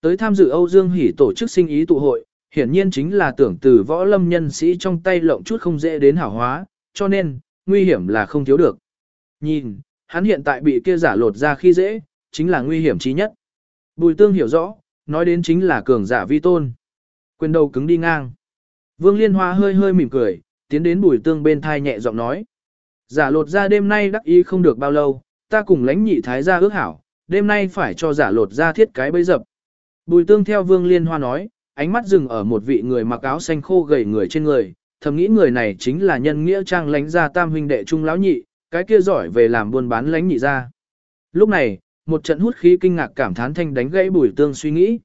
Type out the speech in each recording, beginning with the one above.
tới tham dự Âu Dương Hỷ tổ chức sinh ý tụ hội, hiển nhiên chính là tưởng từ võ lâm nhân sĩ trong tay lộng chút không dễ đến hảo hóa, cho nên, nguy hiểm là không thiếu được. Nhìn, hắn hiện tại bị kia giả lột ra khi dễ, chính là nguy hiểm chí nhất. Bùi tương hiểu rõ, nói đến chính là cường giả vi tôn. Quyền đầu cứng đi ngang. Vương Liên Hoa hơi hơi mỉm cười, tiến đến bùi tương bên thai nhẹ giọng nói. Giả lột ra đêm nay đắc ý không được bao lâu, ta cùng lãnh nhị thái gia ước hảo, đêm nay phải cho giả lột ra thiết cái bấy dập. Bùi tương theo Vương Liên Hoa nói, ánh mắt dừng ở một vị người mặc áo xanh khô gầy người trên người, thầm nghĩ người này chính là nhân nghĩa trang lãnh gia tam huynh đệ trung lão nhị, cái kia giỏi về làm buôn bán lãnh nhị ra. Lúc này, một trận hút khí kinh ngạc cảm thán thanh đánh gãy bùi tương suy nghĩ.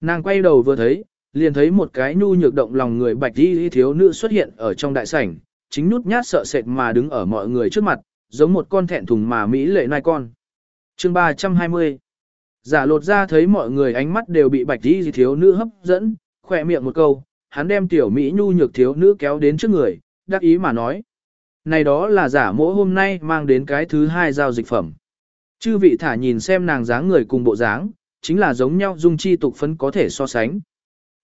Nàng quay đầu vừa thấy, liền thấy một cái nhu nhược động lòng người bạch đi thiếu nữ xuất hiện ở trong đại sảnh, chính nút nhát sợ sệt mà đứng ở mọi người trước mặt, giống một con thẹn thùng mà mỹ lệ nai con. Chương 320 Giả lột ra thấy mọi người ánh mắt đều bị bạch đi thiếu nữ hấp dẫn, khỏe miệng một câu, hắn đem tiểu mỹ nhu nhược thiếu nữ kéo đến trước người, đắc ý mà nói. Này đó là giả mỗi hôm nay mang đến cái thứ hai giao dịch phẩm. Chư vị thả nhìn xem nàng dáng người cùng bộ dáng, chính là giống nhau dung chi tục phấn có thể so sánh.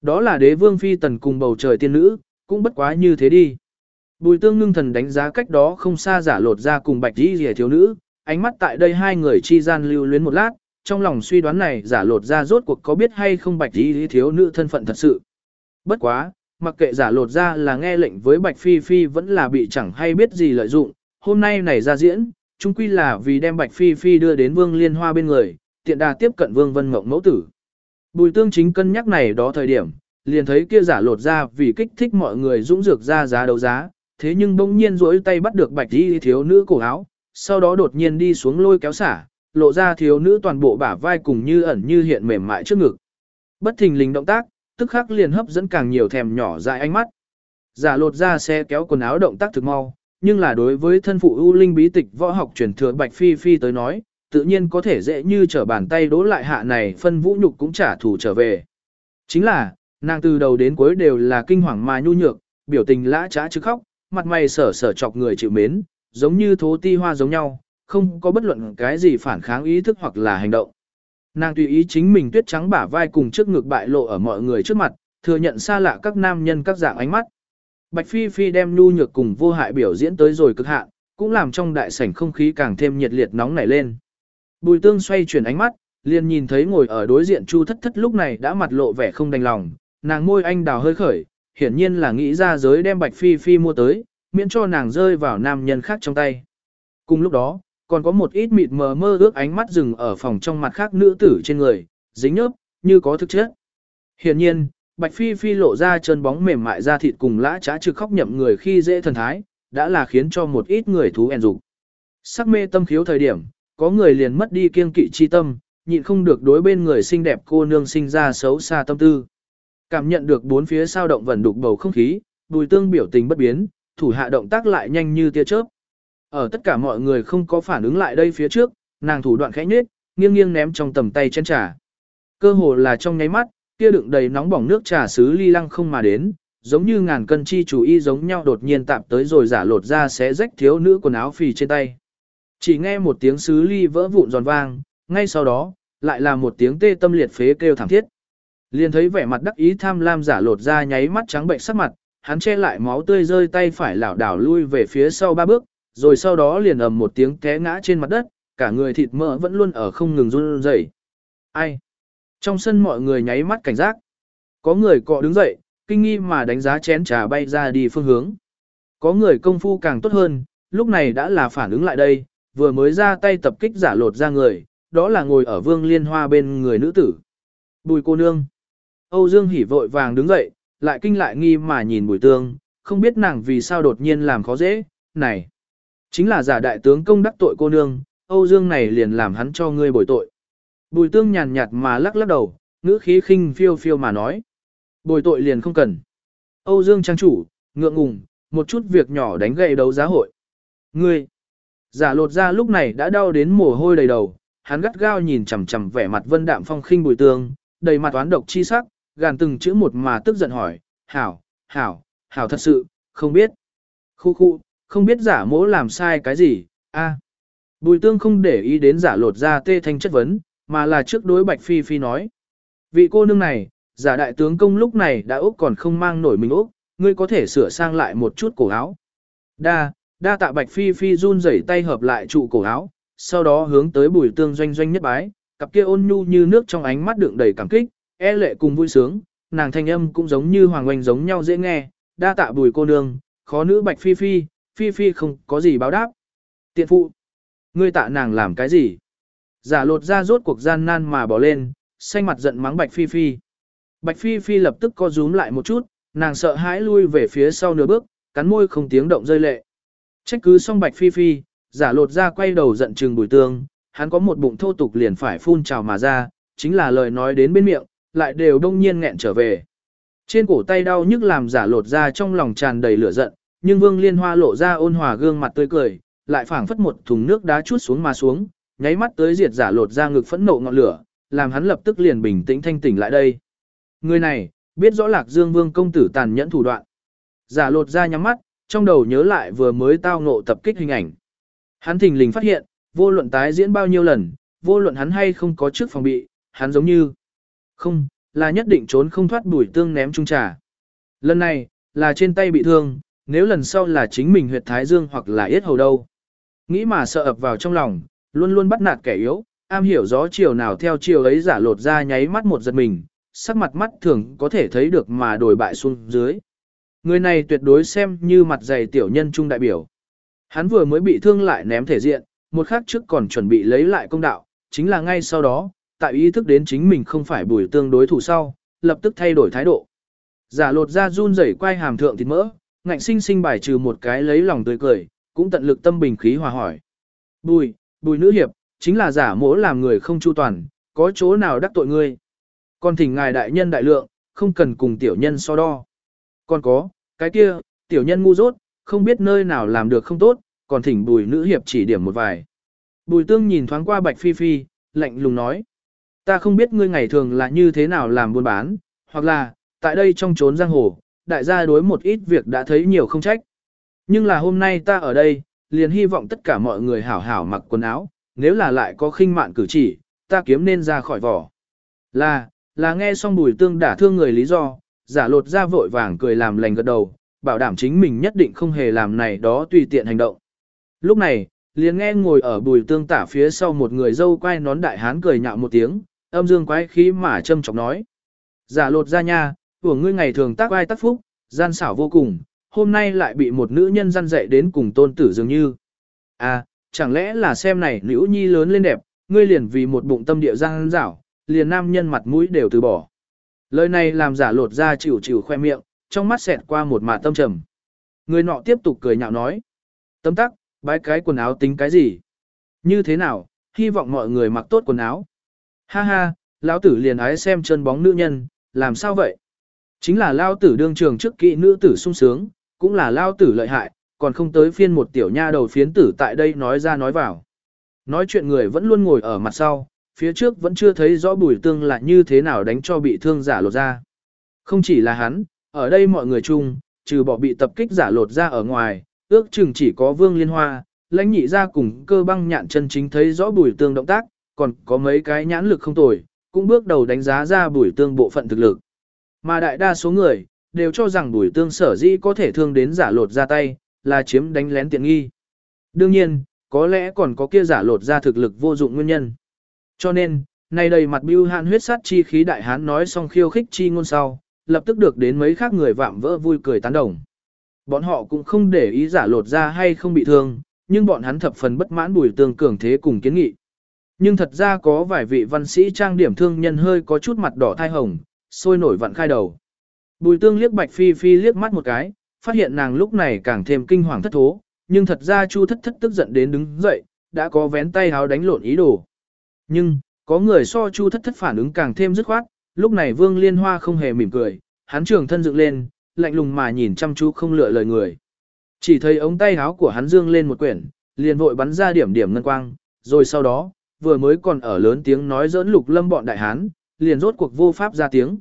Đó là đế vương phi tần cùng bầu trời tiên nữ, cũng bất quá như thế đi. Bùi tương ngưng thần đánh giá cách đó không xa giả lột ra cùng bạch đi rìa thiếu nữ, ánh mắt tại đây hai người chi gian lưu luyến một lát, trong lòng suy đoán này giả lột ra rốt cuộc có biết hay không bạch y thiếu nữ thân phận thật sự. Bất quá, mặc kệ giả lột ra là nghe lệnh với bạch phi phi vẫn là bị chẳng hay biết gì lợi dụng, hôm nay này ra diễn, chung quy là vì đem bạch phi phi đưa đến vương liên hoa bên người, tiện đà tiếp cận vương vân mộng mẫu tử. Bùi tương chính cân nhắc này đó thời điểm, liền thấy kia giả lột ra vì kích thích mọi người dũng dược ra giá đấu giá, thế nhưng bỗng nhiên rỗi tay bắt được bạch y thiếu nữ cổ áo, sau đó đột nhiên đi xuống lôi kéo xả, lộ ra thiếu nữ toàn bộ bả vai cùng như ẩn như hiện mềm mại trước ngực. Bất thình lình động tác, tức khắc liền hấp dẫn càng nhiều thèm nhỏ dại ánh mắt. Giả lột ra xe kéo quần áo động tác thực mau, nhưng là đối với thân phụ ưu linh bí tịch võ học truyền thừa Bạch Phi Phi tới nói, tự nhiên có thể dễ như trở bàn tay đố lại hạ này phân vũ nhục cũng trả thù trở về. Chính là, nàng từ đầu đến cuối đều là kinh hoàng mà nhu nhược, biểu tình lã trá chứ khóc, mặt mày sở sở chọc người chịu mến, giống như thố ti hoa giống nhau, không có bất luận cái gì phản kháng ý thức hoặc là hành động. Nàng tùy ý chính mình tuyết trắng bả vai cùng trước ngực bại lộ ở mọi người trước mặt, thừa nhận xa lạ các nam nhân các dạng ánh mắt. Bạch Phi Phi đem nhu nhược cùng vô hại biểu diễn tới rồi cực hạn, cũng làm trong đại sảnh không khí càng thêm nhiệt liệt nóng nảy lên. Bùi tương xoay chuyển ánh mắt, liền nhìn thấy ngồi ở đối diện Chu thất thất lúc này đã mặt lộ vẻ không đành lòng, nàng môi anh đào hơi khởi, hiển nhiên là nghĩ ra giới đem Bạch Phi Phi mua tới, miễn cho nàng rơi vào nam nhân khác trong tay. Cùng lúc đó, còn có một ít mịt mờ mơ ước ánh mắt dừng ở phòng trong mặt khác nữ tử trên người, dính nhớp, như có thực chất. Hiển nhiên, Bạch Phi Phi lộ ra chân bóng mềm mại da thịt cùng lã trá trực khóc nhậm người khi dễ thần thái, đã là khiến cho một ít người thú en dục. Sắc mê tâm khiếu thời điểm, có người liền mất đi kiên kỵ chi tâm, nhịn không được đối bên người xinh đẹp cô nương sinh ra xấu xa tâm tư. Cảm nhận được bốn phía sao động vẩn đục bầu không khí, bùi tương biểu tình bất biến, thủ hạ động tác lại nhanh như tia chớp. Ở tất cả mọi người không có phản ứng lại đây phía trước, nàng thủ đoạn khẽ nhếch, nghiêng nghiêng ném trong tầm tay chén trà. Cơ hồ là trong nháy mắt, kia đựng đầy nóng bỏng nước trà sứ ly lăng không mà đến, giống như ngàn cân chi chủ y giống nhau đột nhiên tạm tới rồi giả lột ra xé rách thiếu nữ quần áo phì trên tay. Chỉ nghe một tiếng sứ ly vỡ vụn giòn vang, ngay sau đó, lại là một tiếng tê tâm liệt phế kêu thảm thiết. Liền thấy vẻ mặt đắc ý tham lam giả lột ra nháy mắt trắng bệnh sắc mặt, hắn che lại máu tươi rơi tay phải lảo đảo lui về phía sau ba bước, rồi sau đó liền ầm một tiếng té ngã trên mặt đất, cả người thịt mỡ vẫn luôn ở không ngừng run rẩy. Ai? Trong sân mọi người nháy mắt cảnh giác. Có người cọ đứng dậy, kinh nghi mà đánh giá chén trà bay ra đi phương hướng. Có người công phu càng tốt hơn, lúc này đã là phản ứng lại đây, vừa mới ra tay tập kích giả lột ra người, đó là ngồi ở vương liên hoa bên người nữ tử. Bùi cô nương. Âu Dương hỉ vội vàng đứng dậy, lại kinh lại nghi mà nhìn bùi tương, không biết nàng vì sao đột nhiên làm khó dễ, này. Chính là giả đại tướng công đắc tội cô nương, Âu Dương này liền làm hắn cho ngươi bồi tội. Bùi tương nhàn nhạt mà lắc lắc đầu, ngữ khí khinh phiêu phiêu mà nói. Bồi tội liền không cần. Âu Dương trang chủ, ngượng ngùng, một chút việc nhỏ đánh gậy đấu giá hội. Ngươi, giả lột ra lúc này đã đau đến mồ hôi đầy đầu, hắn gắt gao nhìn chằm chằm vẻ mặt vân đạm phong khinh bùi tương, đầy mặt toán độc chi sắc, gàn từng chữ một mà tức giận hỏi, hảo, hảo, hảo thật sự, không biết. Khu khu, không biết giả mỗ làm sai cái gì, a. Bùi tương không để ý đến giả lột ra tê thanh chất vấn, mà là trước đối Bạch Phi Phi nói. Vị cô nương này, giả đại tướng công lúc này đã úc còn không mang nổi mình úc, ngươi có thể sửa sang lại một chút cổ áo. Đa, đa tạ bạch phi phi run rẩy tay hợp lại trụ cổ áo, sau đó hướng tới bùi tương doanh doanh nhất bái, cặp kia ôn nhu như nước trong ánh mắt đựng đầy cảm kích, e lệ cùng vui sướng, nàng thanh âm cũng giống như hoàng oanh giống nhau dễ nghe, đa tạ bùi cô nương, khó nữ bạch phi phi, phi phi không có gì báo đáp. Tiện phụ, ngươi tạ nàng làm cái gì? Giả lột ra rốt cuộc gian nan mà bỏ lên, xanh mặt giận mắng bạch phi phi. Bạch phi phi lập tức co rúm lại một chút, nàng sợ hãi lui về phía sau nửa bước, cắn môi không tiếng động rơi lệ. Trách cứ xong bạch phi phi, giả lột ra quay đầu giận trừng bùi tương, hắn có một bụng thô tục liền phải phun trào mà ra, chính là lời nói đến bên miệng, lại đều đông nhiên nghẹn trở về. Trên cổ tay đau nhức làm giả lột ra trong lòng tràn đầy lửa giận, nhưng Vương Liên Hoa lộ ra ôn hòa gương mặt tươi cười, lại phảng phất một thùng nước đá chút xuống mà xuống, nháy mắt tới diệt giả lột ra ngực phẫn nộ ngọn lửa, làm hắn lập tức liền bình tĩnh thanh tỉnh lại đây. Người này, biết rõ Lạc Dương Vương công tử tàn nhẫn thủ đoạn. Giả lột ra nhắm mắt, trong đầu nhớ lại vừa mới tao ngộ tập kích hình ảnh. Hắn thình lình phát hiện, vô luận tái diễn bao nhiêu lần, vô luận hắn hay không có trước phòng bị, hắn giống như không, là nhất định trốn không thoát bùi tương ném trung trà. Lần này, là trên tay bị thương, nếu lần sau là chính mình huyệt thái dương hoặc là yết hầu đâu. Nghĩ mà sợ ập vào trong lòng, luôn luôn bắt nạt kẻ yếu, am hiểu gió chiều nào theo chiều ấy giả lột ra nháy mắt một giật mình, sắc mặt mắt thường có thể thấy được mà đổi bại xuống dưới. Người này tuyệt đối xem như mặt dày tiểu nhân trung đại biểu. Hắn vừa mới bị thương lại ném thể diện, một khắc trước còn chuẩn bị lấy lại công đạo, chính là ngay sau đó, tại ý thức đến chính mình không phải bùi tương đối thủ sau, lập tức thay đổi thái độ. Giả lột ra run rẩy quay hàm thượng thịt mỡ, ngạnh sinh sinh bài trừ một cái lấy lòng tươi cười, cũng tận lực tâm bình khí hòa hỏi. Bùi, bùi nữ hiệp, chính là giả mỗ làm người không chu toàn, có chỗ nào đắc tội ngươi. Còn thỉnh ngài đại nhân đại lượng, không cần cùng tiểu nhân so đo. Còn có, cái kia, tiểu nhân ngu dốt, không biết nơi nào làm được không tốt, còn thỉnh bùi nữ hiệp chỉ điểm một vài. Bùi tương nhìn thoáng qua bạch phi phi, lạnh lùng nói. Ta không biết ngươi ngày thường là như thế nào làm buôn bán, hoặc là, tại đây trong trốn giang hồ, đại gia đối một ít việc đã thấy nhiều không trách. Nhưng là hôm nay ta ở đây, liền hy vọng tất cả mọi người hảo hảo mặc quần áo, nếu là lại có khinh mạn cử chỉ, ta kiếm nên ra khỏi vỏ. Là, là nghe xong bùi tương đả thương người lý do, giả lột ra vội vàng cười làm lành gật đầu, bảo đảm chính mình nhất định không hề làm này đó tùy tiện hành động. Lúc này, liền nghe ngồi ở bùi tương tả phía sau một người dâu quay nón đại hán cười nhạo một tiếng, âm dương quái khí mà châm chọc nói. Giả lột ra nha, của ngươi ngày thường tác vai tác phúc, gian xảo vô cùng, hôm nay lại bị một nữ nhân gian dạy đến cùng tôn tử dường như. À, chẳng lẽ là xem này nữ nhi lớn lên đẹp, ngươi liền vì một bụng tâm địa gian dảo, liền nam nhân mặt mũi đều từ bỏ. Lời này làm giả lột ra chịu chịu khoe miệng, trong mắt xẹt qua một mạt tâm trầm. Người nọ tiếp tục cười nhạo nói. Tâm tắc, bái cái quần áo tính cái gì? Như thế nào, hy vọng mọi người mặc tốt quần áo. Ha ha, lão tử liền ái xem chân bóng nữ nhân, làm sao vậy? Chính là lao tử đương trường trước kỵ nữ tử sung sướng, cũng là lao tử lợi hại, còn không tới phiên một tiểu nha đầu phiến tử tại đây nói ra nói vào. Nói chuyện người vẫn luôn ngồi ở mặt sau, phía trước vẫn chưa thấy rõ bùi tương là như thế nào đánh cho bị thương giả lột ra. Không chỉ là hắn, ở đây mọi người chung, trừ bỏ bị tập kích giả lột ra ở ngoài, ước chừng chỉ có vương liên hoa, lãnh nhị ra cùng cơ băng nhạn chân chính thấy rõ bùi tương động tác, còn có mấy cái nhãn lực không tồi, cũng bước đầu đánh giá ra bùi tương bộ phận thực lực. Mà đại đa số người, đều cho rằng bùi tương sở dĩ có thể thương đến giả lột ra tay, là chiếm đánh lén tiện nghi. Đương nhiên, có lẽ còn có kia giả lột ra thực lực vô dụng nguyên nhân. Cho nên, nay đầy mặt bưu hạn huyết sát chi khí đại hán nói xong khiêu khích chi ngôn sau, lập tức được đến mấy khác người vạm vỡ vui cười tán đồng. Bọn họ cũng không để ý giả lột ra hay không bị thương, nhưng bọn hắn thập phần bất mãn bùi tương cường thế cùng kiến nghị. Nhưng thật ra có vài vị văn sĩ trang điểm thương nhân hơi có chút mặt đỏ thai hồng, sôi nổi vặn khai đầu. Bùi tương liếc bạch phi phi liếc mắt một cái, phát hiện nàng lúc này càng thêm kinh hoàng thất thố, nhưng thật ra chu thất thất tức giận đến đứng dậy, đã có vén tay háo đánh lộn ý đồ. Nhưng, có người so chu thất thất phản ứng càng thêm dứt khoát, lúc này vương liên hoa không hề mỉm cười, hắn trường thân dựng lên, lạnh lùng mà nhìn chăm chú không lựa lời người. Chỉ thấy ống tay háo của hắn dương lên một quyển, liền vội bắn ra điểm điểm ngân quang, rồi sau đó, vừa mới còn ở lớn tiếng nói giỡn lục lâm bọn đại hán, liền rốt cuộc vô pháp ra tiếng.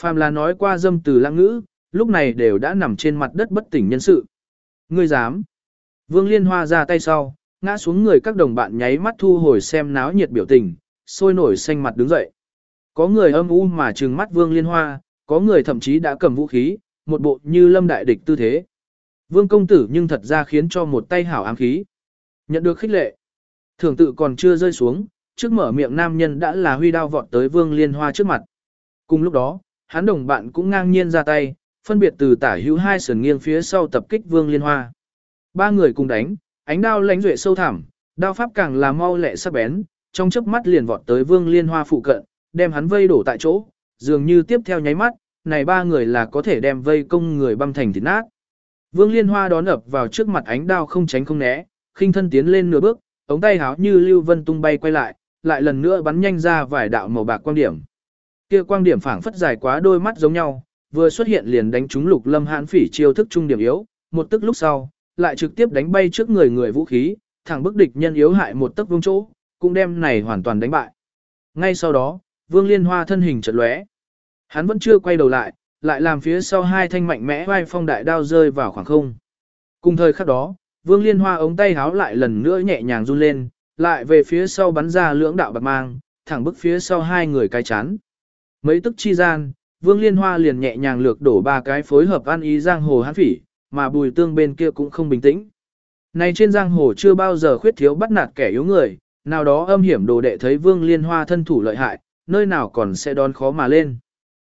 Phàm là nói qua dâm từ lãng ngữ, lúc này đều đã nằm trên mặt đất bất tỉnh nhân sự. Ngươi dám. Vương Liên Hoa ra tay sau, ngã xuống người các đồng bạn nháy mắt thu hồi xem náo nhiệt biểu tình, sôi nổi xanh mặt đứng dậy. Có người âm u mà trừng mắt Vương Liên Hoa, có người thậm chí đã cầm vũ khí, một bộ như lâm đại địch tư thế. Vương công tử nhưng thật ra khiến cho một tay hảo ám khí. Nhận được khích lệ. Thường tự còn chưa rơi xuống, trước mở miệng nam nhân đã là huy đao vọt tới Vương Liên Hoa trước mặt. Cùng lúc đó, hắn đồng bạn cũng ngang nhiên ra tay, phân biệt từ tả hữu hai sườn nghiêng phía sau tập kích Vương Liên Hoa. Ba người cùng đánh, ánh đao lánh duệ sâu thẳm, đao pháp càng là mau lẹ sắc bén, trong chớp mắt liền vọt tới Vương Liên Hoa phụ cận, đem hắn vây đổ tại chỗ, dường như tiếp theo nháy mắt, này ba người là có thể đem vây công người băm thành thịt nát. Vương Liên Hoa đón ập vào trước mặt ánh đao không tránh không né, khinh thân tiến lên nửa bước, ống tay háo như lưu vân tung bay quay lại, lại lần nữa bắn nhanh ra vài đạo màu bạc quang điểm. Kia quang điểm phảng phất dài quá đôi mắt giống nhau, vừa xuất hiện liền đánh trúng Lục Lâm Hãn Phỉ chiêu thức trung điểm yếu, một tức lúc sau, lại trực tiếp đánh bay trước người người vũ khí, thẳng bức địch nhân yếu hại một tấc vương chỗ, cũng đem này hoàn toàn đánh bại. Ngay sau đó, Vương Liên Hoa thân hình chợt lóe. Hắn vẫn chưa quay đầu lại, lại làm phía sau hai thanh mạnh mẽ vai phong đại đao rơi vào khoảng không. Cùng thời khắc đó, Vương Liên Hoa ống tay háo lại lần nữa nhẹ nhàng run lên, lại về phía sau bắn ra lưỡng đạo bạc mang, thẳng bức phía sau hai người cái chán. Mấy tức chi gian, Vương Liên Hoa liền nhẹ nhàng lược đổ ba cái phối hợp ăn ý giang hồ hán phỉ, mà bùi tương bên kia cũng không bình tĩnh. Này trên giang hồ chưa bao giờ khuyết thiếu bắt nạt kẻ yếu người, nào đó âm hiểm đồ đệ thấy Vương Liên Hoa thân thủ lợi hại, nơi nào còn sẽ đón khó mà lên.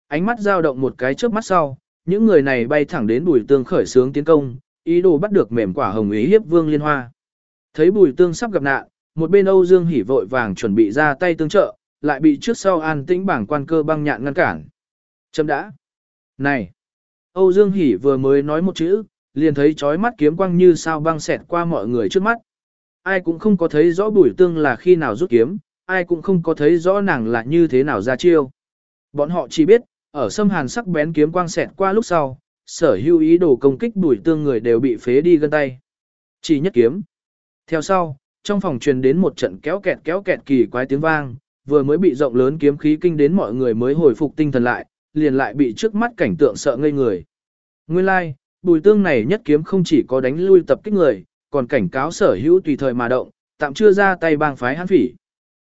Ánh mắt dao động một cái trước mắt sau, những người này bay thẳng đến bùi tương khởi sướng tiến công, ý đồ bắt được mềm quả hồng ý hiếp Vương Liên Hoa. Thấy bùi tương sắp gặp nạn, một bên Âu Dương Hỉ vội vàng chuẩn bị ra tay tương trợ, lại bị trước sau an tĩnh bảng quan cơ băng nhạn ngăn cản. Chấm đã. Này! Âu Dương Hỉ vừa mới nói một chữ, liền thấy chói mắt kiếm quang như sao băng xẹt qua mọi người trước mắt. Ai cũng không có thấy rõ bùi tương là khi nào rút kiếm, ai cũng không có thấy rõ nàng là như thế nào ra chiêu. Bọn họ chỉ biết, ở sâm hàn sắc bén kiếm quang xẹt qua lúc sau, sở hữu ý đồ công kích bùi tương người đều bị phế đi gân tay. Chỉ nhất kiếm. Theo sau, trong phòng truyền đến một trận kéo kẹt kéo kẹt kỳ quái tiếng vang, vừa mới bị rộng lớn kiếm khí kinh đến mọi người mới hồi phục tinh thần lại, liền lại bị trước mắt cảnh tượng sợ ngây người. Nguyên lai, like, bùi tương này nhất kiếm không chỉ có đánh lui tập kích người, còn cảnh cáo sở hữu tùy thời mà động, tạm chưa ra tay bang phái hắn phỉ.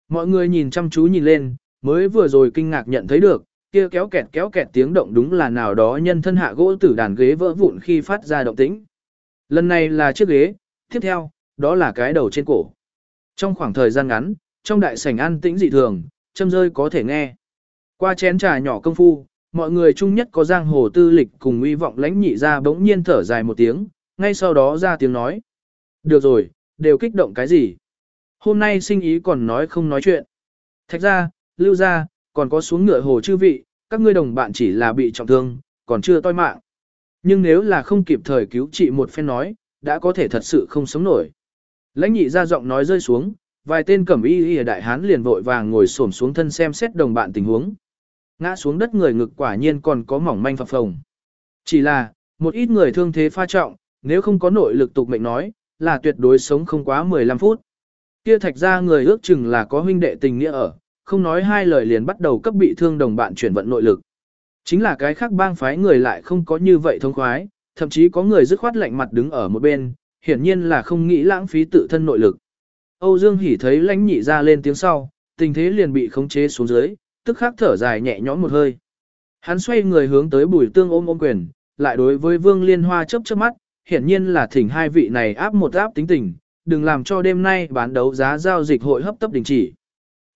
Mọi người nhìn chăm chú nhìn lên, mới vừa rồi kinh ngạc nhận thấy được, kia kéo kẹt kéo kẹt tiếng động đúng là nào đó nhân thân hạ gỗ tử đàn ghế vỡ vụn khi phát ra động tĩnh. Lần này là chiếc ghế, tiếp theo, đó là cái đầu trên cổ. Trong khoảng thời gian ngắn, trong đại sảnh an tĩnh dị thường, châm rơi có thể nghe. Qua chén trà nhỏ công phu, mọi người chung nhất có giang hồ tư lịch cùng uy vọng lãnh nhị ra bỗng nhiên thở dài một tiếng, ngay sau đó ra tiếng nói. Được rồi, đều kích động cái gì? Hôm nay sinh ý còn nói không nói chuyện. Thạch ra, lưu ra, còn có xuống ngựa hồ chư vị, các ngươi đồng bạn chỉ là bị trọng thương, còn chưa toi mạng. Nhưng nếu là không kịp thời cứu trị một phen nói, đã có thể thật sự không sống nổi. Lãnh nhị ra giọng nói rơi xuống, vài tên cẩm y y đại hán liền vội vàng ngồi xổm xuống thân xem xét đồng bạn tình huống. Ngã xuống đất người ngực quả nhiên còn có mỏng manh phập phồng. Chỉ là, một ít người thương thế pha trọng, nếu không có nội lực tục mệnh nói, là tuyệt đối sống không quá 15 phút. Kia thạch ra người ước chừng là có huynh đệ tình nghĩa ở, không nói hai lời liền bắt đầu cấp bị thương đồng bạn chuyển vận nội lực. Chính là cái khác bang phái người lại không có như vậy thông khoái, thậm chí có người dứt khoát lạnh mặt đứng ở một bên, hiển nhiên là không nghĩ lãng phí tự thân nội lực. Âu Dương Hỉ thấy lãnh nhị ra lên tiếng sau, tình thế liền bị khống chế xuống dưới, tức khắc thở dài nhẹ nhõm một hơi. Hắn xoay người hướng tới bùi tương ôm ôm quyền, lại đối với Vương Liên Hoa chớp chớp mắt, hiển nhiên là thỉnh hai vị này áp một áp tính tình, đừng làm cho đêm nay bán đấu giá giao dịch hội hấp tấp đình chỉ.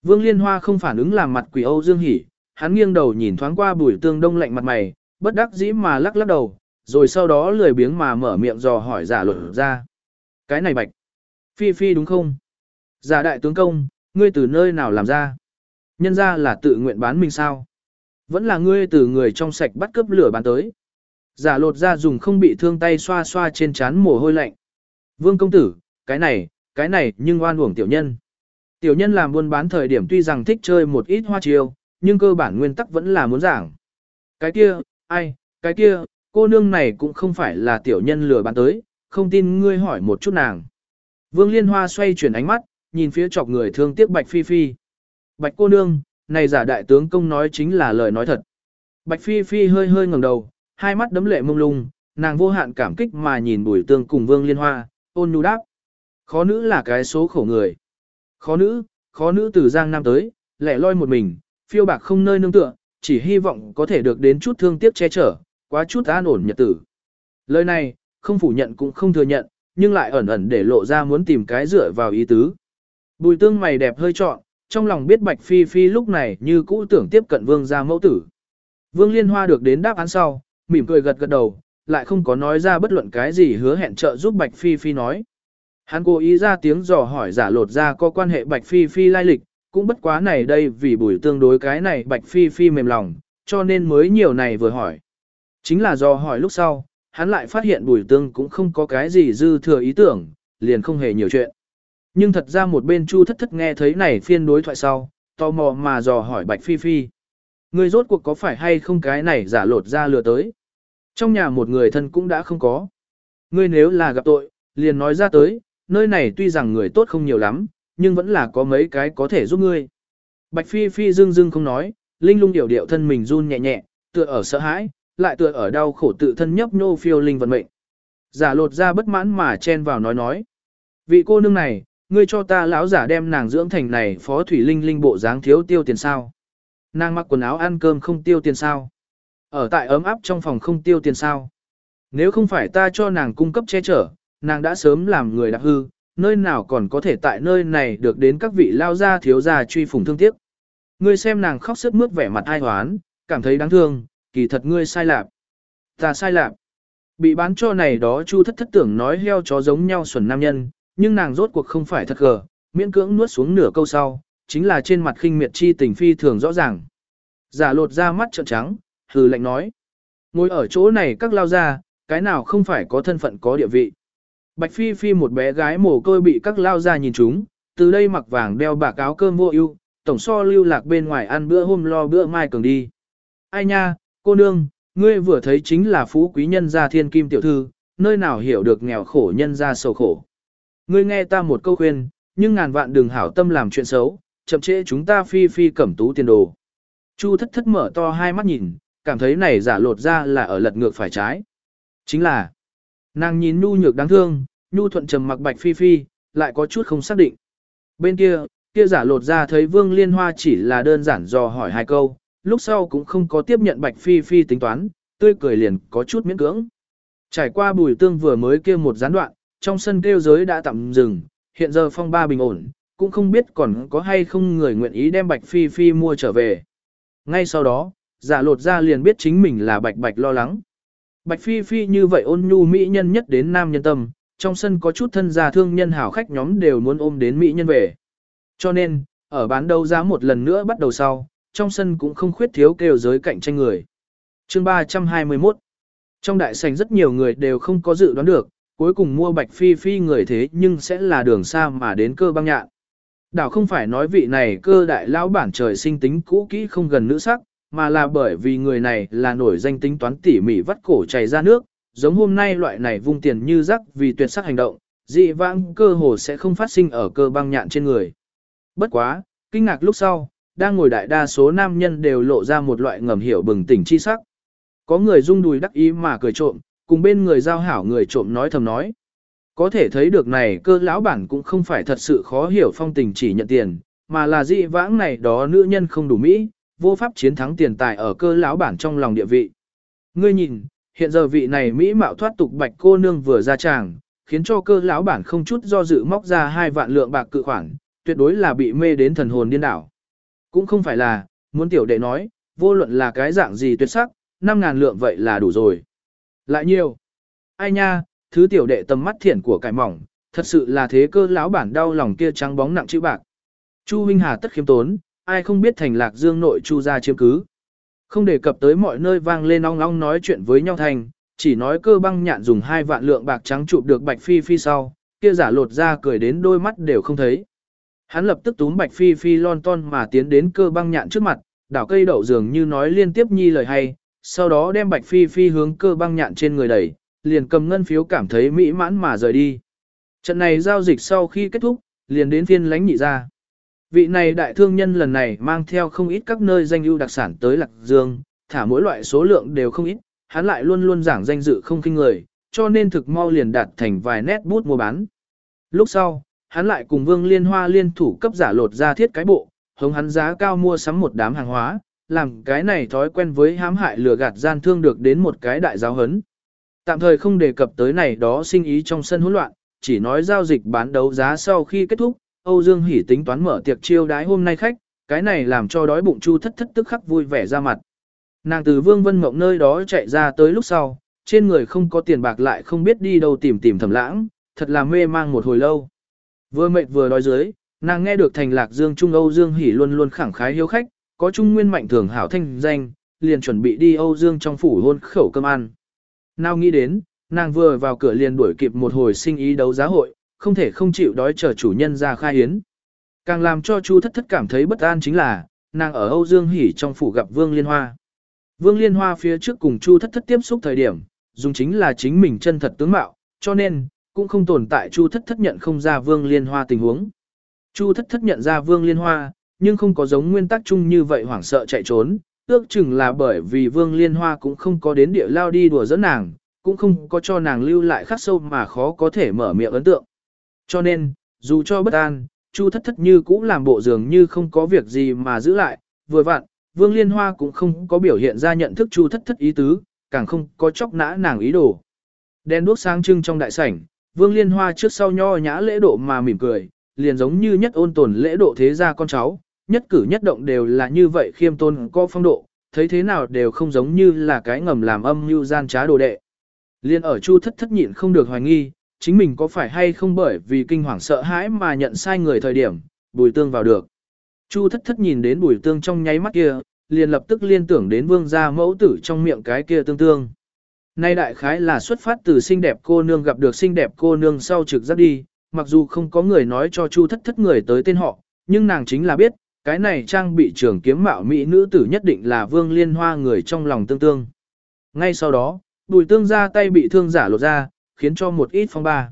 Vương Liên Hoa không phản ứng làm mặt quỷ Âu Dương Hỉ, hắn nghiêng đầu nhìn thoáng qua bùi tương đông lạnh mặt mày, bất đắc dĩ mà lắc lắc đầu, rồi sau đó lười biếng mà mở miệng dò hỏi giả luật ra. Cái này bạch. Phi Phi đúng không? Giả đại tướng công, ngươi từ nơi nào làm ra? Nhân ra là tự nguyện bán mình sao? Vẫn là ngươi từ người trong sạch bắt cướp lửa bán tới. Giả lột ra dùng không bị thương tay xoa xoa trên trán mồ hôi lạnh. Vương công tử, cái này, cái này nhưng oan uổng tiểu nhân. Tiểu nhân làm buôn bán thời điểm tuy rằng thích chơi một ít hoa chiêu, nhưng cơ bản nguyên tắc vẫn là muốn giảng. Cái kia, ai, cái kia, cô nương này cũng không phải là tiểu nhân lừa bán tới, không tin ngươi hỏi một chút nàng. Vương Liên Hoa xoay chuyển ánh mắt, nhìn phía chọc người thương tiếc Bạch Phi Phi. Bạch cô nương, này giả đại tướng công nói chính là lời nói thật. Bạch Phi Phi hơi hơi ngẩng đầu, hai mắt đấm lệ mông lung, nàng vô hạn cảm kích mà nhìn bùi tương cùng Vương Liên Hoa, ôn nhu đáp. Khó nữ là cái số khổ người. Khó nữ, khó nữ từ Giang Nam tới, lẻ loi một mình, phiêu bạc không nơi nương tựa, chỉ hy vọng có thể được đến chút thương tiếc che chở, quá chút an ổn nhật tử. Lời này, không phủ nhận cũng không thừa nhận, nhưng lại ẩn ẩn để lộ ra muốn tìm cái dựa vào ý tứ. Bùi tương mày đẹp hơi trọn, trong lòng biết Bạch Phi Phi lúc này như cũ tưởng tiếp cận vương gia mẫu tử. Vương Liên Hoa được đến đáp án sau, mỉm cười gật gật đầu, lại không có nói ra bất luận cái gì hứa hẹn trợ giúp Bạch Phi Phi nói. Hắn cố ý ra tiếng dò hỏi giả lột ra có quan hệ Bạch Phi Phi lai lịch, cũng bất quá này đây vì bùi tương đối cái này Bạch Phi Phi mềm lòng, cho nên mới nhiều này vừa hỏi. Chính là do hỏi lúc sau, hắn lại phát hiện bùi tương cũng không có cái gì dư thừa ý tưởng, liền không hề nhiều chuyện. Nhưng thật ra một bên chu thất thất nghe thấy này phiên đối thoại sau, tò mò mà dò hỏi Bạch Phi Phi. Người rốt cuộc có phải hay không cái này giả lột ra lừa tới. Trong nhà một người thân cũng đã không có. Ngươi nếu là gặp tội, liền nói ra tới, nơi này tuy rằng người tốt không nhiều lắm, nhưng vẫn là có mấy cái có thể giúp ngươi. Bạch Phi Phi dưng dưng không nói, linh lung điệu điệu thân mình run nhẹ nhẹ, tựa ở sợ hãi, lại tựa ở đau khổ tự thân nhấp nô phiêu linh vận mệnh. Giả lột ra bất mãn mà chen vào nói nói. Vị cô nương này, ngươi cho ta lão giả đem nàng dưỡng thành này phó thủy linh linh bộ dáng thiếu tiêu tiền sao. Nàng mặc quần áo ăn cơm không tiêu tiền sao. Ở tại ấm áp trong phòng không tiêu tiền sao. Nếu không phải ta cho nàng cung cấp che chở, nàng đã sớm làm người đặc hư, nơi nào còn có thể tại nơi này được đến các vị lao gia thiếu gia truy phùng thương tiếc. Ngươi xem nàng khóc sức mướt vẻ mặt ai hoán, cảm thấy đáng thương, kỳ thật ngươi sai lạc. Ta sai lạc. Bị bán cho này đó chu thất thất tưởng nói heo chó giống nhau xuẩn nam nhân, nhưng nàng rốt cuộc không phải thật gờ, miễn cưỡng nuốt xuống nửa câu sau, chính là trên mặt khinh miệt chi tình phi thường rõ ràng. Giả lột ra mắt trợn trắng, hừ lạnh nói. Ngồi ở chỗ này các lao ra, cái nào không phải có thân phận có địa vị. Bạch Phi Phi một bé gái mồ côi bị các lao ra nhìn chúng, từ đây mặc vàng đeo bạc áo cơm vô ưu, tổng so lưu lạc bên ngoài ăn bữa hôm lo bữa mai cường đi. Ai nha, cô nương, ngươi vừa thấy chính là phú quý nhân gia thiên kim tiểu thư, nơi nào hiểu được nghèo khổ nhân gia sầu khổ. Ngươi nghe ta một câu khuyên, nhưng ngàn vạn đừng hảo tâm làm chuyện xấu, chậm trễ chúng ta phi phi cẩm tú tiền đồ. Chu thất thất mở to hai mắt nhìn, cảm thấy này giả lột ra là ở lật ngược phải trái. Chính là, nàng nhìn nhu nhược đáng thương, nhu thuận trầm mặc bạch phi phi, lại có chút không xác định. Bên kia, kia giả lột ra thấy vương liên hoa chỉ là đơn giản dò hỏi hai câu, lúc sau cũng không có tiếp nhận bạch phi phi tính toán, tươi cười liền có chút miễn cưỡng. Trải qua bùi tương vừa mới kia một gián đoạn, trong sân kêu giới đã tạm dừng, hiện giờ phong ba bình ổn, cũng không biết còn có hay không người nguyện ý đem bạch phi phi mua trở về. Ngay sau đó, giả lột ra liền biết chính mình là bạch bạch lo lắng. Bạch phi phi như vậy ôn nhu mỹ nhân nhất đến nam nhân tâm, trong sân có chút thân gia thương nhân hảo khách nhóm đều muốn ôm đến mỹ nhân về. Cho nên, ở bán đấu giá một lần nữa bắt đầu sau, trong sân cũng không khuyết thiếu kêu giới cạnh tranh người. Chương 321 Trong đại sảnh rất nhiều người đều không có dự đoán được, cuối cùng mua bạch phi phi người thế nhưng sẽ là đường xa mà đến cơ băng nhạn. Đảo không phải nói vị này cơ đại lão bản trời sinh tính cũ kỹ không gần nữ sắc, mà là bởi vì người này là nổi danh tính toán tỉ mỉ vắt cổ chảy ra nước, giống hôm nay loại này vung tiền như rắc vì tuyệt sắc hành động, dị vãng cơ hồ sẽ không phát sinh ở cơ băng nhạn trên người. Bất quá, kinh ngạc lúc sau, đang ngồi đại đa số nam nhân đều lộ ra một loại ngầm hiểu bừng tỉnh chi sắc. Có người rung đùi đắc ý mà cười trộm, cùng bên người giao hảo người trộm nói thầm nói. Có thể thấy được này cơ lão bản cũng không phải thật sự khó hiểu phong tình chỉ nhận tiền, mà là dị vãng này đó nữ nhân không đủ mỹ, vô pháp chiến thắng tiền tài ở cơ lão bản trong lòng địa vị. Ngươi nhìn, hiện giờ vị này mỹ mạo thoát tục bạch cô nương vừa ra tràng, khiến cho cơ lão bản không chút do dự móc ra hai vạn lượng bạc cự khoản, tuyệt đối là bị mê đến thần hồn điên đảo. Cũng không phải là, muốn tiểu đệ nói, vô luận là cái dạng gì tuyệt sắc, 5.000 lượng vậy là đủ rồi. Lại nhiều. Ai nha, thứ tiểu đệ tầm mắt thiển của cải mỏng, thật sự là thế cơ lão bản đau lòng kia trắng bóng nặng chữ bạc. Chu Huynh Hà tất khiêm tốn, ai không biết thành lạc dương nội Chu ra chiếm cứ. Không đề cập tới mọi nơi vang lên ong ong nói chuyện với nhau thành, chỉ nói cơ băng nhạn dùng hai vạn lượng bạc trắng chụp được bạch phi phi sau, kia giả lột ra cười đến đôi mắt đều không thấy. Hắn lập tức túm bạch phi phi lon ton mà tiến đến cơ băng nhạn trước mặt, đảo cây đậu dường như nói liên tiếp nhi lời hay, sau đó đem bạch phi phi hướng cơ băng nhạn trên người đẩy, liền cầm ngân phiếu cảm thấy mỹ mãn mà rời đi. Trận này giao dịch sau khi kết thúc, liền đến phiên lánh nhị ra. Vị này đại thương nhân lần này mang theo không ít các nơi danh ưu đặc sản tới Lạc Dương, thả mỗi loại số lượng đều không ít, hắn lại luôn luôn giảng danh dự không kinh người, cho nên thực mau liền đạt thành vài nét bút mua bán. Lúc sau, hắn lại cùng Vương Liên Hoa liên thủ cấp giả lột ra thiết cái bộ, hống hắn giá cao mua sắm một đám hàng hóa, làm cái này thói quen với hãm hại lừa gạt gian thương được đến một cái đại giáo hấn. Tạm thời không đề cập tới này đó sinh ý trong sân hỗn loạn, chỉ nói giao dịch bán đấu giá sau khi kết thúc, Âu Dương Hỷ tính toán mở tiệc chiêu đái hôm nay khách, cái này làm cho đói bụng Chu thất thất tức khắc vui vẻ ra mặt. Nàng từ Vương Vân Mộng nơi đó chạy ra tới lúc sau, trên người không có tiền bạc lại không biết đi đâu tìm tìm thầm lãng, thật là mê mang một hồi lâu. Vừa mệt vừa đói dưới, nàng nghe được thành lạc Dương Trung Âu Dương Hỷ luôn luôn khẳng khái hiếu khách, có Trung Nguyên mạnh thường hảo thanh danh, liền chuẩn bị đi Âu Dương trong phủ hôn khẩu cơm ăn. Nào nghĩ đến, nàng vừa vào cửa liền đuổi kịp một hồi sinh ý đấu giá hội, không thể không chịu đói chờ chủ nhân ra khai hiến. Càng làm cho Chu thất thất cảm thấy bất an chính là, nàng ở Âu Dương Hỷ trong phủ gặp Vương Liên Hoa. Vương Liên Hoa phía trước cùng Chu thất thất tiếp xúc thời điểm, dùng chính là chính mình chân thật tướng mạo, cho nên, cũng không tồn tại Chu thất thất nhận không ra Vương Liên Hoa tình huống. Chu thất thất nhận ra Vương Liên Hoa, nhưng không có giống nguyên tắc chung như vậy hoảng sợ chạy trốn, ước chừng là bởi vì Vương Liên Hoa cũng không có đến địa lao đi đùa dẫn nàng, cũng không có cho nàng lưu lại khắc sâu mà khó có thể mở miệng ấn tượng. Cho nên, dù cho bất an, Chu thất thất như cũng làm bộ dường như không có việc gì mà giữ lại, vừa vặn, Vương Liên Hoa cũng không có biểu hiện ra nhận thức Chu thất thất ý tứ, càng không có chóc nã nàng ý đồ. Đen đuốc sáng trưng trong đại sảnh, Vương Liên Hoa trước sau nho nhã lễ độ mà mỉm cười, liền giống như nhất ôn tồn lễ độ thế gia con cháu, nhất cử nhất động đều là như vậy khiêm tôn có phong độ, thấy thế nào đều không giống như là cái ngầm làm âm mưu gian trá đồ đệ. Liên ở Chu thất thất nhịn không được hoài nghi, chính mình có phải hay không bởi vì kinh hoàng sợ hãi mà nhận sai người thời điểm, bùi tương vào được. Chu thất thất nhìn đến bùi tương trong nháy mắt kia, liền lập tức liên tưởng đến vương gia mẫu tử trong miệng cái kia tương tương. Nay đại khái là xuất phát từ xinh đẹp cô nương gặp được xinh đẹp cô nương sau trực giác đi, mặc dù không có người nói cho Chu thất thất người tới tên họ, nhưng nàng chính là biết, cái này trang bị trưởng kiếm mạo mỹ nữ tử nhất định là vương liên hoa người trong lòng tương tương. Ngay sau đó, bùi tương ra tay bị thương giả lột ra, khiến cho một ít phong ba.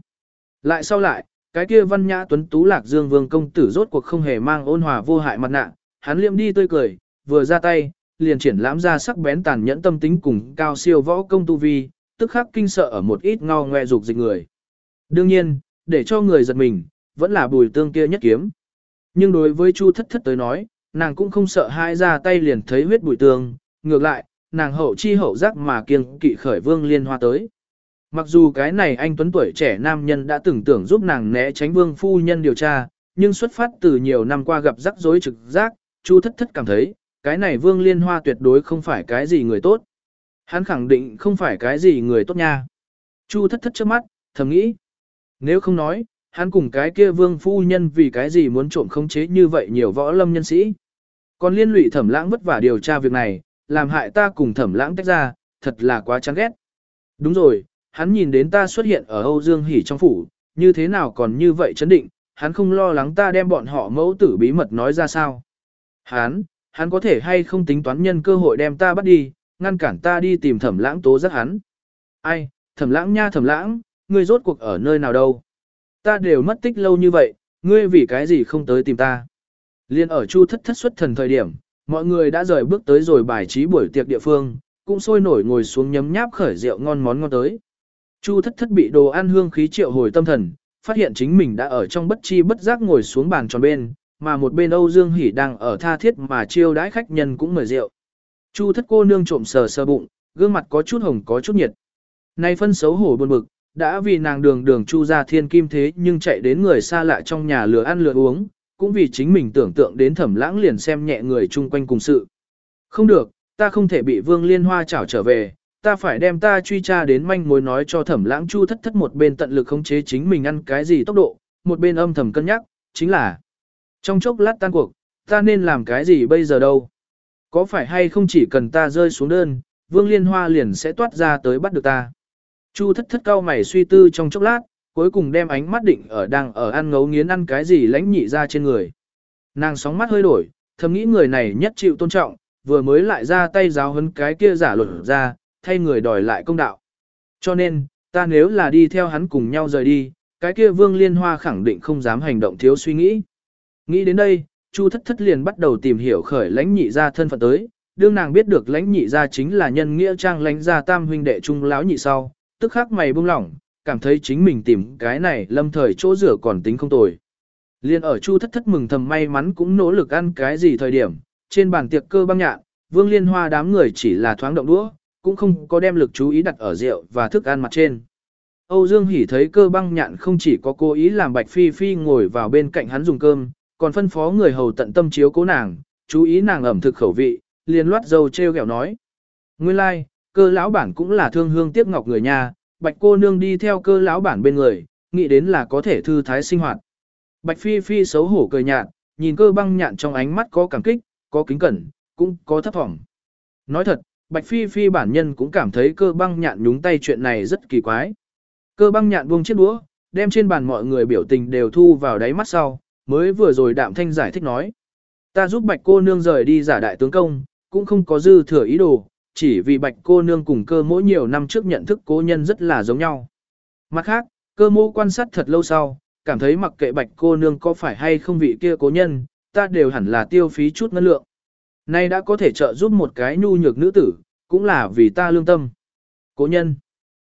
Lại sau lại, cái kia văn nhã tuấn tú lạc dương vương công tử rốt cuộc không hề mang ôn hòa vô hại mặt nạ, hắn liệm đi tươi cười, vừa ra tay, liền triển lãm ra sắc bén tàn nhẫn tâm tính cùng cao siêu võ công tu vi, tức khắc kinh sợ ở một ít ngao ngoe dục dịch người. Đương nhiên, để cho người giật mình, vẫn là bùi tương kia nhất kiếm. Nhưng đối với Chu thất thất tới nói, nàng cũng không sợ hai ra tay liền thấy huyết bùi tương, ngược lại, nàng hậu chi hậu giác mà kiêng kỵ khởi vương liên hoa tới. Mặc dù cái này anh tuấn tuổi trẻ nam nhân đã từng tưởng giúp nàng né tránh vương phu nhân điều tra, nhưng xuất phát từ nhiều năm qua gặp rắc rối trực giác, Chu thất thất cảm thấy, cái này vương liên hoa tuyệt đối không phải cái gì người tốt. Hắn khẳng định không phải cái gì người tốt nha. Chu thất thất trước mắt, thầm nghĩ. Nếu không nói, hắn cùng cái kia vương phu nhân vì cái gì muốn trộm khống chế như vậy nhiều võ lâm nhân sĩ. Còn liên lụy thẩm lãng vất vả điều tra việc này, làm hại ta cùng thẩm lãng tách ra, thật là quá chán ghét. Đúng rồi, hắn nhìn đến ta xuất hiện ở Âu Dương Hỷ trong phủ, như thế nào còn như vậy chấn định, hắn không lo lắng ta đem bọn họ mẫu tử bí mật nói ra sao. Hắn, hắn có thể hay không tính toán nhân cơ hội đem ta bắt đi, ngăn cản ta đi tìm thẩm lãng tố giác hắn. Ai, thẩm lãng nha thẩm lãng, ngươi rốt cuộc ở nơi nào đâu? Ta đều mất tích lâu như vậy, ngươi vì cái gì không tới tìm ta? Liên ở chu thất thất xuất thần thời điểm, mọi người đã rời bước tới rồi bài trí buổi tiệc địa phương, cũng sôi nổi ngồi xuống nhấm nháp khởi rượu ngon món ngon tới. Chu thất thất bị đồ ăn hương khí triệu hồi tâm thần, phát hiện chính mình đã ở trong bất chi bất giác ngồi xuống bàn tròn bên, mà một bên Âu Dương Hỷ đang ở tha thiết mà chiêu đãi khách nhân cũng mời rượu. Chu thất cô nương trộm sờ sờ bụng, gương mặt có chút hồng có chút nhiệt. Nay phân xấu hổ buồn bực, đã vì nàng đường đường chu ra thiên kim thế nhưng chạy đến người xa lạ trong nhà lừa ăn lừa uống, cũng vì chính mình tưởng tượng đến thẩm lãng liền xem nhẹ người chung quanh cùng sự. Không được, ta không thể bị vương liên hoa chảo trở về, ta phải đem ta truy tra đến manh mối nói cho thẩm lãng chu thất thất một bên tận lực khống chế chính mình ăn cái gì tốc độ, một bên âm thầm cân nhắc, chính là trong chốc lát tan cuộc, ta nên làm cái gì bây giờ đâu? Có phải hay không chỉ cần ta rơi xuống đơn, vương liên hoa liền sẽ toát ra tới bắt được ta? Chu thất thất cao mày suy tư trong chốc lát, cuối cùng đem ánh mắt định ở đang ở ăn ngấu nghiến ăn cái gì lãnh nhị ra trên người. Nàng sóng mắt hơi đổi, thầm nghĩ người này nhất chịu tôn trọng, vừa mới lại ra tay giáo hấn cái kia giả luật ra, thay người đòi lại công đạo. Cho nên, ta nếu là đi theo hắn cùng nhau rời đi, cái kia vương liên hoa khẳng định không dám hành động thiếu suy nghĩ. Nghĩ đến đây, Chu thất thất liền bắt đầu tìm hiểu khởi lãnh nhị gia thân phận tới, đương nàng biết được lãnh nhị gia chính là nhân nghĩa trang lãnh gia tam huynh đệ trung lão nhị sau, tức khắc mày buông lỏng, cảm thấy chính mình tìm cái này lâm thời chỗ rửa còn tính không tồi. Liên ở Chu thất thất mừng thầm may mắn cũng nỗ lực ăn cái gì thời điểm, trên bàn tiệc cơ băng nhạn, Vương Liên Hoa đám người chỉ là thoáng động đũa, cũng không có đem lực chú ý đặt ở rượu và thức ăn mặt trên. Âu Dương Hỉ thấy cơ băng nhạn không chỉ có cố ý làm Bạch Phi Phi ngồi vào bên cạnh hắn dùng cơm, còn phân phó người hầu tận tâm chiếu cố nàng, chú ý nàng ẩm thực khẩu vị, liền loát dâu treo gẹo nói. Nguyên lai, like, cơ lão bản cũng là thương hương tiếc ngọc người nhà, Bạch cô nương đi theo cơ lão bản bên người, nghĩ đến là có thể thư thái sinh hoạt. Bạch Phi Phi xấu hổ cười nhạt, nhìn cơ băng nhạn trong ánh mắt có cảm kích, có kính cẩn, cũng có thấp thỏm. Nói thật, Bạch Phi Phi bản nhân cũng cảm thấy cơ băng nhạn nhúng tay chuyện này rất kỳ quái. Cơ băng nhạn buông chiếc đũa, đem trên bàn mọi người biểu tình đều thu vào đáy mắt sau, mới vừa rồi đạm thanh giải thích nói. Ta giúp bạch cô nương rời đi giả đại tướng công, cũng không có dư thừa ý đồ, chỉ vì bạch cô nương cùng cơ mỗi nhiều năm trước nhận thức cố nhân rất là giống nhau. Mặt khác, cơ mô quan sát thật lâu sau, cảm thấy mặc kệ bạch cô nương có phải hay không vị kia cố nhân, ta đều hẳn là tiêu phí chút ngân lượng. Nay đã có thể trợ giúp một cái nhu nhược nữ tử, cũng là vì ta lương tâm. Cố nhân.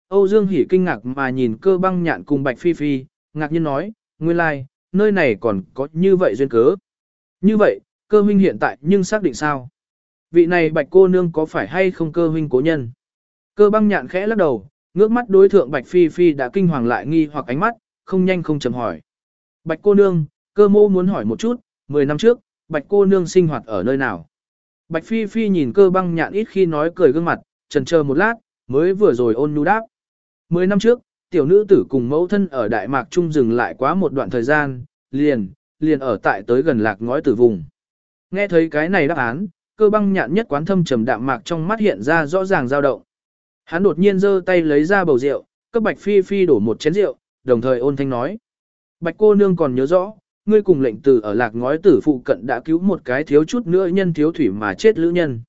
Âu Dương Hỷ kinh ngạc mà nhìn cơ băng nhạn cùng Bạch Phi Phi, ngạc nhiên nói, nguyên lai, like, nơi này còn có như vậy duyên cớ. Như vậy, cơ huynh hiện tại nhưng xác định sao? Vị này Bạch cô nương có phải hay không cơ huynh cố nhân? Cơ băng nhạn khẽ lắc đầu, ngước mắt đối thượng Bạch Phi Phi đã kinh hoàng lại nghi hoặc ánh mắt, không nhanh không chậm hỏi. Bạch cô nương, cơ mô muốn hỏi một chút, 10 năm trước, Bạch cô nương sinh hoạt ở nơi nào? Bạch Phi Phi nhìn cơ băng nhạn ít khi nói cười gương mặt, trần chờ một lát, mới vừa rồi ôn nhu đáp. Mười năm trước, tiểu nữ tử cùng mẫu thân ở Đại Mạc Trung dừng lại quá một đoạn thời gian, liền, liền ở tại tới gần lạc ngói tử vùng. Nghe thấy cái này đáp án, cơ băng nhạn nhất quán thâm trầm đạm mạc trong mắt hiện ra rõ ràng dao động. Hắn đột nhiên giơ tay lấy ra bầu rượu, cấp Bạch Phi Phi đổ một chén rượu, đồng thời ôn thanh nói. Bạch cô nương còn nhớ rõ, ngươi cùng lệnh tử ở lạc ngói tử phụ cận đã cứu một cái thiếu chút nữa nhân thiếu thủy mà chết lữ nhân.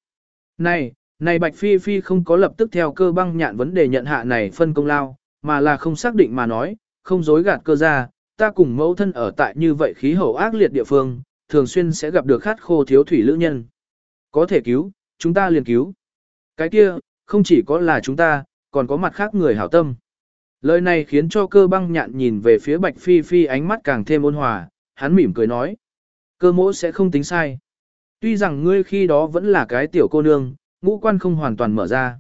Này, này Bạch Phi Phi không có lập tức theo cơ băng nhạn vấn đề nhận hạ này phân công lao, mà là không xác định mà nói, không dối gạt cơ ra, ta cùng mẫu thân ở tại như vậy khí hậu ác liệt địa phương, thường xuyên sẽ gặp được khát khô thiếu thủy lữ nhân. Có thể cứu, chúng ta liền cứu. Cái kia, không chỉ có là chúng ta, còn có mặt khác người hảo tâm. Lời này khiến cho cơ băng nhạn nhìn về phía Bạch Phi Phi ánh mắt càng thêm ôn hòa, hắn mỉm cười nói. Cơ mỗ sẽ không tính sai. Tuy rằng ngươi khi đó vẫn là cái tiểu cô nương, ngũ quan không hoàn toàn mở ra.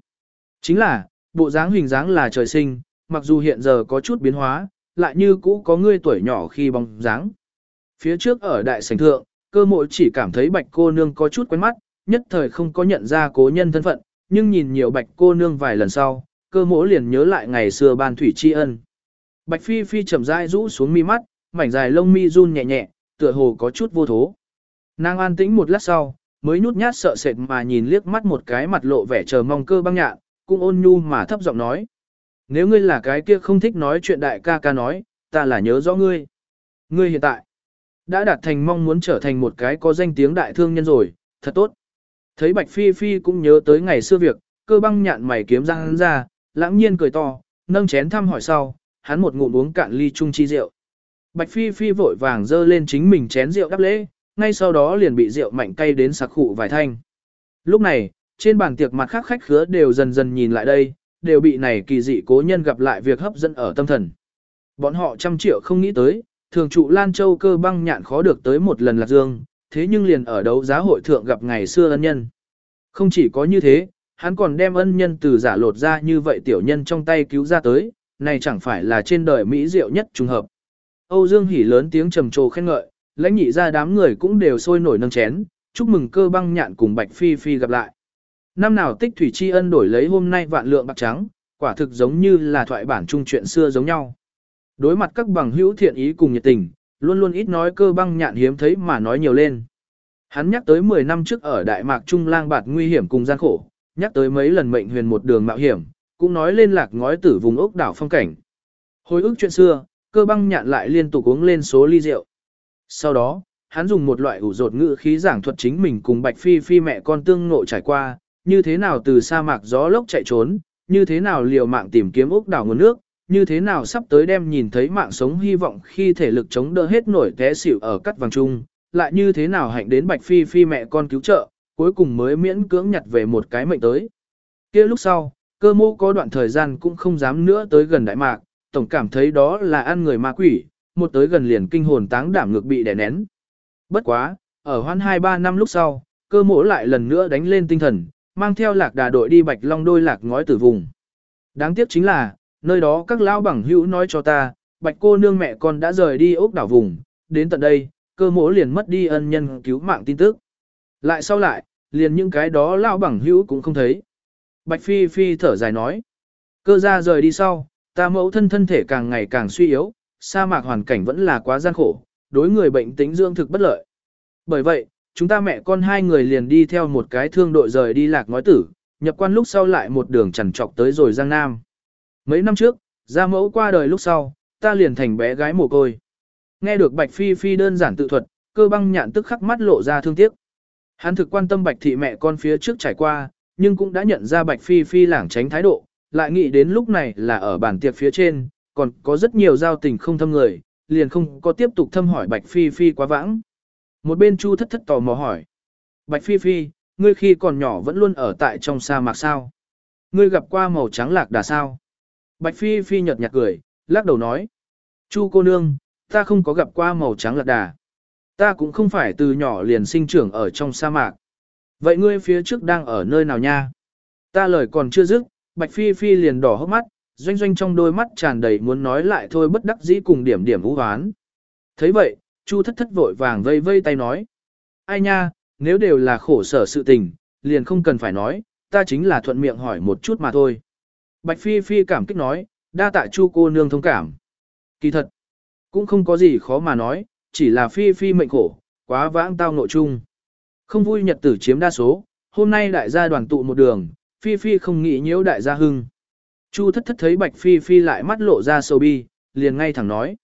Chính là, bộ dáng hình dáng là trời sinh, mặc dù hiện giờ có chút biến hóa, lại như cũ có ngươi tuổi nhỏ khi bóng dáng. Phía trước ở đại sảnh thượng, cơ mộ chỉ cảm thấy bạch cô nương có chút quen mắt, nhất thời không có nhận ra cố nhân thân phận, nhưng nhìn nhiều bạch cô nương vài lần sau, cơ mộ liền nhớ lại ngày xưa ban thủy tri ân. Bạch phi phi chậm rãi rũ xuống mi mắt, mảnh dài lông mi run nhẹ nhẹ, tựa hồ có chút vô thố. Nàng an tĩnh một lát sau, mới nhút nhát sợ sệt mà nhìn liếc mắt một cái mặt lộ vẻ chờ mong cơ băng nhạn, cũng ôn nhu mà thấp giọng nói. Nếu ngươi là cái kia không thích nói chuyện đại ca ca nói, ta là nhớ rõ ngươi. Ngươi hiện tại, đã đạt thành mong muốn trở thành một cái có danh tiếng đại thương nhân rồi, thật tốt. Thấy Bạch Phi Phi cũng nhớ tới ngày xưa việc, cơ băng nhạn mày kiếm ra hắn ra, lãng nhiên cười to, nâng chén thăm hỏi sau, hắn một ngụm uống cạn ly chung chi rượu. Bạch Phi Phi vội vàng dơ lên chính mình chén rượu đáp lễ, ngay sau đó liền bị rượu mạnh cay đến sặc khụ vài thanh. Lúc này, trên bàn tiệc mặt khác khách khứa đều dần dần nhìn lại đây, đều bị này kỳ dị cố nhân gặp lại việc hấp dẫn ở tâm thần. Bọn họ trăm triệu không nghĩ tới, thường trụ Lan Châu cơ băng nhạn khó được tới một lần lạc dương, thế nhưng liền ở đấu giá hội thượng gặp ngày xưa ân nhân. Không chỉ có như thế, hắn còn đem ân nhân từ giả lột ra như vậy tiểu nhân trong tay cứu ra tới, này chẳng phải là trên đời Mỹ diệu nhất trùng hợp. Âu Dương hỉ lớn tiếng trầm trồ khen ngợi, lãnh nhị ra đám người cũng đều sôi nổi nâng chén, chúc mừng cơ băng nhạn cùng Bạch Phi Phi gặp lại. Năm nào tích thủy tri ân đổi lấy hôm nay vạn lượng bạc trắng, quả thực giống như là thoại bản chung chuyện xưa giống nhau. Đối mặt các bằng hữu thiện ý cùng nhiệt tình, luôn luôn ít nói cơ băng nhạn hiếm thấy mà nói nhiều lên. Hắn nhắc tới 10 năm trước ở Đại Mạc Trung lang bạt nguy hiểm cùng gian khổ, nhắc tới mấy lần mệnh huyền một đường mạo hiểm, cũng nói lên lạc ngói tử vùng ốc đảo phong cảnh. Hồi ức chuyện xưa, cơ băng nhạn lại liên tục uống lên số ly rượu. Sau đó, hắn dùng một loại ủ rột ngữ khí giảng thuật chính mình cùng Bạch Phi Phi mẹ con tương ngộ trải qua, như thế nào từ sa mạc gió lốc chạy trốn, như thế nào liều mạng tìm kiếm ốc đảo nguồn nước, như thế nào sắp tới đem nhìn thấy mạng sống hy vọng khi thể lực chống đỡ hết nổi té xỉu ở cắt vàng trung, lại như thế nào hạnh đến Bạch Phi Phi mẹ con cứu trợ, cuối cùng mới miễn cưỡng nhặt về một cái mệnh tới. kia lúc sau, cơ mô có đoạn thời gian cũng không dám nữa tới gần Đại Mạc, tổng cảm thấy đó là ăn người ma quỷ, một tới gần liền kinh hồn táng đảm ngược bị đè nén. Bất quá, ở hoan 2-3 năm lúc sau, cơ mỗ lại lần nữa đánh lên tinh thần, mang theo lạc đà đội đi bạch long đôi lạc ngói từ vùng. Đáng tiếc chính là, nơi đó các lão bằng hữu nói cho ta, bạch cô nương mẹ con đã rời đi ốc đảo vùng, đến tận đây, cơ mỗ liền mất đi ân nhân cứu mạng tin tức. Lại sau lại, liền những cái đó lão bằng hữu cũng không thấy. Bạch Phi Phi thở dài nói, cơ ra rời đi sau, ta mẫu thân thân thể càng ngày càng suy yếu, sa mạc hoàn cảnh vẫn là quá gian khổ, đối người bệnh tính dưỡng thực bất lợi. Bởi vậy, chúng ta mẹ con hai người liền đi theo một cái thương đội rời đi lạc ngói tử, nhập quan lúc sau lại một đường chẳng trọc tới rồi Giang Nam. Mấy năm trước, gia mẫu qua đời lúc sau, ta liền thành bé gái mồ côi. Nghe được Bạch Phi Phi đơn giản tự thuật, cơ băng nhạn tức khắc mắt lộ ra thương tiếc. Hắn thực quan tâm Bạch thị mẹ con phía trước trải qua, nhưng cũng đã nhận ra Bạch Phi Phi lảng tránh thái độ, lại nghĩ đến lúc này là ở bàn tiệc phía trên, còn có rất nhiều giao tình không thâm người, liền không có tiếp tục thâm hỏi Bạch Phi Phi quá vãng. Một bên Chu thất thất tò mò hỏi. Bạch Phi Phi, ngươi khi còn nhỏ vẫn luôn ở tại trong sa mạc sao? Ngươi gặp qua màu trắng lạc đà sao? Bạch Phi Phi nhợt nhạt cười, lắc đầu nói. Chu cô nương, ta không có gặp qua màu trắng lạc đà. Ta cũng không phải từ nhỏ liền sinh trưởng ở trong sa mạc. Vậy ngươi phía trước đang ở nơi nào nha? Ta lời còn chưa dứt, Bạch Phi Phi liền đỏ hốc mắt, doanh doanh trong đôi mắt tràn đầy muốn nói lại thôi bất đắc dĩ cùng điểm điểm vũ hoán. thấy vậy, Chu thất thất vội vàng vây vây tay nói. Ai nha, nếu đều là khổ sở sự tình, liền không cần phải nói, ta chính là thuận miệng hỏi một chút mà thôi. Bạch Phi Phi cảm kích nói, đa tạ Chu cô nương thông cảm. Kỳ thật, cũng không có gì khó mà nói, chỉ là Phi Phi mệnh khổ, quá vãng tao nội chung. Không vui nhật tử chiếm đa số, hôm nay đại gia đoàn tụ một đường, Phi Phi không nghĩ nhiễu đại gia hưng. Chu thất thất thấy Bạch Phi Phi lại mắt lộ ra sầu bi, liền ngay thẳng nói.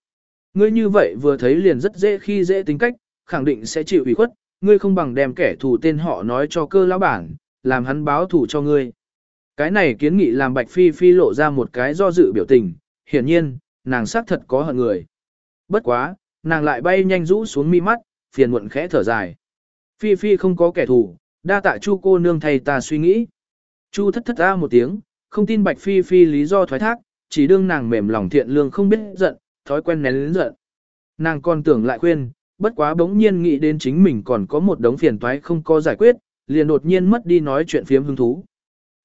Ngươi như vậy vừa thấy liền rất dễ khi dễ tính cách, khẳng định sẽ chịu ủy khuất, ngươi không bằng đem kẻ thù tên họ nói cho cơ lão bản, làm hắn báo thù cho ngươi. Cái này kiến nghị làm Bạch Phi Phi lộ ra một cái do dự biểu tình, hiển nhiên, nàng xác thật có hận người. Bất quá, nàng lại bay nhanh rũ xuống mi mắt, phiền muộn khẽ thở dài. Phi Phi không có kẻ thù, đa tạ Chu cô nương thầy ta suy nghĩ. Chu thất thất ra một tiếng, không tin Bạch Phi Phi lý do thoái thác, chỉ đương nàng mềm lòng thiện lương không biết giận, thói quen nén lớn giận. Nàng còn tưởng lại khuyên, bất quá bỗng nhiên nghĩ đến chính mình còn có một đống phiền toái không có giải quyết, liền đột nhiên mất đi nói chuyện phiếm hứng thú.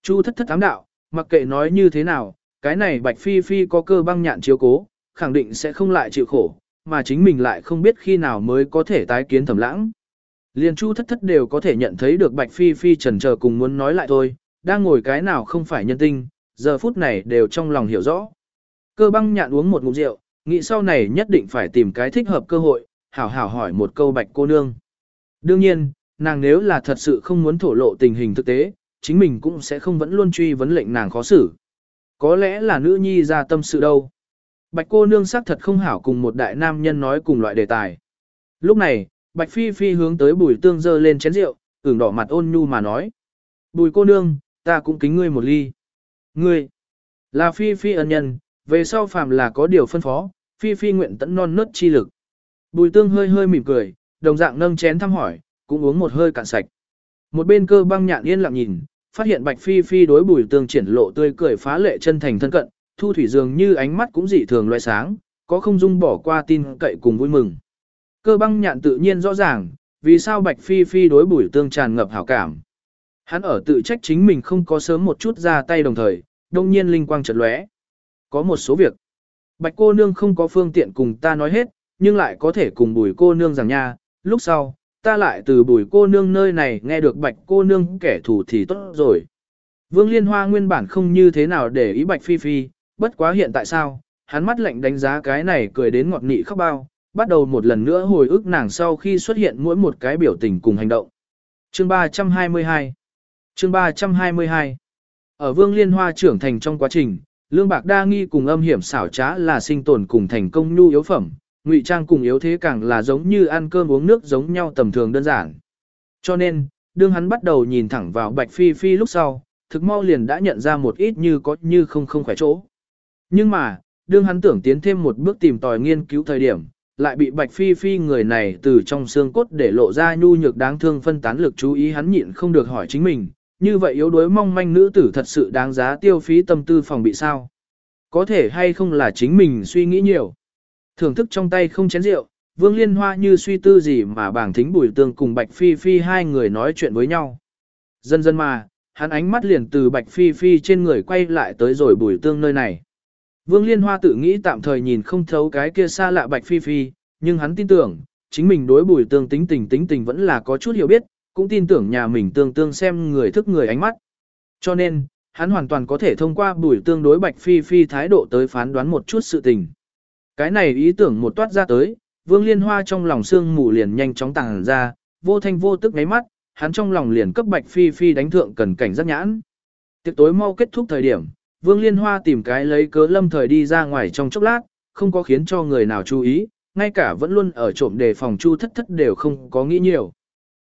Chu thất thất ám đạo, mặc kệ nói như thế nào, cái này Bạch Phi Phi có cơ băng nhạn chiếu cố, khẳng định sẽ không lại chịu khổ, mà chính mình lại không biết khi nào mới có thể tái kiến thẩm lãng. Liền Chu thất thất đều có thể nhận thấy được Bạch Phi Phi trần chờ cùng muốn nói lại thôi, đang ngồi cái nào không phải nhân tinh, giờ phút này đều trong lòng hiểu rõ. Cơ băng nhạn uống một ngụm rượu, nghĩ sau này nhất định phải tìm cái thích hợp cơ hội, hảo hảo hỏi một câu bạch cô nương. Đương nhiên, nàng nếu là thật sự không muốn thổ lộ tình hình thực tế, chính mình cũng sẽ không vẫn luôn truy vấn lệnh nàng khó xử. Có lẽ là nữ nhi ra tâm sự đâu. Bạch cô nương xác thật không hảo cùng một đại nam nhân nói cùng loại đề tài. Lúc này, Bạch Phi Phi hướng tới bùi tương dơ lên chén rượu, ửng đỏ mặt ôn nhu mà nói. Bùi cô nương, ta cũng kính ngươi một ly. Ngươi, là Phi Phi ân nhân, về sau phàm là có điều phân phó, Phi Phi nguyện tận non nớt chi lực. Bùi tương hơi hơi mỉm cười, đồng dạng nâng chén thăm hỏi, cũng uống một hơi cạn sạch. Một bên cơ băng nhạn yên lặng nhìn, phát hiện Bạch Phi Phi đối bùi tương triển lộ tươi cười phá lệ chân thành thân cận, thu thủy dường như ánh mắt cũng dị thường loại sáng, có không dung bỏ qua tin cậy cùng vui mừng. Cơ băng nhạn tự nhiên rõ ràng, vì sao Bạch Phi Phi đối bùi tương tràn ngập hảo cảm. Hắn ở tự trách chính mình không có sớm một chút ra tay đồng thời, đông nhiên linh quang chợt lóe. Có một số việc, Bạch cô nương không có phương tiện cùng ta nói hết, nhưng lại có thể cùng bùi cô nương rằng nha, lúc sau, ta lại từ bùi cô nương nơi này nghe được bạch cô nương kẻ thù thì tốt rồi. Vương Liên Hoa nguyên bản không như thế nào để ý bạch phi phi, bất quá hiện tại sao, hắn mắt lạnh đánh giá cái này cười đến ngọt nị khóc bao, bắt đầu một lần nữa hồi ức nàng sau khi xuất hiện mỗi một cái biểu tình cùng hành động. Chương 322 Chương 322 Ở Vương Liên Hoa trưởng thành trong quá trình, Lương Bạc Đa nghi cùng âm hiểm xảo trá là sinh tồn cùng thành công nhu yếu phẩm, ngụy trang cùng yếu thế càng là giống như ăn cơm uống nước giống nhau tầm thường đơn giản. Cho nên, đương hắn bắt đầu nhìn thẳng vào Bạch Phi Phi lúc sau, thực mau liền đã nhận ra một ít như có như không không khỏe chỗ. Nhưng mà, đương hắn tưởng tiến thêm một bước tìm tòi nghiên cứu thời điểm, lại bị Bạch Phi Phi người này từ trong xương cốt để lộ ra nhu nhược đáng thương phân tán lực chú ý hắn nhịn không được hỏi chính mình, như vậy yếu đuối mong manh nữ tử thật sự đáng giá tiêu phí tâm tư phòng bị sao? Có thể hay không là chính mình suy nghĩ nhiều? Thưởng thức trong tay không chén rượu, Vương Liên Hoa như suy tư gì mà bảng thính bùi tương cùng Bạch Phi Phi hai người nói chuyện với nhau. Dần dần mà, hắn ánh mắt liền từ Bạch Phi Phi trên người quay lại tới rồi bùi tương nơi này. Vương Liên Hoa tự nghĩ tạm thời nhìn không thấu cái kia xa lạ Bạch Phi Phi, nhưng hắn tin tưởng, chính mình đối bùi tương tính tình tính tình vẫn là có chút hiểu biết, cũng tin tưởng nhà mình tương tương xem người thức người ánh mắt. Cho nên, hắn hoàn toàn có thể thông qua bùi tương đối Bạch Phi Phi thái độ tới phán đoán một chút sự tình. Cái này ý tưởng một toát ra tới, Vương Liên Hoa trong lòng xương mù liền nhanh chóng tàng ra, vô thanh vô tức ngáy mắt, hắn trong lòng liền cấp Bạch Phi Phi đánh thượng cần cảnh giác nhãn. Tiệc tối mau kết thúc thời điểm, Vương Liên Hoa tìm cái lấy cớ lâm thời đi ra ngoài trong chốc lát, không có khiến cho người nào chú ý, ngay cả vẫn luôn ở trộm đề phòng chu thất thất đều không có nghĩ nhiều.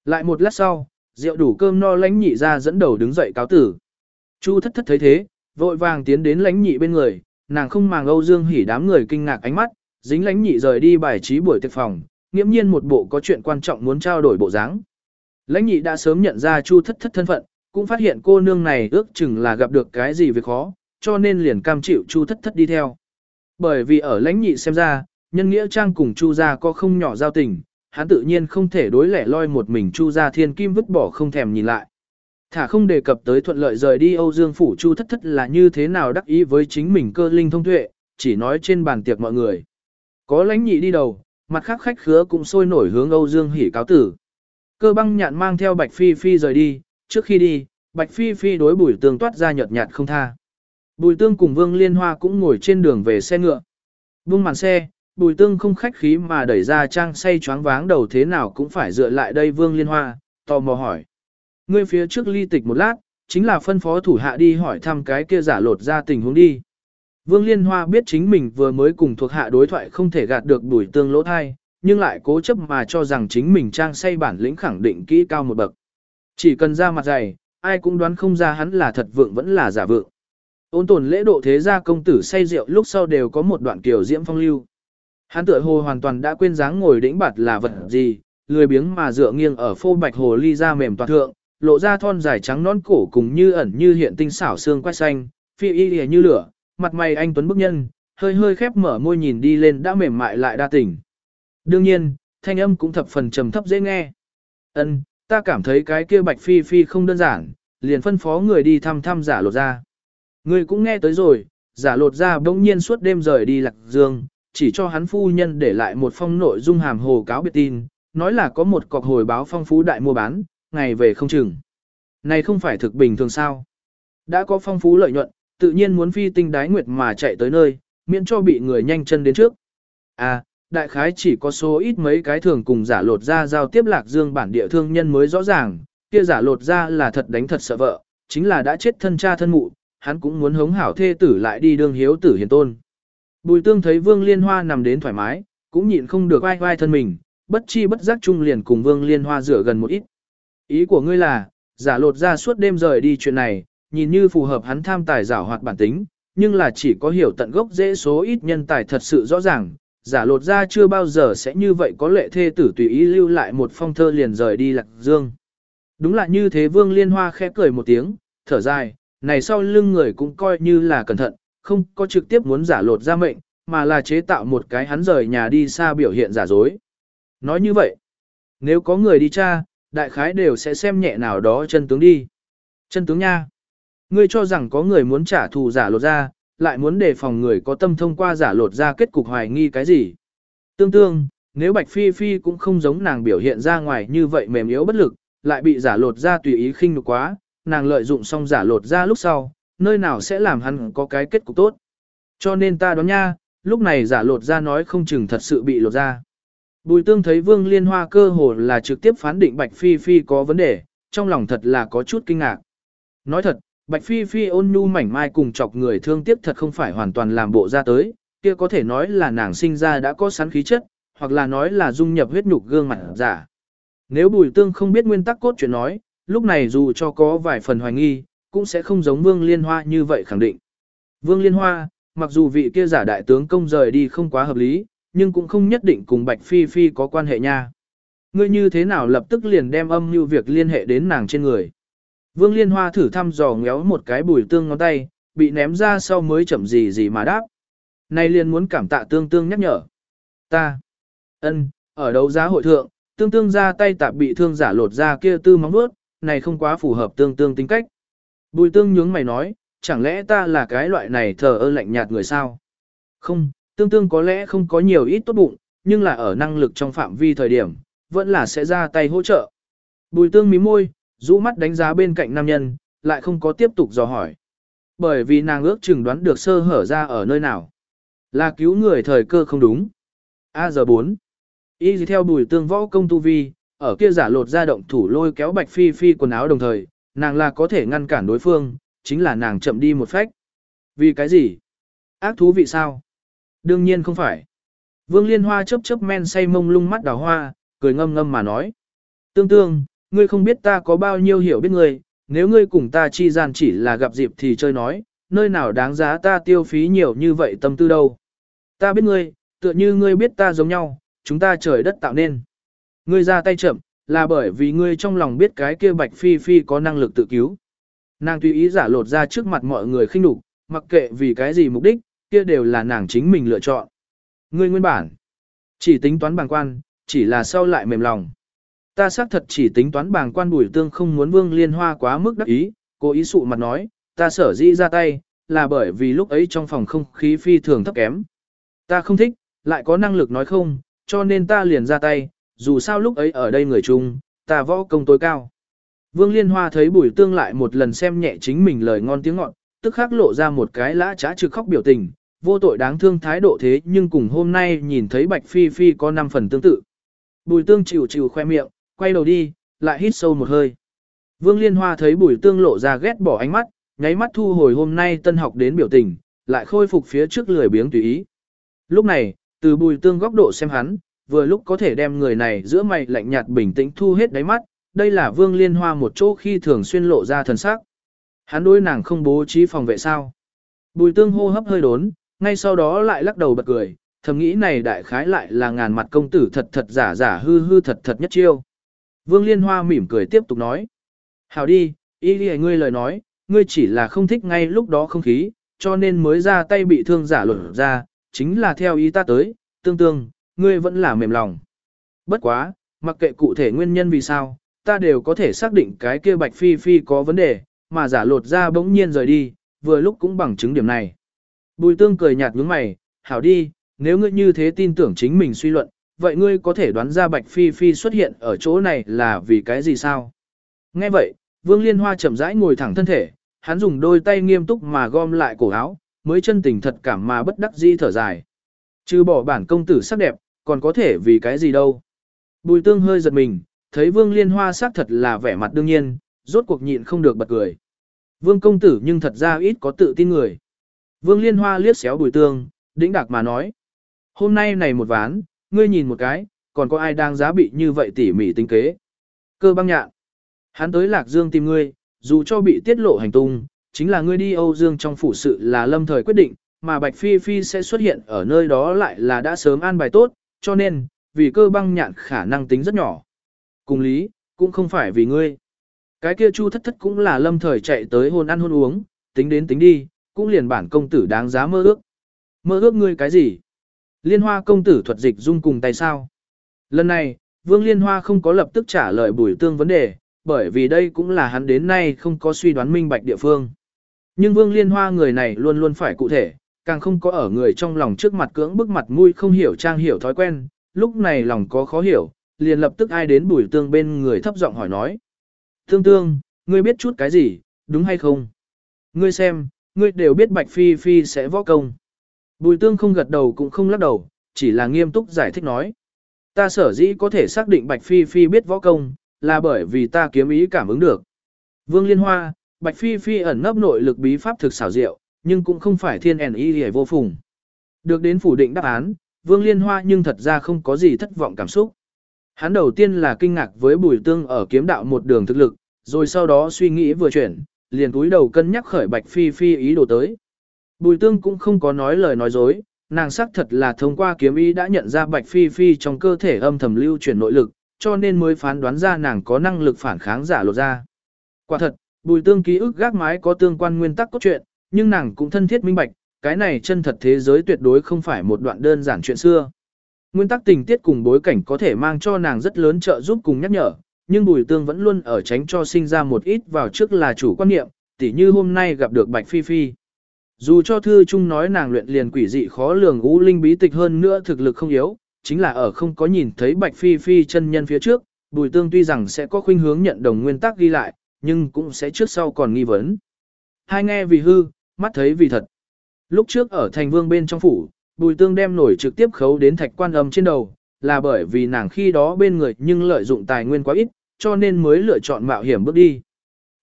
Lại một lát sau, rượu đủ cơm no lãnh nhị ra dẫn đầu đứng dậy cáo tử. Chu thất thất thấy thế, vội vàng tiến đến lãnh nhị bên người, nàng không màng Âu Dương hỉ đám người kinh ngạc ánh mắt, dính lãnh nhị rời đi bài trí buổi tiệc phòng, nghiễm nhiên một bộ có chuyện quan trọng muốn trao đổi bộ dáng. Lãnh nhị đã sớm nhận ra Chu thất thất thân phận, cũng phát hiện cô nương này ước chừng là gặp được cái gì việc khó, cho nên liền cam chịu Chu thất thất đi theo. Bởi vì ở lãnh nhị xem ra, nhân nghĩa trang cùng Chu gia có không nhỏ giao tình, hắn tự nhiên không thể đối lẻ loi một mình Chu gia thiên kim vứt bỏ không thèm nhìn lại. Thả không đề cập tới thuận lợi rời đi Âu Dương Phủ Chu thất thất là như thế nào đắc ý với chính mình cơ linh thông tuệ, chỉ nói trên bàn tiệc mọi người. Có lãnh nhị đi đầu, mặt khác khách khứa cũng sôi nổi hướng Âu Dương hỉ cáo tử. Cơ băng nhạn mang theo Bạch Phi Phi rời đi, trước khi đi, Bạch Phi Phi đối bùi tương toát ra nhợt nhạt không tha. Bùi tương cùng Vương Liên Hoa cũng ngồi trên đường về xe ngựa. Vương màn xe, bùi tương không khách khí mà đẩy ra trang say choáng váng đầu thế nào cũng phải dựa lại đây Vương Liên Hoa, tò mò hỏi. Ngươi phía trước ly tịch một lát, chính là phân phó thủ hạ đi hỏi thăm cái kia giả lột ra tình huống đi. Vương Liên Hoa biết chính mình vừa mới cùng thuộc hạ đối thoại không thể gạt được bùi tương lỗ thai, nhưng lại cố chấp mà cho rằng chính mình trang say bản lĩnh khẳng định kỹ cao một bậc. Chỉ cần ra mặt dày, ai cũng đoán không ra hắn là thật vượng vẫn là giả vượng. Ôn tồn lễ độ thế gia công tử say rượu lúc sau đều có một đoạn kiểu diễm phong lưu. Hắn tựa hồ hoàn toàn đã quên dáng ngồi đĩnh bạt là vật gì, lười biếng mà dựa nghiêng ở phô bạch hồ ly ra mềm toàn thượng, lộ ra thon dài trắng non cổ cùng như ẩn như hiện tinh xảo xương quai xanh, phi y lìa như lửa, mặt mày anh tuấn bức nhân, hơi hơi khép mở môi nhìn đi lên đã mềm mại lại đa tình. Đương nhiên, thanh âm cũng thập phần trầm thấp dễ nghe. Ân, ta cảm thấy cái kia bạch phi phi không đơn giản, liền phân phó người đi thăm thăm giả lột ra. Người cũng nghe tới rồi, giả lột ra bỗng nhiên suốt đêm rời đi lạc dương, chỉ cho hắn phu nhân để lại một phong nội dung hàm hồ cáo biệt tin, nói là có một cọc hồi báo phong phú đại mua bán, ngày về không chừng. Này không phải thực bình thường sao? Đã có phong phú lợi nhuận, tự nhiên muốn phi tinh đái nguyệt mà chạy tới nơi, miễn cho bị người nhanh chân đến trước. À, đại khái chỉ có số ít mấy cái thường cùng giả lột ra giao tiếp lạc dương bản địa thương nhân mới rõ ràng, kia giả lột ra là thật đánh thật sợ vợ, chính là đã chết thân cha thân mụ, hắn cũng muốn hống hảo thê tử lại đi đương hiếu tử hiền tôn. Bùi tương thấy vương liên hoa nằm đến thoải mái, cũng nhịn không được ai vai thân mình, bất chi bất giác chung liền cùng vương liên hoa rửa gần một ít. Ý của ngươi là, giả lột ra suốt đêm rời đi chuyện này, nhìn như phù hợp hắn tham tài giả hoạt bản tính, nhưng là chỉ có hiểu tận gốc dễ số ít nhân tài thật sự rõ ràng, giả lột ra chưa bao giờ sẽ như vậy có lệ thê tử tùy ý lưu lại một phong thơ liền rời đi lạc dương. Đúng là như thế vương liên hoa khẽ cười một tiếng, thở dài, này sau lưng người cũng coi như là cẩn thận, không có trực tiếp muốn giả lột ra mệnh, mà là chế tạo một cái hắn rời nhà đi xa biểu hiện giả dối. Nói như vậy, nếu có người đi tra, đại khái đều sẽ xem nhẹ nào đó chân tướng đi. Chân tướng nha. Ngươi cho rằng có người muốn trả thù giả lột ra, lại muốn đề phòng người có tâm thông qua giả lột ra kết cục hoài nghi cái gì. Tương tương, nếu Bạch Phi Phi cũng không giống nàng biểu hiện ra ngoài như vậy mềm yếu bất lực, lại bị giả lột ra tùy ý khinh nhục quá, nàng lợi dụng xong giả lột ra lúc sau, nơi nào sẽ làm hắn có cái kết cục tốt. Cho nên ta đoán nha, lúc này giả lột ra nói không chừng thật sự bị lột ra. Bùi tương thấy vương liên hoa cơ hồ là trực tiếp phán định Bạch Phi Phi có vấn đề, trong lòng thật là có chút kinh ngạc. Nói thật, Bạch Phi Phi ôn nhu mảnh mai cùng chọc người thương tiếc thật không phải hoàn toàn làm bộ ra tới, kia có thể nói là nàng sinh ra đã có sẵn khí chất, hoặc là nói là dung nhập huyết nhục gương mặt giả. Nếu bùi tương không biết nguyên tắc cốt chuyện nói, lúc này dù cho có vài phần hoài nghi, cũng sẽ không giống Vương Liên Hoa như vậy khẳng định. Vương Liên Hoa, mặc dù vị kia giả đại tướng công rời đi không quá hợp lý, nhưng cũng không nhất định cùng Bạch Phi Phi có quan hệ nha. Ngươi như thế nào lập tức liền đem âm mưu việc liên hệ đến nàng trên người. Vương Liên Hoa thử thăm dò ngéo một cái bùi tương ngón tay, bị ném ra sau mới chậm gì gì mà đáp. Này liền muốn cảm tạ tương tương nhắc nhở. Ta. ân, ở đấu giá hội thượng, tương tương ra tay tạp bị thương giả lột ra kia tư móng vuốt, này không quá phù hợp tương tương tính cách. Bùi tương nhướng mày nói, chẳng lẽ ta là cái loại này thờ ơ lạnh nhạt người sao? Không, tương tương có lẽ không có nhiều ít tốt bụng, nhưng là ở năng lực trong phạm vi thời điểm, vẫn là sẽ ra tay hỗ trợ. Bùi tương mí môi, rũ mắt đánh giá bên cạnh nam nhân, lại không có tiếp tục dò hỏi. Bởi vì nàng ước chừng đoán được sơ hở ra ở nơi nào. Là cứu người thời cơ không đúng. A giờ 4. Y theo bùi tương võ công tu vi, ở kia giả lột ra động thủ lôi kéo bạch phi phi quần áo đồng thời, nàng là có thể ngăn cản đối phương, chính là nàng chậm đi một phách. Vì cái gì? Ác thú vị sao? Đương nhiên không phải. Vương Liên Hoa chớp chớp men say mông lung mắt đào hoa, cười ngâm ngâm mà nói. Tương tương, ngươi không biết ta có bao nhiêu hiểu biết ngươi, nếu ngươi cùng ta chi gian chỉ là gặp dịp thì chơi nói, nơi nào đáng giá ta tiêu phí nhiều như vậy tâm tư đâu. Ta biết ngươi, tựa như ngươi biết ta giống nhau, chúng ta trời đất tạo nên. Ngươi ra tay chậm, là bởi vì ngươi trong lòng biết cái kia bạch phi phi có năng lực tự cứu. Nàng tùy ý giả lột ra trước mặt mọi người khinh đục, mặc kệ vì cái gì mục đích, kia đều là nàng chính mình lựa chọn. Ngươi nguyên bản, chỉ tính toán bằng quan, chỉ là sau lại mềm lòng. Ta xác thật chỉ tính toán bàng quan bùi tương không muốn vương liên hoa quá mức đắc ý, cố ý sụ mặt nói, ta sở dĩ ra tay, là bởi vì lúc ấy trong phòng không khí phi thường thấp kém. Ta không thích, lại có năng lực nói không, cho nên ta liền ra tay, dù sao lúc ấy ở đây người chung, ta võ công tối cao. Vương Liên Hoa thấy bùi tương lại một lần xem nhẹ chính mình lời ngon tiếng ngọt, tức khắc lộ ra một cái lã trá trực khóc biểu tình, vô tội đáng thương thái độ thế nhưng cùng hôm nay nhìn thấy Bạch Phi Phi có 5 phần tương tự. Bùi tương chịu chịu khoe miệng, quay đầu đi, lại hít sâu một hơi. Vương Liên Hoa thấy bùi tương lộ ra ghét bỏ ánh mắt, nháy mắt thu hồi hôm nay tân học đến biểu tình, lại khôi phục phía trước lười biếng tùy ý. Lúc này, từ bùi tương góc độ xem hắn, vừa lúc có thể đem người này giữa mày lạnh nhạt bình tĩnh thu hết đáy mắt, đây là Vương Liên Hoa một chỗ khi thường xuyên lộ ra thần sắc. Hắn đối nàng không bố trí phòng vệ sao. Bùi tương hô hấp hơi đốn, ngay sau đó lại lắc đầu bật cười, thầm nghĩ này đại khái lại là ngàn mặt công tử thật thật giả giả hư hư thật thật nhất chiêu. Vương Liên Hoa mỉm cười tiếp tục nói. Hảo đi, ý đi ngươi lời nói, ngươi chỉ là không thích ngay lúc đó không khí, cho nên mới ra tay bị thương giả luận ra, chính là theo ý ta tới, tương tương, ngươi vẫn là mềm lòng. Bất quá, mặc kệ cụ thể nguyên nhân vì sao, ta đều có thể xác định cái kia bạch phi phi có vấn đề, mà giả lột ra bỗng nhiên rời đi, vừa lúc cũng bằng chứng điểm này. Bùi tương cười nhạt nhướng mày, hảo đi, nếu ngươi như thế tin tưởng chính mình suy luận, vậy ngươi có thể đoán ra Bạch Phi Phi xuất hiện ở chỗ này là vì cái gì sao? Nghe vậy, Vương Liên Hoa chậm rãi ngồi thẳng thân thể, hắn dùng đôi tay nghiêm túc mà gom lại cổ áo, mới chân tình thật cảm mà bất đắc dĩ thở dài. Trừ bỏ bản công tử sắc đẹp, còn có thể vì cái gì đâu? Bùi tương hơi giật mình, thấy Vương Liên Hoa sắc thật là vẻ mặt đương nhiên, rốt cuộc nhịn không được bật cười. Vương công tử nhưng thật ra ít có tự tin người. Vương Liên Hoa liếc xéo bùi tương, đĩnh đạc mà nói. Hôm nay này một ván, ngươi nhìn một cái, còn có ai đang giá bị như vậy tỉ mỉ tính kế. Cơ băng nhạn. Hắn tới Lạc Dương tìm ngươi, dù cho bị tiết lộ hành tung, chính là ngươi đi Âu Dương trong phủ sự là lâm thời quyết định, mà Bạch Phi Phi sẽ xuất hiện ở nơi đó lại là đã sớm an bài tốt, cho nên, vì cơ băng nhạn khả năng tính rất nhỏ. Cùng lý, cũng không phải vì ngươi. Cái kia chu thất thất cũng là lâm thời chạy tới hôn ăn hôn uống, tính đến tính đi, cũng liền bản công tử đáng giá mơ ước. Mơ ước ngươi cái gì? Liên hoa công tử thuật dịch dung cùng tay sao? Lần này, Vương Liên Hoa không có lập tức trả lời bùi tương vấn đề, bởi vì đây cũng là hắn đến nay không có suy đoán minh bạch địa phương. Nhưng Vương Liên Hoa người này luôn luôn phải cụ thể, càng không có ở người trong lòng trước mặt cưỡng bức mặt mũi không hiểu trang hiểu thói quen, lúc này lòng có khó hiểu, liền lập tức ai đến bùi tương bên người thấp giọng hỏi nói. Tương tương, ngươi biết chút cái gì, đúng hay không? Ngươi xem, ngươi đều biết Bạch Phi Phi sẽ võ công. Bùi tương không gật đầu cũng không lắc đầu, chỉ là nghiêm túc giải thích nói. Ta sở dĩ có thể xác định Bạch Phi Phi biết võ công, là bởi vì ta kiếm ý cảm ứng được. Vương Liên Hoa, Bạch Phi Phi ẩn nấp nội lực bí pháp thực xảo diệu, nhưng cũng không phải thiên ẻn y hề vô phùng. Được đến phủ định đáp án, Vương Liên Hoa nhưng thật ra không có gì thất vọng cảm xúc. Hắn đầu tiên là kinh ngạc với bùi tương ở kiếm đạo một đường thực lực, rồi sau đó suy nghĩ vừa chuyển, liền túi đầu cân nhắc khởi Bạch Phi Phi ý đồ tới. Bùi tương cũng không có nói lời nói dối, nàng xác thật là thông qua kiếm ý đã nhận ra Bạch Phi Phi trong cơ thể âm thầm lưu chuyển nội lực, cho nên mới phán đoán ra nàng có năng lực phản kháng giả lột ra. Quả thật, bùi tương ký ức gác mái có tương quan nguyên tắc cốt truyện, nhưng nàng cũng thân thiết minh bạch, cái này chân thật thế giới tuyệt đối không phải một đoạn đơn giản chuyện xưa. Nguyên tắc tình tiết cùng bối cảnh có thể mang cho nàng rất lớn trợ giúp cùng nhắc nhở, nhưng Bùi Tương vẫn luôn ở tránh cho sinh ra một ít vào trước là chủ quan niệm, tỉ như hôm nay gặp được Bạch Phi Phi. Dù cho thư chung nói nàng luyện liền quỷ dị khó lường ngũ linh bí tịch hơn nữa thực lực không yếu, chính là ở không có nhìn thấy Bạch Phi Phi chân nhân phía trước, Bùi Tương tuy rằng sẽ có khuynh hướng nhận đồng nguyên tắc ghi lại, nhưng cũng sẽ trước sau còn nghi vấn. Hai nghe vì hư, mắt thấy vì thật. Lúc trước ở thành vương bên trong phủ, Bùi Tương đem nổi trực tiếp khấu đến thạch quan âm trên đầu, là bởi vì nàng khi đó bên người nhưng lợi dụng tài nguyên quá ít, cho nên mới lựa chọn mạo hiểm bước đi.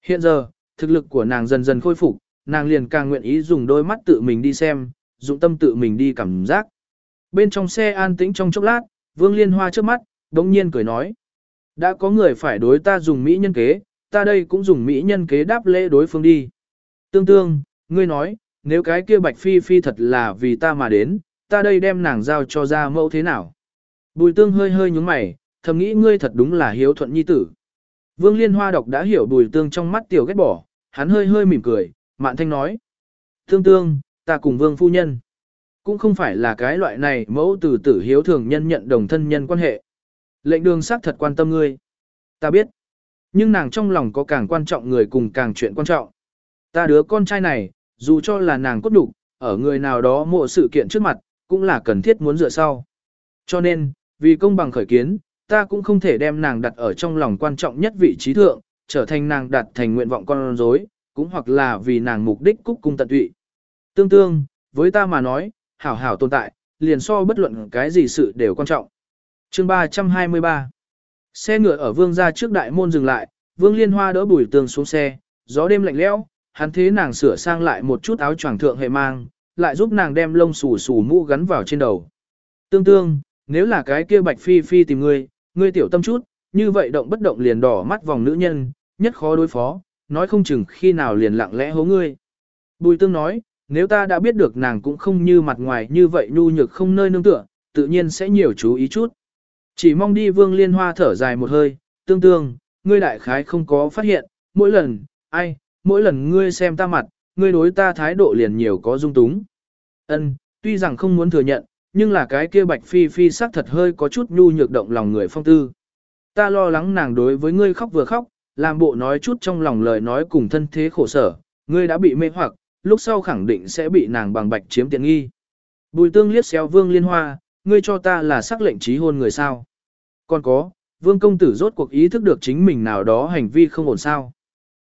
Hiện giờ, thực lực của nàng dần dần khôi phục, nàng liền càng nguyện ý dùng đôi mắt tự mình đi xem, dụng tâm tự mình đi cảm giác. Bên trong xe an tĩnh trong chốc lát, Vương Liên Hoa trước mắt, đống nhiên cười nói. Đã có người phải đối ta dùng mỹ nhân kế, ta đây cũng dùng mỹ nhân kế đáp lễ đối phương đi. Tương tương, ngươi nói, nếu cái kia bạch phi phi thật là vì ta mà đến, ta đây đem nàng giao cho ra mẫu thế nào. Bùi tương hơi hơi nhúng mày, thầm nghĩ ngươi thật đúng là hiếu thuận nhi tử. Vương Liên Hoa đọc đã hiểu bùi tương trong mắt tiểu ghét bỏ, hắn hơi hơi mỉm cười, mạn thanh nói. Tương tương, ta cùng vương phu nhân. Cũng không phải là cái loại này mẫu tử tử hiếu thường nhân nhận đồng thân nhân quan hệ. Lệnh đường xác thật quan tâm ngươi. Ta biết. Nhưng nàng trong lòng có càng quan trọng người cùng càng chuyện quan trọng. Ta đứa con trai này, dù cho là nàng cốt đủ, ở người nào đó mộ sự kiện trước mặt, cũng là cần thiết muốn dựa sau. Cho nên, vì công bằng khởi kiến, ta cũng không thể đem nàng đặt ở trong lòng quan trọng nhất vị trí thượng, trở thành nàng đặt thành nguyện vọng con rối, cũng hoặc là vì nàng mục đích cúc cung tận tụy. Tương tương, với ta mà nói, hảo hảo tồn tại, liền so bất luận cái gì sự đều quan trọng. Chương 323 Xe ngựa ở vương gia trước đại môn dừng lại, vương liên hoa đỡ bùi tường xuống xe, gió đêm lạnh lẽo, hắn thế nàng sửa sang lại một chút áo choàng thượng hệ mang, lại giúp nàng đem lông xù xù mũ gắn vào trên đầu. Tương tương, nếu là cái kia bạch phi phi tìm ngươi, ngươi tiểu tâm chút, như vậy động bất động liền đỏ mắt vòng nữ nhân, nhất khó đối phó, nói không chừng khi nào liền lặng lẽ hố ngươi. Bùi tương nói, nếu ta đã biết được nàng cũng không như mặt ngoài như vậy nhu nhược không nơi nương tựa, tự nhiên sẽ nhiều chú ý chút. Chỉ mong đi vương liên hoa thở dài một hơi, tương tương, ngươi đại khái không có phát hiện, mỗi lần, ai, mỗi lần ngươi xem ta mặt, ngươi đối ta thái độ liền nhiều có dung túng. Ân, tuy rằng không muốn thừa nhận, nhưng là cái kia bạch phi phi sắc thật hơi có chút nhu nhược động lòng người phong tư. Ta lo lắng nàng đối với ngươi khóc vừa khóc, làm bộ nói chút trong lòng lời nói cùng thân thế khổ sở, ngươi đã bị mê hoặc, lúc sau khẳng định sẽ bị nàng bằng bạch chiếm tiện nghi. Bùi tương liếc xéo vương liên hoa, ngươi cho ta là sắc lệnh trí hôn người sao. Còn có, vương công tử rốt cuộc ý thức được chính mình nào đó hành vi không ổn sao.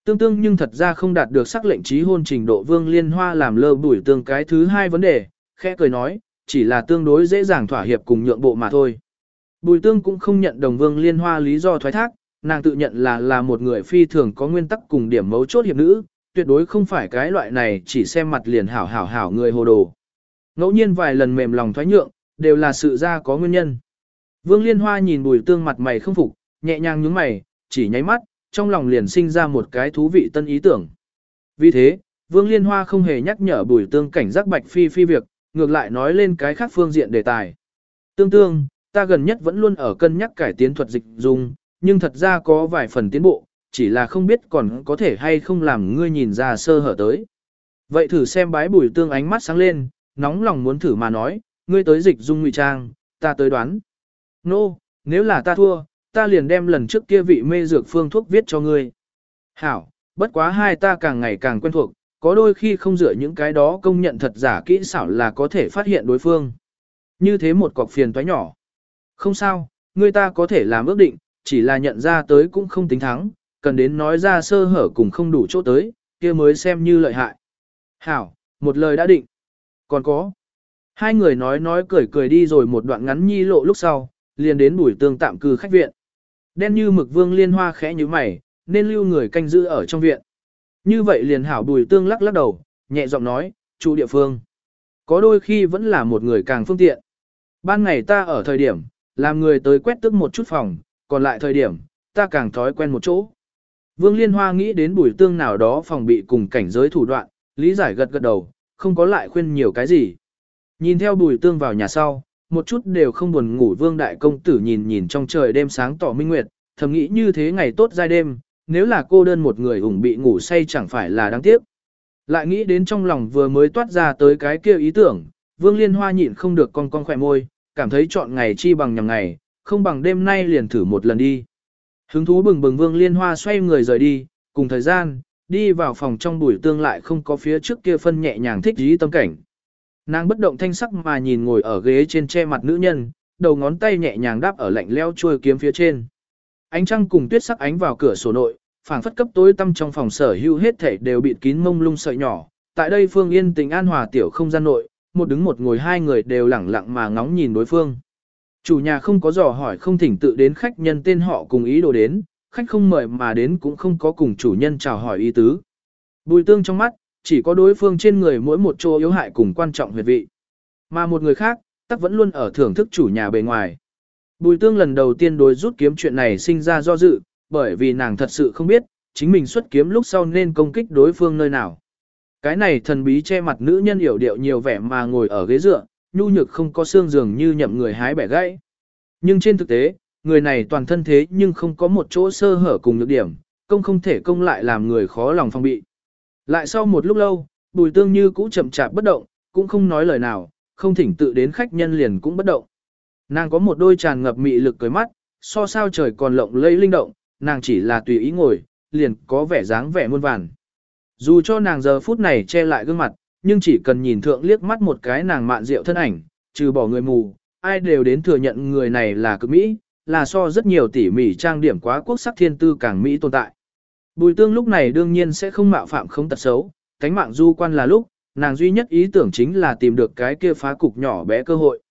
Tương tương nhưng thật ra không đạt được sắc lệnh trí hôn trình độ vương liên hoa làm lơ bùi tương cái thứ hai vấn đề, khẽ cười nói, chỉ là tương đối dễ dàng thỏa hiệp cùng nhượng bộ mà thôi. Bùi tương cũng không nhận đồng vương liên hoa lý do thoái thác, nàng tự nhận là là một người phi thường có nguyên tắc cùng điểm mấu chốt hiệp nữ, tuyệt đối không phải cái loại này chỉ xem mặt liền hảo hảo hảo người hồ đồ. Ngẫu nhiên vài lần mềm lòng thoái nhượng, đều là sự ra có nguyên nhân. Vương Liên Hoa nhìn bùi tương mặt mày không phục, nhẹ nhàng nhướng mày, chỉ nháy mắt, trong lòng liền sinh ra một cái thú vị tân ý tưởng. Vì thế, Vương Liên Hoa không hề nhắc nhở bùi tương cảnh giác bạch phi phi việc, ngược lại nói lên cái khác phương diện đề tài. Tương tương, ta gần nhất vẫn luôn ở cân nhắc cải tiến thuật dịch dùng, nhưng thật ra có vài phần tiến bộ, chỉ là không biết còn có thể hay không làm ngươi nhìn ra sơ hở tới. Vậy thử xem bái bùi tương ánh mắt sáng lên, nóng lòng muốn thử mà nói, ngươi tới dịch dung ngụy trang, ta tới đoán. Nô, no, nếu là ta thua, ta liền đem lần trước kia vị mê dược phương thuốc viết cho ngươi. Hảo, bất quá hai ta càng ngày càng quen thuộc, có đôi khi không dựa những cái đó công nhận thật giả kỹ xảo là có thể phát hiện đối phương. Như thế một cọc phiền toái nhỏ. Không sao, người ta có thể làm ước định, chỉ là nhận ra tới cũng không tính thắng, cần đến nói ra sơ hở cùng không đủ chỗ tới, kia mới xem như lợi hại. Hảo, một lời đã định. Còn có. Hai người nói nói cười cười đi rồi một đoạn ngắn nhi lộ lúc sau, liền đến buổi tương tạm cư khách viện. Đen như mực vương liên hoa khẽ như mày, nên lưu người canh giữ ở trong viện. Như vậy liền hảo bùi tương lắc lắc đầu, nhẹ giọng nói, chủ địa phương. Có đôi khi vẫn là một người càng phương tiện. Ban ngày ta ở thời điểm, làm người tới quét tức một chút phòng, còn lại thời điểm, ta càng thói quen một chỗ. Vương Liên Hoa nghĩ đến bùi tương nào đó phòng bị cùng cảnh giới thủ đoạn, lý giải gật gật đầu, không có lại khuyên nhiều cái gì. Nhìn theo bùi tương vào nhà sau, một chút đều không buồn ngủ vương đại công tử nhìn nhìn trong trời đêm sáng tỏ minh nguyệt, thầm nghĩ như thế ngày tốt giai đêm, nếu là cô đơn một người ủng bị ngủ say chẳng phải là đáng tiếc. Lại nghĩ đến trong lòng vừa mới toát ra tới cái kia ý tưởng, vương liên hoa nhịn không được con con khỏe môi, cảm thấy chọn ngày chi bằng nhằm ngày, không bằng đêm nay liền thử một lần đi. Hứng thú bừng bừng Vương Liên Hoa xoay người rời đi, cùng thời gian, đi vào phòng trong bụi tương lại không có phía trước kia phân nhẹ nhàng thích dí tâm cảnh. Nàng bất động thanh sắc mà nhìn ngồi ở ghế trên che mặt nữ nhân, đầu ngón tay nhẹ nhàng đáp ở lạnh leo chuôi kiếm phía trên. Ánh trăng cùng tuyết sắc ánh vào cửa sổ nội, phảng phất cấp tối tăm trong phòng sở hữu hết thể đều bị kín mông lung sợi nhỏ. Tại đây Phương Yên tình an hòa tiểu không gian nội, một đứng một ngồi hai người đều lẳng lặng mà ngóng nhìn đối phương. Chủ nhà không có dò hỏi không thỉnh tự đến khách nhân tên họ cùng ý đồ đến, khách không mời mà đến cũng không có cùng chủ nhân chào hỏi ý tứ. Bùi tương trong mắt, chỉ có đối phương trên người mỗi một chỗ yếu hại cùng quan trọng huyệt vị. Mà một người khác, tắc vẫn luôn ở thưởng thức chủ nhà bề ngoài. Bùi tương lần đầu tiên đối rút kiếm chuyện này sinh ra do dự, bởi vì nàng thật sự không biết, chính mình xuất kiếm lúc sau nên công kích đối phương nơi nào. Cái này thần bí che mặt nữ nhân hiểu điệu nhiều vẻ mà ngồi ở ghế dựa, nhu nhược không có xương dường như nhậm người hái bẻ gãy. Nhưng trên thực tế, người này toàn thân thế nhưng không có một chỗ sơ hở cùng nhược điểm, công không thể công lại làm người khó lòng phong bị. Lại sau một lúc lâu, bùi tương như cũ chậm chạp bất động, cũng không nói lời nào, không thỉnh tự đến khách nhân liền cũng bất động. Nàng có một đôi tràn ngập mị lực cười mắt, so sao trời còn lộng lẫy linh động, nàng chỉ là tùy ý ngồi, liền có vẻ dáng vẻ muôn vàn. Dù cho nàng giờ phút này che lại gương mặt, nhưng chỉ cần nhìn thượng liếc mắt một cái nàng mạn rượu thân ảnh, trừ bỏ người mù, ai đều đến thừa nhận người này là cực mỹ, là so rất nhiều tỉ mỉ trang điểm quá quốc sắc thiên tư càng mỹ tồn tại. Bùi tương lúc này đương nhiên sẽ không mạo phạm không tật xấu, cánh mạng du quan là lúc, nàng duy nhất ý tưởng chính là tìm được cái kia phá cục nhỏ bé cơ hội.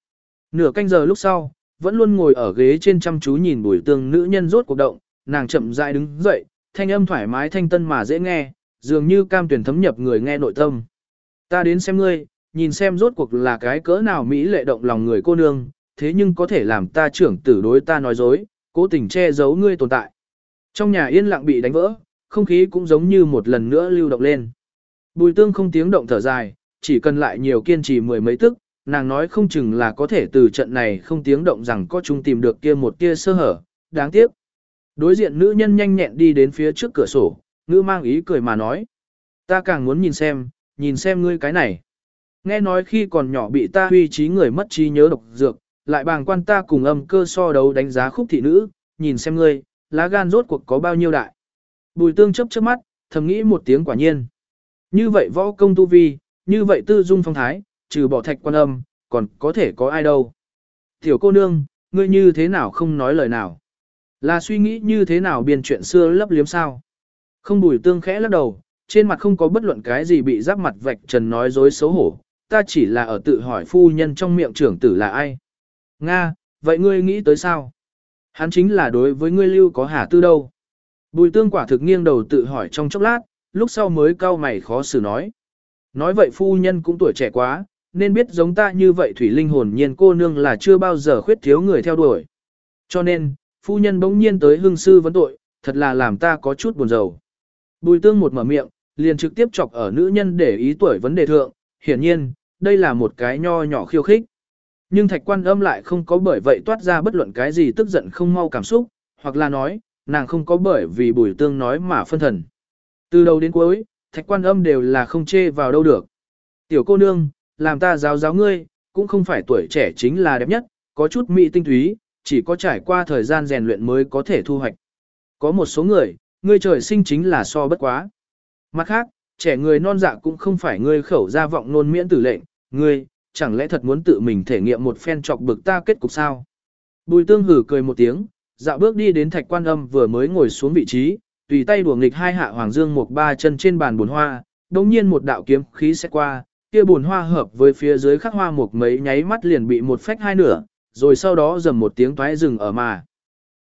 Nửa canh giờ lúc sau, vẫn luôn ngồi ở ghế trên chăm chú nhìn bùi tương nữ nhân rốt cuộc động, nàng chậm rãi đứng dậy, thanh âm thoải mái thanh tân mà dễ nghe, dường như cam tuyển thấm nhập người nghe nội tâm. Ta đến xem ngươi, nhìn xem rốt cuộc là cái cỡ nào Mỹ lệ động lòng người cô nương, thế nhưng có thể làm ta trưởng tử đối ta nói dối, cố tình che giấu ngươi tồn tại. Trong nhà yên lặng bị đánh vỡ, không khí cũng giống như một lần nữa lưu động lên. Bùi tương không tiếng động thở dài, chỉ cần lại nhiều kiên trì mười mấy tức, nàng nói không chừng là có thể từ trận này không tiếng động rằng có chúng tìm được kia một kia sơ hở, đáng tiếc. Đối diện nữ nhân nhanh nhẹn đi đến phía trước cửa sổ, ngữ mang ý cười mà nói. Ta càng muốn nhìn xem, nhìn xem ngươi cái này. Nghe nói khi còn nhỏ bị ta huy trí người mất trí nhớ độc dược, lại bàng quan ta cùng âm cơ so đấu đánh giá khúc thị nữ, nhìn xem ngươi, lá gan rốt cuộc có bao nhiêu đại. Bùi tương chấp chớp mắt, thầm nghĩ một tiếng quả nhiên. Như vậy võ công tu vi, như vậy tư dung phong thái, trừ bỏ thạch quan âm, còn có thể có ai đâu. Tiểu cô nương, ngươi như thế nào không nói lời nào. Là suy nghĩ như thế nào biên chuyện xưa lấp liếm sao. Không bùi tương khẽ lắc đầu, trên mặt không có bất luận cái gì bị giáp mặt vạch trần nói dối xấu hổ, ta chỉ là ở tự hỏi phu nhân trong miệng trưởng tử là ai. Nga, vậy ngươi nghĩ tới sao? Hắn chính là đối với ngươi lưu có hà tư đâu. Bùi tương quả thực nghiêng đầu tự hỏi trong chốc lát, lúc sau mới cau mày khó xử nói. Nói vậy phu nhân cũng tuổi trẻ quá, nên biết giống ta như vậy thủy linh hồn nhiên cô nương là chưa bao giờ khuyết thiếu người theo đuổi. Cho nên, phu nhân bỗng nhiên tới hương sư vấn tội, thật là làm ta có chút buồn rầu. Bùi tương một mở miệng, liền trực tiếp chọc ở nữ nhân để ý tuổi vấn đề thượng, hiển nhiên, đây là một cái nho nhỏ khiêu khích. Nhưng thạch quan âm lại không có bởi vậy toát ra bất luận cái gì tức giận không mau cảm xúc, hoặc là nói, nàng không có bởi vì bùi tương nói mà phân thần. Từ đầu đến cuối, thạch quan âm đều là không chê vào đâu được. Tiểu cô nương, làm ta giáo giáo ngươi, cũng không phải tuổi trẻ chính là đẹp nhất, có chút mỹ tinh túy, chỉ có trải qua thời gian rèn luyện mới có thể thu hoạch. Có một số người, ngươi trời sinh chính là so bất quá. Mặt khác, trẻ người non dạ cũng không phải ngươi khẩu ra vọng nôn miễn tử lệnh, ngươi, chẳng lẽ thật muốn tự mình thể nghiệm một phen chọc bực ta kết cục sao? Bùi tương hử cười một tiếng, dạo bước đi đến thạch quan âm vừa mới ngồi xuống vị trí, tùy tay đùa nghịch hai hạ hoàng dương một ba chân trên bàn bồn hoa, đồng nhiên một đạo kiếm khí sẽ qua, kia bồn hoa hợp với phía dưới khắc hoa một mấy nháy mắt liền bị một phách hai nửa, rồi sau đó dầm một tiếng toái rừng ở mà.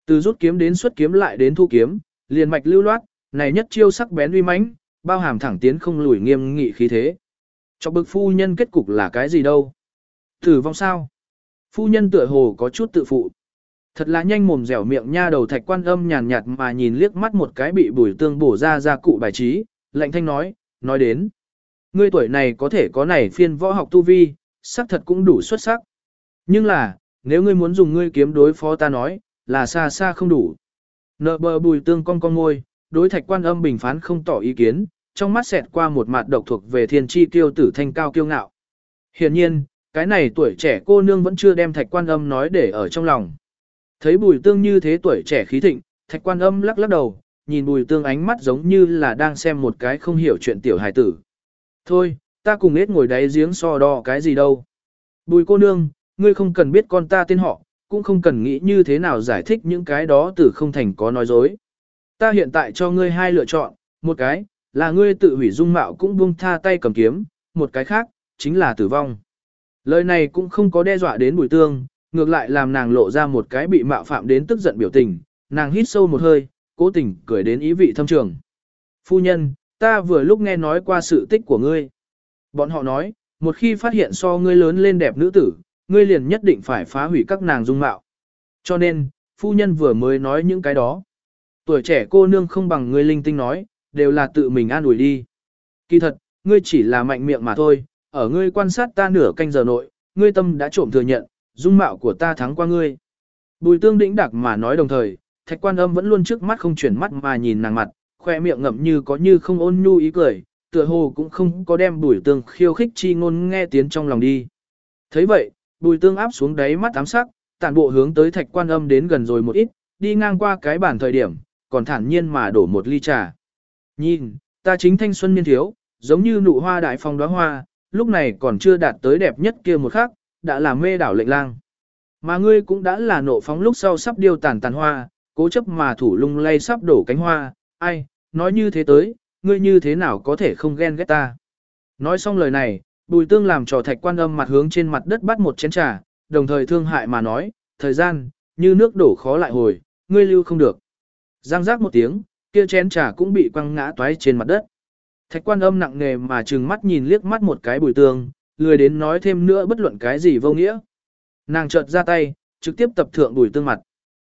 Từ rút kiếm đến xuất kiếm lại đến thu kiếm, liền mạch lưu loát, này nhất chiêu sắc bén uy mãnh, bao hàm thẳng tiến không lùi nghiêm nghị khí thế. Cho bực phu nhân kết cục là cái gì đâu? Thử vong sao? Phu nhân tựa hồ có chút tự phụ. Thật là nhanh mồm dẻo miệng nha đầu thạch quan âm nhàn nhạt mà nhìn liếc mắt một cái bị bùi tương bổ ra ra cụ bài trí, lạnh thanh nói, nói đến. Ngươi tuổi này có thể có này phiên võ học tu vi, sắc thật cũng đủ xuất sắc. Nhưng là, nếu ngươi muốn dùng ngươi kiếm đối phó ta nói, là xa xa không đủ. Nợ bờ bùi tương con con ngôi, đối thạch quan âm bình phán không tỏ ý kiến, trong mắt xẹt qua một mặt độc thuộc về thiên chi kiêu tử thanh cao kiêu ngạo. Hiện nhiên, cái này tuổi trẻ cô nương vẫn chưa đem thạch quan âm nói để ở trong lòng. Thấy bùi tương như thế tuổi trẻ khí thịnh, thạch quan âm lắc lắc đầu, nhìn bùi tương ánh mắt giống như là đang xem một cái không hiểu chuyện tiểu hài tử. Thôi, ta cùng hết ngồi đáy giếng so đo cái gì đâu. Bùi cô nương, ngươi không cần biết con ta tên họ, cũng không cần nghĩ như thế nào giải thích những cái đó từ không thành có nói dối. Ta hiện tại cho ngươi hai lựa chọn, một cái, là ngươi tự hủy dung mạo cũng buông tha tay cầm kiếm, một cái khác, chính là tử vong. Lời này cũng không có đe dọa đến bùi tương, ngược lại làm nàng lộ ra một cái bị mạo phạm đến tức giận biểu tình, nàng hít sâu một hơi, cố tình cười đến ý vị thâm trường. Phu nhân, ta vừa lúc nghe nói qua sự tích của ngươi. Bọn họ nói, một khi phát hiện so ngươi lớn lên đẹp nữ tử, ngươi liền nhất định phải phá hủy các nàng dung mạo. Cho nên, phu nhân vừa mới nói những cái đó. Tuổi trẻ cô nương không bằng ngươi linh tinh nói, đều là tự mình an ủi đi. Kỳ thật, ngươi chỉ là mạnh miệng mà thôi, ở ngươi quan sát ta nửa canh giờ nội, ngươi tâm đã trộm thừa nhận, dung mạo của ta thắng qua ngươi. Bùi tương đĩnh đặc mà nói đồng thời, thạch quan âm vẫn luôn trước mắt không chuyển mắt mà nhìn nàng mặt, khoe miệng ngậm như có như không ôn nhu ý cười, tựa hồ cũng không có đem bùi tương khiêu khích chi ngôn nghe tiếng trong lòng đi. thấy vậy, bùi tương áp xuống đáy mắt ám sắc, tản bộ hướng tới thạch quan âm đến gần rồi một ít, đi ngang qua cái bản thời điểm, còn thản nhiên mà đổ một ly trà. Nhìn, ta chính thanh xuân niên thiếu, giống như nụ hoa đại phong đóa hoa, lúc này còn chưa đạt tới đẹp nhất kia một khắc, đã là mê đảo lệnh lang. Mà ngươi cũng đã là nộ phóng lúc sau sắp điêu tàn tàn hoa, cố chấp mà thủ lung lay sắp đổ cánh hoa, ai, nói như thế tới, ngươi như thế nào có thể không ghen ghét ta. Nói xong lời này, bùi tương làm trò thạch quan âm mặt hướng trên mặt đất bắt một chén trà, đồng thời thương hại mà nói, thời gian, như nước đổ khó lại hồi, ngươi lưu không được. Giang giác một tiếng, kia chén trà cũng bị quăng ngã toái trên mặt đất. Thạch quan âm nặng nề mà trừng mắt nhìn liếc mắt một cái bùi tương, lười đến nói thêm nữa bất luận cái gì vô nghĩa. Nàng chợt ra tay, trực tiếp tập thượng bùi tương mặt.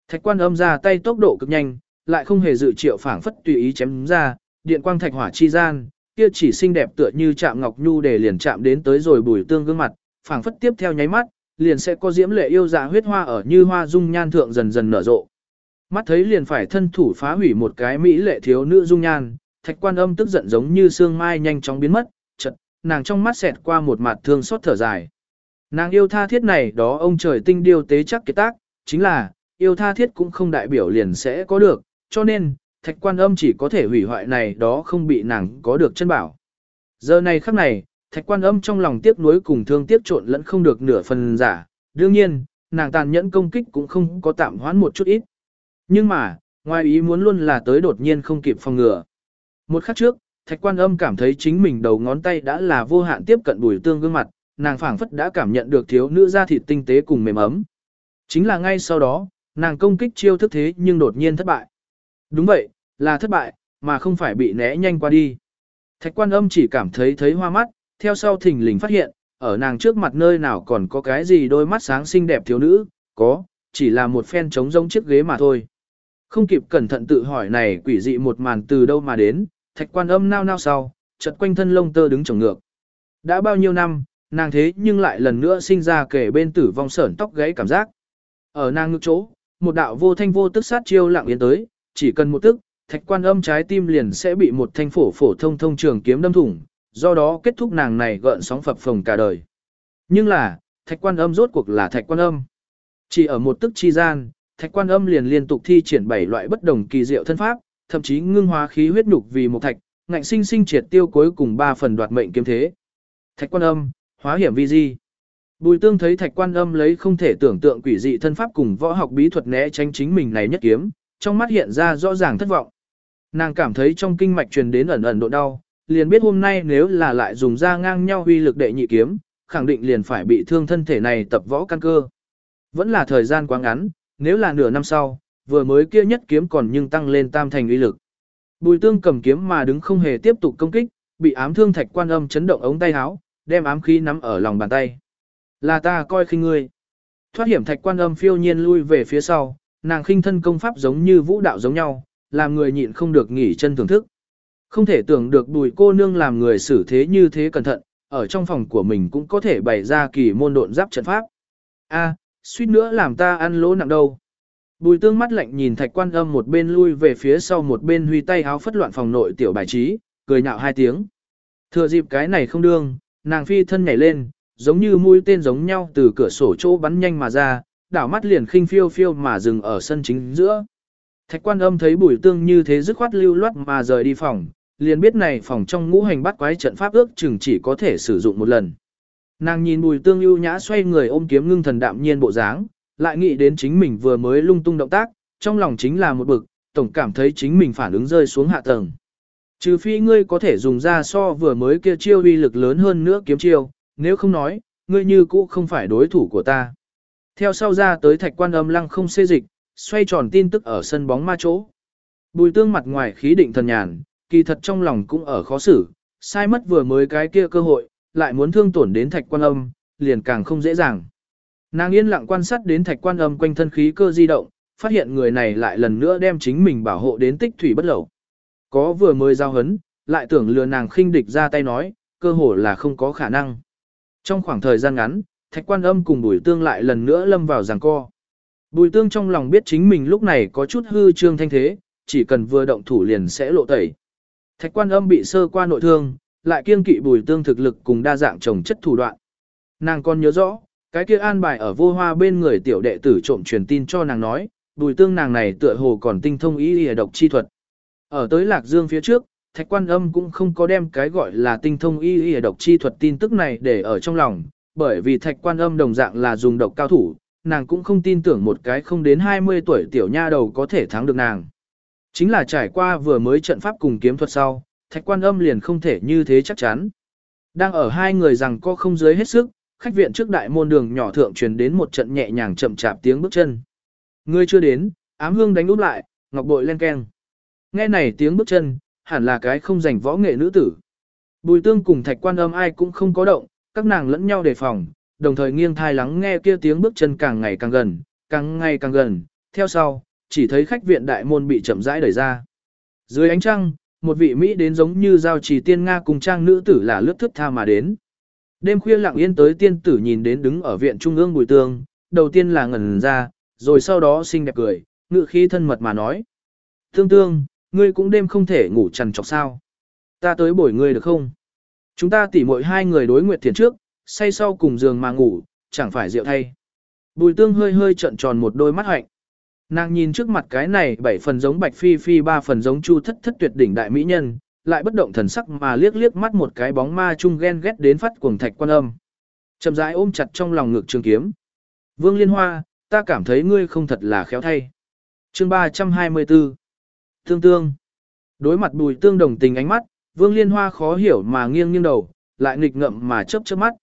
Thạch quan âm ra tay tốc độ cực nhanh, lại không hề dự triệu phảng phất tùy ý chém ra, điện quang thạch hỏa chi gian, kia chỉ xinh đẹp tựa như chạm ngọc nhu để liền chạm đến tới rồi bùi tương gương mặt, phảng phất tiếp theo nháy mắt, liền sẽ có diễm lệ yêu dạ huyết hoa ở như hoa dung nhan thượng dần dần nở rộ. Mắt thấy liền phải thân thủ phá hủy một cái mỹ lệ thiếu nữ dung nhan, thạch quan âm tức giận giống như sương mai nhanh chóng biến mất, nàng trong mắt xẹt qua một mặt thương xót thở dài. Nàng yêu tha thiết này đó ông trời tinh điều tế chắc kế tác, chính là, yêu tha thiết cũng không đại biểu liền sẽ có được, cho nên, thạch quan âm chỉ có thể hủy hoại này đó không bị nàng có được chân bảo. Giờ này khắc này, thạch quan âm trong lòng tiếc nuối cùng thương tiếc trộn lẫn không được nửa phần giả, đương nhiên, nàng tàn nhẫn công kích cũng không có tạm hoãn một chút ít. Nhưng mà, ngoài ý muốn luôn là tới đột nhiên không kịp phòng ngừa. Một khắc trước, thạch quan âm cảm thấy chính mình đầu ngón tay đã là vô hạn tiếp cận bùi tương gương mặt, nàng phảng phất đã cảm nhận được thiếu nữ da thịt tinh tế cùng mềm ấm. Chính là ngay sau đó, nàng công kích chiêu thức thế nhưng đột nhiên thất bại. Đúng vậy, là thất bại, mà không phải bị né nhanh qua đi. Thạch quan âm chỉ cảm thấy thấy hoa mắt, theo sau thình lình phát hiện, ở nàng trước mặt nơi nào còn có cái gì đôi mắt sáng xinh đẹp thiếu nữ, có, chỉ là một phen trống rông chiếc ghế mà thôi. Không kịp cẩn thận tự hỏi này quỷ dị một màn từ đâu mà đến, thạch quan âm nao nao sau, chợt quanh thân lông tơ đứng trồng ngược. Đã bao nhiêu năm, nàng thế nhưng lại lần nữa sinh ra kể bên tử vong sởn tóc gáy cảm giác. Ở nàng ngực chỗ, một đạo vô thanh vô tức sát chiêu lặng yên tới, chỉ cần một tức, thạch quan âm trái tim liền sẽ bị một thanh phổ phổ thông thông trường kiếm đâm thủng, do đó kết thúc nàng này gợn sóng phập phồng cả đời. Nhưng là, thạch quan âm rốt cuộc là thạch quan âm. Chỉ ở một tức chi gian, thạch quan âm liền liên tục thi triển bảy loại bất đồng kỳ diệu thân pháp, thậm chí ngưng hóa khí huyết nhục vì một thạch, ngạnh sinh sinh triệt tiêu cuối cùng ba phần đoạt mệnh kiếm thế. Thạch quan âm, hóa hiểm vi di. Bùi tương thấy thạch quan âm lấy không thể tưởng tượng quỷ dị thân pháp cùng võ học bí thuật né tránh chính mình này nhất kiếm, trong mắt hiện ra rõ ràng thất vọng. Nàng cảm thấy trong kinh mạch truyền đến ẩn ẩn độ đau, liền biết hôm nay nếu là lại dùng ra ngang nhau uy lực đệ nhị kiếm, khẳng định liền phải bị thương thân thể này tập võ căn cơ. Vẫn là thời gian quá ngắn, nếu là nửa năm sau, vừa mới kia nhất kiếm còn nhưng tăng lên tam thành uy lực. Bùi tương cầm kiếm mà đứng không hề tiếp tục công kích, bị ám thương thạch quan âm chấn động ống tay áo, đem ám khí nắm ở lòng bàn tay. Là ta coi khinh ngươi. Thoát hiểm thạch quan âm phiêu nhiên lui về phía sau, nàng khinh thân công pháp giống như vũ đạo giống nhau, làm người nhịn không được nghỉ chân thưởng thức. Không thể tưởng được bùi cô nương làm người xử thế như thế cẩn thận, ở trong phòng của mình cũng có thể bày ra kỳ môn độn giáp trận pháp. A, suýt nữa làm ta ăn lỗ nặng đâu. Bùi tương mắt lạnh nhìn thạch quan âm một bên lui về phía sau một bên huy tay háo phất loạn phòng nội tiểu bài trí, cười nhạo hai tiếng. Thừa dịp cái này không đương, nàng phi thân nhảy lên, giống như mũi tên giống nhau từ cửa sổ chỗ bắn nhanh mà ra, đảo mắt liền khinh phiêu phiêu mà dừng ở sân chính giữa. Thạch quan âm thấy bùi tương như thế dứt khoát lưu loát mà rời đi phòng, liền biết này phòng trong ngũ hành bắt quái trận pháp ước chừng chỉ có thể sử dụng một lần. Nàng nhìn bùi tương ưu nhã xoay người ôm kiếm ngưng thần đạm nhiên bộ dáng, lại nghĩ đến chính mình vừa mới lung tung động tác, trong lòng chính là một bực, tổng cảm thấy chính mình phản ứng rơi xuống hạ tầng. Trừ phi ngươi có thể dùng ra so vừa mới kia chiêu uy lực lớn hơn nữa kiếm chiêu, nếu không nói, ngươi như cũ không phải đối thủ của ta. Theo sau ra tới thạch quan âm lăng không xê dịch, xoay tròn tin tức ở sân bóng ma chỗ. Bùi tương mặt ngoài khí định thần nhàn, kỳ thật trong lòng cũng ở khó xử, sai mất vừa mới cái kia cơ hội, lại muốn thương tổn đến thạch quan âm, liền càng không dễ dàng. Nàng yên lặng quan sát đến thạch quan âm quanh thân khí cơ di động, phát hiện người này lại lần nữa đem chính mình bảo hộ đến tích thủy bất lẩu. Có vừa mới giao hấn, lại tưởng lừa nàng khinh địch ra tay nói, cơ hồ là không có khả năng. Trong khoảng thời gian ngắn, thạch quan âm cùng bùi tương lại lần nữa lâm vào giằng co. Bùi tương trong lòng biết chính mình lúc này có chút hư trương thanh thế, chỉ cần vừa động thủ liền sẽ lộ tẩy. Thạch quan âm bị sơ qua nội thương, lại kiên kỵ bùi tương thực lực cùng đa dạng trồng chất thủ đoạn. Nàng còn nhớ rõ, cái kia an bài ở vô hoa bên người tiểu đệ tử trộm truyền tin cho nàng nói, bùi tương nàng này tựa hồ còn tinh thông ý y độc chi thuật. Ở tới Lạc Dương phía trước, Thạch Quan Âm cũng không có đem cái gọi là tinh thông y y độc chi thuật tin tức này để ở trong lòng, bởi vì Thạch Quan Âm đồng dạng là dùng độc cao thủ, nàng cũng không tin tưởng một cái không đến 20 tuổi tiểu nha đầu có thể thắng được nàng. Chính là trải qua vừa mới trận pháp cùng kiếm thuật sau, Thạch Quan Âm liền không thể như thế chắc chắn. Đang ở hai người rằng có không dưới hết sức, khách viện trước đại môn đường nhỏ thượng truyền đến một trận nhẹ nhàng chậm chạp tiếng bước chân. Người chưa đến, ám hương đánh úp lại, ngọc bội len keng. Nghe này tiếng bước chân, hẳn là cái không dành võ nghệ nữ tử. Bùi tương cùng thạch quan âm ai cũng không có động, các nàng lẫn nhau đề phòng, đồng thời nghiêng thai lắng nghe kia tiếng bước chân càng ngày càng gần, càng ngày càng gần, theo sau, chỉ thấy khách viện đại môn bị chậm rãi đẩy ra. Dưới ánh trăng, một vị Mỹ đến giống như giao trì tiên Nga cùng trang nữ tử là lướt thức tha mà đến. Đêm khuya lặng yên tới tiên tử nhìn đến đứng ở viện trung ương bùi tương, đầu tiên là ngẩn ra, rồi sau đó xinh đẹp cười, ngự khí thân mật mà nói. Tương tương, ngươi cũng đêm không thể ngủ trằn trọc sao. Ta tới bổi ngươi được không? Chúng ta tỉ mỗi hai người đối nguyệt thiền trước, say sau cùng giường mà ngủ, chẳng phải rượu thay. Bùi tương hơi hơi trận tròn một đôi mắt hạnh. Nàng nhìn trước mặt cái này bảy phần giống bạch phi phi ba phần giống chu thất thất tuyệt đỉnh đại mỹ nhân, lại bất động thần sắc mà liếc liếc mắt một cái bóng ma chung ghen ghét đến phát cuồng thạch quan âm. Chậm rãi ôm chặt trong lòng ngực trường kiếm. Vương Liên Hoa, ta cảm thấy ngươi không thật là khéo thay. Chương 324 Tương tương. Đối mặt bùi tương đồng tình ánh mắt, Vương Liên Hoa khó hiểu mà nghiêng nghiêng đầu, lại nghịch ngậm mà chớp chớp mắt.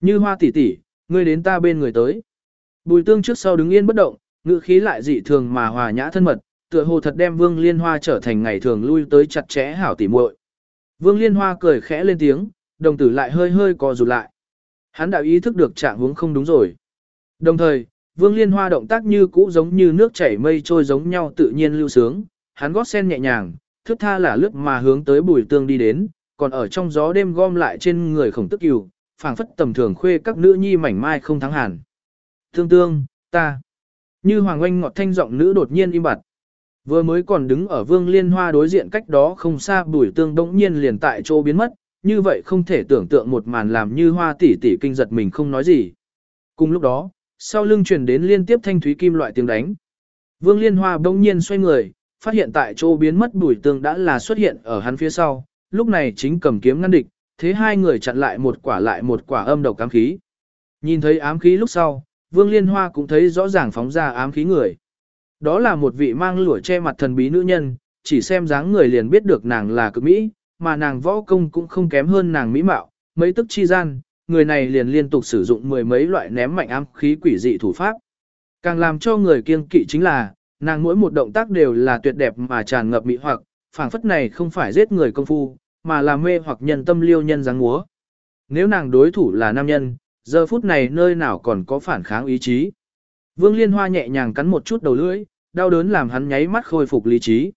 Như hoa tỷ tỷ, ngươi đến ta bên người tới. Bùi tương trước sau đứng yên bất động, ngữ khí lại dị thường mà hòa nhã thân mật, tựa hồ thật đem Vương Liên Hoa trở thành ngày thường lui tới chặt chẽ hảo tỉ muội. Vương Liên Hoa cười khẽ lên tiếng, đồng tử lại hơi hơi co rụt lại. Hắn đã ý thức được trạng huống không đúng rồi. Đồng thời, Vương Liên Hoa động tác như cũ giống như nước chảy mây trôi giống nhau tự nhiên lưu sướng, hắn gót sen nhẹ nhàng, thước tha là lướt mà hướng tới bùi tương đi đến, còn ở trong gió đêm gom lại trên người khổng tức cừu, phảng phất tầm thường khuê các nữ nhi mảnh mai không thắng hàn. Tương tương, ta. Như hoàng oanh ngọt thanh giọng nữ đột nhiên im bặt. Vừa mới còn đứng ở vương liên hoa đối diện cách đó không xa bùi tương đống nhiên liền tại chỗ biến mất, như vậy không thể tưởng tượng một màn làm như hoa tỷ tỷ kinh giật mình không nói gì. Cùng lúc đó, sau lưng truyền đến liên tiếp thanh thúy kim loại tiếng đánh. Vương liên hoa đống nhiên xoay người, phát hiện tại chỗ biến mất bùi tương đã là xuất hiện ở hắn phía sau, lúc này chính cầm kiếm ngăn địch, thế hai người chặn lại một quả lại một quả âm độc ám khí. Nhìn thấy ám khí lúc sau, Vương Liên Hoa cũng thấy rõ ràng phóng ra ám khí người. Đó là một vị mang lũa che mặt thần bí nữ nhân, chỉ xem dáng người liền biết được nàng là cực mỹ, mà nàng võ công cũng không kém hơn nàng mỹ mạo, mấy tức chi gian, người này liền liên tục sử dụng mười mấy loại ném mạnh ám khí quỷ dị thủ pháp. Càng làm cho người kiên kỵ chính là, nàng mỗi một động tác đều là tuyệt đẹp mà tràn ngập mỹ hoặc, phảng phất này không phải giết người công phu, mà là mê hoặc nhân tâm liêu nhân dáng múa. Nếu nàng đối thủ là nam nhân, giờ phút này nơi nào còn có phản kháng ý chí. Vương Liên Hoa nhẹ nhàng cắn một chút đầu lưỡi, đau đớn làm hắn nháy mắt khôi phục lý trí.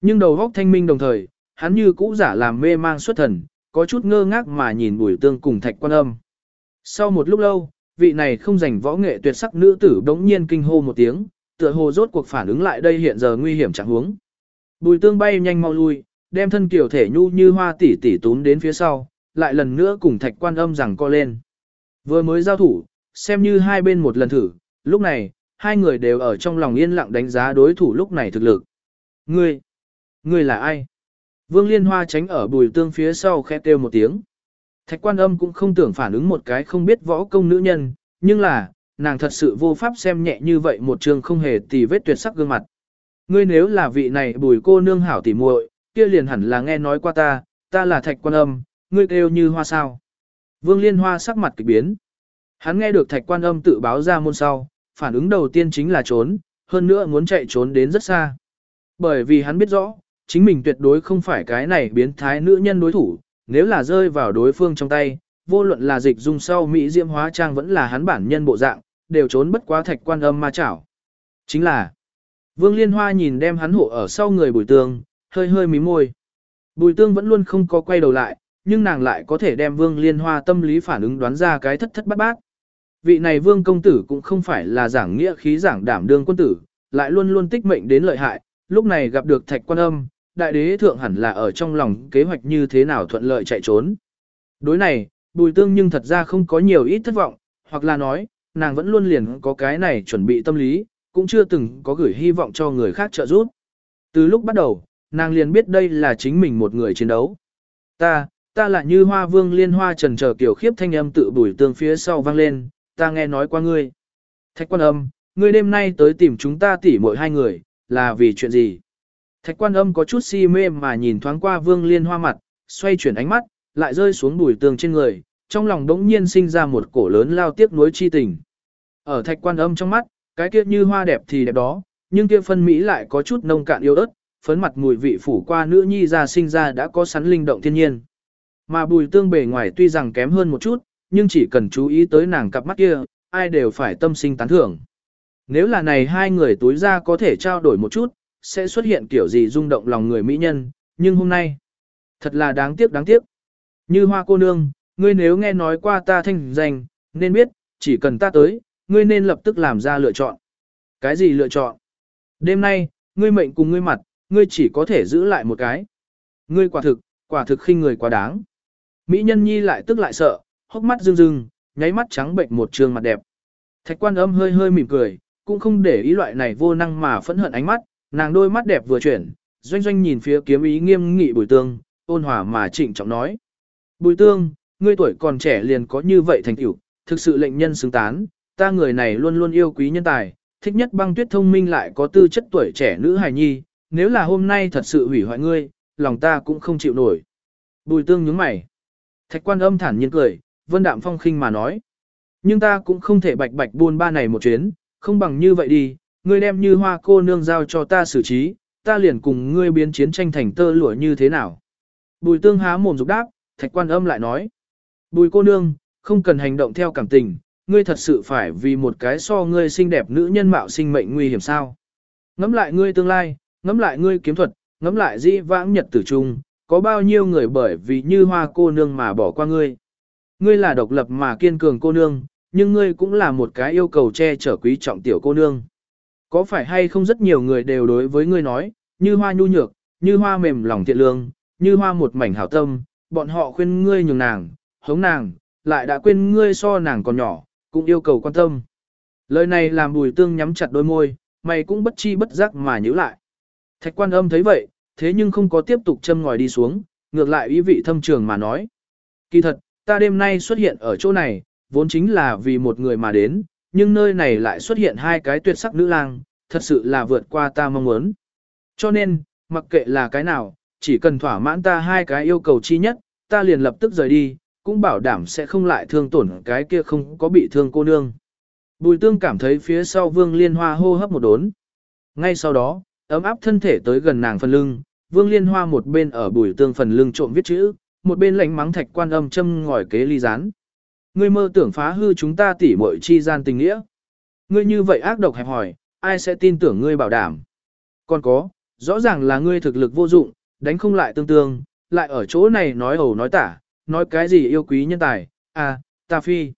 Nhưng đầu góc thanh minh đồng thời, hắn như cũ giả làm mê mang xuất thần, có chút ngơ ngác mà nhìn bùi tương cùng thạch quan âm. Sau một lúc lâu, vị này không dành võ nghệ tuyệt sắc nữ tử đống nhiên kinh hô một tiếng, tựa hồ rốt cuộc phản ứng lại đây hiện giờ nguy hiểm chẳng huống. Bùi tương bay nhanh mau lui, đem thân kiểu thể nhu như hoa tỷ tỷ tún đến phía sau, lại lần nữa cùng thạch quan âm rằng co lên. Vừa mới giao thủ, xem như hai bên một lần thử, lúc này, hai người đều ở trong lòng yên lặng đánh giá đối thủ lúc này thực lực. Ngươi, ngươi là ai? Vương Liên Hoa tránh ở bùi tương phía sau khẽ kêu một tiếng. Thạch quan âm cũng không tưởng phản ứng một cái không biết võ công nữ nhân, nhưng là, nàng thật sự vô pháp xem nhẹ như vậy một trường không hề tì vết tuyệt sắc gương mặt. Ngươi nếu là vị này bùi cô nương hảo tỉ muội, kia liền hẳn là nghe nói qua ta, ta là thạch quan âm, ngươi kêu như hoa sao. Vương Liên Hoa sắc mặt kỳ biến. Hắn nghe được thạch quan âm tự báo ra môn sau, phản ứng đầu tiên chính là trốn, hơn nữa muốn chạy trốn đến rất xa. Bởi vì hắn biết rõ, chính mình tuyệt đối không phải cái này biến thái nữ nhân đối thủ, nếu là rơi vào đối phương trong tay, vô luận là dịch dung sau Mỹ diễm hóa trang vẫn là hắn bản nhân bộ dạng, đều trốn bất quá thạch quan âm ma chảo. Chính là, Vương Liên Hoa nhìn đem hắn hộ ở sau người bùi tương, hơi hơi mí môi. Bùi tương vẫn luôn không có quay đầu lại, nhưng nàng lại có thể đem Vương Liên Hoa tâm lý phản ứng đoán ra cái thất thất bát bát. Vị này Vương công tử cũng không phải là giảng nghĩa khí giảng đảm đương quân tử, lại luôn luôn tích mệnh đến lợi hại, lúc này gặp được thạch quan âm, đại đế thượng hẳn là ở trong lòng kế hoạch như thế nào thuận lợi chạy trốn. Đối này, bùi tương nhưng thật ra không có nhiều ít thất vọng, hoặc là nói, nàng vẫn luôn liền có cái này chuẩn bị tâm lý, cũng chưa từng có gửi hy vọng cho người khác trợ giúp. Từ lúc bắt đầu, nàng liền biết đây là chính mình một người chiến đấu. Ta, ta là như hoa vương liên hoa trần chờ kiểu khiếp thanh âm tự bùi tương phía sau vang lên, ta nghe nói qua ngươi. Thạch quan âm, ngươi đêm nay tới tìm chúng ta tỉ mỗi hai người, là vì chuyện gì? Thạch quan âm có chút si mê mà nhìn thoáng qua vương liên hoa mặt, xoay chuyển ánh mắt, lại rơi xuống bùi tường trên người, trong lòng đống nhiên sinh ra một cổ lớn lao tiếc nuối chi tình. Ở thạch quan âm trong mắt, cái kia như hoa đẹp thì đẹp đó, nhưng kia phân mỹ lại có chút nông cạn yếu ớt, phấn mặt mùi vị phủ qua nữ nhi ra sinh ra đã có sắn linh động thiên nhiên. Mà bùi tương bề ngoài tuy rằng kém hơn một chút, nhưng chỉ cần chú ý tới nàng cặp mắt kia, ai đều phải tâm sinh tán thưởng. Nếu là này hai người túi ra có thể trao đổi một chút, sẽ xuất hiện kiểu gì rung động lòng người mỹ nhân, nhưng hôm nay, thật là đáng tiếc đáng tiếc. Như hoa cô nương, ngươi nếu nghe nói qua ta thanh danh, nên biết, chỉ cần ta tới, ngươi nên lập tức làm ra lựa chọn. Cái gì lựa chọn? Đêm nay, ngươi mệnh cùng ngươi mặt, ngươi chỉ có thể giữ lại một cái. Ngươi quả thực, quả thực khinh người quá đáng. Mỹ nhân nhi lại tức lại sợ, hốc mắt rưng rưng, nháy mắt trắng bệnh một trường mặt đẹp. Thạch quan âm hơi hơi mỉm cười, cũng không để ý loại này vô năng mà phẫn hận ánh mắt, nàng đôi mắt đẹp vừa chuyển, doanh doanh nhìn phía kiếm ý nghiêm nghị bùi tương, ôn hòa mà trịnh trọng nói. Bùi tương, ngươi tuổi còn trẻ liền có như vậy thành tựu, thực sự lệnh nhân xứng tán, ta người này luôn luôn yêu quý nhân tài, thích nhất băng tuyết thông minh lại có tư chất tuổi trẻ nữ hài nhi, nếu là hôm nay thật sự hủy hoại ngươi, lòng ta cũng không chịu nổi. Bùi tương nhướng mày. Thạch quan âm thản nhiên cười, vân đạm phong khinh mà nói. Nhưng ta cũng không thể bạch bạch buôn ba này một chuyến, không bằng như vậy đi, ngươi đem như hoa cô nương giao cho ta xử trí, ta liền cùng ngươi biến chiến tranh thành tơ lụa như thế nào. Bùi tương há mồm rục đáp, thạch quan âm lại nói. Bùi cô nương, không cần hành động theo cảm tình, ngươi thật sự phải vì một cái so ngươi xinh đẹp nữ nhân mạo sinh mệnh nguy hiểm sao. Ngắm lại ngươi tương lai, ngắm lại ngươi kiếm thuật, ngắm lại di vãng nhật tử trung, có bao nhiêu người bởi vì như hoa cô nương mà bỏ qua ngươi. Ngươi là độc lập mà kiên cường cô nương, nhưng ngươi cũng là một cái yêu cầu che chở quý trọng tiểu cô nương. Có phải hay không rất nhiều người đều đối với ngươi nói, như hoa nhu nhược, như hoa mềm lòng thiện lương, như hoa một mảnh hảo tâm, bọn họ khuyên ngươi nhường nàng, hống nàng, lại đã quên ngươi so nàng còn nhỏ, cũng yêu cầu quan tâm. Lời này làm bùi tương nhắm chặt đôi môi, mày cũng bất chi bất giác mà nhíu lại. Thạch quan âm thấy vậy, thế nhưng không có tiếp tục châm ngòi đi xuống, ngược lại ý vị thâm trường mà nói. Kỳ thật, ta đêm nay xuất hiện ở chỗ này, vốn chính là vì một người mà đến, nhưng nơi này lại xuất hiện hai cái tuyệt sắc nữ lang, thật sự là vượt qua ta mong muốn. Cho nên, mặc kệ là cái nào, chỉ cần thỏa mãn ta hai cái yêu cầu chi nhất, ta liền lập tức rời đi, cũng bảo đảm sẽ không lại thương tổn cái kia không có bị thương cô nương. Bùi tương cảm thấy phía sau vương liên hoa hô hấp một đốn. Ngay sau đó, ấm áp thân thể tới gần nàng phần lưng, vương liên hoa một bên ở bùi tương phần lưng trộm viết chữ, một bên lánh mắng thạch quan âm châm ngòi kế ly rán. Ngươi mơ tưởng phá hư chúng ta tỉ muội chi gian tình nghĩa. Ngươi như vậy ác độc hẹp hỏi, ai sẽ tin tưởng ngươi bảo đảm. Còn có, rõ ràng là ngươi thực lực vô dụng, đánh không lại tương tương, lại ở chỗ này nói ẩu nói tả, nói cái gì yêu quý nhân tài, à, ta phi.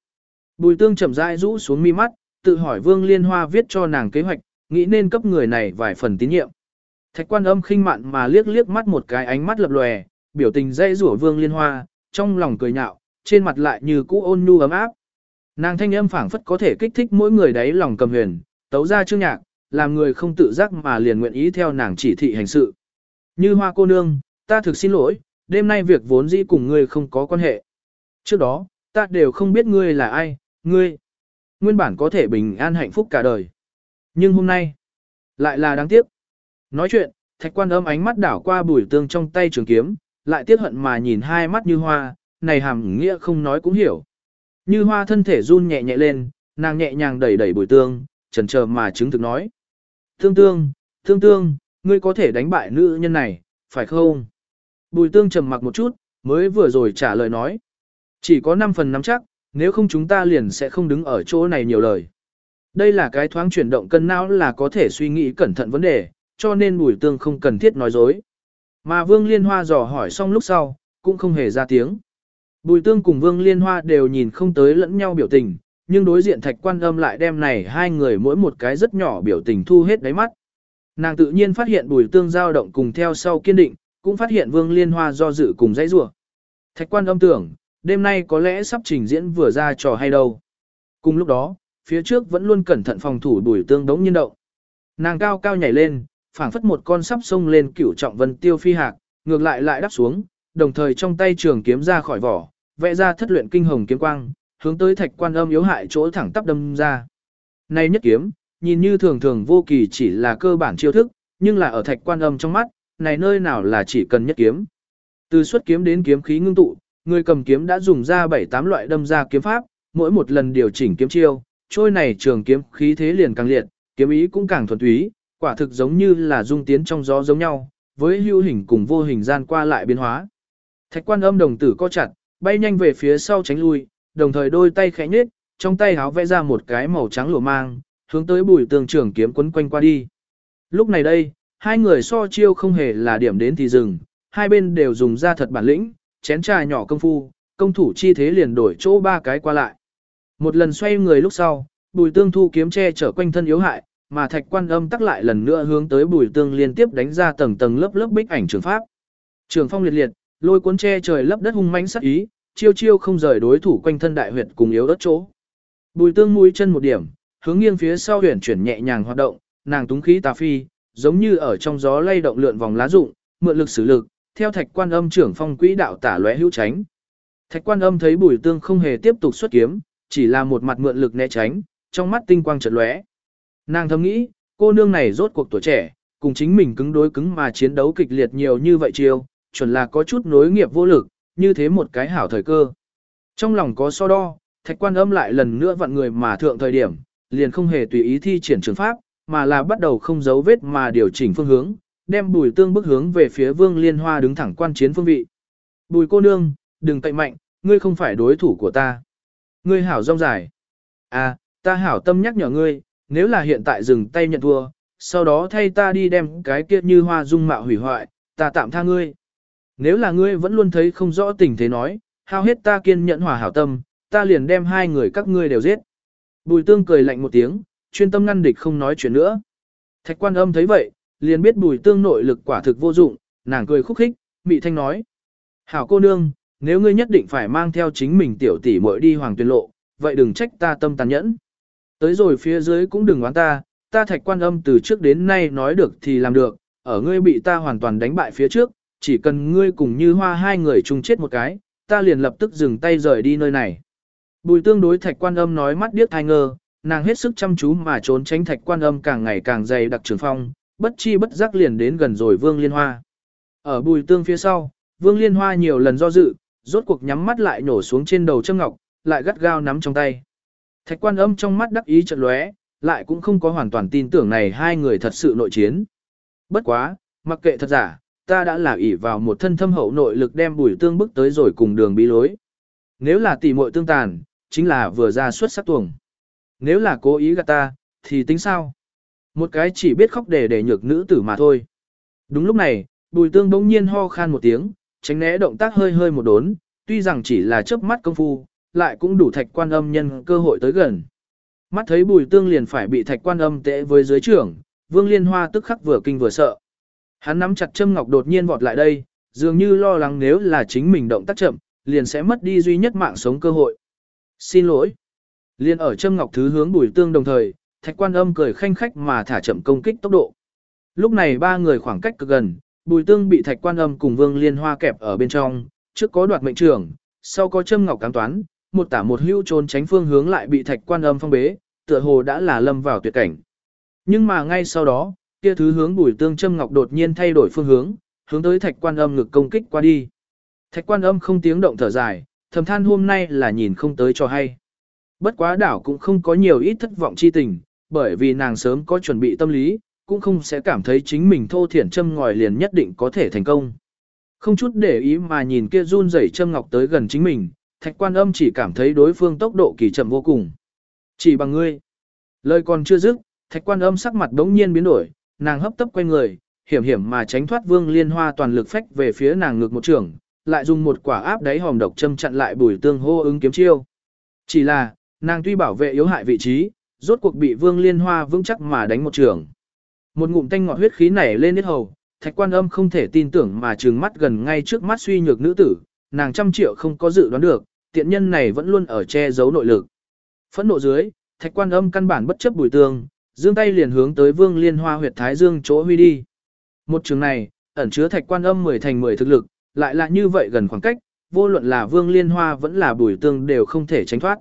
Bùi tương chậm rãi rũ xuống mi mắt, tự hỏi vương liên hoa viết cho nàng kế hoạch, nghĩ nên cấp người này vài phần tín nhiệm. Thạch quan âm khinh mạn mà liếc liếc mắt một cái ánh mắt lập lòe, biểu tình dây rủa vương liên hoa, trong lòng cười nhạo, trên mặt lại như cũ ôn nhu ấm áp. Nàng thanh âm phảng phất có thể kích thích mỗi người đấy lòng cầm huyền, tấu ra chương nhạc, làm người không tự giác mà liền nguyện ý theo nàng chỉ thị hành sự. Như hoa cô nương, ta thực xin lỗi, đêm nay việc vốn dĩ cùng ngươi không có quan hệ. Trước đó, ta đều không biết ngươi là ai, ngươi. Nguyên bản có thể bình an hạnh phúc cả đời. Nhưng hôm nay, lại là đáng tiếc. Nói chuyện, thạch quan âm ánh mắt đảo qua bùi tương trong tay trường kiếm, lại tiếc hận mà nhìn hai mắt như hoa, này hàm nghĩa không nói cũng hiểu. Như hoa thân thể run nhẹ nhẹ lên, nàng nhẹ nhàng đẩy đẩy bùi tương, chần chờ mà chứng thực nói. Tương tương, tương tương, ngươi có thể đánh bại nữ nhân này, phải không? Bùi tương trầm mặc một chút, mới vừa rồi trả lời nói. Chỉ có 5 phần nắm chắc, nếu không chúng ta liền sẽ không đứng ở chỗ này nhiều lời. Đây là cái thoáng chuyển động cân não là có thể suy nghĩ cẩn thận vấn đề, cho nên bùi tương không cần thiết nói dối. Mà Vương Liên Hoa dò hỏi xong lúc sau, cũng không hề ra tiếng. Bùi tương cùng Vương Liên Hoa đều nhìn không tới lẫn nhau biểu tình, nhưng đối diện thạch quan âm lại đem này hai người mỗi một cái rất nhỏ biểu tình thu hết đáy mắt. Nàng tự nhiên phát hiện bùi tương giao động cùng theo sau kiên định, cũng phát hiện Vương Liên Hoa do dự cùng dãy rủa. Thạch quan âm tưởng, đêm nay có lẽ sắp trình diễn vừa ra trò hay đâu. Cùng lúc đó, phía trước vẫn luôn cẩn thận phòng thủ bùi tương đống nhiên động. Nàng cao cao nhảy lên, phảng phất một con sắp sông lên cửu trọng vân tiêu phi hạc, ngược lại lại đáp xuống, đồng thời trong tay trường kiếm ra khỏi vỏ, vẽ ra thất luyện kinh hồng kiếm quang, hướng tới thạch quan âm yếu hại chỗ thẳng tắp đâm ra. nay nhất kiếm, nhìn như thường thường vô kỳ chỉ là cơ bản chiêu thức, nhưng là ở thạch quan âm trong mắt, này nơi nào là chỉ cần nhất kiếm. Từ xuất kiếm đến kiếm khí ngưng tụ, người cầm kiếm đã dùng ra 7-8 loại đâm ra kiếm pháp, mỗi một lần điều chỉnh kiếm chiêu, trôi này trường kiếm khí thế liền càng liệt, kiếm ý cũng càng thuần túy, quả thực giống như là dung tiến trong gió giống nhau, với hữu hình cùng vô hình gian qua lại biến hóa. Thạch quan âm đồng tử co chặt, bay nhanh về phía sau tránh lui, đồng thời đôi tay khẽ nhếch, trong tay háo vẽ ra một cái màu trắng lụa mang, hướng tới bùi tường trưởng kiếm quấn quanh qua đi. Lúc này đây, hai người so chiêu không hề là điểm đến thì dừng, hai bên đều dùng ra thật bản lĩnh, chén trà nhỏ công phu, công thủ chi thế liền đổi chỗ ba cái qua lại. Một lần xoay người lúc sau, bùi tương thu kiếm che chở quanh thân yếu hại, mà thạch quan âm tắc lại lần nữa hướng tới bùi tương liên tiếp đánh ra tầng tầng lớp lớp bích ảnh trường pháp. Trường phong liệt liệt, lôi cuốn che trời lấp đất hung mãnh sắc ý, chiêu chiêu không rời đối thủ quanh thân đại huyệt cùng yếu đất chỗ. Bùi tương mũi chân một điểm, hướng nghiêng phía sau huyền chuyển nhẹ nhàng hoạt động, nàng túng khí tà phi, giống như ở trong gió lay động lượn vòng lá rụng, mượn lực sử lực, theo thạch quan âm trưởng phong quỹ đạo tả lóe hữu tránh. Thạch quan âm thấy bùi tương không hề tiếp tục xuất kiếm, chỉ là một mặt mượn lực né tránh, trong mắt tinh quang chợt lóe. Nàng thầm nghĩ, cô nương này rốt cuộc tuổi trẻ, cùng chính mình cứng đối cứng mà chiến đấu kịch liệt nhiều như vậy chiêu, chuẩn là có chút nối nghiệp vô lực, như thế một cái hảo thời cơ. Trong lòng có so đo, thạch quan âm lại lần nữa vặn người mà thượng thời điểm, liền không hề tùy ý thi triển trường pháp, mà là bắt đầu không giấu vết mà điều chỉnh phương hướng, đem bùi tương bức hướng về phía vương liên hoa đứng thẳng quan chiến phương vị. Bùi cô nương, đừng cậy mạnh, ngươi không phải đối thủ của ta. Ngươi hảo rong dài. À, ta hảo tâm nhắc nhở ngươi, nếu là hiện tại dừng tay nhận thua, sau đó thay ta đi đem cái kia như hoa dung mạo hủy hoại, ta tạm tha ngươi. Nếu là ngươi vẫn luôn thấy không rõ tình thế nói, hao hết ta kiên nhẫn hòa hảo tâm, ta liền đem hai người các ngươi đều giết. Bùi tương cười lạnh một tiếng, chuyên tâm ngăn địch không nói chuyện nữa. Thạch quan âm thấy vậy, liền biết bùi tương nội lực quả thực vô dụng, nàng cười khúc khích, mị thanh nói. Hảo cô nương, nếu ngươi nhất định phải mang theo chính mình tiểu tỷ muội đi hoàng tuyên lộ, vậy đừng trách ta tâm tàn nhẫn. Tới rồi phía dưới cũng đừng oán ta, ta thạch quan âm từ trước đến nay nói được thì làm được, ở ngươi bị ta hoàn toàn đánh bại phía trước, chỉ cần ngươi cùng như hoa hai người chung chết một cái, ta liền lập tức dừng tay rời đi nơi này. Bùi tương đối thạch quan âm nói mắt điếc thai ngơ, nàng hết sức chăm chú mà trốn tránh thạch quan âm càng ngày càng dày đặc trường phong, bất chi bất giác liền đến gần rồi vương liên hoa. Ở bùi tương phía sau, vương liên hoa nhiều lần do dự, rốt cuộc nhắm mắt lại nổ xuống trên đầu châm ngọc, lại gắt gao nắm trong tay. Thạch quan âm trong mắt đắc ý chợt lóe, lại cũng không có hoàn toàn tin tưởng này hai người thật sự nội chiến. Bất quá, mặc kệ thật giả, ta đã là ỷ vào một thân thâm hậu nội lực đem bùi tương bức tới rồi cùng đường bí lối. Nếu là tỷ muội tương tàn, chính là vừa ra xuất sắc tuồng. Nếu là cố ý gạt ta, thì tính sao? Một cái chỉ biết khóc để để nhược nữ tử mà thôi. Đúng lúc này, bùi tương bỗng nhiên ho khan một tiếng, tránh né động tác hơi hơi một đốn, tuy rằng chỉ là chớp mắt công phu, lại cũng đủ thạch quan âm nhân cơ hội tới gần. Mắt thấy bùi tương liền phải bị thạch quan âm tệ với dưới trưởng, vương liên hoa tức khắc vừa kinh vừa sợ. Hắn nắm chặt châm ngọc đột nhiên vọt lại đây, dường như lo lắng nếu là chính mình động tác chậm, liền sẽ mất đi duy nhất mạng sống cơ hội. Xin lỗi. Liên ở châm ngọc thứ hướng bùi tương đồng thời, thạch quan âm cười khanh khách mà thả chậm công kích tốc độ. Lúc này ba người khoảng cách cực gần, bùi tương bị thạch quan âm cùng vương liên hoa kẹp ở bên trong, trước có đoạt mệnh trưởng, sau có châm ngọc cám toán, một tả một hưu trốn tránh phương hướng lại bị thạch quan âm phong bế, tựa hồ đã là lâm vào tuyệt cảnh. Nhưng mà ngay sau đó, kia thứ hướng bùi tương châm ngọc đột nhiên thay đổi phương hướng, hướng tới thạch quan âm ngực công kích qua đi. Thạch quan âm không tiếng động thở dài, thầm than hôm nay là nhìn không tới cho hay. Bất quá đảo cũng không có nhiều ít thất vọng chi tình, bởi vì nàng sớm có chuẩn bị tâm lý, cũng không sẽ cảm thấy chính mình thô thiển châm ngòi liền nhất định có thể thành công. Không chút để ý mà nhìn kia run rẩy châm ngọc tới gần chính mình, thạch quan âm chỉ cảm thấy đối phương tốc độ kỳ chậm vô cùng. Chỉ bằng ngươi. Lời còn chưa dứt, thạch quan âm sắc mặt đống nhiên biến đổi, nàng hấp tấp quay người, hiểm hiểm mà tránh thoát vương liên hoa toàn lực phách về phía nàng ngược một trường, lại dùng một quả áp đáy hòm độc châm chặn lại bùi tương hô ứng kiếm chiêu. Chỉ là, nàng tuy bảo vệ yếu hại vị trí, rốt cuộc bị vương liên hoa vững chắc mà đánh một trường. Một ngụm tanh ngọt huyết khí nảy lên hết hầu, thạch quan âm không thể tin tưởng mà trừng mắt gần ngay trước mắt suy nhược nữ tử, nàng trăm triệu không có dự đoán được, tiện nhân này vẫn luôn ở che giấu nội lực. Phẫn nộ dưới, thạch quan âm căn bản bất chấp bùi tương, dương tay liền hướng tới vương liên hoa huyệt thái dương chỗ huy đi. Một trường này, ẩn chứa thạch quan âm 10 thành 10 thực lực, lại là như vậy gần khoảng cách, vô luận là vương liên hoa vẫn là bùi tương đều không thể tránh thoát.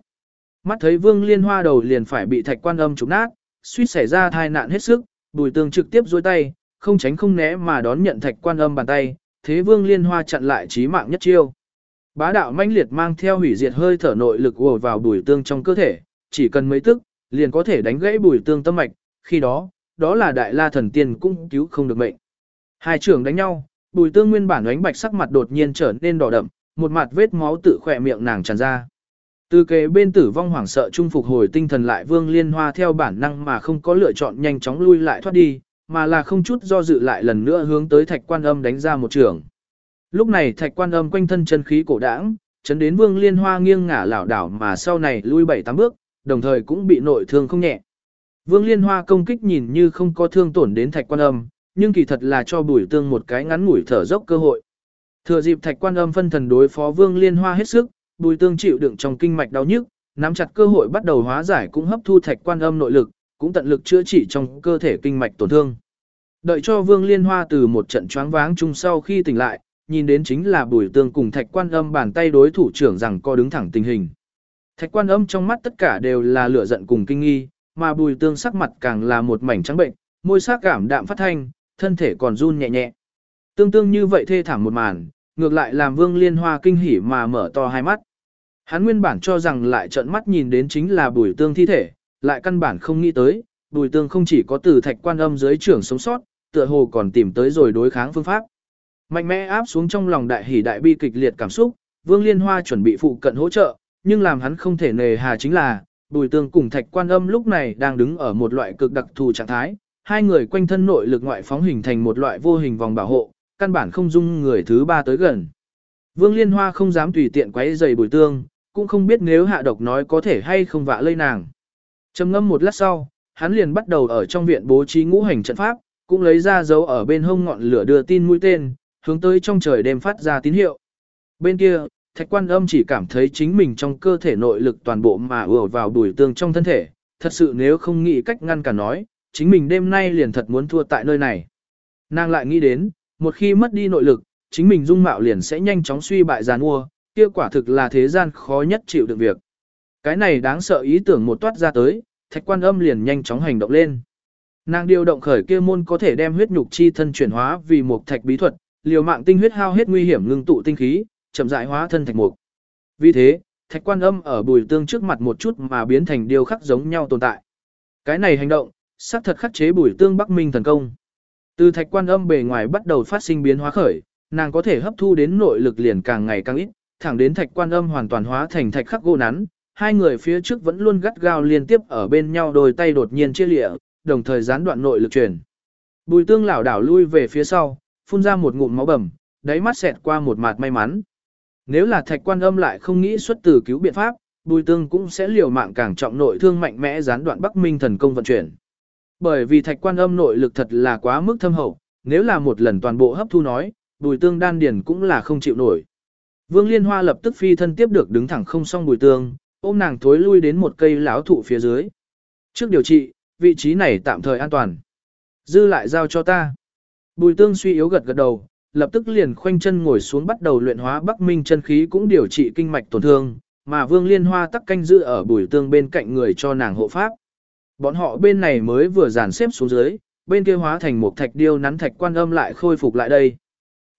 Mắt thấy vương liên hoa đầu liền phải bị thạch quan âm trúng nát, suýt xảy ra thai nạn hết sức, bùi tương trực tiếp dôi tay, không tránh không né mà đón nhận thạch quan âm bàn tay, thế vương liên hoa chặn lại chí mạng nhất chiêu. Bá đạo mãnh liệt mang theo hủy diệt hơi thở nội lực ùa vào bùi tương trong cơ thể, chỉ cần mấy tức, liền có thể đánh gãy bùi tương tâm mạch, khi đó, đó là đại la thần tiên cũng cứu không được mệnh. Hai trưởng đánh nhau, bùi tương nguyên bản ánh bạch sắc mặt đột nhiên trở nên đỏ đậm, một mặt vết máu tự khỏe miệng nàng tràn ra. Từ kế bên tử vong hoảng sợ trung phục hồi tinh thần lại vương liên hoa theo bản năng mà không có lựa chọn nhanh chóng lui lại thoát đi, mà là không chút do dự lại lần nữa hướng tới thạch quan âm đánh ra một trường. Lúc này thạch quan âm quanh thân chân khí cổ đãng, chấn đến vương liên hoa nghiêng ngả lảo đảo mà sau này lui bảy tám bước, đồng thời cũng bị nội thương không nhẹ. Vương liên hoa công kích nhìn như không có thương tổn đến thạch quan âm, nhưng kỳ thật là cho bùi tương một cái ngắn ngủi thở dốc cơ hội. Thừa dịp thạch quan âm phân thần đối phó vương liên hoa hết sức, bùi tương chịu đựng trong kinh mạch đau nhức, nắm chặt cơ hội bắt đầu hóa giải cũng hấp thu thạch quan âm nội lực, cũng tận lực chữa trị trong cơ thể kinh mạch tổn thương. Đợi cho vương liên hoa từ một trận choáng váng chung sau khi tỉnh lại, nhìn đến chính là bùi tương cùng thạch quan âm bàn tay đối thủ trưởng rằng co đứng thẳng tình hình. Thạch quan âm trong mắt tất cả đều là lửa giận cùng kinh nghi, mà bùi tương sắc mặt càng là một mảnh trắng bệnh, môi sắc cảm đạm phát thanh, thân thể còn run nhẹ nhẹ. Tương tương như vậy thê thảm một màn, ngược lại làm vương liên hoa kinh hỉ mà mở to hai mắt. Hắn nguyên bản cho rằng lại trợn mắt nhìn đến chính là bùi tương thi thể, lại căn bản không nghĩ tới, bùi tương không chỉ có từ thạch quan âm dưới trưởng sống sót, tựa hồ còn tìm tới rồi đối kháng phương pháp. Mạnh mẽ áp xuống trong lòng đại hỉ đại bi kịch liệt cảm xúc, vương liên hoa chuẩn bị phụ cận hỗ trợ, nhưng làm hắn không thể nề hà chính là, bùi tương cùng thạch quan âm lúc này đang đứng ở một loại cực đặc thù trạng thái, hai người quanh thân nội lực ngoại phóng hình thành một loại vô hình vòng bảo hộ, căn bản không dung người thứ ba tới gần. Vương Liên Hoa không dám tùy tiện quấy giày bùi tương, cũng không biết nếu hạ độc nói có thể hay không vạ lây nàng. Trầm ngâm một lát sau, hắn liền bắt đầu ở trong viện bố trí ngũ hành trận pháp, cũng lấy ra dấu ở bên hông ngọn lửa đưa tin mũi tên, hướng tới trong trời đêm phát ra tín hiệu. Bên kia, thạch quan âm chỉ cảm thấy chính mình trong cơ thể nội lực toàn bộ mà ùa vào đùi tương trong thân thể, thật sự nếu không nghĩ cách ngăn cả nói, chính mình đêm nay liền thật muốn thua tại nơi này. Nàng lại nghĩ đến, một khi mất đi nội lực, chính mình dung mạo liền sẽ nhanh chóng suy bại giàn mua, kia quả thực là thế gian khó nhất chịu được việc. Cái này đáng sợ ý tưởng một toát ra tới, thạch quan âm liền nhanh chóng hành động lên. Nàng điều động khởi kia môn có thể đem huyết nhục chi thân chuyển hóa vì một thạch bí thuật, liều mạng tinh huyết hao hết nguy hiểm ngưng tụ tinh khí, chậm rãi hóa thân thành mục. Vì thế, thạch quan âm ở bùi tương trước mặt một chút mà biến thành điều khắc giống nhau tồn tại. Cái này hành động, xác thật khắc chế bùi tương Bắc Minh thần công. Từ thạch quan âm bề ngoài bắt đầu phát sinh biến hóa khởi, nàng có thể hấp thu đến nội lực liền càng ngày càng ít, thẳng đến thạch quan âm hoàn toàn hóa thành thạch khắc gỗ nắn, hai người phía trước vẫn luôn gắt gao liên tiếp ở bên nhau đôi tay đột nhiên chia lịa, đồng thời gián đoạn nội lực truyền. Bùi tương lảo đảo lui về phía sau, phun ra một ngụm máu bầm, đáy mắt xẹt qua một mạt may mắn. Nếu là thạch quan âm lại không nghĩ xuất từ cứu biện pháp, bùi tương cũng sẽ liều mạng càng trọng nội thương mạnh mẽ gián đoạn Bắc Minh thần công vận chuyển. Bởi vì thạch quan âm nội lực thật là quá mức thâm hậu, nếu là một lần toàn bộ hấp thu nói, bùi tương đan điền cũng là không chịu nổi. Vương Liên Hoa lập tức phi thân tiếp được đứng thẳng không song bùi tương, ôm nàng thối lui đến một cây lão thụ phía dưới. Trước điều trị, vị trí này tạm thời an toàn. Dư lại giao cho ta. Bùi tương suy yếu gật gật đầu, lập tức liền khoanh chân ngồi xuống bắt đầu luyện hóa Bắc Minh chân khí cũng điều trị kinh mạch tổn thương, mà Vương Liên Hoa tắc canh giữ ở bùi tương bên cạnh người cho nàng hộ pháp. Bọn họ bên này mới vừa dàn xếp xuống dưới, bên kia hóa thành một thạch điêu nắn thạch quan âm lại khôi phục lại đây.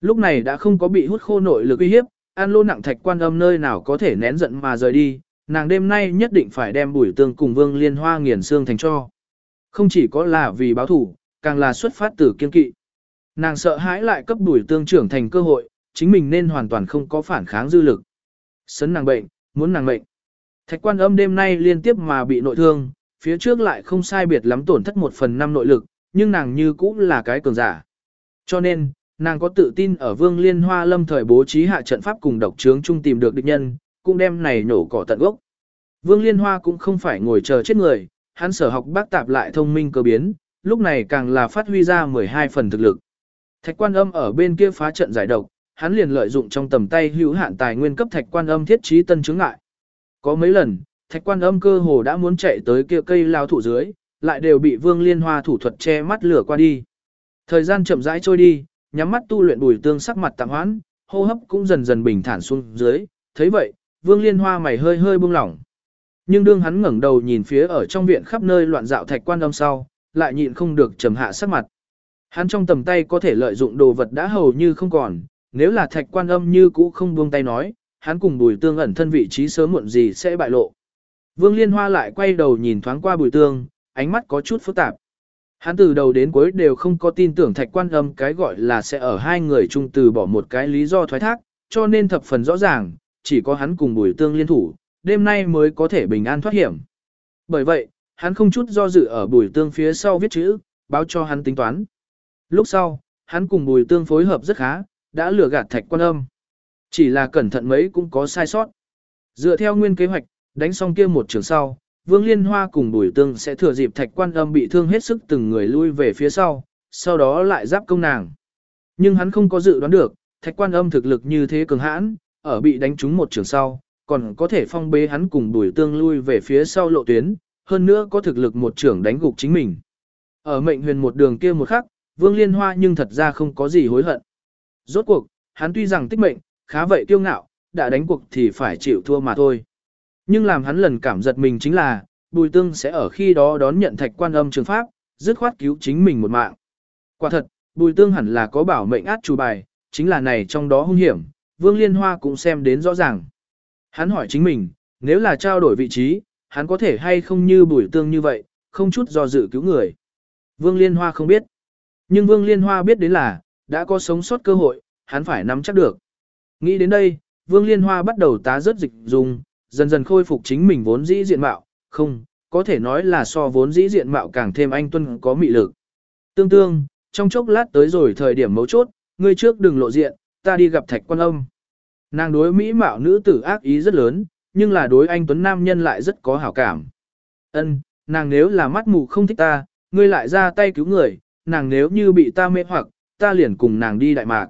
Lúc này đã không có bị hút khô nội lực uy hiếp, an lô nặng thạch quan âm nơi nào có thể nén giận mà rời đi, nàng đêm nay nhất định phải đem bùi tương cùng Vương Liên Hoa nghiền xương thành cho. Không chỉ có là vì báo thủ, càng là xuất phát từ kiên kỵ. Nàng sợ hãi lại cấp đuổi tương trưởng thành cơ hội, chính mình nên hoàn toàn không có phản kháng dư lực. Sấn nàng bệnh, muốn nàng bệnh. Thạch quan âm đêm nay liên tiếp mà bị nội thương, phía trước lại không sai biệt lắm tổn thất một phần năm nội lực, nhưng nàng như cũng là cái cường giả. Cho nên, nàng có tự tin ở vương liên hoa lâm thời bố trí hạ trận pháp cùng độc trướng chung tìm được địch nhân, cũng đem này nổ cỏ tận gốc. Vương liên hoa cũng không phải ngồi chờ chết người, hắn sở học bác tạp lại thông minh cơ biến, lúc này càng là phát huy ra 12 phần thực lực. Thạch quan âm ở bên kia phá trận giải độc, hắn liền lợi dụng trong tầm tay hữu hạn tài nguyên cấp thạch quan âm thiết trí tân chứng ngại. Có mấy lần, thạch quan âm cơ hồ đã muốn chạy tới kia cây lao thủ dưới, lại đều bị vương liên hoa thủ thuật che mắt lửa qua đi. Thời gian chậm rãi trôi đi, nhắm mắt tu luyện bùi tương sắc mặt tạm hoãn, hô hấp cũng dần dần bình thản xuống dưới, thấy vậy, vương liên hoa mày hơi hơi buông lỏng. Nhưng đương hắn ngẩng đầu nhìn phía ở trong viện khắp nơi loạn dạo thạch quan âm sau, lại nhịn không được trầm hạ sắc mặt. Hắn trong tầm tay có thể lợi dụng đồ vật đã hầu như không còn, nếu là thạch quan âm như cũ không buông tay nói, hắn cùng bùi tương ẩn thân vị trí sớm muộn gì sẽ bại lộ. Vương Liên Hoa lại quay đầu nhìn thoáng qua bùi tương, ánh mắt có chút phức tạp. Hắn từ đầu đến cuối đều không có tin tưởng thạch quan âm cái gọi là sẽ ở hai người chung từ bỏ một cái lý do thoái thác, cho nên thập phần rõ ràng, chỉ có hắn cùng bùi tương liên thủ, đêm nay mới có thể bình an thoát hiểm. Bởi vậy, hắn không chút do dự ở bùi tương phía sau viết chữ, báo cho hắn tính toán. Lúc sau, hắn cùng bùi tương phối hợp rất khá, đã lừa gạt thạch quan âm. Chỉ là cẩn thận mấy cũng có sai sót. Dựa theo nguyên kế hoạch, đánh xong kia một trường sau, Vương Liên Hoa cùng Bùi Tương sẽ thừa dịp thạch quan âm bị thương hết sức từng người lui về phía sau, sau đó lại giáp công nàng. Nhưng hắn không có dự đoán được, thạch quan âm thực lực như thế cường hãn, ở bị đánh trúng một trường sau, còn có thể phong bế hắn cùng Bùi Tương lui về phía sau lộ tuyến, hơn nữa có thực lực một trưởng đánh gục chính mình. Ở mệnh huyền một đường kia một khắc, Vương Liên Hoa nhưng thật ra không có gì hối hận. Rốt cuộc, hắn tuy rằng tích mệnh, khá vậy kiêu ngạo, đã đánh cuộc thì phải chịu thua mà thôi. Nhưng làm hắn lần cảm giật mình chính là, Bùi Tương sẽ ở khi đó đón nhận thạch quan âm trường pháp, dứt khoát cứu chính mình một mạng. Quả thật, Bùi Tương hẳn là có bảo mệnh át chủ bài, chính là này trong đó hung hiểm, Vương Liên Hoa cũng xem đến rõ ràng. Hắn hỏi chính mình, nếu là trao đổi vị trí, hắn có thể hay không như Bùi Tương như vậy, không chút do dự cứu người. Vương Liên Hoa không biết. Nhưng Vương Liên Hoa biết đến là, đã có sống sót cơ hội, hắn phải nắm chắc được. Nghĩ đến đây, Vương Liên Hoa bắt đầu tá rớt dịch dùng, dần dần khôi phục chính mình vốn dĩ diện mạo, không, có thể nói là so vốn dĩ diện mạo càng thêm anh tuân có mị lực. Tương tương, trong chốc lát tới rồi thời điểm mấu chốt, ngươi trước đừng lộ diện, ta đi gặp thạch quan âm. Nàng đối mỹ mạo nữ tử ác ý rất lớn, nhưng là đối anh tuấn nam nhân lại rất có hảo cảm. Ân, nàng nếu là mắt mù không thích ta, ngươi lại ra tay cứu người, nàng nếu như bị ta mê hoặc, ta liền cùng nàng đi Đại Mạc.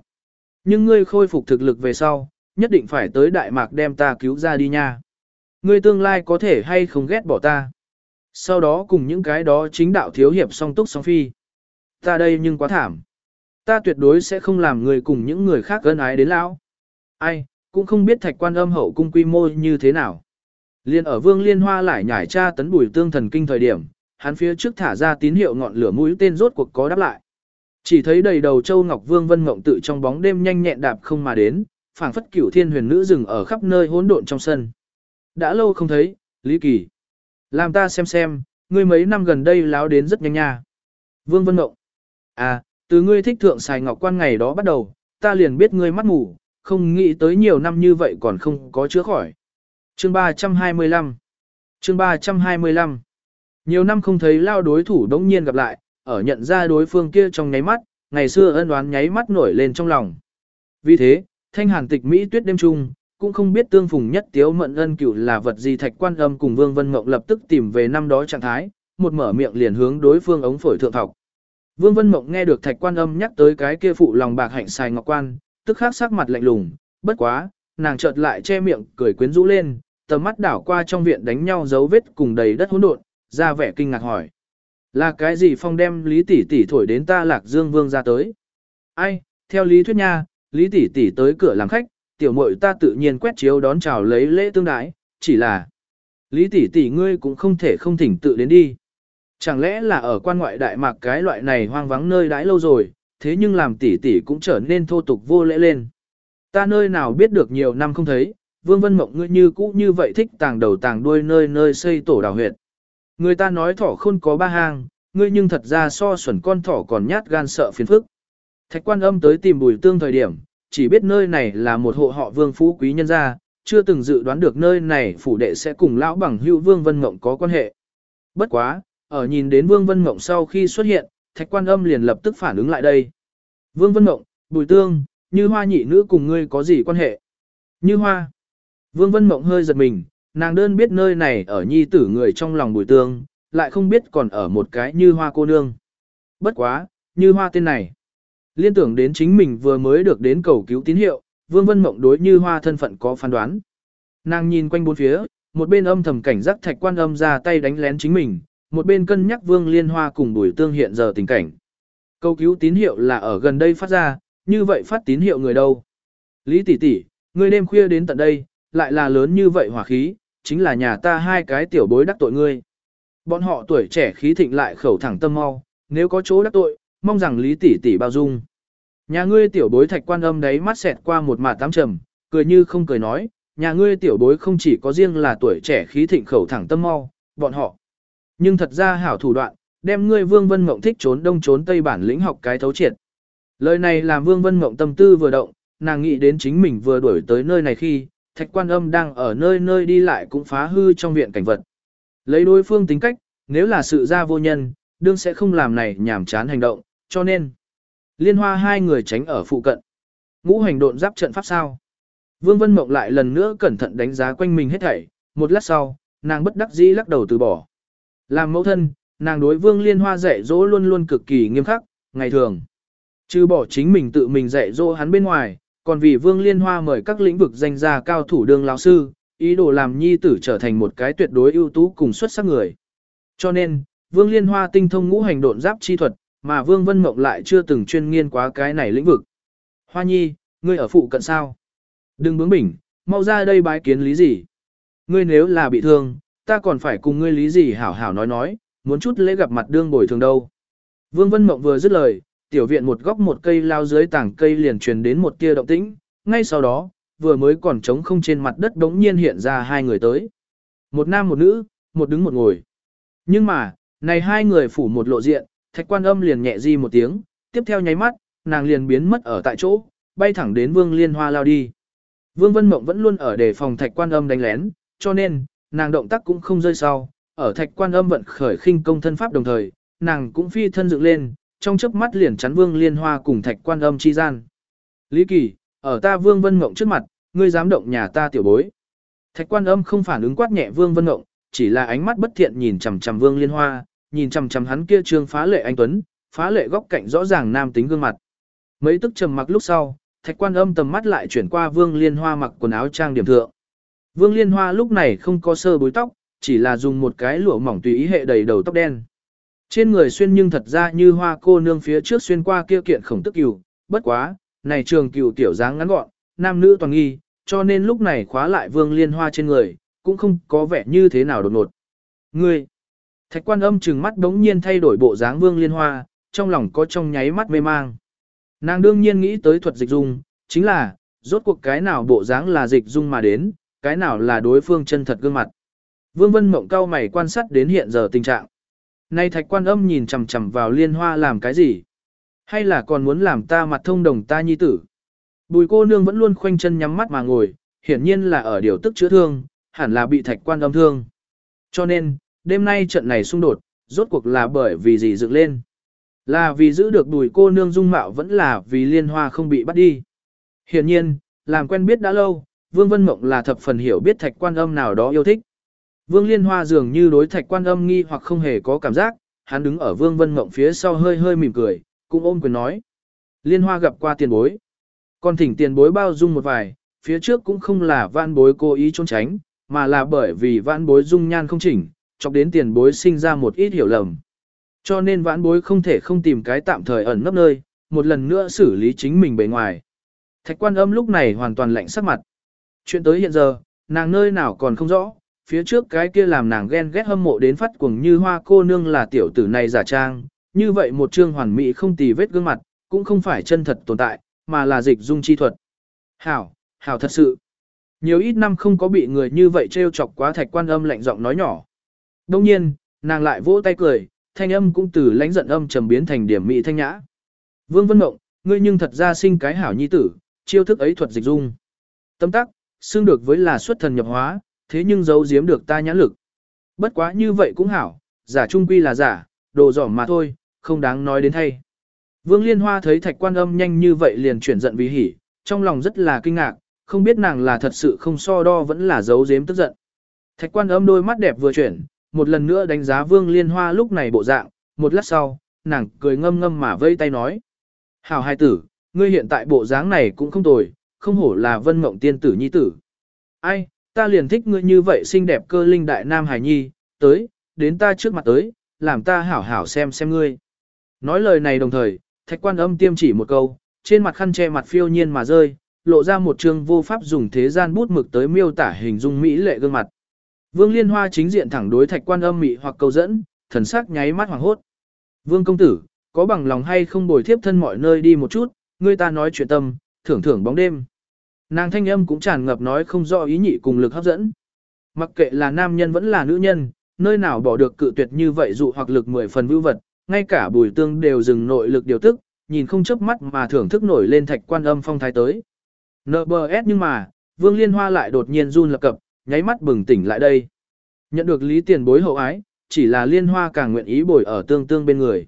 Nhưng ngươi khôi phục thực lực về sau, nhất định phải tới Đại Mạc đem ta cứu ra đi nha. Ngươi tương lai có thể hay không ghét bỏ ta. Sau đó cùng những cái đó chính đạo thiếu hiệp song túc song phi. Ta đây nhưng quá thảm. Ta tuyệt đối sẽ không làm người cùng những người khác ân ái đến lão. Ai, cũng không biết thạch quan âm hậu cung quy mô như thế nào. Liên ở vương liên hoa lại nhảy tra tấn bùi tương thần kinh thời điểm, hắn phía trước thả ra tín hiệu ngọn lửa mũi tên rốt cuộc có đáp lại. Chỉ thấy đầy đầu châu ngọc vương vân mộng tự trong bóng đêm nhanh nhẹn đạp không mà đến, phảng phất cửu thiên huyền nữ rừng ở khắp nơi hỗn độn trong sân. Đã lâu không thấy, Lý Kỳ. Làm ta xem xem, ngươi mấy năm gần đây láo đến rất nhanh nha. Vương Vân Mộng. À, từ ngươi thích thượng xài ngọc quan ngày đó bắt đầu, ta liền biết ngươi mắt ngủ, không nghĩ tới nhiều năm như vậy còn không có chữa khỏi. Chương 325 Chương 325 nhiều năm không thấy lao đối thủ đống nhiên gặp lại, ở nhận ra đối phương kia trong nháy mắt, ngày xưa ân đoán nháy mắt nổi lên trong lòng. Vì thế, thanh hàn tịch Mỹ tuyết đêm trung, cũng không biết tương phùng nhất tiếu mận ân cửu là vật gì thạch quan âm cùng Vương Vân Mộng lập tức tìm về năm đó trạng thái, một mở miệng liền hướng đối phương ống phổi thượng thọc. Vương Vân Mộng nghe được thạch quan âm nhắc tới cái kia phụ lòng bạc hạnh xài ngọc quan, tức khắc sắc mặt lạnh lùng, bất quá, nàng chợt lại che miệng cười quyến rũ lên, tầm mắt đảo qua trong viện đánh nhau dấu vết cùng đầy đất hỗn độn, ra vẻ kinh ngạc hỏi. Là cái gì phong đem Lý tỷ tỷ thổi đến ta Lạc Dương Vương ra tới? Ai, theo lý thuyết nha, Lý tỷ tỷ tới cửa làm khách, tiểu muội ta tự nhiên quét chiếu đón chào lấy lễ tương đái, chỉ là Lý tỷ tỷ ngươi cũng không thể không thỉnh tự đến đi. Chẳng lẽ là ở quan ngoại đại mạc cái loại này hoang vắng nơi đãi lâu rồi, thế nhưng làm tỷ tỷ cũng trở nên thô tục vô lễ lên. Ta nơi nào biết được nhiều năm không thấy, Vương Vân Mộng ngươi như cũ như vậy thích tàng đầu tàng đuôi nơi nơi xây tổ đào huyệt. Người ta nói thỏ khôn có ba hang, ngươi nhưng thật ra so xuẩn con thỏ còn nhát gan sợ phiền phức. Thạch quan âm tới tìm bùi tương thời điểm, chỉ biết nơi này là một hộ họ vương phú quý nhân gia, chưa từng dự đoán được nơi này phủ đệ sẽ cùng lão bằng hữu Vương Vân Mộng có quan hệ. Bất quá, ở nhìn đến Vương Vân Mộng sau khi xuất hiện, thạch quan âm liền lập tức phản ứng lại đây. Vương Vân Mộng, bùi tương, như hoa nhị nữ cùng ngươi có gì quan hệ? Như hoa. Vương Vân Mộng hơi giật mình, nàng đơn biết nơi này ở nhi tử người trong lòng bùi tương, lại không biết còn ở một cái như hoa cô nương. Bất quá, như hoa tên này. Liên tưởng đến chính mình vừa mới được đến cầu cứu tín hiệu, Vương Vân Mộng đối như hoa thân phận có phán đoán. Nàng nhìn quanh bốn phía, một bên âm thầm cảnh giác thạch quan âm ra tay đánh lén chính mình, một bên cân nhắc Vương Liên Hoa cùng Bùi Tương hiện giờ tình cảnh. Cầu cứu tín hiệu là ở gần đây phát ra, như vậy phát tín hiệu người đâu? Lý tỷ tỷ, ngươi đêm khuya đến tận đây, lại là lớn như vậy hỏa khí, chính là nhà ta hai cái tiểu bối đắc tội ngươi. Bọn họ tuổi trẻ khí thịnh lại khẩu thẳng tâm mau, nếu có chỗ đắc tội, mong rằng Lý tỷ tỷ bao dung. Nhà ngươi tiểu bối thạch quan âm đấy mắt xẹt qua một mạt tám trầm, cười như không cười nói, nhà ngươi tiểu bối không chỉ có riêng là tuổi trẻ khí thịnh khẩu thẳng tâm mau, bọn họ. Nhưng thật ra hảo thủ đoạn, đem ngươi Vương Vân Mộng thích trốn đông trốn tây bản lĩnh học cái thấu triệt. Lời này làm Vương Vân Mộng tâm tư vừa động, nàng nghĩ đến chính mình vừa đuổi tới nơi này khi, thạch quan âm đang ở nơi nơi đi lại cũng phá hư trong viện cảnh vật. Lấy đối phương tính cách, nếu là sự ra vô nhân, đương sẽ không làm này nhảm chán hành động, cho nên liên hoa hai người tránh ở phụ cận. Ngũ hành độn giáp trận pháp sao? Vương Vân Mộng lại lần nữa cẩn thận đánh giá quanh mình hết thảy, một lát sau, nàng bất đắc dĩ lắc đầu từ bỏ. Làm mẫu thân, nàng đối Vương Liên Hoa dạy dỗ luôn luôn cực kỳ nghiêm khắc, ngày thường. Chứ bỏ chính mình tự mình dạy dỗ hắn bên ngoài, còn vì Vương Liên Hoa mời các lĩnh vực danh gia cao thủ đương lão sư, ý đồ làm nhi tử trở thành một cái tuyệt đối ưu tú cùng xuất sắc người. Cho nên, Vương Liên Hoa tinh thông ngũ hành độn giáp chi thuật, mà Vương Vân Mộng lại chưa từng chuyên nghiên quá cái này lĩnh vực. Hoa nhi, ngươi ở phụ cận sao? Đừng bướng bỉnh, mau ra đây bái kiến lý gì. Ngươi nếu là bị thương, ta còn phải cùng ngươi lý gì hảo hảo nói nói, muốn chút lễ gặp mặt đương bồi thường đâu. Vương Vân Mộng vừa dứt lời, tiểu viện một góc một cây lao dưới tảng cây liền truyền đến một tia động tĩnh, ngay sau đó, vừa mới còn trống không trên mặt đất đống nhiên hiện ra hai người tới. Một nam một nữ, một đứng một ngồi. Nhưng mà, này hai người phủ một lộ diện, thạch quan âm liền nhẹ di một tiếng, tiếp theo nháy mắt, nàng liền biến mất ở tại chỗ, bay thẳng đến vương liên hoa lao đi. Vương Vân Mộng vẫn luôn ở đề phòng thạch quan âm đánh lén, cho nên, nàng động tác cũng không rơi sau, ở thạch quan âm vận khởi khinh công thân pháp đồng thời, nàng cũng phi thân dựng lên, trong chớp mắt liền chắn vương liên hoa cùng thạch quan âm chi gian. Lý Kỳ, ở ta vương vân Ngộng trước mặt, ngươi dám động nhà ta tiểu bối. Thạch quan âm không phản ứng quát nhẹ vương vân Ngộng, chỉ là ánh mắt bất thiện nhìn chằm chằm vương liên hoa, nhìn chằm chằm hắn kia trương phá lệ anh tuấn, phá lệ góc cạnh rõ ràng nam tính gương mặt. Mấy tức trầm mặc lúc sau, thạch quan âm tầm mắt lại chuyển qua vương liên hoa mặc quần áo trang điểm thượng. Vương liên hoa lúc này không có sơ bối tóc, chỉ là dùng một cái lụa mỏng tùy ý hệ đầy đầu tóc đen. Trên người xuyên nhưng thật ra như hoa cô nương phía trước xuyên qua kia kiện khổng tức cừu, bất quá, này trường cừu tiểu dáng ngắn gọn, nam nữ toàn nghi, cho nên lúc này khóa lại vương liên hoa trên người, cũng không có vẻ như thế nào đột ngột. Ngươi, thạch quan âm trừng mắt đống nhiên thay đổi bộ dáng vương liên hoa, trong lòng có trong nháy mắt mê mang. Nàng đương nhiên nghĩ tới thuật dịch dung, chính là, rốt cuộc cái nào bộ dáng là dịch dung mà đến, cái nào là đối phương chân thật gương mặt. Vương Vân Mộng cao mày quan sát đến hiện giờ tình trạng. Nay thạch quan âm nhìn chằm chằm vào liên hoa làm cái gì? Hay là còn muốn làm ta mặt thông đồng ta nhi tử? Bùi cô nương vẫn luôn khoanh chân nhắm mắt mà ngồi, hiển nhiên là ở điều tức chữa thương, hẳn là bị thạch quan âm thương. Cho nên, đêm nay trận này xung đột, rốt cuộc là bởi vì gì dựng lên? Là vì giữ được bùi cô nương dung mạo vẫn là vì liên hoa không bị bắt đi. Hiển nhiên, làm quen biết đã lâu, Vương Vân Mộng là thập phần hiểu biết thạch quan âm nào đó yêu thích. Vương Liên Hoa dường như đối thạch quan âm nghi hoặc không hề có cảm giác, hắn đứng ở Vương Vân Mộng phía sau hơi hơi mỉm cười, cũng ôm quyền nói. Liên Hoa gặp qua tiền bối. Còn thỉnh tiền bối bao dung một vài, phía trước cũng không là vạn bối cố ý trốn tránh, mà là bởi vì vãn bối dung nhan không chỉnh, chọc đến tiền bối sinh ra một ít hiểu lầm. Cho nên vãn bối không thể không tìm cái tạm thời ẩn nấp nơi, một lần nữa xử lý chính mình bề ngoài. Thạch quan âm lúc này hoàn toàn lạnh sắc mặt. Chuyện tới hiện giờ, nàng nơi nào còn không rõ, phía trước cái kia làm nàng ghen ghét hâm mộ đến phát cuồng như hoa cô nương là tiểu tử này giả trang, như vậy một trương hoàn mỹ không tì vết gương mặt, cũng không phải chân thật tồn tại, mà là dịch dung chi thuật. Hảo, hảo thật sự. Nhiều ít năm không có bị người như vậy trêu chọc quá thạch quan âm lạnh giọng nói nhỏ. Đông nhiên, nàng lại vỗ tay cười, thanh âm cũng từ lãnh giận âm trầm biến thành điểm mỹ thanh nhã. Vương Vân Mộng, ngươi nhưng thật ra sinh cái hảo nhi tử, chiêu thức ấy thuật dịch dung. Tâm tắc, xương được với là xuất thần nhập hóa, thế nhưng giấu giếm được ta nhãn lực. Bất quá như vậy cũng hảo, giả trung quy là giả, đồ giỏm mà thôi, không đáng nói đến thay. Vương Liên Hoa thấy thạch quan âm nhanh như vậy liền chuyển giận vì hỉ, trong lòng rất là kinh ngạc, không biết nàng là thật sự không so đo vẫn là giấu giếm tức giận. Thạch quan âm đôi mắt đẹp vừa chuyển, một lần nữa đánh giá Vương Liên Hoa lúc này bộ dạng, một lát sau, nàng cười ngâm ngâm mà vây tay nói. Hảo hai tử, ngươi hiện tại bộ dáng này cũng không tồi, không hổ là vân mộng tiên tử nhi tử. Ai, ta liền thích ngươi như vậy xinh đẹp cơ linh đại nam hải nhi, tới, đến ta trước mặt tới, làm ta hảo hảo xem xem ngươi. Nói lời này đồng thời, thạch quan âm tiêm chỉ một câu, trên mặt khăn che mặt phiêu nhiên mà rơi, lộ ra một trường vô pháp dùng thế gian bút mực tới miêu tả hình dung mỹ lệ gương mặt. Vương Liên Hoa chính diện thẳng đối thạch quan âm mị hoặc câu dẫn, thần sắc nháy mắt hoàng hốt. Vương công tử, có bằng lòng hay không bồi thiếp thân mọi nơi đi một chút, người ta nói chuyện tâm, thưởng thưởng bóng đêm. Nàng thanh âm cũng tràn ngập nói không rõ ý nhị cùng lực hấp dẫn. Mặc kệ là nam nhân vẫn là nữ nhân, nơi nào bỏ được cự tuyệt như vậy dụ hoặc lực mười phần vưu vật, ngay cả bùi tương đều dừng nội lực điều tức, nhìn không chớp mắt mà thưởng thức nổi lên thạch quan âm phong thái tới. NBS nhưng mà, Vương Liên Hoa lại đột nhiên run lập cập, nháy mắt bừng tỉnh lại đây. Nhận được lý tiền bối hậu ái, chỉ là Liên Hoa càng nguyện ý bồi ở tương tương bên người.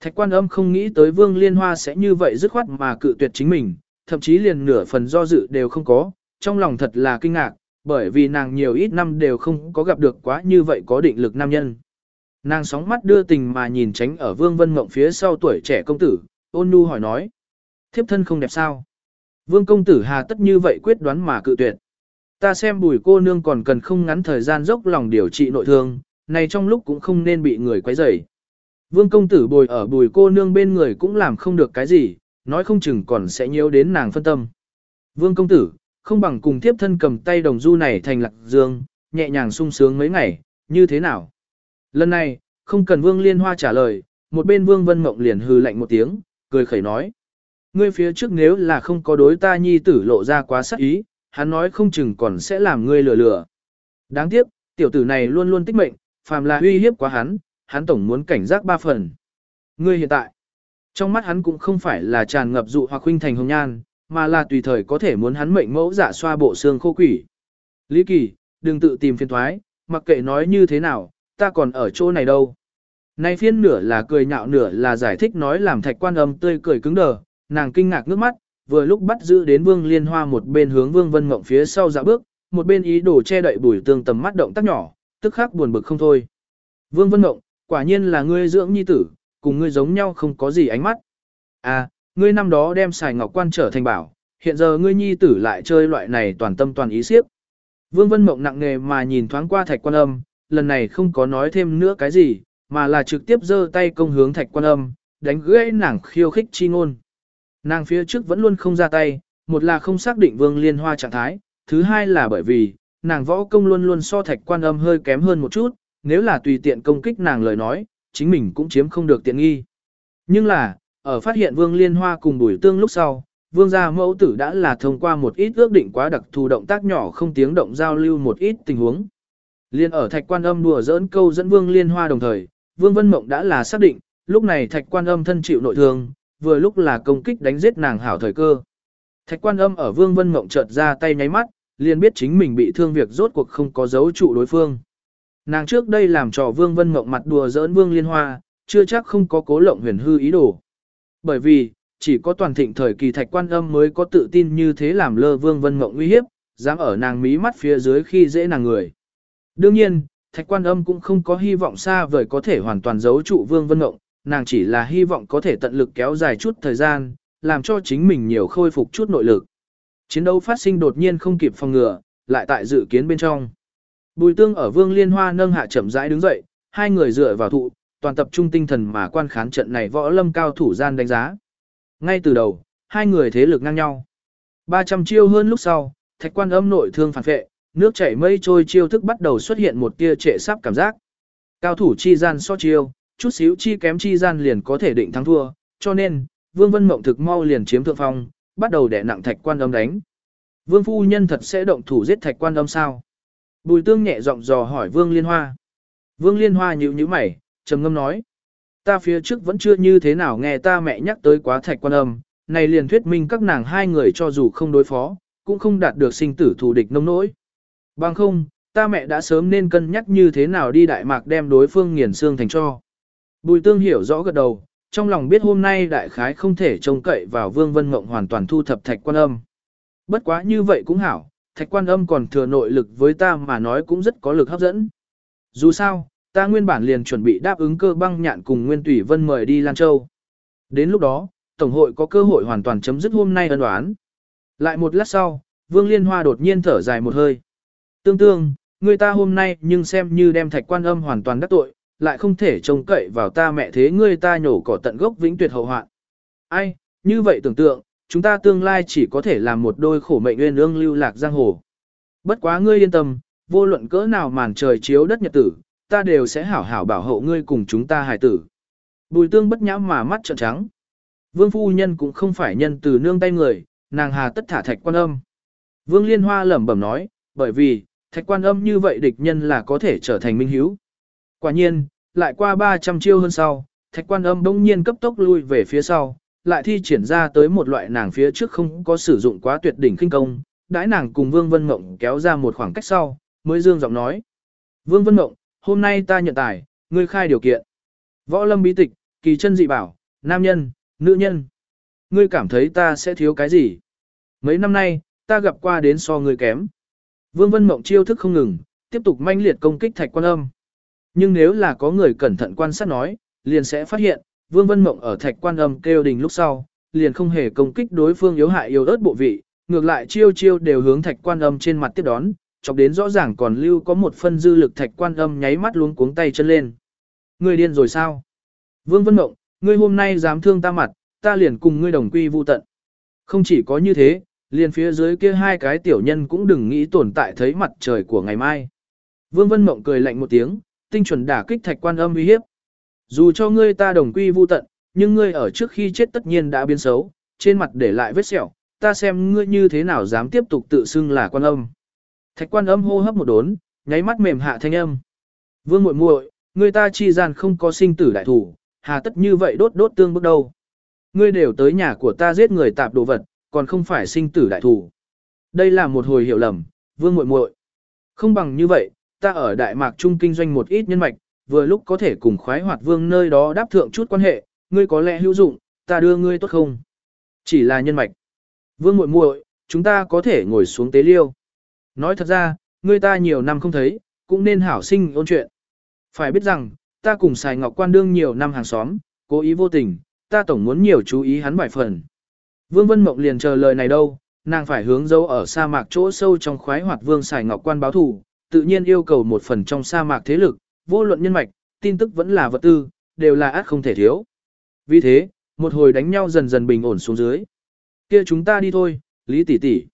Thạch quan âm không nghĩ tới Vương Liên Hoa sẽ như vậy dứt khoát mà cự tuyệt chính mình, thậm chí liền nửa phần do dự đều không có, trong lòng thật là kinh ngạc, bởi vì nàng nhiều ít năm đều không có gặp được quá như vậy có định lực nam nhân. Nàng sóng mắt đưa tình mà nhìn tránh ở Vương Vân Mộng phía sau tuổi trẻ công tử, ôn nhu hỏi nói. Thiếp thân không đẹp sao? Vương công tử hà tất như vậy quyết đoán mà cự tuyệt. Ta xem bùi cô nương còn cần không ngắn thời gian dốc lòng điều trị nội thương, này trong lúc cũng không nên bị người quấy rầy. Vương công tử bồi ở bùi cô nương bên người cũng làm không được cái gì, nói không chừng còn sẽ nhiễu đến nàng phân tâm. Vương công tử, không bằng cùng tiếp thân cầm tay đồng du này thành lạc dương, nhẹ nhàng sung sướng mấy ngày, như thế nào? Lần này, không cần vương liên hoa trả lời, một bên vương vân mộng liền hừ lạnh một tiếng, cười khẩy nói. Ngươi phía trước nếu là không có đối ta nhi tử lộ ra quá sắc ý, hắn nói không chừng còn sẽ làm ngươi lừa lừa. Đáng tiếc, tiểu tử này luôn luôn tích mệnh, phàm là uy hiếp quá hắn, hắn tổng muốn cảnh giác ba phần. Ngươi hiện tại, trong mắt hắn cũng không phải là tràn ngập dụ hoặc huynh thành hồng nhan, mà là tùy thời có thể muốn hắn mệnh mẫu giả xoa bộ xương khô quỷ. Lý Kỳ, đừng tự tìm phiền thoái, mặc kệ nói như thế nào, ta còn ở chỗ này đâu. Nay phiên nửa là cười nhạo nửa là giải thích nói làm thạch quan âm tươi cười cứng đờ, nàng kinh ngạc nước mắt, vừa lúc bắt giữ đến vương liên hoa một bên hướng vương vân mộng phía sau dạo bước, một bên ý đồ che đậy bùi tương tầm mắt động tác nhỏ, tức khắc buồn bực không thôi. Vương vân mộng, quả nhiên là ngươi dưỡng nhi tử, cùng ngươi giống nhau không có gì ánh mắt. À, ngươi năm đó đem xài ngọc quan trở thành bảo, hiện giờ ngươi nhi tử lại chơi loại này toàn tâm toàn ý siếp. Vương Vân Mộng nặng nề mà nhìn thoáng qua thạch quan âm, lần này không có nói thêm nữa cái gì, mà là trực tiếp giơ tay công hướng thạch quan âm, đánh gãy nàng khiêu khích chi ngôn. Nàng phía trước vẫn luôn không ra tay, một là không xác định vương liên hoa trạng thái, thứ hai là bởi vì, nàng võ công luôn luôn so thạch quan âm hơi kém hơn một chút, nếu là tùy tiện công kích nàng lời nói, chính mình cũng chiếm không được tiện nghi. Nhưng là, ở phát hiện vương liên hoa cùng bùi tương lúc sau, vương gia mẫu tử đã là thông qua một ít ước định quá đặc thù động tác nhỏ không tiếng động giao lưu một ít tình huống. Liên ở thạch quan âm đùa dỡn câu dẫn vương liên hoa đồng thời, vương vân mộng đã là xác định, lúc này thạch quan âm thân chịu nội thương, vừa lúc là công kích đánh giết nàng hảo thời cơ. Thạch quan âm ở vương vân mộng chợt ra tay nháy mắt, liền biết chính mình bị thương việc rốt cuộc không có dấu trụ đối phương. Nàng trước đây làm trò vương vân mộng mặt đùa giỡn vương liên hoa, chưa chắc không có cố lộng huyền hư ý đồ. Bởi vì, chỉ có toàn thịnh thời kỳ thạch quan âm mới có tự tin như thế làm lơ vương vân mộng uy hiếp, dám ở nàng mí mắt phía dưới khi dễ nàng người. Đương nhiên, thạch quan âm cũng không có hy vọng xa vời có thể hoàn toàn giấu trụ vương vân mộng, nàng chỉ là hy vọng có thể tận lực kéo dài chút thời gian, làm cho chính mình nhiều khôi phục chút nội lực. Chiến đấu phát sinh đột nhiên không kịp phòng ngừa, lại tại dự kiến bên trong. Bùi tương ở vương liên hoa nâng hạ chậm rãi đứng dậy, hai người dựa vào thụ, toàn tập trung tinh thần mà quan khán trận này võ lâm cao thủ gian đánh giá. Ngay từ đầu, hai người thế lực ngang nhau. 300 chiêu hơn lúc sau, thạch quan âm nội thương phản vệ, nước chảy mây trôi chiêu thức bắt đầu xuất hiện một tia trệ sắp cảm giác. Cao thủ chi gian so chiêu, chút xíu chi kém chi gian liền có thể định thắng thua, cho nên, Vương Vân Mộng thực mau liền chiếm thượng phong, bắt đầu đè nặng thạch quan âm đánh. Vương phu nhân thật sẽ động thủ giết thạch quan âm sao? Bùi tương nhẹ giọng dò hỏi Vương Liên Hoa. Vương Liên Hoa nhíu nhíu mày, trầm ngâm nói. Ta phía trước vẫn chưa như thế nào nghe ta mẹ nhắc tới quá thạch quan âm, này liền thuyết minh các nàng hai người cho dù không đối phó, cũng không đạt được sinh tử thù địch nông nỗi. Bằng không, ta mẹ đã sớm nên cân nhắc như thế nào đi Đại Mạc đem đối phương nghiền xương thành cho. Bùi tương hiểu rõ gật đầu, trong lòng biết hôm nay đại khái không thể trông cậy vào Vương Vân Mộng hoàn toàn thu thập thạch quan âm. Bất quá như vậy cũng hảo, thạch quan âm còn thừa nội lực với ta mà nói cũng rất có lực hấp dẫn. Dù sao, ta nguyên bản liền chuẩn bị đáp ứng cơ băng nhạn cùng Nguyên Tủy Vân mời đi Lan Châu. Đến lúc đó, Tổng hội có cơ hội hoàn toàn chấm dứt hôm nay ân đoán. Lại một lát sau, Vương Liên Hoa đột nhiên thở dài một hơi. Tương tương, người ta hôm nay nhưng xem như đem thạch quan âm hoàn toàn đắc tội, lại không thể trông cậy vào ta mẹ thế ngươi ta nhổ cỏ tận gốc vĩnh tuyệt hậu hoạn. Ai, như vậy tưởng tượng, chúng ta tương lai chỉ có thể làm một đôi khổ mệnh nguyên ương lưu lạc giang hồ. Bất quá ngươi yên tâm, vô luận cỡ nào màn trời chiếu đất nhật tử, ta đều sẽ hảo hảo bảo hộ ngươi cùng chúng ta hài tử. Bùi tương bất nhãm mà mắt trợn trắng. Vương phu nhân cũng không phải nhân từ nương tay người, nàng hà tất thả thạch quan âm. Vương liên hoa lẩm bẩm nói, bởi vì, thạch quan âm như vậy địch nhân là có thể trở thành minh hiếu. Quả nhiên, lại qua 300 chiêu hơn sau, thạch quan âm bỗng nhiên cấp tốc lui về phía sau, lại thi triển ra tới một loại nàng phía trước không có sử dụng quá tuyệt đỉnh kinh công, đãi nàng cùng Vương Vân Mộng kéo ra một khoảng cách sau, mới dương giọng nói. Vương Vân Mộng, hôm nay ta nhận tài, ngươi khai điều kiện. Võ lâm bí tịch, kỳ chân dị bảo, nam nhân, nữ nhân. Ngươi cảm thấy ta sẽ thiếu cái gì? Mấy năm nay, ta gặp qua đến so ngươi kém. Vương Vân Mộng chiêu thức không ngừng, tiếp tục manh liệt công kích thạch quan âm. Nhưng nếu là có người cẩn thận quan sát nói, liền sẽ phát hiện, Vương Vân Mộng ở thạch quan âm kêu đình lúc sau, liền không hề công kích đối phương yếu hại yếu ớt bộ vị, ngược lại chiêu chiêu đều hướng thạch quan âm trên mặt tiếp đón, chọc đến rõ ràng còn lưu có một phân dư lực thạch quan âm nháy mắt luống cuống tay chân lên. Ngươi điên rồi sao? Vương Vân Mộng, ngươi hôm nay dám thương ta mặt, ta liền cùng ngươi đồng quy vu tận. Không chỉ có như thế, liền phía dưới kia hai cái tiểu nhân cũng đừng nghĩ tồn tại thấy mặt trời của ngày mai. Vương Vân Mộng cười lạnh một tiếng, tinh chuẩn đả kích thạch quan âm uy hiếp. Dù cho ngươi ta đồng quy vu tận, nhưng ngươi ở trước khi chết tất nhiên đã biến xấu, trên mặt để lại vết sẹo, ta xem ngươi như thế nào dám tiếp tục tự xưng là quan âm. Thạch quan âm hô hấp một đốn, nháy mắt mềm hạ thanh âm. Vương muội muội, ngươi ta chi gian không có sinh tử đại thủ, hà tất như vậy đốt đốt tương bước đâu. Ngươi đều tới nhà của ta giết người tạp đồ vật, còn không phải sinh tử đại thủ. Đây là một hồi hiểu lầm, vương muội muội. Không bằng như vậy, ta ở Đại Mạc Trung kinh doanh một ít nhân mạch, vừa lúc có thể cùng khoái hoạt vương nơi đó đáp thượng chút quan hệ, ngươi có lẽ hữu dụng, ta đưa ngươi tốt không? Chỉ là nhân mạch. Vương muội muội, chúng ta có thể ngồi xuống tế liêu. Nói thật ra, ngươi ta nhiều năm không thấy, cũng nên hảo sinh ôn chuyện. Phải biết rằng, ta cùng xài ngọc quan đương nhiều năm hàng xóm, cố ý vô tình, ta tổng muốn nhiều chú ý hắn vài phần. Vương Vân Mộng liền chờ lời này đâu, nàng phải hướng dấu ở sa mạc chỗ sâu trong khoái hoạt vương xài ngọc quan báo thủ, tự nhiên yêu cầu một phần trong sa mạc thế lực, vô luận nhân mạch, tin tức vẫn là vật tư, đều là át không thể thiếu. Vì thế, một hồi đánh nhau dần dần bình ổn xuống dưới. Kia chúng ta đi thôi, Lý tỷ tỷ.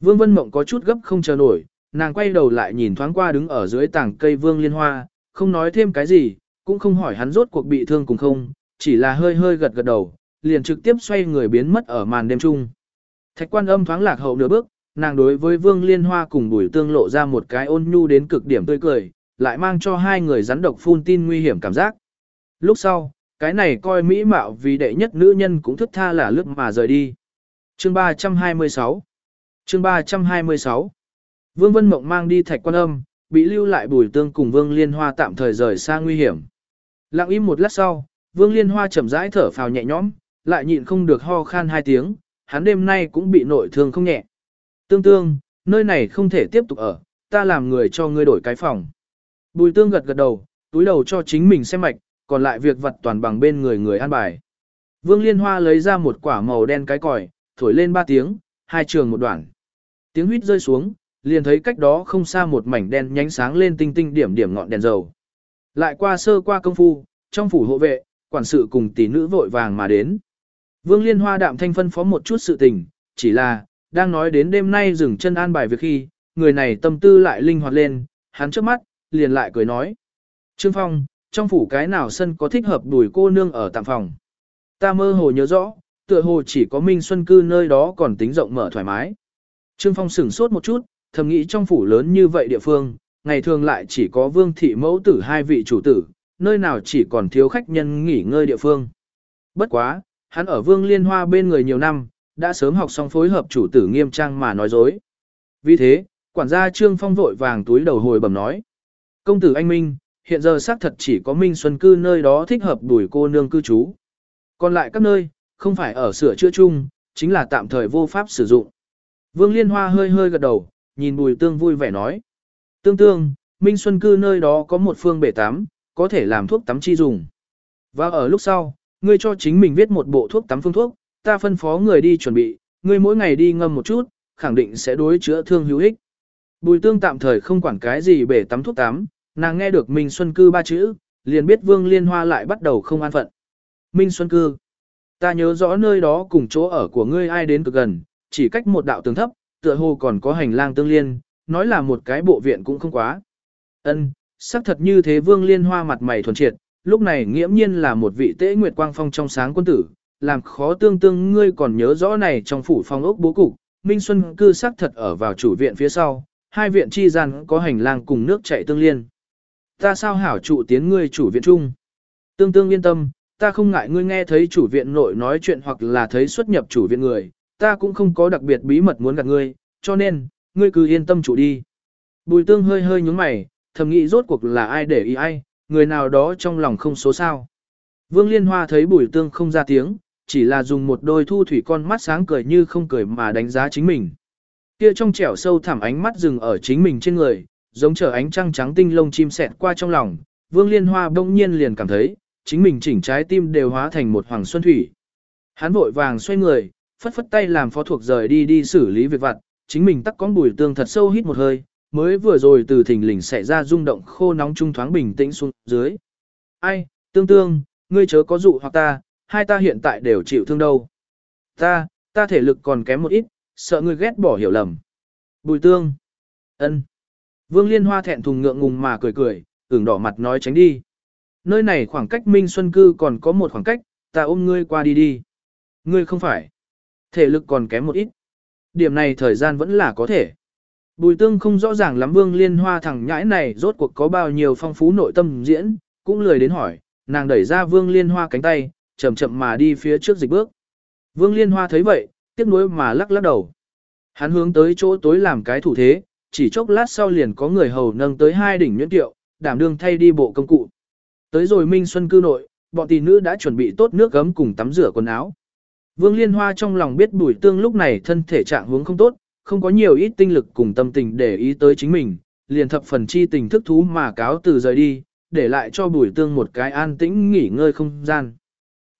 Vương Vân Mộng có chút gấp không chờ nổi, nàng quay đầu lại nhìn thoáng qua đứng ở dưới tảng cây Vương Liên Hoa, không nói thêm cái gì, cũng không hỏi hắn rốt cuộc bị thương cùng không, chỉ là hơi hơi gật gật đầu, liền trực tiếp xoay người biến mất ở màn đêm trung. Thạch quan âm thoáng lạc hậu nửa bước, nàng đối với Vương Liên Hoa cùng Bùi Tương lộ ra một cái ôn nhu đến cực điểm tươi cười, lại mang cho hai người rắn độc phun tin nguy hiểm cảm giác. Lúc sau, cái này coi mỹ mạo vì đệ nhất nữ nhân cũng thức tha là lướt mà rời đi. Chương 326 Chương 326 Vương Vân Mộng mang đi thạch quan âm, bị lưu lại Bùi Tương cùng Vương Liên Hoa tạm thời rời xa nguy hiểm. Lặng im một lát sau, Vương Liên Hoa chậm rãi thở phào nhẹ nhõm, lại nhịn không được ho khan hai tiếng, hắn đêm nay cũng bị nội thương không nhẹ. Tương tương, nơi này không thể tiếp tục ở, ta làm người cho ngươi đổi cái phòng. Bùi tương gật gật đầu, túi đầu cho chính mình xem mạch, còn lại việc vật toàn bằng bên người người an bài. Vương Liên Hoa lấy ra một quả màu đen cái còi, thổi lên ba tiếng, hai trường một đoạn. Tiếng huýt rơi xuống, liền thấy cách đó không xa một mảnh đen nhánh sáng lên tinh tinh điểm điểm ngọn đèn dầu. Lại qua sơ qua công phu, trong phủ hộ vệ, quản sự cùng tỷ nữ vội vàng mà đến. Vương Liên Hoa đạm thanh phân phó một chút sự tình, chỉ là, đang nói đến đêm nay dừng chân an bài việc khi, người này tâm tư lại linh hoạt lên, hắn trước mắt, liền lại cười nói. Trương Phong, trong phủ cái nào sân có thích hợp đùi cô nương ở tạm phòng. Ta mơ hồ nhớ rõ, tựa hồ chỉ có Minh Xuân cư nơi đó còn tính rộng mở thoải mái. Trương Phong sửng sốt một chút, thầm nghĩ trong phủ lớn như vậy địa phương, ngày thường lại chỉ có vương thị mẫu tử hai vị chủ tử, nơi nào chỉ còn thiếu khách nhân nghỉ ngơi địa phương. Bất quá, hắn ở vương liên hoa bên người nhiều năm, đã sớm học xong phối hợp chủ tử nghiêm trang mà nói dối. Vì thế, quản gia Trương Phong vội vàng túi đầu hồi bẩm nói. Công tử anh Minh, hiện giờ xác thật chỉ có Minh Xuân cư nơi đó thích hợp đuổi cô nương cư trú. Còn lại các nơi, không phải ở sửa chữa chung, chính là tạm thời vô pháp sử dụng. Vương Liên Hoa hơi hơi gật đầu, nhìn Bùi Tương vui vẻ nói. Tương tương, Minh Xuân cư nơi đó có một phương bể tắm, có thể làm thuốc tắm chi dùng. Và ở lúc sau, ngươi cho chính mình viết một bộ thuốc tắm phương thuốc, ta phân phó người đi chuẩn bị, ngươi mỗi ngày đi ngâm một chút, khẳng định sẽ đối chữa thương hữu ích. Bùi tương tạm thời không quản cái gì bể tắm thuốc tắm, nàng nghe được Minh Xuân cư ba chữ, liền biết Vương Liên Hoa lại bắt đầu không an phận. Minh Xuân cư, ta nhớ rõ nơi đó cùng chỗ ở của ngươi ai đến cực gần, chỉ cách một đạo tường thấp, tựa hồ còn có hành lang tương liên, nói là một cái bộ viện cũng không quá. Ân, xác thật như thế Vương Liên Hoa mặt mày thuần triệt, lúc này nghiễm nhiên là một vị tế nguyệt quang phong trong sáng quân tử, làm khó tương tương ngươi còn nhớ rõ này trong phủ phong ốc bố cục, Minh Xuân cư xác thật ở vào chủ viện phía sau, hai viện chi gian có hành lang cùng nước chảy tương liên. Ta sao hảo trụ tiến ngươi chủ viện chung? Tương tương yên tâm, ta không ngại ngươi nghe thấy chủ viện nội nói chuyện hoặc là thấy xuất nhập chủ viện người, ta cũng không có đặc biệt bí mật muốn gặp ngươi, cho nên, ngươi cứ yên tâm chủ đi. Bùi tương hơi hơi nhúng mày, thầm nghĩ rốt cuộc là ai để ý ai, người nào đó trong lòng không số sao. Vương Liên Hoa thấy bùi tương không ra tiếng, chỉ là dùng một đôi thu thủy con mắt sáng cười như không cười mà đánh giá chính mình. Kia trong trẻo sâu thẳm ánh mắt dừng ở chính mình trên người, giống trở ánh trăng trắng tinh lông chim sẹt qua trong lòng, Vương Liên Hoa bỗng nhiên liền cảm thấy, chính mình chỉnh trái tim đều hóa thành một hoàng xuân thủy. Hắn vội vàng xoay người, phất phất tay làm phó thuộc rời đi đi xử lý việc vặt, chính mình tắc con bùi tương thật sâu hít một hơi, mới vừa rồi từ thình lình xảy ra rung động khô nóng trung thoáng bình tĩnh xuống dưới. Ai, tương tương, ngươi chớ có dụ hoặc ta, hai ta hiện tại đều chịu thương đâu. Ta, ta thể lực còn kém một ít, sợ ngươi ghét bỏ hiểu lầm. Bùi tương. ân. Vương Liên Hoa thẹn thùng ngượng ngùng mà cười cười, ửng đỏ mặt nói tránh đi. Nơi này khoảng cách Minh Xuân Cư còn có một khoảng cách, ta ôm ngươi qua đi đi. Ngươi không phải. Thể lực còn kém một ít. Điểm này thời gian vẫn là có thể. Bùi tương không rõ ràng lắm Vương Liên Hoa thằng nhãi này rốt cuộc có bao nhiêu phong phú nội tâm diễn, cũng lười đến hỏi, nàng đẩy ra Vương Liên Hoa cánh tay, chậm chậm mà đi phía trước dịch bước. Vương Liên Hoa thấy vậy, tiếc nuối mà lắc lắc đầu. Hắn hướng tới chỗ tối làm cái thủ thế, chỉ chốc lát sau liền có người hầu nâng tới hai đỉnh nhuyễn tiệu, đảm đương thay đi bộ công cụ. Tới rồi Minh Xuân cư nội, bọn tỷ nữ đã chuẩn bị tốt nước gấm cùng tắm rửa quần áo. Vương Liên Hoa trong lòng biết Bùi Tương lúc này thân thể trạng huống không tốt, không có nhiều ít tinh lực cùng tâm tình để ý tới chính mình, liền thập phần chi tình thức thú mà cáo từ rời đi, để lại cho Bùi Tương một cái an tĩnh nghỉ ngơi không gian.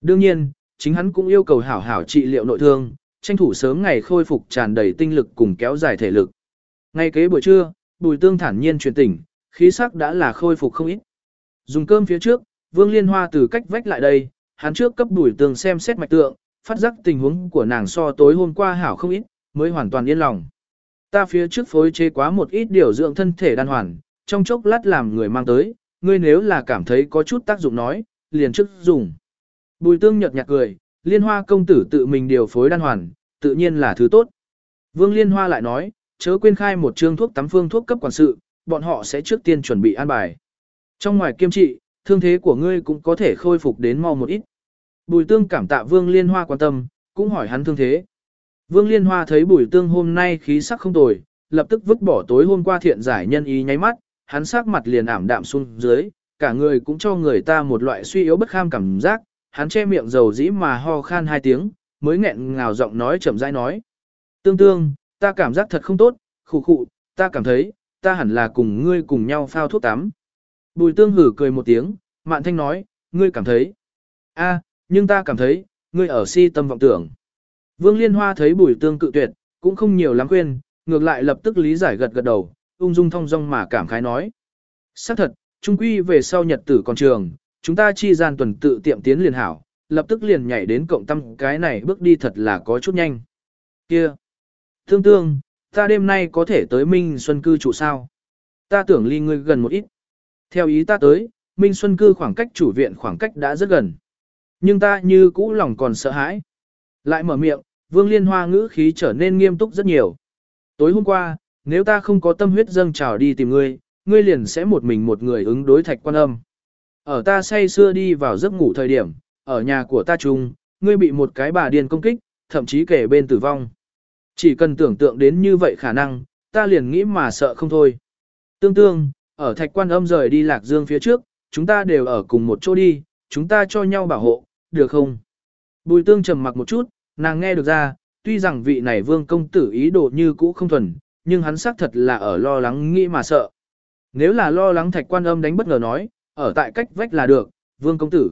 Đương nhiên, chính hắn cũng yêu cầu hảo hảo trị liệu nội thương, tranh thủ sớm ngày khôi phục tràn đầy tinh lực cùng kéo dài thể lực. Ngay kế buổi trưa, Bùi Tương thản nhiên truyền tỉnh, khí sắc đã là khôi phục không ít. Dùng cơm phía trước, Vương Liên Hoa từ cách vách lại đây, hắn trước cấp Bùi Tương xem xét mạch tượng, phát giác tình huống của nàng so tối hôm qua hảo không ít, mới hoàn toàn yên lòng. Ta phía trước phối chế quá một ít điều dưỡng thân thể đan hoàn, trong chốc lát làm người mang tới, ngươi nếu là cảm thấy có chút tác dụng nói, liền trước dùng. Bùi tương nhợt nhạt cười, liên hoa công tử tự mình điều phối đan hoàn, tự nhiên là thứ tốt. Vương liên hoa lại nói, chớ quên khai một chương thuốc tắm phương thuốc cấp quản sự, bọn họ sẽ trước tiên chuẩn bị an bài. Trong ngoài kiêm trị, thương thế của ngươi cũng có thể khôi phục đến mau một ít. Bùi tương cảm tạ Vương Liên Hoa quan tâm, cũng hỏi hắn thương thế. Vương Liên Hoa thấy bùi tương hôm nay khí sắc không tồi, lập tức vứt bỏ tối hôm qua thiện giải nhân ý nháy mắt, hắn sắc mặt liền ảm đạm xuống dưới, cả người cũng cho người ta một loại suy yếu bất kham cảm giác, hắn che miệng dầu dĩ mà ho khan hai tiếng, mới nghẹn ngào giọng nói chậm rãi nói. Tương tương, ta cảm giác thật không tốt, khụ khụ, ta cảm thấy, ta hẳn là cùng ngươi cùng nhau phao thuốc tắm. Bùi tương hử cười một tiếng, mạn thanh nói, ngươi cảm thấy. a, nhưng ta cảm thấy, ngươi ở si tâm vọng tưởng. Vương Liên Hoa thấy bùi tương cự tuyệt, cũng không nhiều lắm khuyên, ngược lại lập tức lý giải gật gật đầu, ung dung thong dong mà cảm khái nói. Xác thật, trung quy về sau nhật tử còn trường, chúng ta chi gian tuần tự tiệm tiến liền hảo, lập tức liền nhảy đến cộng tâm cái này bước đi thật là có chút nhanh. Kia! Thương tương, ta đêm nay có thể tới Minh Xuân cư trụ sao? Ta tưởng ly ngươi gần một ít. Theo ý ta tới, Minh Xuân cư khoảng cách chủ viện khoảng cách đã rất gần. Nhưng ta như cũ lòng còn sợ hãi. Lại mở miệng, Vương Liên Hoa ngữ khí trở nên nghiêm túc rất nhiều. Tối hôm qua, nếu ta không có tâm huyết dâng trào đi tìm ngươi, ngươi liền sẽ một mình một người ứng đối thạch quan âm. Ở ta say xưa đi vào giấc ngủ thời điểm, ở nhà của ta chung, ngươi bị một cái bà điên công kích, thậm chí kể bên tử vong. Chỉ cần tưởng tượng đến như vậy khả năng, ta liền nghĩ mà sợ không thôi. Tương tương, ở thạch quan âm rời đi lạc dương phía trước, chúng ta đều ở cùng một chỗ đi, chúng ta cho nhau bảo hộ, được không? Bùi tương trầm mặc một chút, nàng nghe được ra, tuy rằng vị này vương công tử ý đồ như cũ không thuần, nhưng hắn xác thật là ở lo lắng nghĩ mà sợ. Nếu là lo lắng thạch quan âm đánh bất ngờ nói, ở tại cách vách là được, vương công tử.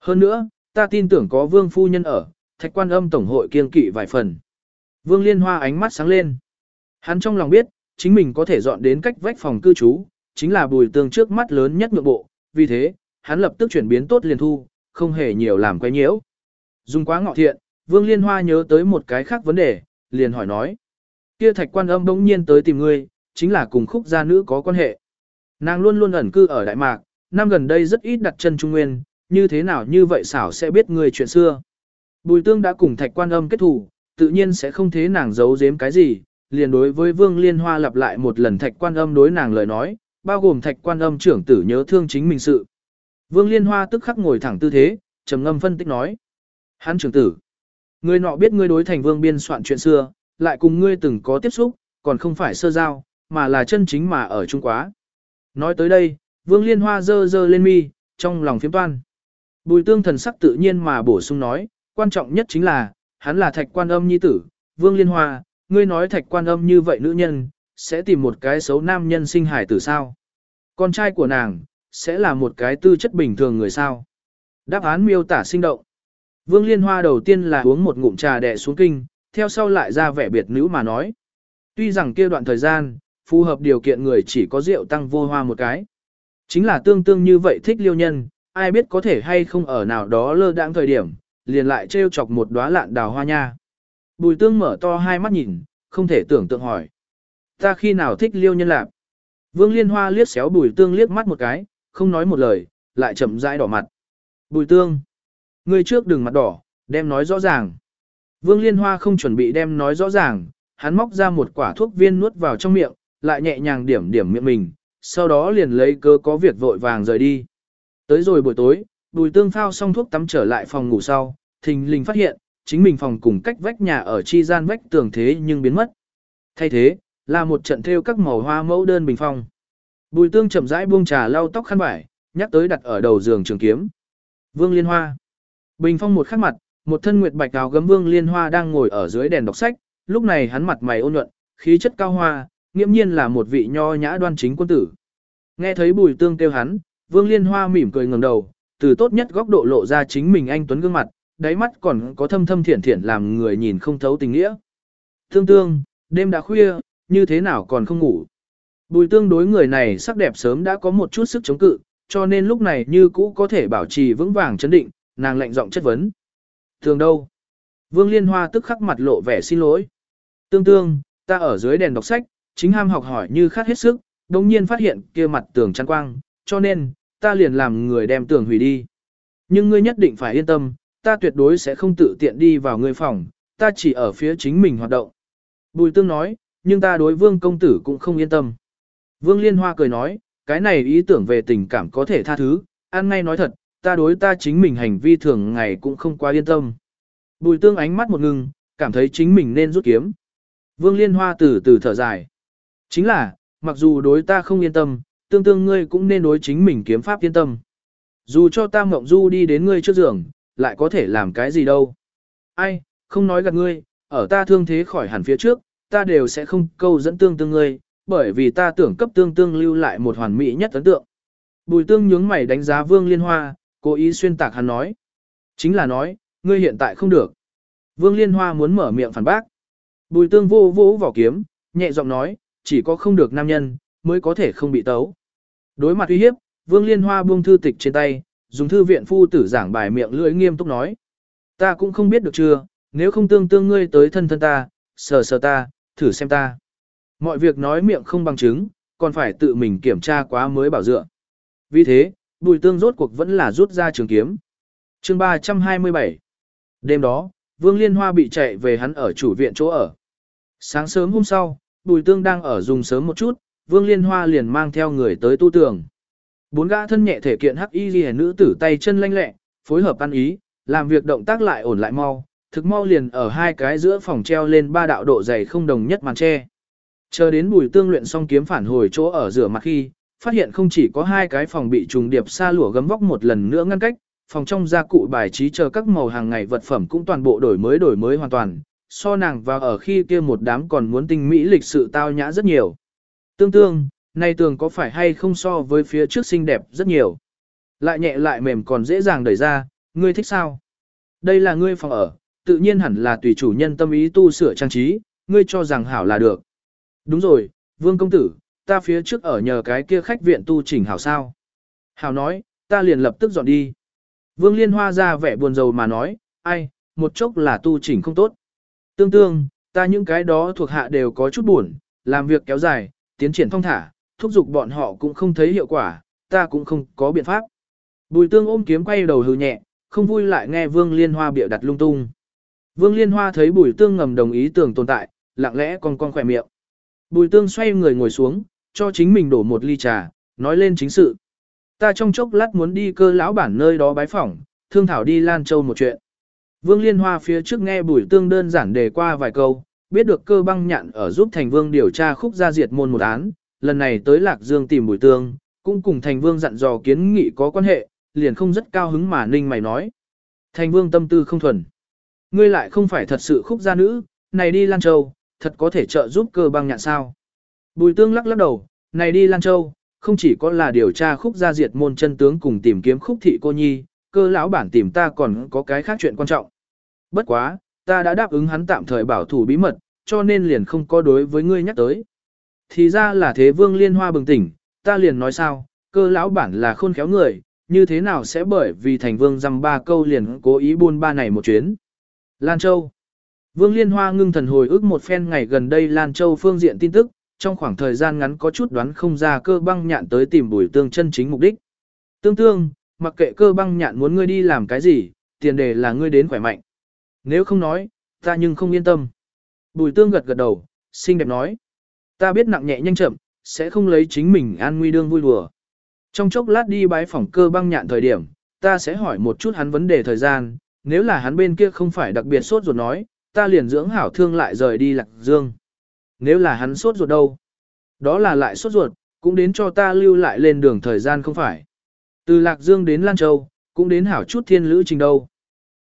Hơn nữa, ta tin tưởng có vương phu nhân ở, thạch quan âm tổng hội kiên kỵ vài phần. Vương liên hoa ánh mắt sáng lên. Hắn trong lòng biết, chính mình có thể dọn đến cách vách phòng cư trú, chính là bùi tương trước mắt lớn nhất nhượng bộ, vì thế, hắn lập tức chuyển biến tốt liền thu, không hề nhiều làm quay nhiễu. Dùng quá ngọ thiện, Vương Liên Hoa nhớ tới một cái khác vấn đề, liền hỏi nói. Kia thạch quan âm bỗng nhiên tới tìm ngươi, chính là cùng khúc gia nữ có quan hệ. Nàng luôn luôn ẩn cư ở Đại Mạc, năm gần đây rất ít đặt chân Trung Nguyên, như thế nào như vậy xảo sẽ biết người chuyện xưa. Bùi tương đã cùng thạch quan âm kết thủ, tự nhiên sẽ không thế nàng giấu giếm cái gì, liền đối với Vương Liên Hoa lặp lại một lần thạch quan âm đối nàng lời nói, bao gồm thạch quan âm trưởng tử nhớ thương chính mình sự. Vương Liên Hoa tức khắc ngồi thẳng tư thế, trầm ngâm phân tích nói. Hắn trưởng tử. Người nọ biết ngươi đối thành vương biên soạn chuyện xưa, lại cùng ngươi từng có tiếp xúc, còn không phải sơ giao, mà là chân chính mà ở Trung Quá. Nói tới đây, Vương Liên Hoa dơ dơ lên mi, trong lòng phiếm toan. Bùi tương thần sắc tự nhiên mà bổ sung nói, quan trọng nhất chính là, hắn là thạch quan âm nhi tử, Vương Liên Hoa, ngươi nói thạch quan âm như vậy nữ nhân, sẽ tìm một cái xấu nam nhân sinh hải tử sao? Con trai của nàng, sẽ là một cái tư chất bình thường người sao? Đáp án miêu tả sinh động. Vương Liên Hoa đầu tiên là uống một ngụm trà đè xuống kinh, theo sau lại ra vẻ biệt nữ mà nói. Tuy rằng kia đoạn thời gian, phù hợp điều kiện người chỉ có rượu tăng vô hoa một cái. Chính là tương tương như vậy thích liêu nhân, ai biết có thể hay không ở nào đó lơ đãng thời điểm, liền lại trêu chọc một đóa lạn đào hoa nha. Bùi tương mở to hai mắt nhìn, không thể tưởng tượng hỏi. Ta khi nào thích liêu nhân lạc? Vương Liên Hoa liếc xéo bùi tương liếc mắt một cái, không nói một lời, lại chậm rãi đỏ mặt. Bùi tương. người trước đừng mặt đỏ, đem nói rõ ràng. Vương Liên Hoa không chuẩn bị đem nói rõ ràng, hắn móc ra một quả thuốc viên nuốt vào trong miệng, lại nhẹ nhàng điểm điểm miệng mình, sau đó liền lấy cơ có việc vội vàng rời đi. Tới rồi buổi tối, bùi tương phao xong thuốc tắm trở lại phòng ngủ sau, thình lình phát hiện, chính mình phòng cùng cách vách nhà ở chi gian vách tường thế nhưng biến mất. Thay thế, là một trận thêu các màu hoa mẫu đơn bình phong. Bùi tương chậm rãi buông trà lau tóc khăn vải, nhắc tới đặt ở đầu giường trường kiếm. Vương Liên Hoa. Bình phong một khắc mặt, một thân nguyệt bạch áo gấm Vương Liên Hoa đang ngồi ở dưới đèn đọc sách, lúc này hắn mặt mày ôn nhuận, khí chất cao hoa, nghiễm nhiên là một vị nho nhã đoan chính quân tử. Nghe thấy Bùi Tương kêu hắn, Vương Liên Hoa mỉm cười ngẩng đầu, từ tốt nhất góc độ lộ ra chính mình anh tuấn gương mặt, đáy mắt còn có thâm thâm thiển thiển làm người nhìn không thấu tình nghĩa. Tương tương, đêm đã khuya, như thế nào còn không ngủ. Bùi tương đối người này sắc đẹp sớm đã có một chút sức chống cự, cho nên lúc này như cũ có thể bảo trì vững vàng chấn định, nàng lạnh giọng chất vấn. Thường đâu? Vương Liên Hoa tức khắc mặt lộ vẻ xin lỗi. Tương tương, ta ở dưới đèn đọc sách, chính ham học hỏi như khát hết sức, đồng nhiên phát hiện kia mặt tường chăn quang, cho nên, ta liền làm người đem tường hủy đi. Nhưng ngươi nhất định phải yên tâm, ta tuyệt đối sẽ không tự tiện đi vào ngươi phòng, ta chỉ ở phía chính mình hoạt động. Bùi tương nói, nhưng ta đối vương công tử cũng không yên tâm. Vương Liên Hoa cười nói, cái này ý tưởng về tình cảm có thể tha thứ, ăn ngay nói thật, ta đối ta chính mình hành vi thường ngày cũng không quá yên tâm. Bùi tương ánh mắt một ngừng, cảm thấy chính mình nên rút kiếm. Vương Liên Hoa từ từ thở dài. Chính là, mặc dù đối ta không yên tâm, tương tương ngươi cũng nên đối chính mình kiếm pháp yên tâm. Dù cho ta mộng du đi đến ngươi trước giường, lại có thể làm cái gì đâu. Ai, không nói gạt ngươi, ở ta thương thế khỏi hẳn phía trước, ta đều sẽ không câu dẫn tương tương ngươi, bởi vì ta tưởng cấp tương tương lưu lại một hoàn mỹ nhất ấn tượng. Bùi tương nhướng mày đánh giá Vương Liên Hoa, cố ý xuyên tạc hắn nói. Chính là nói, ngươi hiện tại không được. Vương Liên Hoa muốn mở miệng phản bác. Bùi tương vô vô vỏ kiếm, nhẹ giọng nói, chỉ có không được nam nhân, mới có thể không bị tấu. Đối mặt uy hiếp, Vương Liên Hoa buông thư tịch trên tay, dùng thư viện phu tử giảng bài miệng lưỡi nghiêm túc nói. Ta cũng không biết được chưa, nếu không tương tương ngươi tới thân thân ta, sờ sờ ta, thử xem ta. Mọi việc nói miệng không bằng chứng, còn phải tự mình kiểm tra quá mới bảo dựa. Vì thế, bùi tương rốt cuộc vẫn là rút ra trường kiếm. chương 327 Đêm đó, Vương Liên Hoa bị chạy về hắn ở chủ viện chỗ ở. Sáng sớm hôm sau, bùi tương đang ở dùng sớm một chút, Vương Liên Hoa liền mang theo người tới tu tường. Bốn gã thân nhẹ thể kiện hắc y ghi nữ tử tay chân lanh lẹ, phối hợp ăn ý, làm việc động tác lại ổn lại mau, thực mau liền ở hai cái giữa phòng treo lên ba đạo độ dày không đồng nhất màn tre. Chờ đến bùi tương luyện xong kiếm phản hồi chỗ ở rửa mặt khi, phát hiện không chỉ có hai cái phòng bị trùng điệp xa lụa gấm vóc một lần nữa ngăn cách, phòng trong gia cụ bài trí chờ các màu hàng ngày vật phẩm cũng toàn bộ đổi mới đổi mới hoàn toàn, so nàng vào ở khi kia một đám còn muốn tinh mỹ lịch sự tao nhã rất nhiều. Tương tương, nay tường có phải hay không so với phía trước xinh đẹp rất nhiều. Lại nhẹ lại mềm còn dễ dàng đẩy ra, ngươi thích sao? Đây là ngươi phòng ở, tự nhiên hẳn là tùy chủ nhân tâm ý tu sửa trang trí, ngươi cho rằng hảo là được. Đúng rồi, vương công tử, ta phía trước ở nhờ cái kia khách viện tu chỉnh hảo sao. Hảo nói, ta liền lập tức dọn đi. Vương liên hoa ra vẻ buồn rầu mà nói, ai, một chốc là tu chỉnh không tốt. Tương tương, ta những cái đó thuộc hạ đều có chút buồn, làm việc kéo dài, tiến triển thong thả, thúc giục bọn họ cũng không thấy hiệu quả, ta cũng không có biện pháp. Bùi tương ôm kiếm quay đầu hừ nhẹ, không vui lại nghe Vương Liên Hoa bịa đặt lung tung. Vương Liên Hoa thấy bùi tương ngầm đồng ý tưởng tồn tại, lặng lẽ con con khỏe miệng. Bùi tương xoay người ngồi xuống, cho chính mình đổ một ly trà, nói lên chính sự. Ta trong chốc lát muốn đi cơ lão bản nơi đó bái phỏng, thương thảo đi Lan Châu một chuyện. Vương Liên Hoa phía trước nghe bùi tương đơn giản đề qua vài câu, biết được cơ băng nhạn ở giúp thành vương điều tra khúc gia diệt môn một án, lần này tới Lạc Dương tìm bùi tương, cũng cùng thành vương dặn dò kiến nghị có quan hệ, liền không rất cao hứng mà ninh mày nói. Thành vương tâm tư không thuần. Ngươi lại không phải thật sự khúc gia nữ, này đi Lan Châu, thật có thể trợ giúp cơ băng nhạn sao. Bùi tương lắc lắc đầu, này đi Lan Châu, không chỉ có là điều tra khúc gia diệt môn chân tướng cùng tìm kiếm khúc thị cô nhi, cơ lão bản tìm ta còn có cái khác chuyện quan trọng. Bất quá, ta đã đáp ứng hắn tạm thời bảo thủ bí mật, cho nên liền không có đối với ngươi nhắc tới. Thì ra là thế vương liên hoa bừng tỉnh, ta liền nói sao, cơ lão bản là khôn khéo người, như thế nào sẽ bởi vì thành vương dăm ba câu liền cố ý buôn ba này một chuyến. Lan Châu Vương Liên Hoa ngưng thần hồi ức một phen ngày gần đây Lan Châu phương diện tin tức, trong khoảng thời gian ngắn có chút đoán không ra cơ băng nhạn tới tìm bùi tương chân chính mục đích. Tương tương, mặc kệ cơ băng nhạn muốn ngươi đi làm cái gì, tiền đề là ngươi đến khỏe mạnh. Nếu không nói, ta nhưng không yên tâm. Bùi tương gật gật đầu, xinh đẹp nói. Ta biết nặng nhẹ nhanh chậm, sẽ không lấy chính mình an nguy đương vui đùa. Trong chốc lát đi bái phỏng cơ băng nhạn thời điểm, ta sẽ hỏi một chút hắn vấn đề thời gian, nếu là hắn bên kia không phải đặc biệt sốt ruột nói, ta liền dưỡng hảo thương lại rời đi lạc dương. Nếu là hắn sốt ruột đâu? Đó là lại sốt ruột, cũng đến cho ta lưu lại lên đường thời gian không phải. Từ Lạc Dương đến Lan Châu, cũng đến hảo chút thiên lữ trình đâu.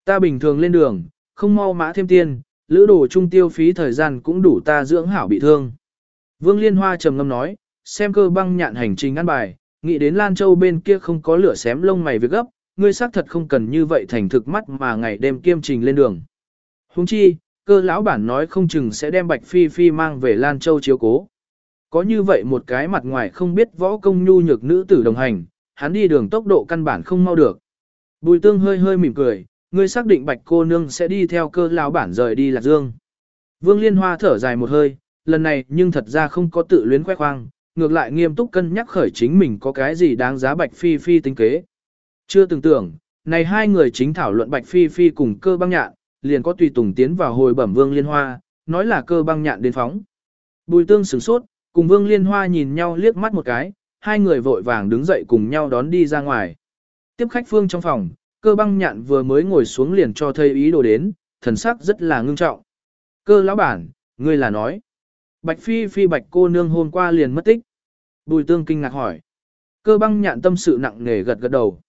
Ta bình thường lên đường, không mau mã thêm tiền, lữ đồ trung tiêu phí thời gian cũng đủ ta dưỡng hảo bị thương. Vương Liên Hoa trầm ngâm nói, xem cơ băng nhạn hành trình ăn bài, nghĩ đến Lan Châu bên kia không có lửa xém lông mày việc gấp, ngươi xác thật không cần như vậy thành thực mắt mà ngày đêm kiêm trình lên đường. Huống chi, cơ lão bản nói không chừng sẽ đem Bạch Phi Phi mang về Lan Châu chiếu cố. Có như vậy một cái mặt ngoài không biết võ công nhu nhược nữ tử đồng hành, hắn đi đường tốc độ căn bản không mau được. Bùi tương hơi hơi mỉm cười, ngươi xác định Bạch cô nương sẽ đi theo cơ lão bản rời đi Lạc Dương. Vương Liên Hoa thở dài một hơi, lần này nhưng thật ra không có tự luyến khoe khoang, ngược lại nghiêm túc cân nhắc khởi chính mình có cái gì đáng giá Bạch Phi Phi tính kế. Chưa từng tưởng, này hai người chính thảo luận Bạch Phi Phi cùng cơ băng nhạn, liền có tùy tùng tiến vào hồi bẩm Vương Liên Hoa, nói là cơ băng nhạn đến phóng. Bùi tương sửng sốt, cùng Vương Liên Hoa nhìn nhau liếc mắt một cái, hai người vội vàng đứng dậy cùng nhau đón đi ra ngoài. Tiếp khách phương trong phòng, cơ băng nhạn vừa mới ngồi xuống liền cho thầy ý đồ đến, thần sắc rất là ngưng trọng. Cơ lão bản, ngươi là nói. Bạch Phi Phi Bạch cô nương hôm qua liền mất tích. Bùi tương kinh ngạc hỏi. Cơ băng nhạn tâm sự nặng nề gật gật đầu.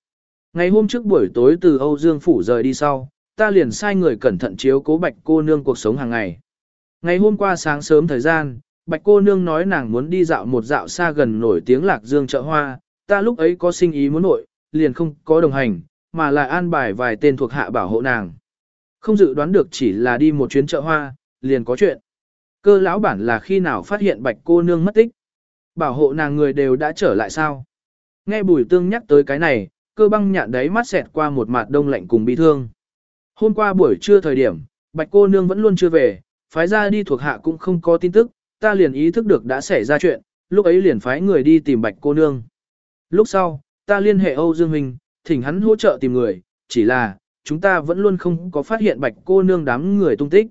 Ngày hôm trước buổi tối từ Âu Dương Phủ rời đi sau, ta liền sai người cẩn thận chiếu cố bạch cô nương cuộc sống hàng ngày. Ngày hôm qua sáng sớm thời gian, bạch cô nương nói nàng muốn đi dạo một dạo xa gần nổi tiếng lạc dương chợ hoa, ta lúc ấy có sinh ý muốn nội, liền không có đồng hành, mà lại an bài vài tên thuộc hạ bảo hộ nàng. Không dự đoán được chỉ là đi một chuyến chợ hoa, liền có chuyện cơ lão bản là khi nào phát hiện bạch cô nương mất tích. Bảo hộ nàng người đều đã trở lại sao. Nghe bùi tương nhắc tới cái này, cơ băng nhạn đấy mắt xẹt qua một mặt đông lạnh cùng bi thương. Hôm qua buổi trưa thời điểm, bạch cô nương vẫn luôn chưa về, phái ra đi thuộc hạ cũng không có tin tức, ta liền ý thức được đã xảy ra chuyện, lúc ấy liền phái người đi tìm bạch cô nương. Lúc sau, ta liên hệ Âu Dương Minh, thỉnh hắn hỗ trợ tìm người, chỉ là, chúng ta vẫn luôn không có phát hiện bạch cô nương đám người tung tích.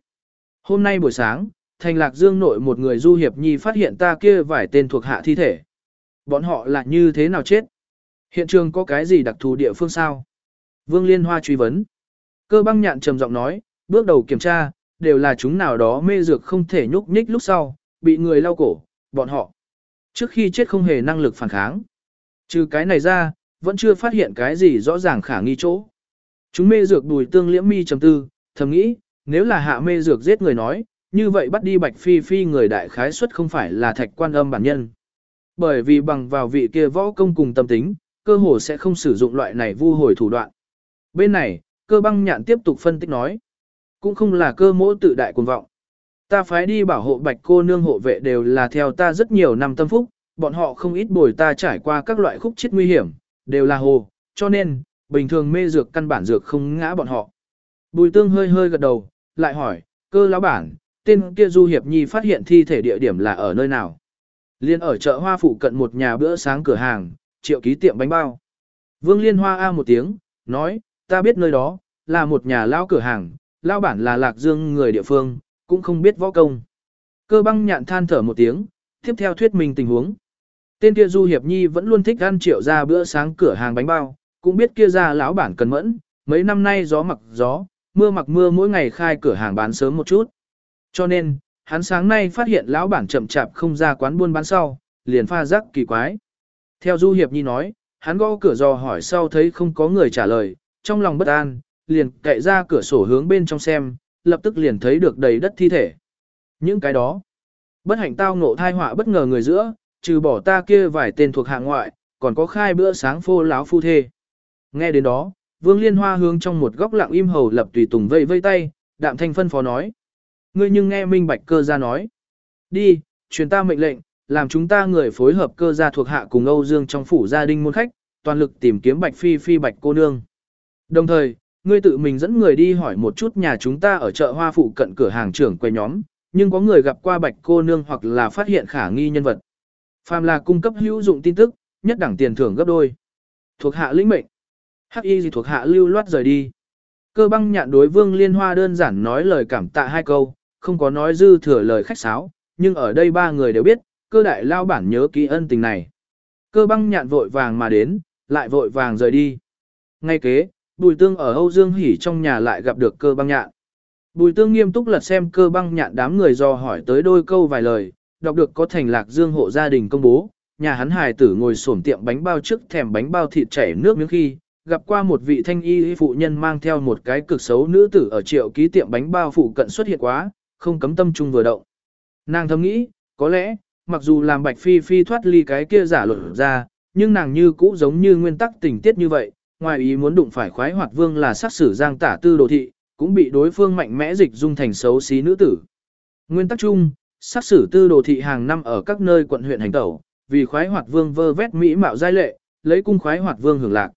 Hôm nay buổi sáng, thành lạc dương nội một người du hiệp nhi phát hiện ta kia vài tên thuộc hạ thi thể. Bọn họ là như thế nào chết? Hiện trường có cái gì đặc thù địa phương sao? Vương Liên Hoa truy vấn. Cơ băng nhạn trầm giọng nói, bước đầu kiểm tra, đều là chúng nào đó mê dược không thể nhúc nhích lúc sau, bị người lau cổ, bọn họ. Trước khi chết không hề năng lực phản kháng. Trừ cái này ra, vẫn chưa phát hiện cái gì rõ ràng khả nghi chỗ. Chúng mê dược đùi tương liễm mi trầm tư, thầm nghĩ, nếu là hạ mê dược giết người nói, như vậy bắt đi bạch phi phi người đại khái suất không phải là thạch quan âm bản nhân. Bởi vì bằng vào vị kia võ công cùng tâm tính, cơ hồ sẽ không sử dụng loại này vu hồi thủ đoạn. Bên này, cơ băng nhạn tiếp tục phân tích nói. Cũng không là cơ mỗ tự đại cuồng vọng. Ta phái đi bảo hộ bạch cô nương hộ vệ đều là theo ta rất nhiều năm tâm phúc, bọn họ không ít bồi ta trải qua các loại khúc chết nguy hiểm, đều là hồ, cho nên, bình thường mê dược căn bản dược không ngã bọn họ. Bùi tương hơi hơi gật đầu, lại hỏi, cơ lão bản, tên kia du hiệp nhi phát hiện thi thể địa điểm là ở nơi nào? Liên ở chợ hoa phụ cận một nhà bữa sáng cửa hàng, triệu ký tiệm bánh bao. Vương Liên Hoa A một tiếng, nói, ta biết nơi đó, là một nhà lao cửa hàng, lao bản là lạc dương người địa phương, cũng không biết võ công. Cơ băng nhạn than thở một tiếng, tiếp theo thuyết minh tình huống. Tên kia Du Hiệp Nhi vẫn luôn thích ăn triệu ra bữa sáng cửa hàng bánh bao, cũng biết kia ra lão bản cần mẫn, mấy năm nay gió mặc gió, mưa mặc mưa mỗi ngày khai cửa hàng bán sớm một chút. Cho nên, hắn sáng nay phát hiện lão bản chậm chạp không ra quán buôn bán sau, liền pha rắc kỳ quái. Theo Du Hiệp Nhi nói, hắn gõ cửa dò hỏi sau thấy không có người trả lời, trong lòng bất an, liền cậy ra cửa sổ hướng bên trong xem, lập tức liền thấy được đầy đất thi thể. Những cái đó, bất hạnh tao ngộ thai họa bất ngờ người giữa, trừ bỏ ta kia vài tên thuộc hạng ngoại, còn có khai bữa sáng phô láo phu thê. Nghe đến đó, Vương Liên Hoa hướng trong một góc lặng im hầu lập tùy tùng vây vây tay, đạm thanh phân phó nói. Ngươi nhưng nghe minh bạch cơ gia nói. Đi, truyền ta mệnh lệnh, làm chúng ta người phối hợp cơ gia thuộc hạ cùng Âu Dương trong phủ gia đình môn khách, toàn lực tìm kiếm bạch phi phi bạch cô nương. Đồng thời, ngươi tự mình dẫn người đi hỏi một chút nhà chúng ta ở chợ hoa phụ cận cửa hàng trưởng quầy nhóm, nhưng có người gặp qua bạch cô nương hoặc là phát hiện khả nghi nhân vật. Phàm là cung cấp hữu dụng tin tức, nhất đẳng tiền thưởng gấp đôi. Thuộc hạ lĩnh mệnh. Hắc y gì thuộc hạ lưu loát rời đi. Cơ băng nhạn đối vương liên hoa đơn giản nói lời cảm tạ hai câu, không có nói dư thừa lời khách sáo, nhưng ở đây ba người đều biết, cơ đại lao bản nhớ kỹ ân tình này. Cơ băng nhạn vội vàng mà đến, lại vội vàng rời đi. Ngay kế, bùi tương ở Âu Dương Hỷ trong nhà lại gặp được cơ băng nhạn. Bùi tương nghiêm túc lật xem cơ băng nhạn đám người do hỏi tới đôi câu vài lời, đọc được có thành lạc dương hộ gia đình công bố, nhà hắn hài tử ngồi xổm tiệm bánh bao trước thèm bánh bao thịt chảy nước miếng khi, gặp qua một vị thanh y phụ nhân mang theo một cái cực xấu nữ tử ở triệu ký tiệm bánh bao phụ cận xuất hiện quá, không cấm tâm trung vừa động. Nàng thầm nghĩ, có lẽ, mặc dù làm bạch phi phi thoát ly cái kia giả luật ra, nhưng nàng như cũ giống như nguyên tắc tình tiết như vậy, ngoài ý muốn đụng phải khoái hoạt vương là sát sử giang tả tư đồ thị, cũng bị đối phương mạnh mẽ dịch dung thành xấu xí nữ tử. Nguyên tắc chung, sát sử tư đồ thị hàng năm ở các nơi quận huyện hành tẩu, vì khoái hoạt vương vơ vét mỹ mạo giai lệ, lấy cung khoái hoạt vương hưởng lạc.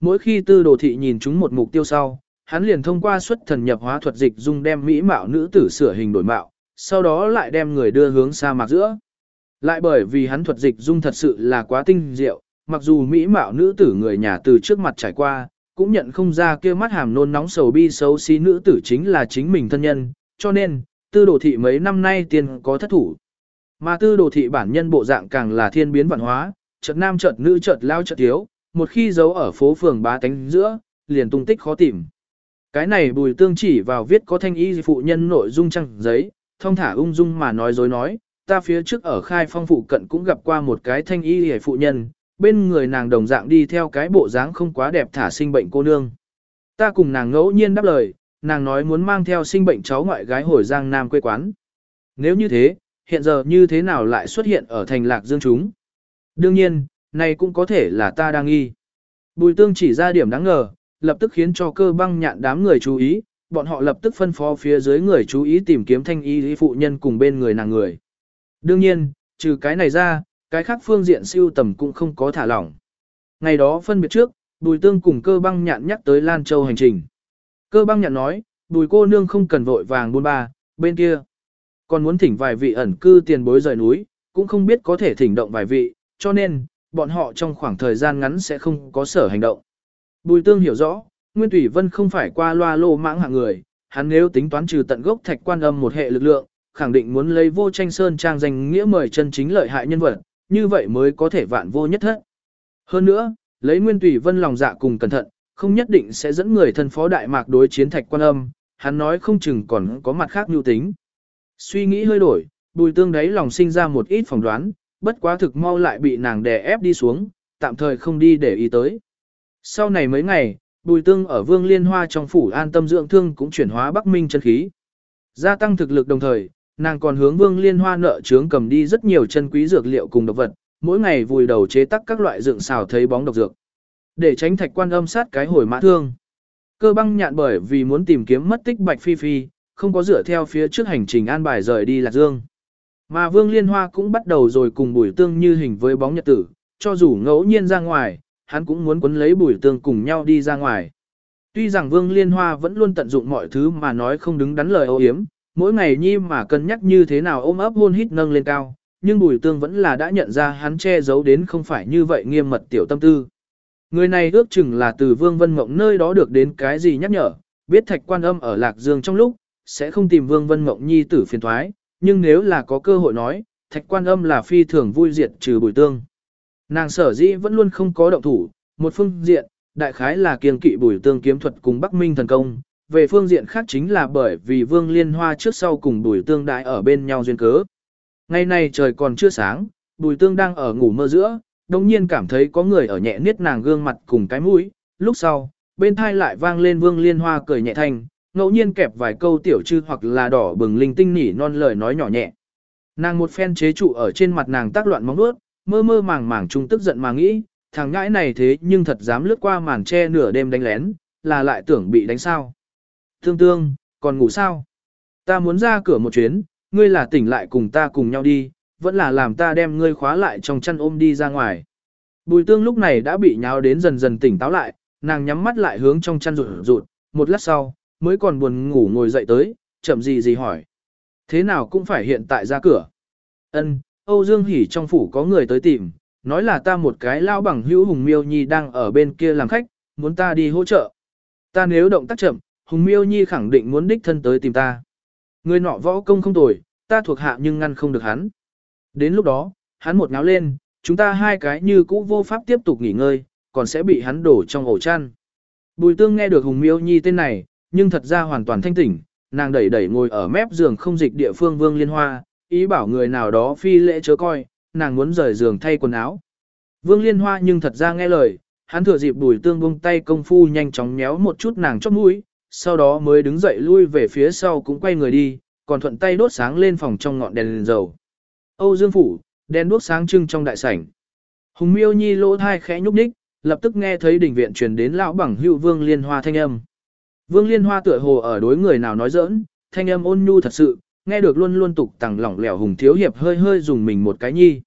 Mỗi khi tư đồ thị nhìn chúng một mục tiêu sau, hắn liền thông qua xuất thần nhập hóa thuật dịch dung đem mỹ mạo nữ tử sửa hình đổi mạo, sau đó lại đem người đưa hướng sa mạc giữa. Lại bởi vì hắn thuật dịch dung thật sự là quá tinh diệu, mặc dù mỹ mạo nữ tử người nhà từ trước mặt trải qua, cũng nhận không ra kia mắt hàm nôn nóng sầu bi xấu xí nữ tử chính là chính mình thân nhân, cho nên, tư đồ thị mấy năm nay tiền có thất thủ. Mà tư đồ thị bản nhân bộ dạng càng là thiên biến văn hóa, chợt nam chợt nữ chợt lao chợt thiếu, một khi giấu ở phố phường bá tánh giữa, liền tung tích khó tìm. Cái này bùi tương chỉ vào viết có thanh y phụ nhân nội dung trăng giấy, thông thả ung dung mà nói dối nói, ta phía trước ở khai phong phụ cận cũng gặp qua một cái thanh y hề phụ nhân, bên người nàng đồng dạng đi theo cái bộ dáng không quá đẹp thả sinh bệnh cô nương. Ta cùng nàng ngẫu nhiên đáp lời, nàng nói muốn mang theo sinh bệnh cháu ngoại gái hồi Giang Nam quê quán. Nếu như thế, hiện giờ như thế nào lại xuất hiện ở thành lạc dương chúng? Đương nhiên, này cũng có thể là ta đang nghi. Bùi tương chỉ ra điểm đáng ngờ, lập tức khiến cho cơ băng nhạn đám người chú ý, bọn họ lập tức phân phó phía dưới người chú ý tìm kiếm thanh y phụ nhân cùng bên người nàng người. Đương nhiên, trừ cái này ra, cái khác phương diện siêu tầm cũng không có thả lỏng. Ngày đó phân biệt trước, Bùi Tương cùng cơ băng nhạn nhắc tới Lan Châu hành trình. Cơ băng nhạn nói, Bùi cô nương không cần vội vàng buôn ba, bên kia. Còn muốn thỉnh vài vị ẩn cư tiền bối rời núi, cũng không biết có thể thỉnh động vài vị, cho nên, bọn họ trong khoảng thời gian ngắn sẽ không có sở hành động. Bùi Tương hiểu rõ, Nguyên Thủy Vân không phải qua loa lô mãng hạng người, hắn nếu tính toán trừ tận gốc thạch quan âm một hệ lực lượng, khẳng định muốn lấy vô tranh sơn trang danh nghĩa mời chân chính lợi hại nhân vật, như vậy mới có thể vạn vô nhất thất. Hơn nữa, lấy Nguyên Thủy Vân lòng dạ cùng cẩn thận, không nhất định sẽ dẫn người thân phó đại mạc đối chiến thạch quan âm, hắn nói không chừng còn có mặt khác nhu tính. Suy nghĩ hơi đổi, bùi tương đấy lòng sinh ra một ít phỏng đoán, bất quá thực mau lại bị nàng đè ép đi xuống, tạm thời không đi để ý tới. Sau này mấy ngày, bùi tương ở vương liên hoa trong phủ an tâm dưỡng thương cũng chuyển hóa bắc minh chân khí. Gia tăng thực lực đồng thời, nàng còn hướng vương liên hoa nợ trướng cầm đi rất nhiều chân quý dược liệu cùng độc vật, mỗi ngày vùi đầu chế tác các loại dựng xào thấy bóng độc dược. Để tránh thạch quan âm sát cái hồi mã thương. Cơ băng nhạn bởi vì muốn tìm kiếm mất tích bạch phi phi, không có dựa theo phía trước hành trình an bài rời đi Lạc Dương. Mà Vương Liên Hoa cũng bắt đầu rồi cùng Bùi Tương như hình với bóng nhật tử, cho dù ngẫu nhiên ra ngoài, hắn cũng muốn quấn lấy Bùi Tương cùng nhau đi ra ngoài. Tuy rằng Vương Liên Hoa vẫn luôn tận dụng mọi thứ mà nói không đứng đắn lời ô hiếm, mỗi ngày nhi mà cân nhắc như thế nào ôm ấp hôn hít nâng lên cao, nhưng Bùi Tương vẫn là đã nhận ra hắn che giấu đến không phải như vậy nghiêm mật tiểu tâm tư. Người này ước chừng là từ Vương Vân Mộng nơi đó được đến cái gì nhắc nhở, biết thạch quan âm ở Lạc Dương trong lúc, sẽ không tìm Vương Vân Mộng nhi tử phiền thoái, nhưng nếu là có cơ hội nói, thạch quan âm là phi thường vui diệt trừ bùi tương. Nàng sở dĩ vẫn luôn không có động thủ, một phương diện, đại khái là kiêng kỵ bùi tương kiếm thuật cùng Bắc Minh thần công, về phương diện khác chính là bởi vì Vương Liên Hoa trước sau cùng bùi tương đại ở bên nhau duyên cớ. Ngày nay trời còn chưa sáng, bùi tương đang ở ngủ mơ giữa, đồng nhiên cảm thấy có người ở nhẹ niết nàng gương mặt cùng cái mũi, lúc sau, bên thai lại vang lên Vương Liên Hoa cười nhẹ thanh, ngẫu nhiên kẹp vài câu tiểu chư hoặc là đỏ bừng linh tinh nỉ non lời nói nhỏ nhẹ. Nàng một phen chế trụ ở trên mặt nàng tác loạn móng nuốt, mơ mơ màng màng trung tức giận mà nghĩ, thằng ngãi này thế nhưng thật dám lướt qua màn che nửa đêm đánh lén, là lại tưởng bị đánh sao. Thương tương, còn ngủ sao? Ta muốn ra cửa một chuyến, ngươi là tỉnh lại cùng ta cùng nhau đi, vẫn là làm ta đem ngươi khóa lại trong chăn ôm đi ra ngoài. Bùi tương lúc này đã bị nháo đến dần dần tỉnh táo lại, nàng nhắm mắt lại hướng trong chăn rụt rụt, một lát sau, mới còn buồn ngủ ngồi dậy tới, chậm gì gì hỏi. Thế nào cũng phải hiện tại ra cửa. Ân, Âu Dương Hỷ trong phủ có người tới tìm, nói là ta một cái lao bằng hữu Hùng Miêu Nhi đang ở bên kia làm khách, muốn ta đi hỗ trợ. Ta nếu động tác chậm, Hùng Miêu Nhi khẳng định muốn đích thân tới tìm ta. Người nọ võ công không tồi, ta thuộc hạ nhưng ngăn không được hắn. Đến lúc đó, hắn một náo lên, chúng ta hai cái như cũ vô pháp tiếp tục nghỉ ngơi, còn sẽ bị hắn đổ trong ổ chăn. Bùi tương nghe được Hùng Miêu Nhi tên này, nhưng thật ra hoàn toàn thanh tỉnh, nàng đẩy đẩy ngồi ở mép giường không dịch địa phương Vương Liên Hoa, ý bảo người nào đó phi lễ chớ coi, nàng muốn rời giường thay quần áo. Vương Liên Hoa nhưng thật ra nghe lời, hắn thừa dịp bùi tương buông tay công phu nhanh chóng nhéo một chút nàng chóp mũi, sau đó mới đứng dậy lui về phía sau cũng quay người đi, còn thuận tay đốt sáng lên phòng trong ngọn đèn, đèn dầu. Âu Dương Phủ, đèn đuốc sáng trưng trong đại sảnh. Hùng miêu nhi lỗ thai khẽ nhúc nhích, lập tức nghe thấy đỉnh viện truyền đến lão bằng hữu Vương Liên Hoa thanh âm. Vương Liên Hoa tựa hồ ở đối người nào nói giỡn, thanh âm ôn nhu thật sự, nghe được luôn luôn tục tằng lỏng lẻo Hùng Thiếu Hiệp hơi hơi dùng mình một cái nhi.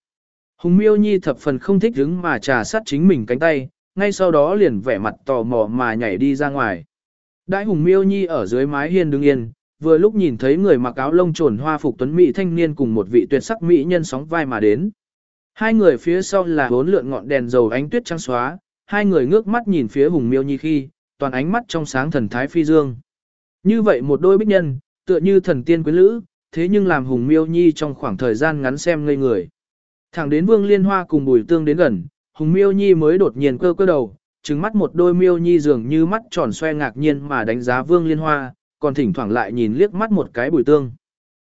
Hùng Miêu Nhi thập phần không thích đứng mà trà sát chính mình cánh tay, ngay sau đó liền vẻ mặt tò mò mà nhảy đi ra ngoài. Đại Hùng Miêu Nhi ở dưới mái hiên đứng yên, vừa lúc nhìn thấy người mặc áo lông trồn hoa phục tuấn mỹ thanh niên cùng một vị tuyệt sắc mỹ nhân sóng vai mà đến. Hai người phía sau là bốn lượn ngọn đèn dầu ánh tuyết trắng xóa, hai người ngước mắt nhìn phía Hùng Miêu Nhi khi, toàn ánh mắt trong sáng thần thái phi dương. Như vậy một đôi bích nhân, tựa như thần tiên quyến lữ, thế nhưng làm hùng miêu nhi trong khoảng thời gian ngắn xem ngây người. Thẳng đến vương liên hoa cùng bùi tương đến gần, hùng miêu nhi mới đột nhiên cơ cơ đầu, trừng mắt một đôi miêu nhi dường như mắt tròn xoe ngạc nhiên mà đánh giá vương liên hoa, còn thỉnh thoảng lại nhìn liếc mắt một cái bùi tương.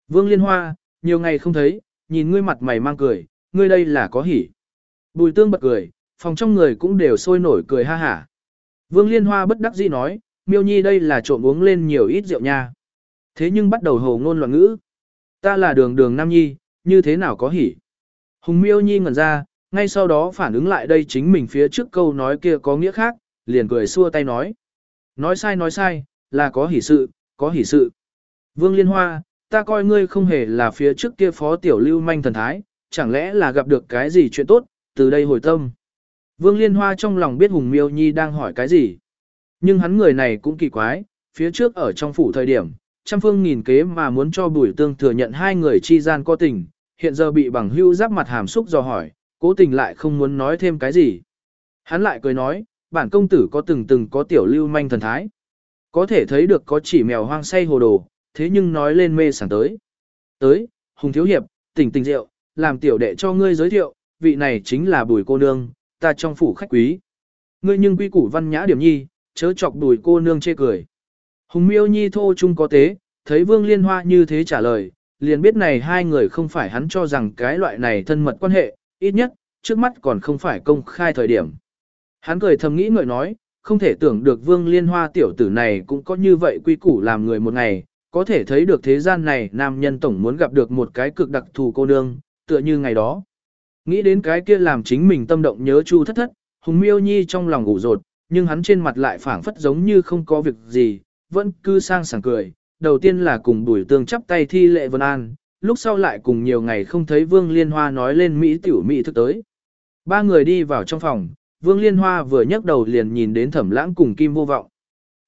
Vương liên hoa, nhiều ngày không thấy, nhìn ngươi mặt mày mang cười, ngươi đây là có hỉ. Bùi tương bật cười, phòng trong người cũng đều sôi nổi cười ha hả. Vương Liên Hoa bất đắc dĩ nói, miêu nhi đây là trộm uống lên nhiều ít rượu nha. Thế nhưng bắt đầu hồ ngôn loạn ngữ. Ta là đường đường nam nhi, như thế nào có hỉ. Hùng miêu nhi ngẩn ra, ngay sau đó phản ứng lại đây chính mình phía trước câu nói kia có nghĩa khác, liền cười xua tay nói. Nói sai nói sai, là có hỉ sự, có hỉ sự. Vương Liên Hoa, ta coi ngươi không hề là phía trước kia phó tiểu lưu manh thần thái, chẳng lẽ là gặp được cái gì chuyện tốt, từ đây hồi tâm. Vương Liên Hoa trong lòng biết Hùng Miêu Nhi đang hỏi cái gì. Nhưng hắn người này cũng kỳ quái, phía trước ở trong phủ thời điểm, trăm phương nghìn kế mà muốn cho Bùi Tương thừa nhận hai người chi gian có tình, hiện giờ bị bằng hưu giáp mặt hàm xúc do hỏi, cố tình lại không muốn nói thêm cái gì. Hắn lại cười nói, bản công tử có từng từng có tiểu lưu manh thần thái. Có thể thấy được có chỉ mèo hoang say hồ đồ, thế nhưng nói lên mê sảng tới. Tới, Hùng Thiếu Hiệp, tỉnh tỉnh rượu, làm tiểu đệ cho ngươi giới thiệu, vị này chính là bùi cô nương, ta trong phủ khách quý. Ngươi nhưng quy củ văn nhã điểm nhi, chớ chọc bùi cô nương chê cười. Hùng miêu nhi thô chung có tế, thấy vương liên hoa như thế trả lời, liền biết này hai người không phải hắn cho rằng cái loại này thân mật quan hệ, ít nhất, trước mắt còn không phải công khai thời điểm. Hắn cười thầm nghĩ ngợi nói, không thể tưởng được vương liên hoa tiểu tử này cũng có như vậy quy củ làm người một ngày, có thể thấy được thế gian này nam nhân tổng muốn gặp được một cái cực đặc thù cô nương, tựa như ngày đó. Nghĩ đến cái kia làm chính mình tâm động nhớ chu thất thất, hùng miêu nhi trong lòng ngủ rột, nhưng hắn trên mặt lại phảng phất giống như không có việc gì, vẫn cứ sang sảng cười. Đầu tiên là cùng bùi tương chắp tay thi lệ vân an, lúc sau lại cùng nhiều ngày không thấy Vương Liên Hoa nói lên Mỹ tiểu Mỹ thức tới. Ba người đi vào trong phòng, Vương Liên Hoa vừa nhấc đầu liền nhìn đến thẩm lãng cùng Kim vô vọng.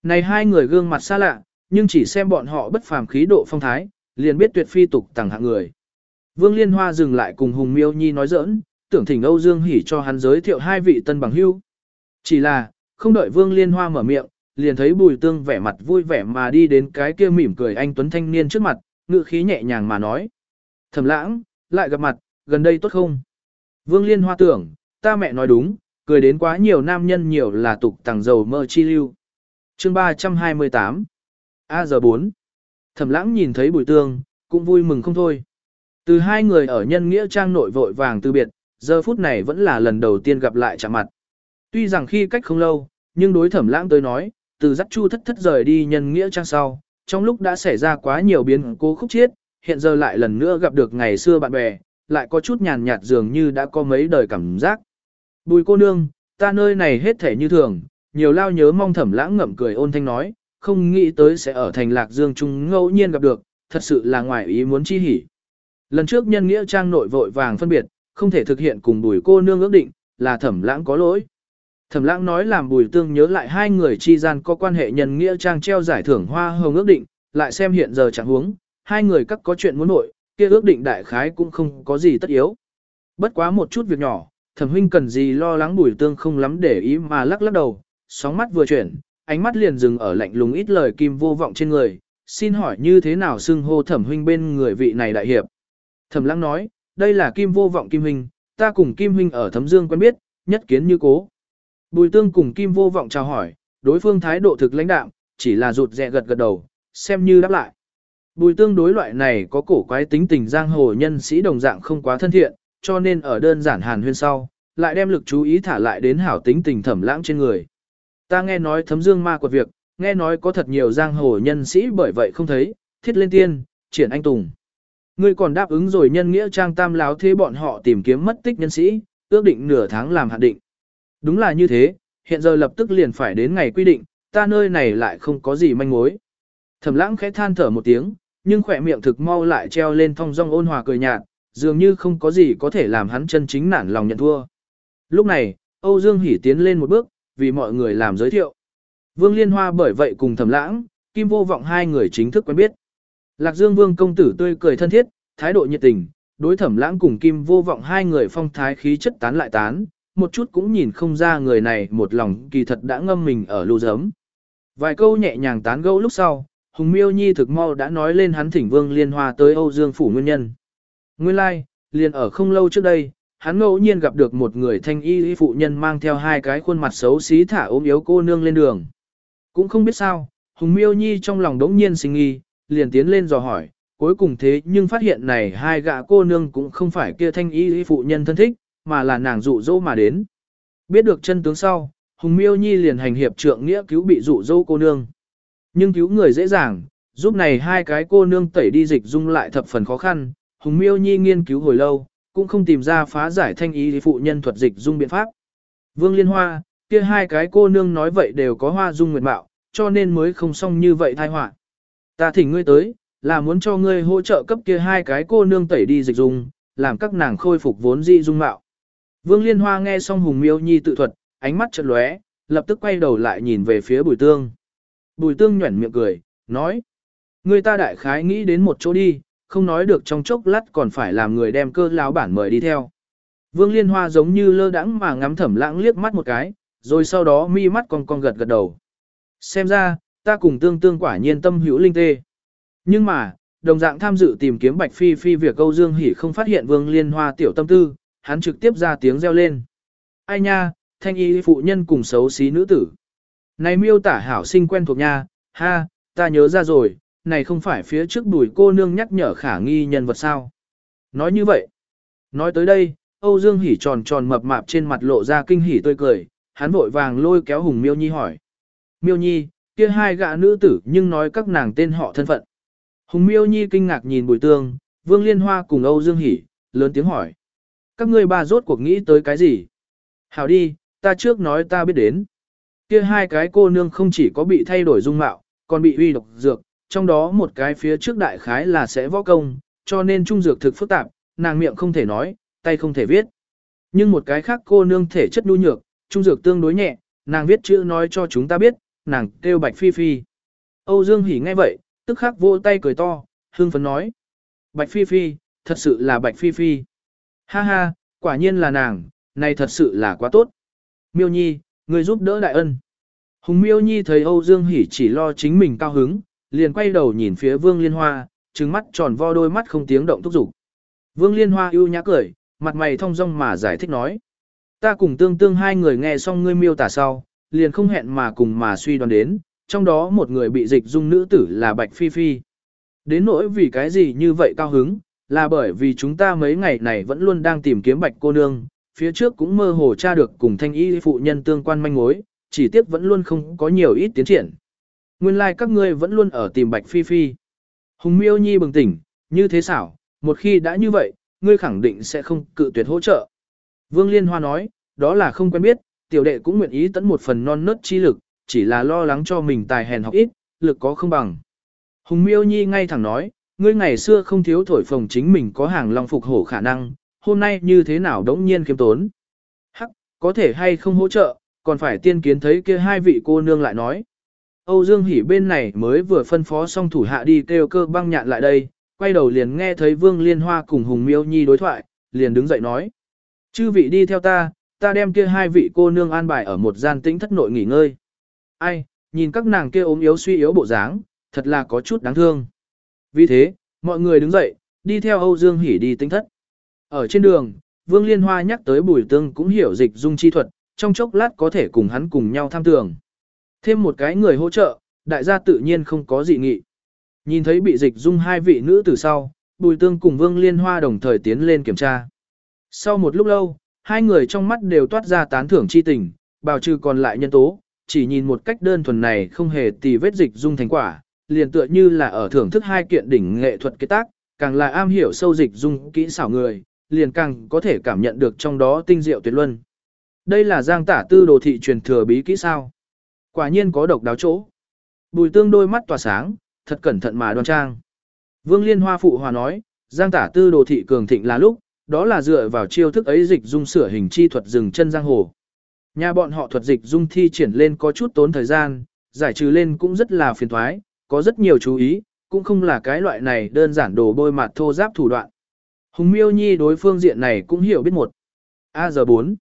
Này hai người gương mặt xa lạ, nhưng chỉ xem bọn họ bất phàm khí độ phong thái, liền biết tuyệt phi tục tàng hạng người. Vương Liên Hoa dừng lại cùng Hùng Miêu Nhi nói giỡn, tưởng thỉnh Âu Dương Hỷ cho hắn giới thiệu hai vị tân bằng hưu. Chỉ là, không đợi Vương Liên Hoa mở miệng, liền thấy Bùi Tương vẻ mặt vui vẻ mà đi đến cái kia mỉm cười anh Tuấn Thanh Niên trước mặt, ngự khí nhẹ nhàng mà nói. Thẩm lãng, lại gặp mặt, gần đây tốt không? Vương Liên Hoa tưởng, ta mẹ nói đúng, cười đến quá nhiều nam nhân nhiều là tục tàng dầu mơ chi lưu. Chương 328 A giờ 4 Thẩm lãng nhìn thấy Bùi Tương, cũng vui mừng không thôi. Từ hai người ở nhân nghĩa trang nội vội vàng từ biệt, giờ phút này vẫn là lần đầu tiên gặp lại chạm mặt. Tuy rằng khi cách không lâu, nhưng đối thẩm lãng tới nói, từ dắt chu thất thất rời đi nhân nghĩa trang sau, trong lúc đã xảy ra quá nhiều biến cố khúc chiết, hiện giờ lại lần nữa gặp được ngày xưa bạn bè, lại có chút nhàn nhạt dường như đã có mấy đời cảm giác. Bùi cô nương, ta nơi này hết thể như thường, nhiều lao nhớ mong thẩm lãng ngậm cười ôn thanh nói, không nghĩ tới sẽ ở thành lạc dương trung ngẫu nhiên gặp được, thật sự là ngoài ý muốn chi hỉ. Lần trước nhân nghĩa trang nội vội vàng phân biệt, không thể thực hiện cùng bùi cô nương ước định, là thẩm lãng có lỗi. Thẩm lãng nói làm bùi tương nhớ lại hai người chi gian có quan hệ nhân nghĩa trang treo giải thưởng hoa hồng ước định, lại xem hiện giờ chẳng huống, hai người các có chuyện muốn nội, kia ước định đại khái cũng không có gì tất yếu. Bất quá một chút việc nhỏ, thẩm huynh cần gì lo lắng bùi tương không lắm để ý mà lắc lắc đầu, sóng mắt vừa chuyển, ánh mắt liền dừng ở lạnh lùng ít lời kim vô vọng trên người, xin hỏi như thế nào xưng hô thẩm huynh bên người vị này đại hiệp. Thẩm lãng nói, đây là kim vô vọng kim huynh, ta cùng kim huynh ở thấm dương quen biết, nhất kiến như cố. Bùi tương cùng kim vô vọng chào hỏi, đối phương thái độ thực lãnh đạm, chỉ là rụt rẹ gật gật đầu, xem như đáp lại. Bùi tương đối loại này có cổ quái tính tình giang hồ nhân sĩ đồng dạng không quá thân thiện, cho nên ở đơn giản hàn huyên sau, lại đem lực chú ý thả lại đến hảo tính tình thẩm lãng trên người. Ta nghe nói thấm dương ma quật việc, nghe nói có thật nhiều giang hồ nhân sĩ bởi vậy không thấy, thiết lên tiên, triển anh tùng. Ngươi còn đáp ứng rồi nhân nghĩa trang tam láo thế bọn họ tìm kiếm mất tích nhân sĩ, ước định nửa tháng làm hạn định. Đúng là như thế, hiện giờ lập tức liền phải đến ngày quy định, ta nơi này lại không có gì manh mối. Thẩm lãng khẽ than thở một tiếng, nhưng khỏe miệng thực mau lại treo lên thong dong ôn hòa cười nhạt, dường như không có gì có thể làm hắn chân chính nản lòng nhận thua. Lúc này, Âu Dương Hỷ tiến lên một bước, vì mọi người làm giới thiệu. Vương Liên Hoa bởi vậy cùng thẩm lãng, Kim Vô Vọng hai người chính thức quen biết. Lạc Dương Vương công tử tươi cười thân thiết, thái độ nhiệt tình, đối thẩm lãng cùng Kim Vô Vọng hai người phong thái khí chất tán lại tán, một chút cũng nhìn không ra người này một lòng kỳ thật đã ngâm mình ở lưu giấm. Vài câu nhẹ nhàng tán gẫu lúc sau, Hùng Miêu Nhi thực mau đã nói lên hắn thỉnh Vương Liên Hoa tới Âu Dương phủ nguyên nhân. Nguyên lai, like, liền ở không lâu trước đây, hắn ngẫu nhiên gặp được một người thanh y phụ nhân mang theo hai cái khuôn mặt xấu xí thả ốm yếu cô nương lên đường. Cũng không biết sao, Hùng Miêu Nhi trong lòng đống nhiên sinh nghi, liền tiến lên dò hỏi, cuối cùng thế nhưng phát hiện này hai gã cô nương cũng không phải kia thanh y phụ nhân thân thích, mà là nàng dụ dỗ mà đến. Biết được chân tướng sau, Hùng Miêu Nhi liền hành hiệp trượng nghĩa cứu bị dụ dỗ cô nương. Nhưng cứu người dễ dàng, giúp này hai cái cô nương tẩy đi dịch dung lại thập phần khó khăn, Hùng Miêu Nhi nghiên cứu hồi lâu, cũng không tìm ra phá giải thanh ý phụ nhân thuật dịch dung biện pháp. Vương Liên Hoa, kia hai cái cô nương nói vậy đều có hoa dung nguyệt mạo, cho nên mới không xong như vậy thai họa. Ta thỉnh ngươi tới, là muốn cho ngươi hỗ trợ cấp kia hai cái cô nương tẩy đi dịch dung, làm các nàng khôi phục vốn dị dung mạo. Vương Liên Hoa nghe xong Hùng Miêu Nhi tự thuật, ánh mắt chợt lóe, lập tức quay đầu lại nhìn về phía Bùi Tương. Bùi Tương nhuẩn miệng cười, nói: "Người ta đại khái nghĩ đến một chỗ đi, không nói được trong chốc lát còn phải làm người đem cơ lão bản mời đi theo." Vương Liên Hoa giống như lơ đãng mà ngắm Thẩm Lãng liếc mắt một cái, rồi sau đó mi mắt con con gật gật đầu. Xem ra, ta cùng Tương Tương quả nhiên tâm hữu linh tê. Nhưng mà, đồng dạng tham dự tìm kiếm Bạch Phi Phi việc câu Dương Hỷ không phát hiện Vương Liên Hoa tiểu tâm tư, hắn trực tiếp ra tiếng reo lên. Ai nha, thanh y phụ nhân cùng xấu xí nữ tử. Này miêu tả hảo sinh quen thuộc nha, ha, ta nhớ ra rồi, này không phải phía trước đùi cô nương nhắc nhở khả nghi nhân vật sao. Nói như vậy, nói tới đây, Âu Dương hỉ tròn tròn mập mạp trên mặt lộ ra kinh hỉ tươi cười, hắn vội vàng lôi kéo Hùng Miêu Nhi hỏi. Miêu Nhi, kia hai gã nữ tử nhưng nói các nàng tên họ thân phận. Hùng Miêu Nhi kinh ngạc nhìn Bùi Tương, Vương Liên Hoa cùng Âu Dương hỉ lớn tiếng hỏi. Các ngươi ba rốt cuộc nghĩ tới cái gì? Hảo đi, ta trước nói ta biết đến. Kia hai cái cô nương không chỉ có bị thay đổi dung mạo, còn bị uy độc dược, trong đó một cái phía trước đại khái là sẽ võ công, cho nên trung dược thực phức tạp, nàng miệng không thể nói, tay không thể viết. Nhưng một cái khác cô nương thể chất nhu nhược, trung dược tương đối nhẹ, nàng viết chữ nói cho chúng ta biết, nàng kêu Bạch Phi Phi. Âu Dương Hỉ nghe vậy, tức khắc vỗ tay cười to, hương phấn nói. Bạch Phi Phi, thật sự là Bạch Phi Phi. Ha ha, quả nhiên là nàng, này thật sự là quá tốt. Miêu Nhi, người giúp đỡ đại ân. Hùng Miêu Nhi thấy Âu Dương Hỷ chỉ lo chính mình cao hứng, liền quay đầu nhìn phía Vương Liên Hoa, trừng mắt tròn vo đôi mắt không tiếng động thúc giục. Vương Liên Hoa ưu nhã cười, mặt mày thông dong mà giải thích nói. Ta cùng tương tương hai người nghe xong ngươi miêu tả sau, liền không hẹn mà cùng mà suy đoán đến, trong đó một người bị dịch dung nữ tử là Bạch Phi Phi. Đến nỗi vì cái gì như vậy cao hứng, là bởi vì chúng ta mấy ngày này vẫn luôn đang tìm kiếm Bạch cô nương, phía trước cũng mơ hồ tra được cùng thanh y phụ nhân tương quan manh mối, chỉ tiếc vẫn luôn không có nhiều ít tiến triển. Nguyên lai like các ngươi vẫn luôn ở tìm Bạch Phi Phi. Hùng Miêu Nhi bừng tỉnh, như thế xảo, một khi đã như vậy, ngươi khẳng định sẽ không cự tuyệt hỗ trợ. Vương Liên Hoa nói, đó là không quen biết, tiểu đệ cũng nguyện ý tấn một phần non nớt chi lực, chỉ là lo lắng cho mình tài hèn học ít, lực có không bằng. Hùng Miêu Nhi ngay thẳng nói, ngươi ngày xưa không thiếu thổi phồng chính mình có hàng long phục hổ khả năng, hôm nay như thế nào đống nhiên kiếm tốn. Hắc, có thể hay không hỗ trợ, còn phải tiên kiến thấy kia hai vị cô nương lại nói. Âu Dương Hỷ bên này mới vừa phân phó xong thủ hạ đi kêu cơ băng nhạn lại đây, quay đầu liền nghe thấy Vương Liên Hoa cùng Hùng Miêu Nhi đối thoại, liền đứng dậy nói. Chư vị đi theo ta, ta đem kia hai vị cô nương an bài ở một gian tĩnh thất nội nghỉ ngơi. Ai, nhìn các nàng kia ốm yếu suy yếu bộ dáng, thật là có chút đáng thương. Vì thế, mọi người đứng dậy, đi theo Âu Dương Hỷ đi tinh thất. Ở trên đường, Vương Liên Hoa nhắc tới Bùi Tương cũng hiểu dịch dung chi thuật, trong chốc lát có thể cùng hắn cùng nhau tham tường. Thêm một cái người hỗ trợ, đại gia tự nhiên không có gì nghị. Nhìn thấy bị dịch dung hai vị nữ từ sau, Bùi Tương cùng Vương Liên Hoa đồng thời tiến lên kiểm tra. Sau một lúc lâu, hai người trong mắt đều toát ra tán thưởng chi tình, bào trừ còn lại nhân tố, chỉ nhìn một cách đơn thuần này không hề tì vết dịch dung thành quả, liền tựa như là ở thưởng thức hai kiện đỉnh nghệ thuật kế tác, càng là am hiểu sâu dịch dung kỹ xảo người, liền càng có thể cảm nhận được trong đó tinh diệu tuyệt luân. Đây là giang tả tư đồ thị truyền thừa bí kỹ sao. Quả nhiên có độc đáo chỗ. Bùi tương đôi mắt tỏa sáng, thật cẩn thận mà đoan trang. Vương Liên Hoa phụ hòa nói, giang tả tư đồ thị cường thịnh là lúc, đó là dựa vào chiêu thức ấy dịch dung sửa hình chi thuật dừng chân giang hồ. Nhà bọn họ thuật dịch dung thi triển lên có chút tốn thời gian, giải trừ lên cũng rất là phiền thoái, có rất nhiều chú ý, cũng không là cái loại này đơn giản đồ bôi mặt thô giáp thủ đoạn. Hùng miêu nhi đối phương diện này cũng hiểu biết một. A giờ 4.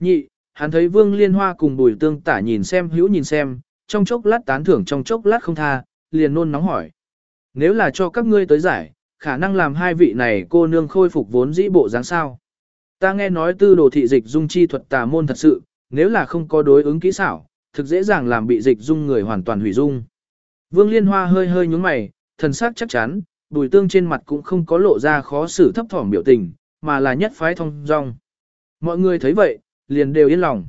Nhị, hắn thấy vương liên hoa cùng bùi tương tả nhìn xem hữu nhìn xem, trong chốc lát tán thưởng trong chốc lát không tha, liền nôn nóng hỏi. Nếu là cho các ngươi tới giải, khả năng làm hai vị này cô nương khôi phục vốn dĩ bộ dáng sao. Ta nghe nói tư đồ thị dịch dung chi thuật tà môn thật sự, nếu là không có đối ứng kỹ xảo, thực dễ dàng làm bị dịch dung người hoàn toàn hủy dung. Vương Liên Hoa hơi hơi nhúng mày, thần sắc chắc chắn, bùi tương trên mặt cũng không có lộ ra khó xử thấp thỏm biểu tình, mà là nhất phái thông dong. Mọi người thấy vậy, liền đều yên lòng.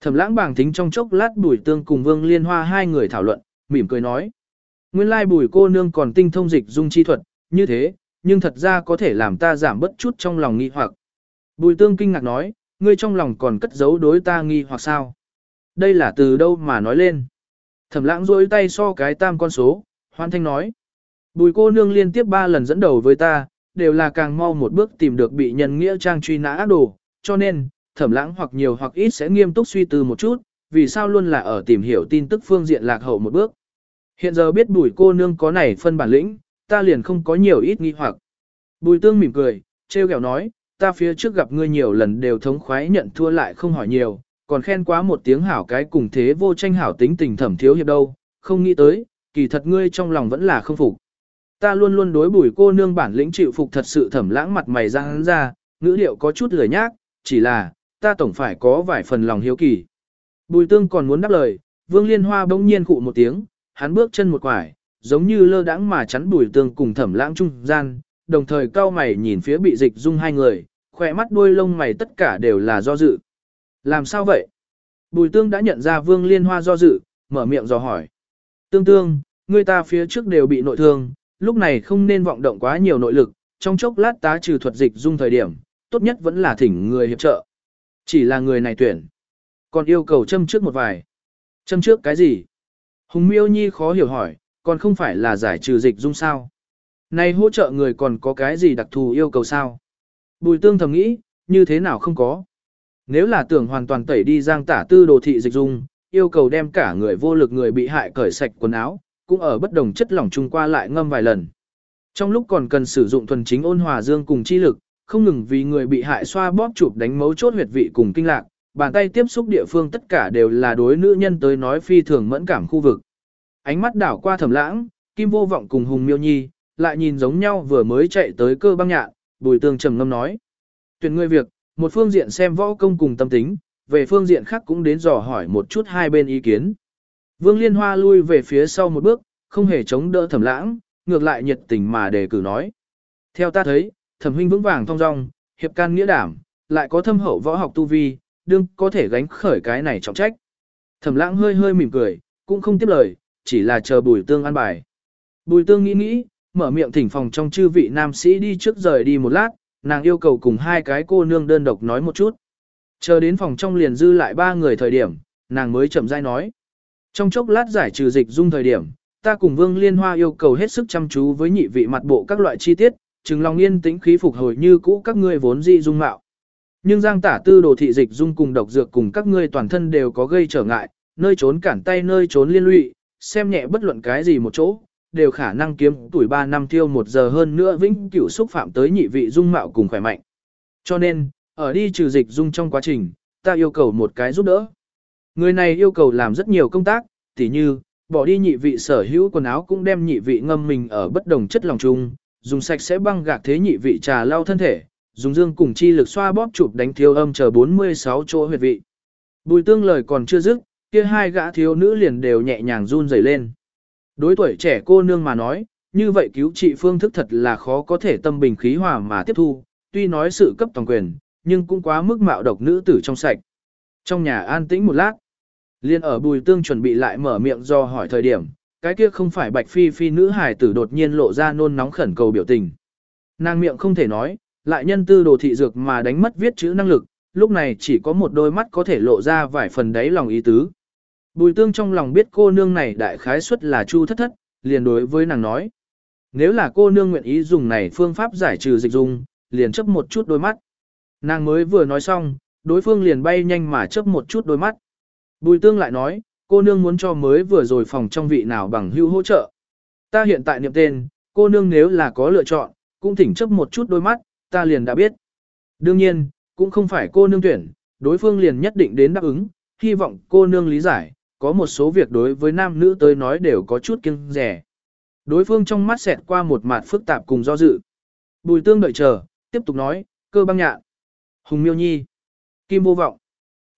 Thẩm lãng bảng thính trong chốc lát bùi tương cùng Vương Liên Hoa hai người thảo luận, mỉm cười nói. Nguyên lai bùi cô nương còn tinh thông dịch dung chi thuật, như thế, nhưng thật ra có thể làm ta giảm bất chút trong lòng nghi hoặc. Bùi tương kinh ngạc nói, ngươi trong lòng còn cất giấu đối ta nghi hoặc sao? Đây là từ đâu mà nói lên? Thẩm lãng rôi tay so cái tam con số, Hoan Thanh nói, bùi cô nương liên tiếp ba lần dẫn đầu với ta, đều là càng mau một bước tìm được bị nhân nghĩa trang truy nã ác đồ, cho nên, thẩm lãng hoặc nhiều hoặc ít sẽ nghiêm túc suy tư một chút, vì sao luôn là ở tìm hiểu tin tức phương diện lạc hậu một bước. Hiện giờ biết bùi cô nương có này phân bản lĩnh, ta liền không có nhiều ít nghi hoặc. Bùi tương mỉm cười, treo kẹo nói, ta phía trước gặp ngươi nhiều lần đều thống khoái nhận thua lại không hỏi nhiều, còn khen quá một tiếng hảo cái cùng thế vô tranh hảo tính tình thẩm thiếu hiệp đâu, không nghĩ tới, kỳ thật ngươi trong lòng vẫn là không phục. Ta luôn luôn đối bùi cô nương bản lĩnh chịu phục thật sự thẩm lãng mặt mày ra hắn ra, ngữ điệu có chút lười nhác, chỉ là, ta tổng phải có vài phần lòng hiếu kỳ. Bùi tương còn muốn đáp lời, vương liên hoa bỗng nhiên khụ một tiếng, hắn bước chân một quải, giống như lơ đãng mà chắn bùi tương cùng thẩm lãng trung gian, đồng thời cao mày nhìn phía bị dịch dung hai người, khỏe mắt đuôi lông mày tất cả đều là do dự. Làm sao vậy? Bùi tương đã nhận ra vương liên hoa do dự, mở miệng dò hỏi. Tương tương, người ta phía trước đều bị nội thương, lúc này không nên vọng động quá nhiều nội lực, trong chốc lát tá trừ thuật dịch dung thời điểm, tốt nhất vẫn là thỉnh người hiệp trợ. Chỉ là người này tuyển. Còn yêu cầu châm trước một vài. Châm trước cái gì? Hùng miêu nhi khó hiểu hỏi, còn không phải là giải trừ dịch dung sao? Này hỗ trợ người còn có cái gì đặc thù yêu cầu sao? Bùi tương thầm nghĩ, như thế nào không có? Nếu là tưởng hoàn toàn tẩy đi giang tả tư đồ thị dịch dung, yêu cầu đem cả người vô lực người bị hại cởi sạch quần áo, cũng ở bất đồng chất lỏng chung qua lại ngâm vài lần. Trong lúc còn cần sử dụng thuần chính ôn hòa dương cùng chi lực, không ngừng vì người bị hại xoa bóp chụp đánh mấu chốt huyệt vị cùng kinh lạc, bàn tay tiếp xúc địa phương tất cả đều là đối nữ nhân tới nói phi thường mẫn cảm khu vực. Ánh mắt đảo qua thẩm lãng, kim vô vọng cùng hùng miêu nhi, lại nhìn giống nhau vừa mới chạy tới cơ băng nhạn, bùi tương trầm ngâm nói. Tuyển người việc, một phương diện xem võ công cùng tâm tính, về phương diện khác cũng đến dò hỏi một chút hai bên ý kiến. Vương Liên Hoa lui về phía sau một bước, không hề chống đỡ thẩm lãng, ngược lại nhiệt tình mà đề cử nói. Theo ta thấy, thẩm huynh vững vàng thong dong, hiệp can nghĩa đảm, lại có thâm hậu võ học tu vi, đương có thể gánh khởi cái này trọng trách. Thẩm lãng hơi hơi mỉm cười, cũng không tiếp lời, chỉ là chờ bùi tương an bài. Bùi tương nghĩ nghĩ, mở miệng thỉnh phòng trong chư vị nam sĩ đi trước rời đi một lát, nàng yêu cầu cùng hai cái cô nương đơn độc nói một chút. Chờ đến phòng trong liền dư lại ba người thời điểm, nàng mới chậm rãi nói. Trong chốc lát giải trừ dịch dung thời điểm, ta cùng Vương Liên Hoa yêu cầu hết sức chăm chú với nhị vị mặt bộ các loại chi tiết, chừng lòng yên tĩnh khí phục hồi như cũ các ngươi vốn dị dung mạo. Nhưng giang tả tư đồ thị dịch dung cùng độc dược cùng các ngươi toàn thân đều có gây trở ngại, nơi trốn cản tay nơi trốn liên lụy, xem nhẹ bất luận cái gì một chỗ, đều khả năng kiếm tuổi 3 năm tiêu một giờ hơn nữa vĩnh cửu xúc phạm tới nhị vị dung mạo cùng khỏe mạnh. Cho nên, ở đi trừ dịch dung trong quá trình, ta yêu cầu một cái giúp đỡ. Người này yêu cầu làm rất nhiều công tác, tỉ như, bỏ đi nhị vị sở hữu quần áo cũng đem nhị vị ngâm mình ở bất đồng chất lòng chung, dùng sạch sẽ băng gạc thế nhị vị trà lau thân thể, dùng dương cùng chi lực xoa bóp chụp đánh thiếu âm chờ 46 chỗ huyệt vị. Bùi tương lời còn chưa dứt, kia hai gã thiếu nữ liền đều nhẹ nhàng run rẩy lên. Đối tuổi trẻ cô nương mà nói, như vậy cứu trị phương thức thật là khó có thể tâm bình khí hòa mà tiếp thu, tuy nói sự cấp toàn quyền, nhưng cũng quá mức mạo độc nữ tử trong sạch. Trong nhà an tĩnh một lát, liên ở bùi tương chuẩn bị lại mở miệng do hỏi thời điểm, cái kia không phải bạch phi phi nữ hài tử đột nhiên lộ ra nôn nóng khẩn cầu biểu tình. Nàng miệng không thể nói, lại nhân tư đồ thị dược mà đánh mất viết chữ năng lực, lúc này chỉ có một đôi mắt có thể lộ ra vài phần đáy lòng ý tứ. Bùi tương trong lòng biết cô nương này đại khái suất là chu thất thất, liền đối với nàng nói. Nếu là cô nương nguyện ý dùng này phương pháp giải trừ dịch dung, liền chấp một chút đôi mắt. Nàng mới vừa nói xong, đối phương liền bay nhanh mà chấp một chút đôi mắt. Bùi tương lại nói, cô nương muốn cho mới vừa rồi phòng trong vị nào bằng hưu hỗ trợ. Ta hiện tại niệm tên, cô nương nếu là có lựa chọn, cũng thỉnh chấp một chút đôi mắt, ta liền đã biết. Đương nhiên, cũng không phải cô nương tuyển, đối phương liền nhất định đến đáp ứng, hy vọng cô nương lý giải, có một số việc đối với nam nữ tới nói đều có chút kiêng rẻ. Đối phương trong mắt xẹt qua một mặt phức tạp cùng do dự. Bùi tương đợi chờ, tiếp tục nói, cơ băng nhạn, hùng miêu nhi, kim vô vọng,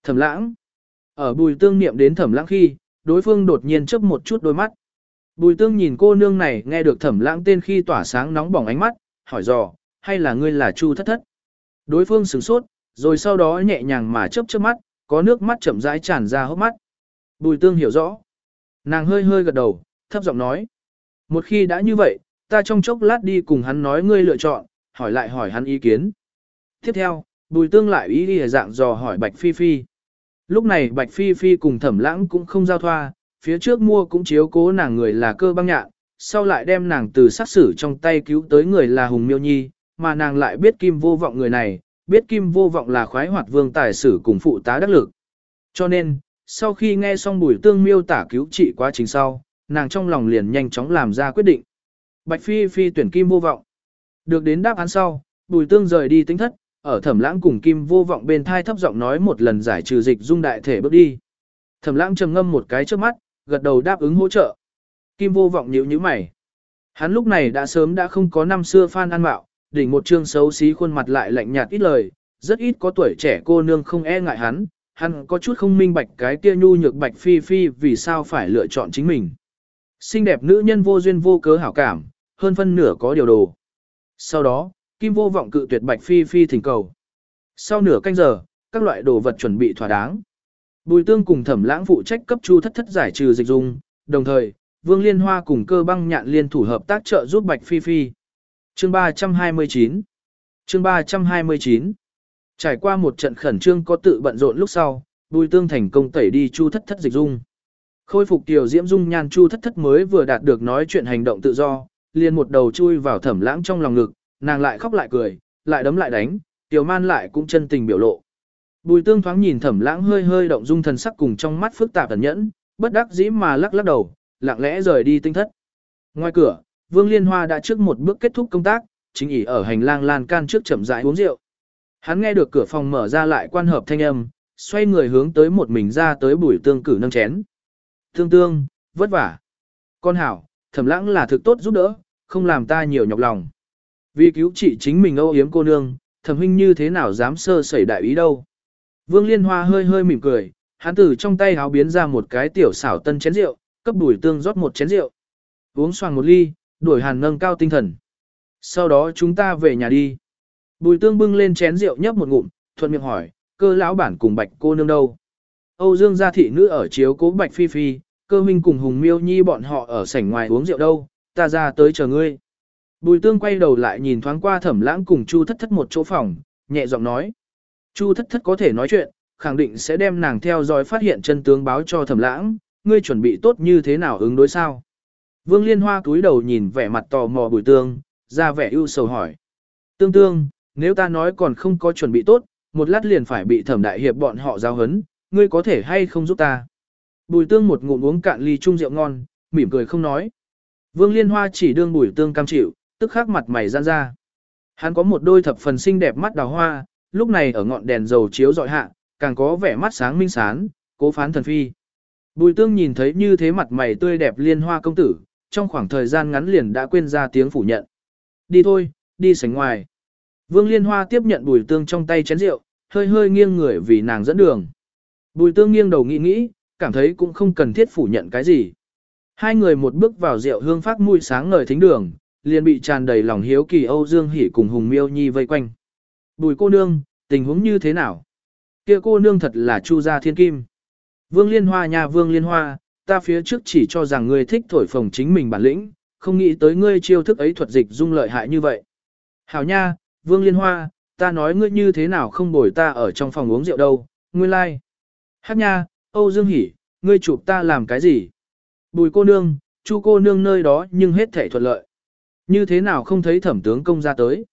thẩm lãng. Ở bùi tương niệm đến thẩm lãng khi, đối phương đột nhiên chớp một chút đôi mắt. Bùi tương nhìn cô nương này nghe được thẩm lãng tên khi tỏa sáng nóng bỏng ánh mắt, hỏi dò, hay là ngươi là chu thất thất? Đối phương sửng sốt, rồi sau đó nhẹ nhàng mà chớp chớp mắt, có nước mắt chậm rãi tràn ra hốc mắt. Bùi tương hiểu rõ. Nàng hơi hơi gật đầu, thấp giọng nói. Một khi đã như vậy, ta trong chốc lát đi cùng hắn nói ngươi lựa chọn, hỏi lại hỏi hắn ý kiến. Tiếp theo, bùi tương lại ý đi dạng dò hỏi Bạch Phi Phi. Lúc này Bạch Phi Phi cùng thẩm lãng cũng không giao thoa, phía trước mua cũng chiếu cố nàng người là cơ băng nhạn, sau lại đem nàng từ sát xử trong tay cứu tới người là Hùng Miêu Nhi, mà nàng lại biết Kim vô vọng người này, biết Kim vô vọng là khoái hoạt vương tài sử cùng phụ tá đắc lực. Cho nên, sau khi nghe xong bùi tương miêu tả cứu trị quá trình sau, nàng trong lòng liền nhanh chóng làm ra quyết định. Bạch Phi Phi tuyển Kim vô vọng. Được đến đáp án sau, bùi tương rời đi tính thất, ở thẩm lãng cùng Kim vô vọng bên thai thấp giọng nói một lần giải trừ dịch dung đại thể bước đi. Thẩm lãng trầm ngâm một cái trước mắt, gật đầu đáp ứng hỗ trợ. Kim vô vọng nhíu nhíu mày. Hắn lúc này đã sớm đã không có năm xưa phan ăn mạo, đỉnh một trương xấu xí khuôn mặt lại lạnh nhạt ít lời, rất ít có tuổi trẻ cô nương không e ngại hắn, hắn có chút không minh bạch cái kia nhu nhược bạch phi phi vì sao phải lựa chọn chính mình. Xinh đẹp nữ nhân vô duyên vô cớ hảo cảm, hơn phân nửa có điều đồ. Sau đó, Kim vô vọng cự tuyệt bạch phi phi thỉnh cầu. Sau nửa canh giờ, các loại đồ vật chuẩn bị thỏa đáng. Bùi tương cùng thẩm lãng phụ trách cấp chu thất thất giải trừ dịch dung, đồng thời, Vương Liên Hoa cùng cơ băng nhạn liên thủ hợp tác trợ giúp Bạch Phi Phi. Chương 329 Chương 329 Trải qua một trận khẩn trương có tự bận rộn lúc sau, Bùi Tương thành công tẩy đi Chu Thất Thất dịch dung. Khôi phục tiểu diễm dung nhan Chu Thất Thất mới vừa đạt được nói chuyện hành động tự do, liền một đầu chui vào thẩm lãng trong lòng ngực, nàng lại khóc lại cười, lại đấm lại đánh, tiểu man lại cũng chân tình biểu lộ. Bùi Tương thoáng nhìn thẩm lãng hơi hơi động dung thần sắc cùng trong mắt phức tạp ẩn nhẫn, bất đắc dĩ mà lắc lắc đầu, lặng lẽ rời đi tinh thất. Ngoài cửa, Vương Liên Hoa đã trước một bước kết thúc công tác, chính ỷ ở hành lang lan can trước chậm rãi uống rượu. Hắn nghe được cửa phòng mở ra lại quan hợp thanh âm, xoay người hướng tới một mình ra tới bùi tương cử nâng chén. Tương tương, vất vả. Con hảo, thẩm lãng là thực tốt giúp đỡ, không làm ta nhiều nhọc lòng. Vì cứu trị chính mình âu yếm cô nương, thẩm huynh như thế nào dám sơ sẩy đại ý đâu. Vương Liên Hoa hơi hơi mỉm cười, hắn từ trong tay háo biến ra một cái tiểu xảo tân chén rượu, cấp bùi tương rót một chén rượu. Uống xoàng một ly, đuổi hàn nâng cao tinh thần. Sau đó chúng ta về nhà đi. Bùi tương bưng lên chén rượu nhấp một ngụm, thuận miệng hỏi, cơ lão bản cùng bạch cô nương đâu. Âu Dương gia thị nữ ở chiếu cố bạch phi phi, cơ minh cùng hùng miêu nhi bọn họ ở sảnh ngoài uống rượu đâu, ta ra tới chờ ngươi. Bùi tương quay đầu lại nhìn thoáng qua thẩm lãng cùng chu thất thất một chỗ phòng, nhẹ giọng nói. Chu thất thất có thể nói chuyện, khẳng định sẽ đem nàng theo dõi phát hiện chân tướng báo cho thẩm lãng, ngươi chuẩn bị tốt như thế nào ứng đối sao? Vương Liên Hoa cúi đầu nhìn vẻ mặt tò mò bùi tương, ra vẻ ưu sầu hỏi. Tương tương, nếu ta nói còn không có chuẩn bị tốt, một lát liền phải bị thẩm đại hiệp bọn họ giao hấn, ngươi có thể hay không giúp ta? Bùi tương một ngụm uống cạn ly chung rượu ngon, mỉm cười không nói. Vương Liên Hoa chỉ đương bùi tương cam chịu, tức khắc mặt mày giãn ra. Hắn có một đôi thập phần xinh đẹp mắt đào hoa, lúc này ở ngọn đèn dầu chiếu dọi hạ, càng có vẻ mắt sáng minh sán, cố phán thần phi. Bùi tương nhìn thấy như thế mặt mày tươi đẹp liên hoa công tử, trong khoảng thời gian ngắn liền đã quên ra tiếng phủ nhận. Đi thôi, đi sánh ngoài. Vương liên hoa tiếp nhận bùi tương trong tay chén rượu, hơi hơi nghiêng người vì nàng dẫn đường. Bùi tương nghiêng đầu nghĩ nghĩ, cảm thấy cũng không cần thiết phủ nhận cái gì. Hai người một bước vào rượu hương phát mùi sáng ngời thính đường, liền bị tràn đầy lòng hiếu kỳ Âu Dương Hỷ cùng Hùng Miêu Nhi vây quanh. Bùi cô nương, tình huống như thế nào? Kia cô nương thật là chu gia thiên kim. Vương Liên Hoa nha Vương Liên Hoa, ta phía trước chỉ cho rằng ngươi thích thổi phồng chính mình bản lĩnh, không nghĩ tới ngươi chiêu thức ấy thuật dịch dung lợi hại như vậy. Hảo nha, Vương Liên Hoa, ta nói ngươi như thế nào không bồi ta ở trong phòng uống rượu đâu, ngươi lai. Like. Hát nha, Âu Dương Hỷ, ngươi chụp ta làm cái gì? Bùi cô nương, chu cô nương nơi đó nhưng hết thể thuận lợi. Như thế nào không thấy thẩm tướng công ra tới?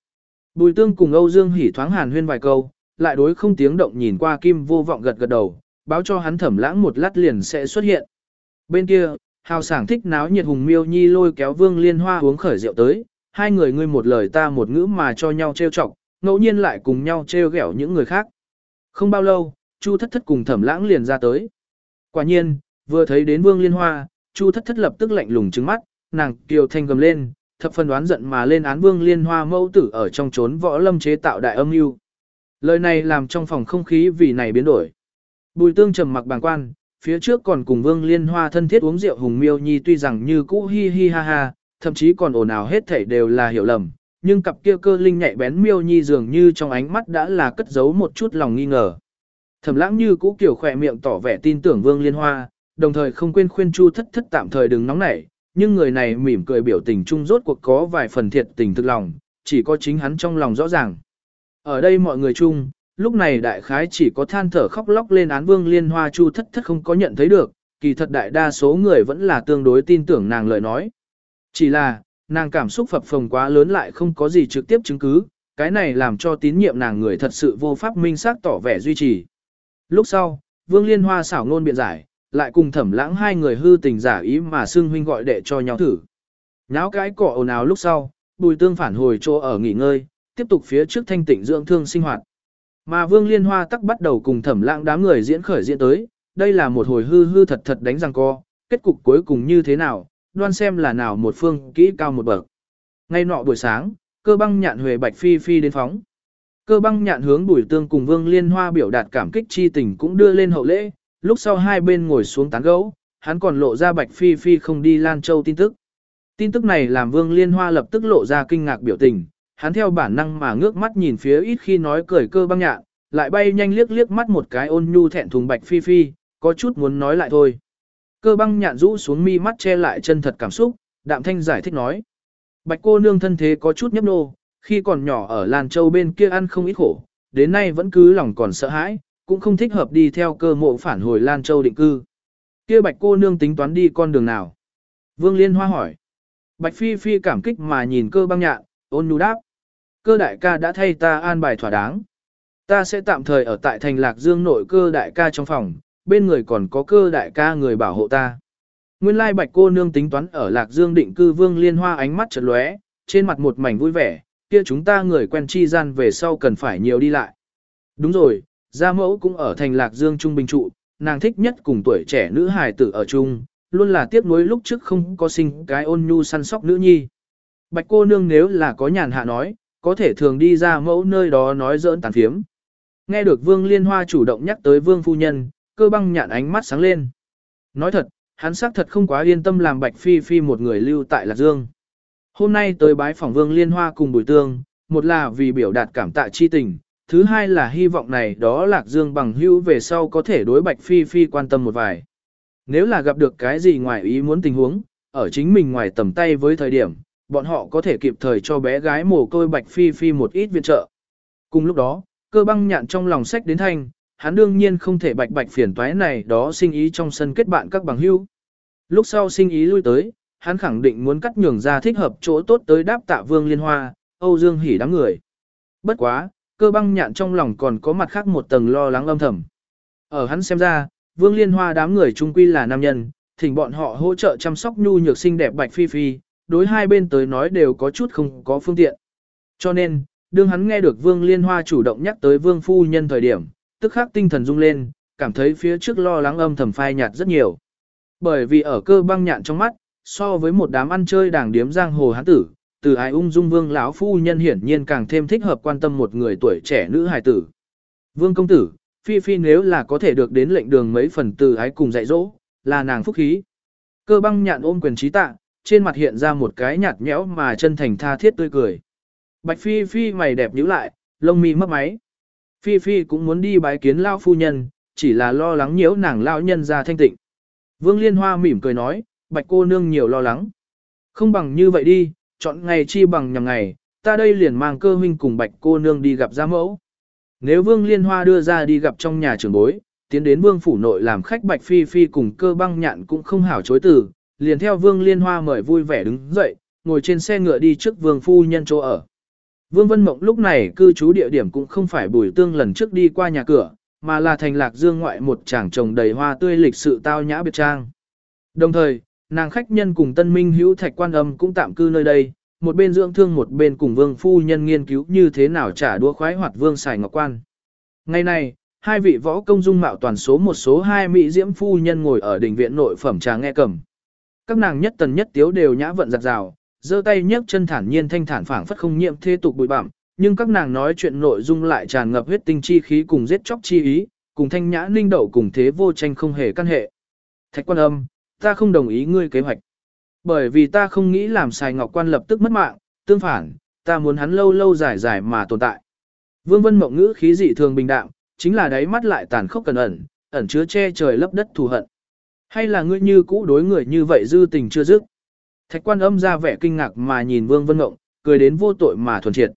Bùi tương cùng Âu Dương Hỷ thoáng hàn huyên vài câu, lại đối không tiếng động nhìn qua kim vô vọng gật gật đầu, báo cho hắn thẩm lãng một lát liền sẽ xuất hiện. Bên kia, hào sảng thích náo nhiệt hùng miêu nhi lôi kéo vương liên hoa uống khởi rượu tới, hai người ngươi một lời ta một ngữ mà cho nhau trêu chọc, ngẫu nhiên lại cùng nhau trêu ghẹo những người khác. Không bao lâu, Chu thất thất cùng thẩm lãng liền ra tới. Quả nhiên, vừa thấy đến vương liên hoa, Chu thất thất lập tức lạnh lùng trừng mắt, nàng kiều thanh gầm lên, thập phần đoán giận mà lên án vương liên hoa mẫu tử ở trong trốn võ lâm chế tạo đại âm mưu. Lời này làm trong phòng không khí vì này biến đổi. Bùi tương trầm mặc bàng quan, phía trước còn cùng Vương Liên Hoa thân thiết uống rượu hùng miêu nhi tuy rằng như cũ hi hi ha ha, thậm chí còn ồn ào hết thảy đều là hiểu lầm, nhưng cặp kia cơ linh nhạy bén miêu nhi dường như trong ánh mắt đã là cất giấu một chút lòng nghi ngờ. Thẩm lãng như cũ kiểu khỏe miệng tỏ vẻ tin tưởng Vương Liên Hoa, đồng thời không quên khuyên Chu thất thất tạm thời đừng nóng nảy, nhưng người này mỉm cười biểu tình chung rốt cuộc có vài phần thiệt tình thực lòng, chỉ có chính hắn trong lòng rõ ràng. Ở đây mọi người chung, lúc này đại khái chỉ có than thở khóc lóc lên án vương liên hoa chu thất thất không có nhận thấy được, kỳ thật đại đa số người vẫn là tương đối tin tưởng nàng lời nói. Chỉ là, nàng cảm xúc phập phồng quá lớn lại không có gì trực tiếp chứng cứ, cái này làm cho tín nhiệm nàng người thật sự vô pháp minh xác tỏ vẻ duy trì. Lúc sau, Vương Liên Hoa xảo ngôn biện giải, lại cùng thẩm lãng hai người hư tình giả ý mà xưng huynh gọi đệ cho nhau thử. Náo cái cỏ ồn ào lúc sau, bùi tương phản hồi chỗ ở nghỉ ngơi, tiếp tục phía trước thanh tịnh dưỡng thương sinh hoạt. Mà Vương Liên Hoa tắc bắt đầu cùng thẩm lãng đám người diễn khởi diễn tới, đây là một hồi hư hư thật thật đánh răng co, kết cục cuối cùng như thế nào, đoan xem là nào một phương kỹ cao một bậc. Ngay nọ buổi sáng, cơ băng nhạn huề bạch phi phi đến phóng. Cơ băng nhạn hướng bùi tương cùng Vương Liên Hoa biểu đạt cảm kích chi tình cũng đưa lên hậu lễ, lúc sau hai bên ngồi xuống tán gẫu, hắn còn lộ ra Bạch Phi Phi không đi Lan Châu tin tức. Tin tức này làm Vương Liên Hoa lập tức lộ ra kinh ngạc biểu tình, hắn theo bản năng mà ngước mắt nhìn phía ít khi nói cười cơ băng nhạn, lại bay nhanh liếc liếc mắt một cái ôn nhu thẹn thùng Bạch Phi Phi, có chút muốn nói lại thôi. Cơ băng nhạn rũ xuống mi mắt che lại chân thật cảm xúc, đạm thanh giải thích nói. Bạch cô nương thân thế có chút nhấp nô, khi còn nhỏ ở Lan Châu bên kia ăn không ít khổ, đến nay vẫn cứ lòng còn sợ hãi, cũng không thích hợp đi theo cơ mộ phản hồi Lan Châu định cư. Kia bạch cô nương tính toán đi con đường nào? Vương Liên Hoa hỏi. Bạch Phi Phi cảm kích mà nhìn cơ băng nhạn, ôn nhu đáp. Cơ đại ca đã thay ta an bài thỏa đáng. Ta sẽ tạm thời ở tại thành Lạc Dương nội cơ đại ca trong phòng, bên người còn có cơ đại ca người bảo hộ ta. Nguyên lai bạch cô nương tính toán ở Lạc Dương định cư Vương Liên Hoa ánh mắt chợt lóe, trên mặt một mảnh vui vẻ, kia chúng ta người quen chi gian về sau cần phải nhiều đi lại. Đúng rồi, gia mẫu cũng ở thành lạc dương trung bình trụ, nàng thích nhất cùng tuổi trẻ nữ hài tử ở chung, luôn là tiếc nuối lúc trước không có sinh cái ôn nhu săn sóc nữ nhi. Bạch cô nương nếu là có nhàn hạ nói, có thể thường đi ra mẫu nơi đó nói giỡn tàn phiếm. Nghe được Vương Liên Hoa chủ động nhắc tới Vương Phu Nhân, cơ băng nhạn ánh mắt sáng lên. Nói thật, hắn xác thật không quá yên tâm làm Bạch Phi Phi một người lưu tại Lạc Dương. Hôm nay tới bái phỏng Vương Liên Hoa cùng Bùi Tương, một là vì biểu đạt cảm tạ chi tình, thứ hai là hy vọng này đó Lạc Dương bằng hữu về sau có thể đối Bạch Phi Phi quan tâm một vài. Nếu là gặp được cái gì ngoài ý muốn tình huống, ở chính mình ngoài tầm tay với thời điểm, bọn họ có thể kịp thời cho bé gái mồ côi Bạch Phi Phi một ít viện trợ. Cùng lúc đó, cơ băng nhạn trong lòng sách đến thanh, hắn đương nhiên không thể bạch bạch phiền toái này đó sinh ý trong sân kết bạn các bằng hữu. Lúc sau sinh ý lui tới, hắn khẳng định muốn cắt nhường ra thích hợp chỗ tốt tới đáp tạ vương liên hoa, Âu Dương hỉ đám người. Bất quá, cơ băng nhạn trong lòng còn có mặt khác một tầng lo lắng âm thầm. Ở hắn xem ra, vương liên hoa đám người trung quy là nam nhân, thỉnh bọn họ hỗ trợ chăm sóc nhu nhược xinh đẹp bạch phi phi, đối hai bên tới nói đều có chút không có phương tiện. Cho nên, đương hắn nghe được vương liên hoa chủ động nhắc tới vương phu nhân thời điểm, tức khắc tinh thần rung lên, cảm thấy phía trước lo lắng âm thầm phai nhạt rất nhiều. Bởi vì ở cơ băng nhạn trong mắt, so với một đám ăn chơi đảng điếm giang hồ hán tử, từ Ai ung dung vương lão phu nhân hiển nhiên càng thêm thích hợp quan tâm một người tuổi trẻ nữ hài tử. Vương công tử, phi phi nếu là có thể được đến lệnh đường mấy phần từ ái cùng dạy dỗ, là nàng phúc khí. Cơ băng nhạn ôm quyền trí tạ, trên mặt hiện ra một cái nhạt nhẽo mà chân thành tha thiết tươi cười. Bạch phi phi mày đẹp nhíu lại, lông mi mấp máy. Phi phi cũng muốn đi bái kiến lão phu nhân, chỉ là lo lắng nhiễu nàng lão nhân ra thanh tịnh. Vương Liên Hoa mỉm cười nói, bạch cô nương nhiều lo lắng. Không bằng như vậy đi, chọn ngày chi bằng nhằm ngày, ta đây liền mang cơ huynh cùng bạch cô nương đi gặp gia mẫu. Nếu vương liên hoa đưa ra đi gặp trong nhà trưởng bối, tiến đến vương phủ nội làm khách bạch phi phi cùng cơ băng nhạn cũng không hảo chối từ, liền theo vương liên hoa mời vui vẻ đứng dậy, ngồi trên xe ngựa đi trước vương phu nhân chỗ ở. Vương Vân Mộng lúc này cư trú địa điểm cũng không phải bùi tương lần trước đi qua nhà cửa, mà là thành lạc dương ngoại một tràng trồng đầy hoa tươi lịch sự tao nhã biệt trang. Đồng thời, nàng khách nhân cùng tân minh hữu thạch quan âm cũng tạm cư nơi đây, một bên dưỡng thương một bên cùng vương phu nhân nghiên cứu như thế nào trả đũa khoái hoạt vương xài ngọc quan. Ngày nay, hai vị võ công dung mạo toàn số một số hai mỹ diễm phu nhân ngồi ở đỉnh viện nội phẩm trà nghe cầm. Các nàng nhất tần nhất tiếu đều nhã vận giặt rào, giơ tay nhấc chân thản nhiên thanh thản phảng phất không nhiễm thế tục bụi bặm, nhưng các nàng nói chuyện nội dung lại tràn ngập huyết tinh chi khí cùng giết chóc chi ý, cùng thanh nhã ninh đậu cùng thế vô tranh không hề căn hệ. Thạch quan âm, ta không đồng ý ngươi kế hoạch. Bởi vì ta không nghĩ làm xài ngọc quan lập tức mất mạng, tương phản, ta muốn hắn lâu lâu dài dài mà tồn tại. Vương Vân Mộng ngữ khí dị thường bình đạm, chính là đáy mắt lại tàn khốc cần ẩn, ẩn chứa che trời lấp đất thù hận. Hay là ngươi như cũ đối người như vậy dư tình chưa dứt? Thạch quan âm ra vẻ kinh ngạc mà nhìn Vương Vân Ngộng, cười đến vô tội mà thuần triệt.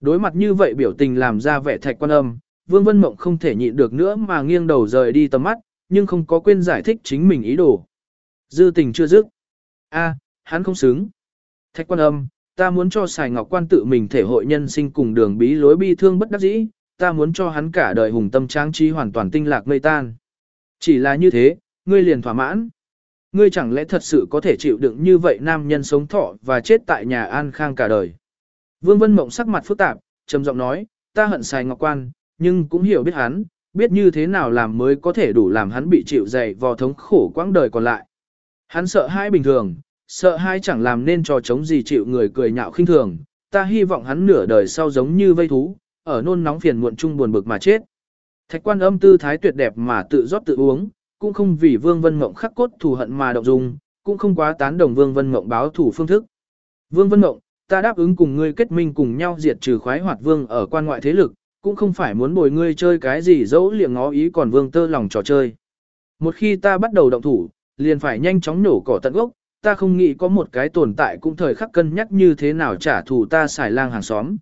Đối mặt như vậy biểu tình làm ra vẻ thạch quan âm, Vương Vân Mộng không thể nhịn được nữa mà nghiêng đầu rời đi tầm mắt, nhưng không có quên giải thích chính mình ý đồ. Dư tình chưa dứt. A, hắn không xứng. Thạch quan âm, ta muốn cho Sài Ngọc quan tự mình thể hội nhân sinh cùng đường bí lối bi thương bất đắc dĩ, ta muốn cho hắn cả đời hùng tâm tráng trí hoàn toàn tinh lạc mây tan. Chỉ là như thế, ngươi liền thỏa mãn. Ngươi chẳng lẽ thật sự có thể chịu đựng như vậy nam nhân sống thọ và chết tại nhà an khang cả đời. Vương Vân Mộng sắc mặt phức tạp, trầm giọng nói, ta hận xài Ngọc quan, nhưng cũng hiểu biết hắn, biết như thế nào làm mới có thể đủ làm hắn bị chịu dày vò thống khổ quãng đời còn lại. Hắn sợ hai bình thường, sợ hai chẳng làm nên trò chống gì chịu người cười nhạo khinh thường, ta hy vọng hắn nửa đời sau giống như vây thú, ở nôn nóng phiền muộn chung buồn bực mà chết. Thạch quan âm tư thái tuyệt đẹp mà tự rót tự uống, cũng không vì Vương Vân Mộng khắc cốt thù hận mà động dung, cũng không quá tán đồng Vương Vân Mộng báo thủ phương thức. Vương Vân Mộng, ta đáp ứng cùng ngươi kết minh cùng nhau diệt trừ khoái hoạt vương ở quan ngoại thế lực, cũng không phải muốn bồi ngươi chơi cái gì dẫu liệng ngó ý còn vương tơ lòng trò chơi. Một khi ta bắt đầu động thủ, liền phải nhanh chóng nổ cỏ tận gốc, ta không nghĩ có một cái tồn tại cũng thời khắc cân nhắc như thế nào trả thù ta xài lang hàng xóm.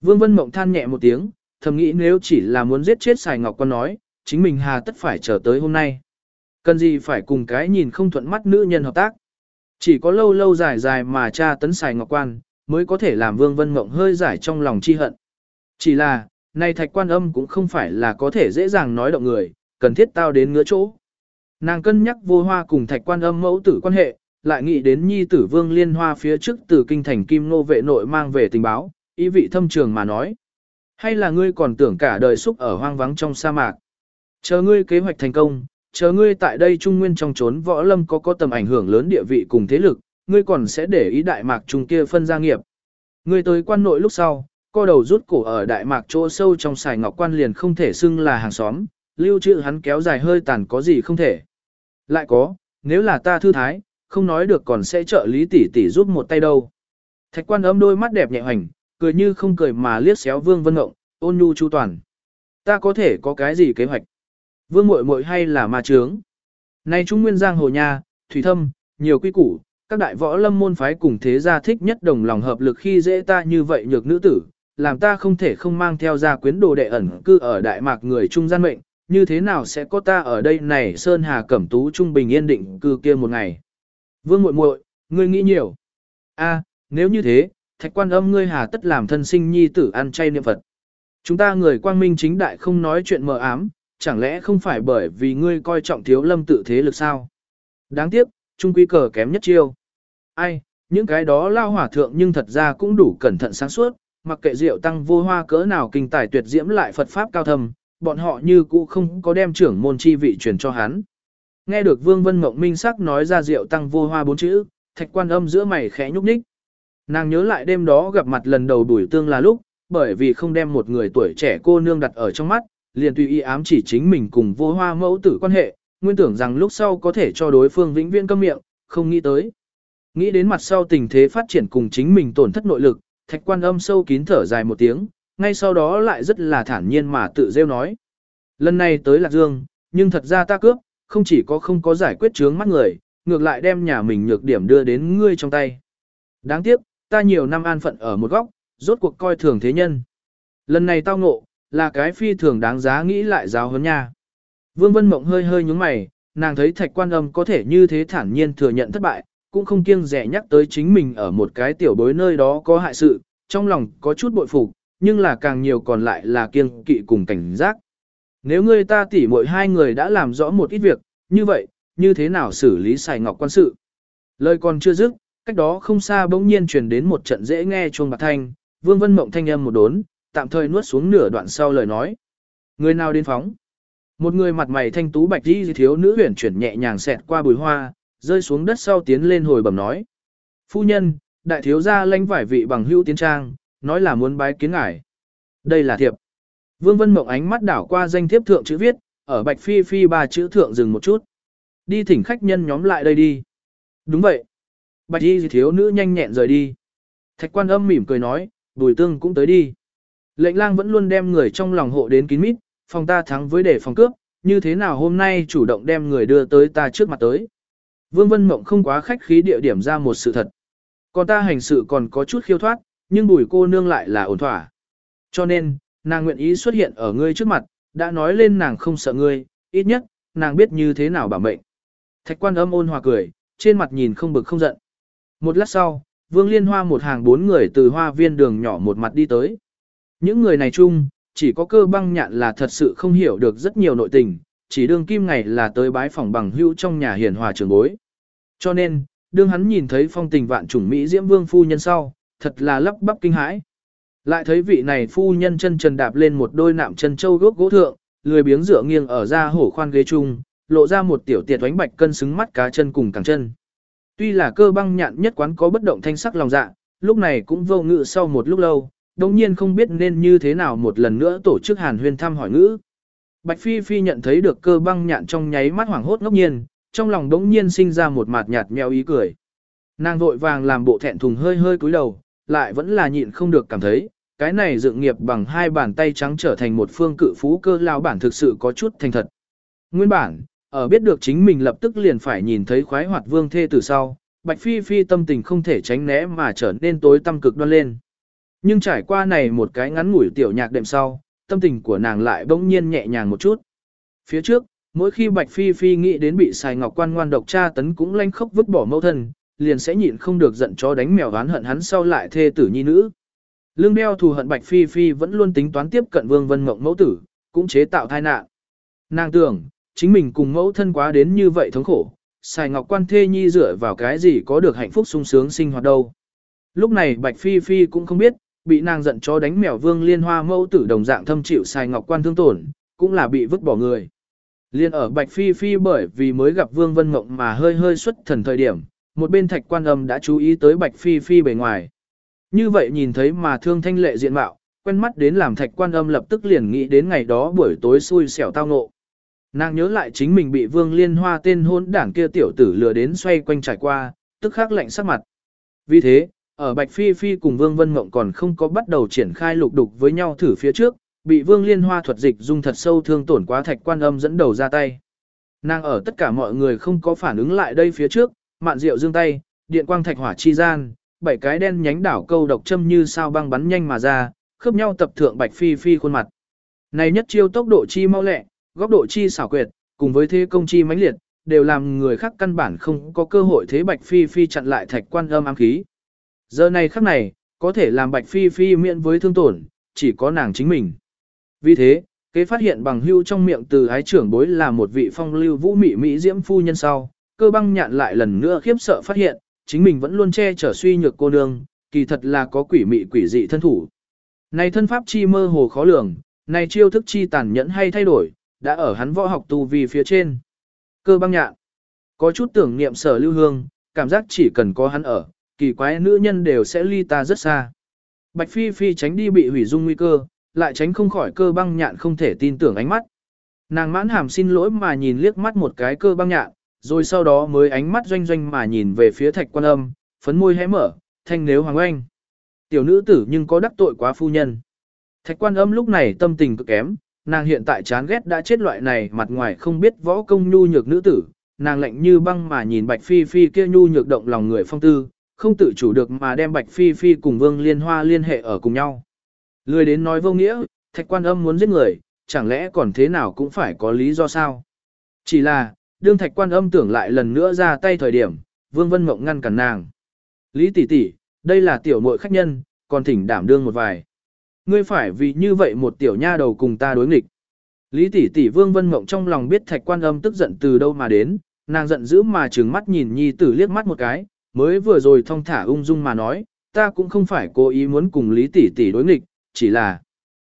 Vương Vân Mộng than nhẹ một tiếng, thầm nghĩ nếu chỉ là muốn giết chết xài ngọc con nói, chính mình hà tất phải chờ tới hôm nay. Cần gì phải cùng cái nhìn không thuận mắt nữ nhân hợp tác. Chỉ có lâu lâu dài dài mà cha tấn xài ngọc quan, mới có thể làm Vương Vân Mộng hơi giải trong lòng chi hận. Chỉ là, này thạch quan âm cũng không phải là có thể dễ dàng nói động người, cần thiết tao đến ngứa chỗ. Nàng cân nhắc vô hoa cùng thạch quan âm mẫu tử quan hệ, lại nghĩ đến nhi tử vương liên hoa phía trước từ kinh thành kim nô vệ nội mang về tình báo, ý vị thâm trường mà nói. Hay là ngươi còn tưởng cả đời xúc ở hoang vắng trong sa mạc. Chờ ngươi kế hoạch thành công, chờ ngươi tại đây trung nguyên trong trốn võ lâm có có tầm ảnh hưởng lớn địa vị cùng thế lực, ngươi còn sẽ để ý đại mạc trung kia phân gia nghiệp. Ngươi tới quan nội lúc sau, co đầu rút cổ ở đại mạc chỗ sâu trong xài ngọc quan liền không thể xưng là hàng xóm, lưu trữ hắn kéo dài hơi tàn có gì không thể. Lại có, nếu là ta thư thái, không nói được còn sẽ trợ lý tỷ tỷ giúp một tay đâu. Thạch quan ấm đôi mắt đẹp nhẹ hoành, cười như không cười mà liếc xéo vương vân ngộng, ôn nhu chu toàn. Ta có thể có cái gì kế hoạch? Vương muội muội hay là ma trướng? Này Trung Nguyên Giang Hồ Nha, Thủy Thâm, nhiều quy củ, các đại võ lâm môn phái cùng thế gia thích nhất đồng lòng hợp lực khi dễ ta như vậy nhược nữ tử, làm ta không thể không mang theo gia quyến đồ đệ ẩn cư ở đại mạc người trung gian mệnh, như thế nào sẽ có ta ở đây này Sơn Hà Cẩm Tú trung bình yên định cư kia một ngày. Vương muội muội, ngươi nghĩ nhiều. A, nếu như thế, thạch quan âm ngươi hà tất làm thân sinh nhi tử ăn chay niệm Phật. Chúng ta người quang minh chính đại không nói chuyện mờ ám, chẳng lẽ không phải bởi vì ngươi coi trọng thiếu lâm tự thế lực sao? Đáng tiếc, trung quy cờ kém nhất chiêu. Ai, những cái đó lao hỏa thượng nhưng thật ra cũng đủ cẩn thận sáng suốt, mặc kệ rượu tăng vô hoa cỡ nào kinh tài tuyệt diễm lại Phật Pháp cao thầm, bọn họ như cũ không có đem trưởng môn chi vị truyền cho hắn. Nghe được Vương Vân Mộng minh sắc nói ra rượu tăng vô hoa bốn chữ, thạch quan âm giữa mày khẽ nhúc nhích. Nàng nhớ lại đêm đó gặp mặt lần đầu đuổi tương là lúc, bởi vì không đem một người tuổi trẻ cô nương đặt ở trong mắt, liền tùy ý ám chỉ chính mình cùng vô hoa mẫu tử quan hệ, nguyên tưởng rằng lúc sau có thể cho đối phương vĩnh viễn câm miệng, không nghĩ tới. Nghĩ đến mặt sau tình thế phát triển cùng chính mình tổn thất nội lực, thạch quan âm sâu kín thở dài một tiếng, ngay sau đó lại rất là thản nhiên mà tự rêu nói. Lần này tới Lạc Dương, nhưng thật ra ta cướp, không chỉ có không có giải quyết chướng mắt người, ngược lại đem nhà mình nhược điểm đưa đến ngươi trong tay. Đáng tiếc, ta nhiều năm an phận ở một góc, rốt cuộc coi thường thế nhân. Lần này tao ngộ, là cái phi thường đáng giá nghĩ lại giáo hơn nha. Vương Vân Mộng hơi hơi nhúng mày, nàng thấy thạch quan âm có thể như thế thản nhiên thừa nhận thất bại, cũng không kiêng rẻ nhắc tới chính mình ở một cái tiểu bối nơi đó có hại sự, trong lòng có chút bội phục, nhưng là càng nhiều còn lại là kiêng kỵ cùng cảnh giác. Nếu ngươi ta tỉ mỗi hai người đã làm rõ một ít việc, như vậy, như thế nào xử lý xài ngọc quan sự? Lời còn chưa dứt, cách đó không xa bỗng nhiên truyền đến một trận dễ nghe chuông bạc thanh, Vương Vân Mộng thanh âm một đốn, tạm thời nuốt xuống nửa đoạn sau lời nói. Người nào đến phóng? Một người mặt mày thanh tú bạch đi thiếu nữ huyển chuyển nhẹ nhàng xẹt qua bùi hoa, rơi xuống đất sau tiến lên hồi bẩm nói. Phu nhân, đại thiếu gia lãnh vải vị bằng hữu tiến trang, nói là muốn bái kiến ngài. Đây là thiệp. Vương Vân Mộng ánh mắt đảo qua danh thiếp thượng chữ viết, ở bạch phi phi ba chữ thượng dừng một chút. Đi thỉnh khách nhân nhóm lại đây đi. Đúng vậy. Bạch y thiếu nữ nhanh nhẹn rời đi. Thạch quan âm mỉm cười nói, bùi tương cũng tới đi. Lệnh lang vẫn luôn đem người trong lòng hộ đến kín mít, phòng ta thắng với để phòng cướp, như thế nào hôm nay chủ động đem người đưa tới ta trước mặt tới. Vương Vân Mộng không quá khách khí địa điểm ra một sự thật. Còn ta hành sự còn có chút khiêu thoát, nhưng bùi cô nương lại là ổn thỏa. Cho nên, nàng nguyện ý xuất hiện ở ngươi trước mặt, đã nói lên nàng không sợ ngươi, ít nhất, nàng biết như thế nào bảo mệnh. Thạch quan âm ôn hòa cười, trên mặt nhìn không bực không giận. Một lát sau, Vương Liên Hoa một hàng bốn người từ hoa viên đường nhỏ một mặt đi tới. Những người này chung, chỉ có cơ băng nhạn là thật sự không hiểu được rất nhiều nội tình, chỉ đương kim ngày là tới bái phòng bằng hữu trong nhà hiền hòa trường bối. Cho nên, đương hắn nhìn thấy phong tình vạn chủng Mỹ Diễm Vương phu nhân sau, thật là lắp bắp kinh hãi. Lại thấy vị này phu nhân chân trần đạp lên một đôi nạm chân châu gốc gỗ thượng, lười biếng dựa nghiêng ở ra hổ khoan ghế chung, lộ ra một tiểu tiệt oánh bạch cân xứng mắt cá chân cùng càng chân. Tuy là cơ băng nhạn nhất quán có bất động thanh sắc lòng dạ, lúc này cũng vô ngự sau một lúc lâu, đồng nhiên không biết nên như thế nào một lần nữa tổ chức hàn huyên thăm hỏi ngữ. Bạch Phi Phi nhận thấy được cơ băng nhạn trong nháy mắt hoảng hốt ngốc nhiên, trong lòng đống nhiên sinh ra một mạt nhạt mèo ý cười. Nàng vội vàng làm bộ thẹn thùng hơi hơi cúi đầu, lại vẫn là nhịn không được cảm thấy, cái này dựng nghiệp bằng hai bàn tay trắng trở thành một phương cự phú cơ lao bản thực sự có chút thành thật. Nguyên bản, ở biết được chính mình lập tức liền phải nhìn thấy khoái hoạt vương thê từ sau, Bạch Phi Phi tâm tình không thể tránh né mà trở nên tối tâm cực đoan lên. Nhưng trải qua này một cái ngắn ngủi tiểu nhạc đệm sau, tâm tình của nàng lại bỗng nhiên nhẹ nhàng một chút. Phía trước, mỗi khi Bạch Phi Phi nghĩ đến bị xài ngọc quan ngoan độc tra tấn cũng lanh khốc vứt bỏ mẫu thân, liền sẽ nhịn không được giận chó đánh mèo oán hận hắn sau lại thê tử nhi nữ. Lương đeo thù hận Bạch Phi Phi vẫn luôn tính toán tiếp cận Vương Vân Mộng mẫu tử, cũng chế tạo tai nạn. Nàng tưởng, chính mình cùng mẫu thân quá đến như vậy thống khổ, xài ngọc quan thê nhi dựa vào cái gì có được hạnh phúc sung sướng sinh hoạt đâu. Lúc này Bạch Phi Phi cũng không biết, bị nàng giận cho đánh mèo vương liên hoa mẫu tử đồng dạng thâm chịu xài ngọc quan thương tổn, cũng là bị vứt bỏ người. Liên ở Bạch Phi Phi bởi vì mới gặp Vương Vân Mộng mà hơi hơi xuất thần thời điểm, một bên thạch quan âm đã chú ý tới Bạch Phi Phi bề ngoài. Như vậy nhìn thấy mà thương thanh lệ diện mạo, quen mắt đến làm thạch quan âm lập tức liền nghĩ đến ngày đó buổi tối xui xẻo tao ngộ. Nàng nhớ lại chính mình bị Vương Liên Hoa tên hôn đảng kia tiểu tử lừa đến xoay quanh trải qua, tức khắc lạnh sắc mặt. Vì thế, ở Bạch Phi Phi cùng Vương Vân Mộng còn không có bắt đầu triển khai lục đục với nhau thử phía trước, bị Vương Liên Hoa thuật dịch dung thật sâu thương tổn quá thạch quan âm dẫn đầu ra tay. Nàng ở tất cả mọi người không có phản ứng lại đây phía trước, mạn rượu dương tay, điện quang thạch hỏa chi gian, bảy cái đen nhánh đảo câu độc châm như sao băng bắn nhanh mà ra, khớp nhau tập thượng Bạch Phi Phi khuôn mặt. Này nhất chiêu tốc độ chi mau lẹ, góc độ chi xảo quyệt, cùng với thế công chi mãnh liệt, đều làm người khác căn bản không có cơ hội thế Bạch Phi Phi chặn lại thạch quan âm ám khí. Giờ này khắc này, có thể làm Bạch Phi Phi miễn với thương tổn, chỉ có nàng chính mình. Vì thế, kế phát hiện bằng hưu trong miệng từ ái trưởng bối là một vị phong lưu vũ mị mỹ diễm phu nhân sau, cơ băng nhạn lại lần nữa khiếp sợ phát hiện, chính mình vẫn luôn che chở suy nhược cô nương, kỳ thật là có quỷ mị quỷ dị thân thủ. Này thân pháp chi mơ hồ khó lường, này chiêu thức chi tàn nhẫn hay thay đổi, đã ở hắn võ học tu vi phía trên. Cơ băng nhạn, có chút tưởng niệm sở lưu hương, cảm giác chỉ cần có hắn ở, kỳ quái nữ nhân đều sẽ ly ta rất xa. Bạch Phi Phi tránh đi bị hủy dung nguy cơ, lại tránh không khỏi cơ băng nhạn không thể tin tưởng ánh mắt. Nàng mãn hàm xin lỗi mà nhìn liếc mắt một cái cơ băng nhạn, rồi sau đó mới ánh mắt doanh doanh mà nhìn về phía thạch quan âm, phấn môi hé mở, thanh nếu hoàng oanh. Tiểu nữ tử nhưng có đắc tội quá phu nhân. Thạch quan âm lúc này tâm tình cực kém, nàng hiện tại chán ghét đã chết loại này mặt ngoài không biết võ công nhu nhược nữ tử, nàng lạnh như băng mà nhìn bạch phi phi kia nhu nhược động lòng người phong tư, không tự chủ được mà đem bạch phi phi cùng vương liên hoa liên hệ ở cùng nhau. Lười đến nói vô nghĩa, thạch quan âm muốn giết người, chẳng lẽ còn thế nào cũng phải có lý do sao? Chỉ là, đương thạch quan âm tưởng lại lần nữa ra tay thời điểm, vương vân mộng ngăn cản nàng. Lý tỷ tỷ, đây là tiểu muội khách nhân, còn thỉnh đảm đương một vài. Ngươi phải vì như vậy một tiểu nha đầu cùng ta đối nghịch. Lý tỷ tỷ vương vân mộng trong lòng biết thạch quan âm tức giận từ đâu mà đến, nàng giận dữ mà trừng mắt nhìn nhi tử liếc mắt một cái, mới vừa rồi thong thả ung dung mà nói, ta cũng không phải cố ý muốn cùng Lý tỷ tỷ đối nghịch, chỉ là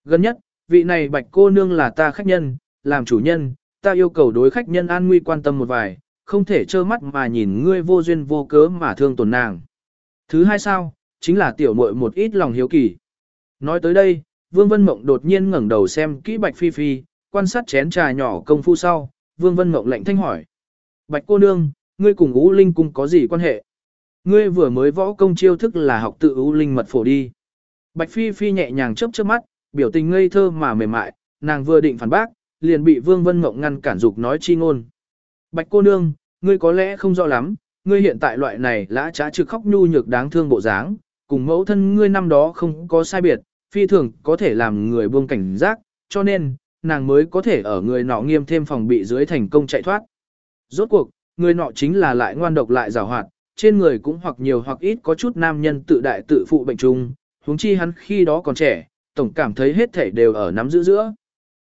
gần nhất, vị này bạch cô nương là ta khách nhân, làm chủ nhân, ta yêu cầu đối khách nhân an nguy quan tâm một vài, không thể trơ mắt mà nhìn ngươi vô duyên vô cớ mà thương tổn nàng. Thứ hai sao, chính là tiểu muội một ít lòng hiếu kỳ. Nói tới đây, Vương Vân Mộng đột nhiên ngẩng đầu xem kỹ Bạch Phi Phi, quan sát chén trà nhỏ công phu sau, Vương Vân Mộng lạnh thanh hỏi. Bạch cô nương, ngươi cùng Ú Linh cung có gì quan hệ? Ngươi vừa mới võ công chiêu thức là học tự ưu Linh mật phổ đi. Bạch Phi Phi nhẹ nhàng chớp chớp mắt, biểu tình ngây thơ mà mềm mại, nàng vừa định phản bác, liền bị Vương Vân Mộng ngăn cản dục nói chi ngôn. Bạch cô nương, ngươi có lẽ không rõ lắm, ngươi hiện tại loại này lã trá trực khóc nhu nhược đáng thương bộ dáng, cùng mẫu thân ngươi năm đó không có sai biệt, phi thường có thể làm người buông cảnh giác, cho nên, nàng mới có thể ở người nọ nghiêm thêm phòng bị dưới thành công chạy thoát. Rốt cuộc, người nọ chính là lại ngoan độc lại rào hoạt, trên người cũng hoặc nhiều hoặc ít có chút nam nhân tự đại tự phụ bệnh trung, huống chi hắn khi đó còn trẻ, tổng cảm thấy hết thể đều ở nắm giữ giữa.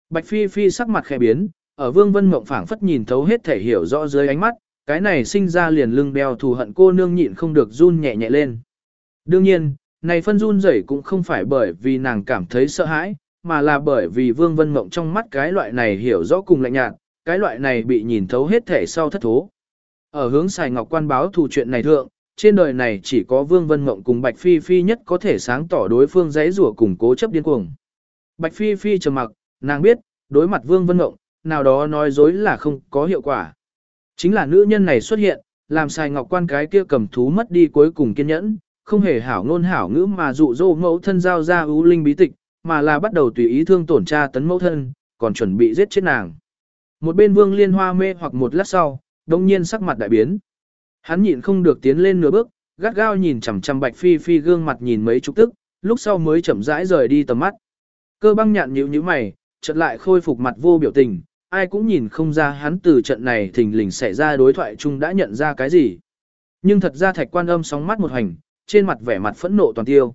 Bạch Phi Phi sắc mặt khẽ biến, ở Vương Vân Mộng phảng phất nhìn thấu hết thể hiểu rõ dưới ánh mắt, cái này sinh ra liền lưng đeo thù hận cô nương nhịn không được run nhẹ nhẹ lên. Đương nhiên, này phân run rẩy cũng không phải bởi vì nàng cảm thấy sợ hãi, mà là bởi vì Vương Vân Mộng trong mắt cái loại này hiểu rõ cùng lạnh nhạt, cái loại này bị nhìn thấu hết thể sau thất thố. Ở hướng xài ngọc quan báo thù chuyện này thượng, trên đời này chỉ có Vương Vân Mộng cùng Bạch Phi Phi nhất có thể sáng tỏ đối phương giấy rủa cùng cố chấp điên cuồng. Bạch Phi Phi trầm mặc, nàng biết, đối mặt Vương Vân Mộng, nào đó nói dối là không có hiệu quả. Chính là nữ nhân này xuất hiện, làm xài ngọc quan cái kia cầm thú mất đi cuối cùng kiên nhẫn, không hề hảo ngôn hảo ngữ mà dụ dỗ mẫu thân giao ra ưu linh bí tịch, mà là bắt đầu tùy ý thương tổn tra tấn mẫu thân, còn chuẩn bị giết chết nàng. Một bên vương liên hoa mê hoặc một lát sau, đông nhiên sắc mặt đại biến. Hắn nhịn không được tiến lên nửa bước, gắt gao nhìn chằm chằm bạch phi phi gương mặt nhìn mấy chục tức, lúc sau mới chậm rãi rời đi tầm mắt. Cơ băng nhạn nhíu nhíu mày, chợt lại khôi phục mặt vô biểu tình, ai cũng nhìn không ra hắn từ trận này thình lình xảy ra đối thoại chung đã nhận ra cái gì. Nhưng thật ra thạch quan âm sóng mắt một hành, trên mặt vẻ mặt phẫn nộ toàn tiêu.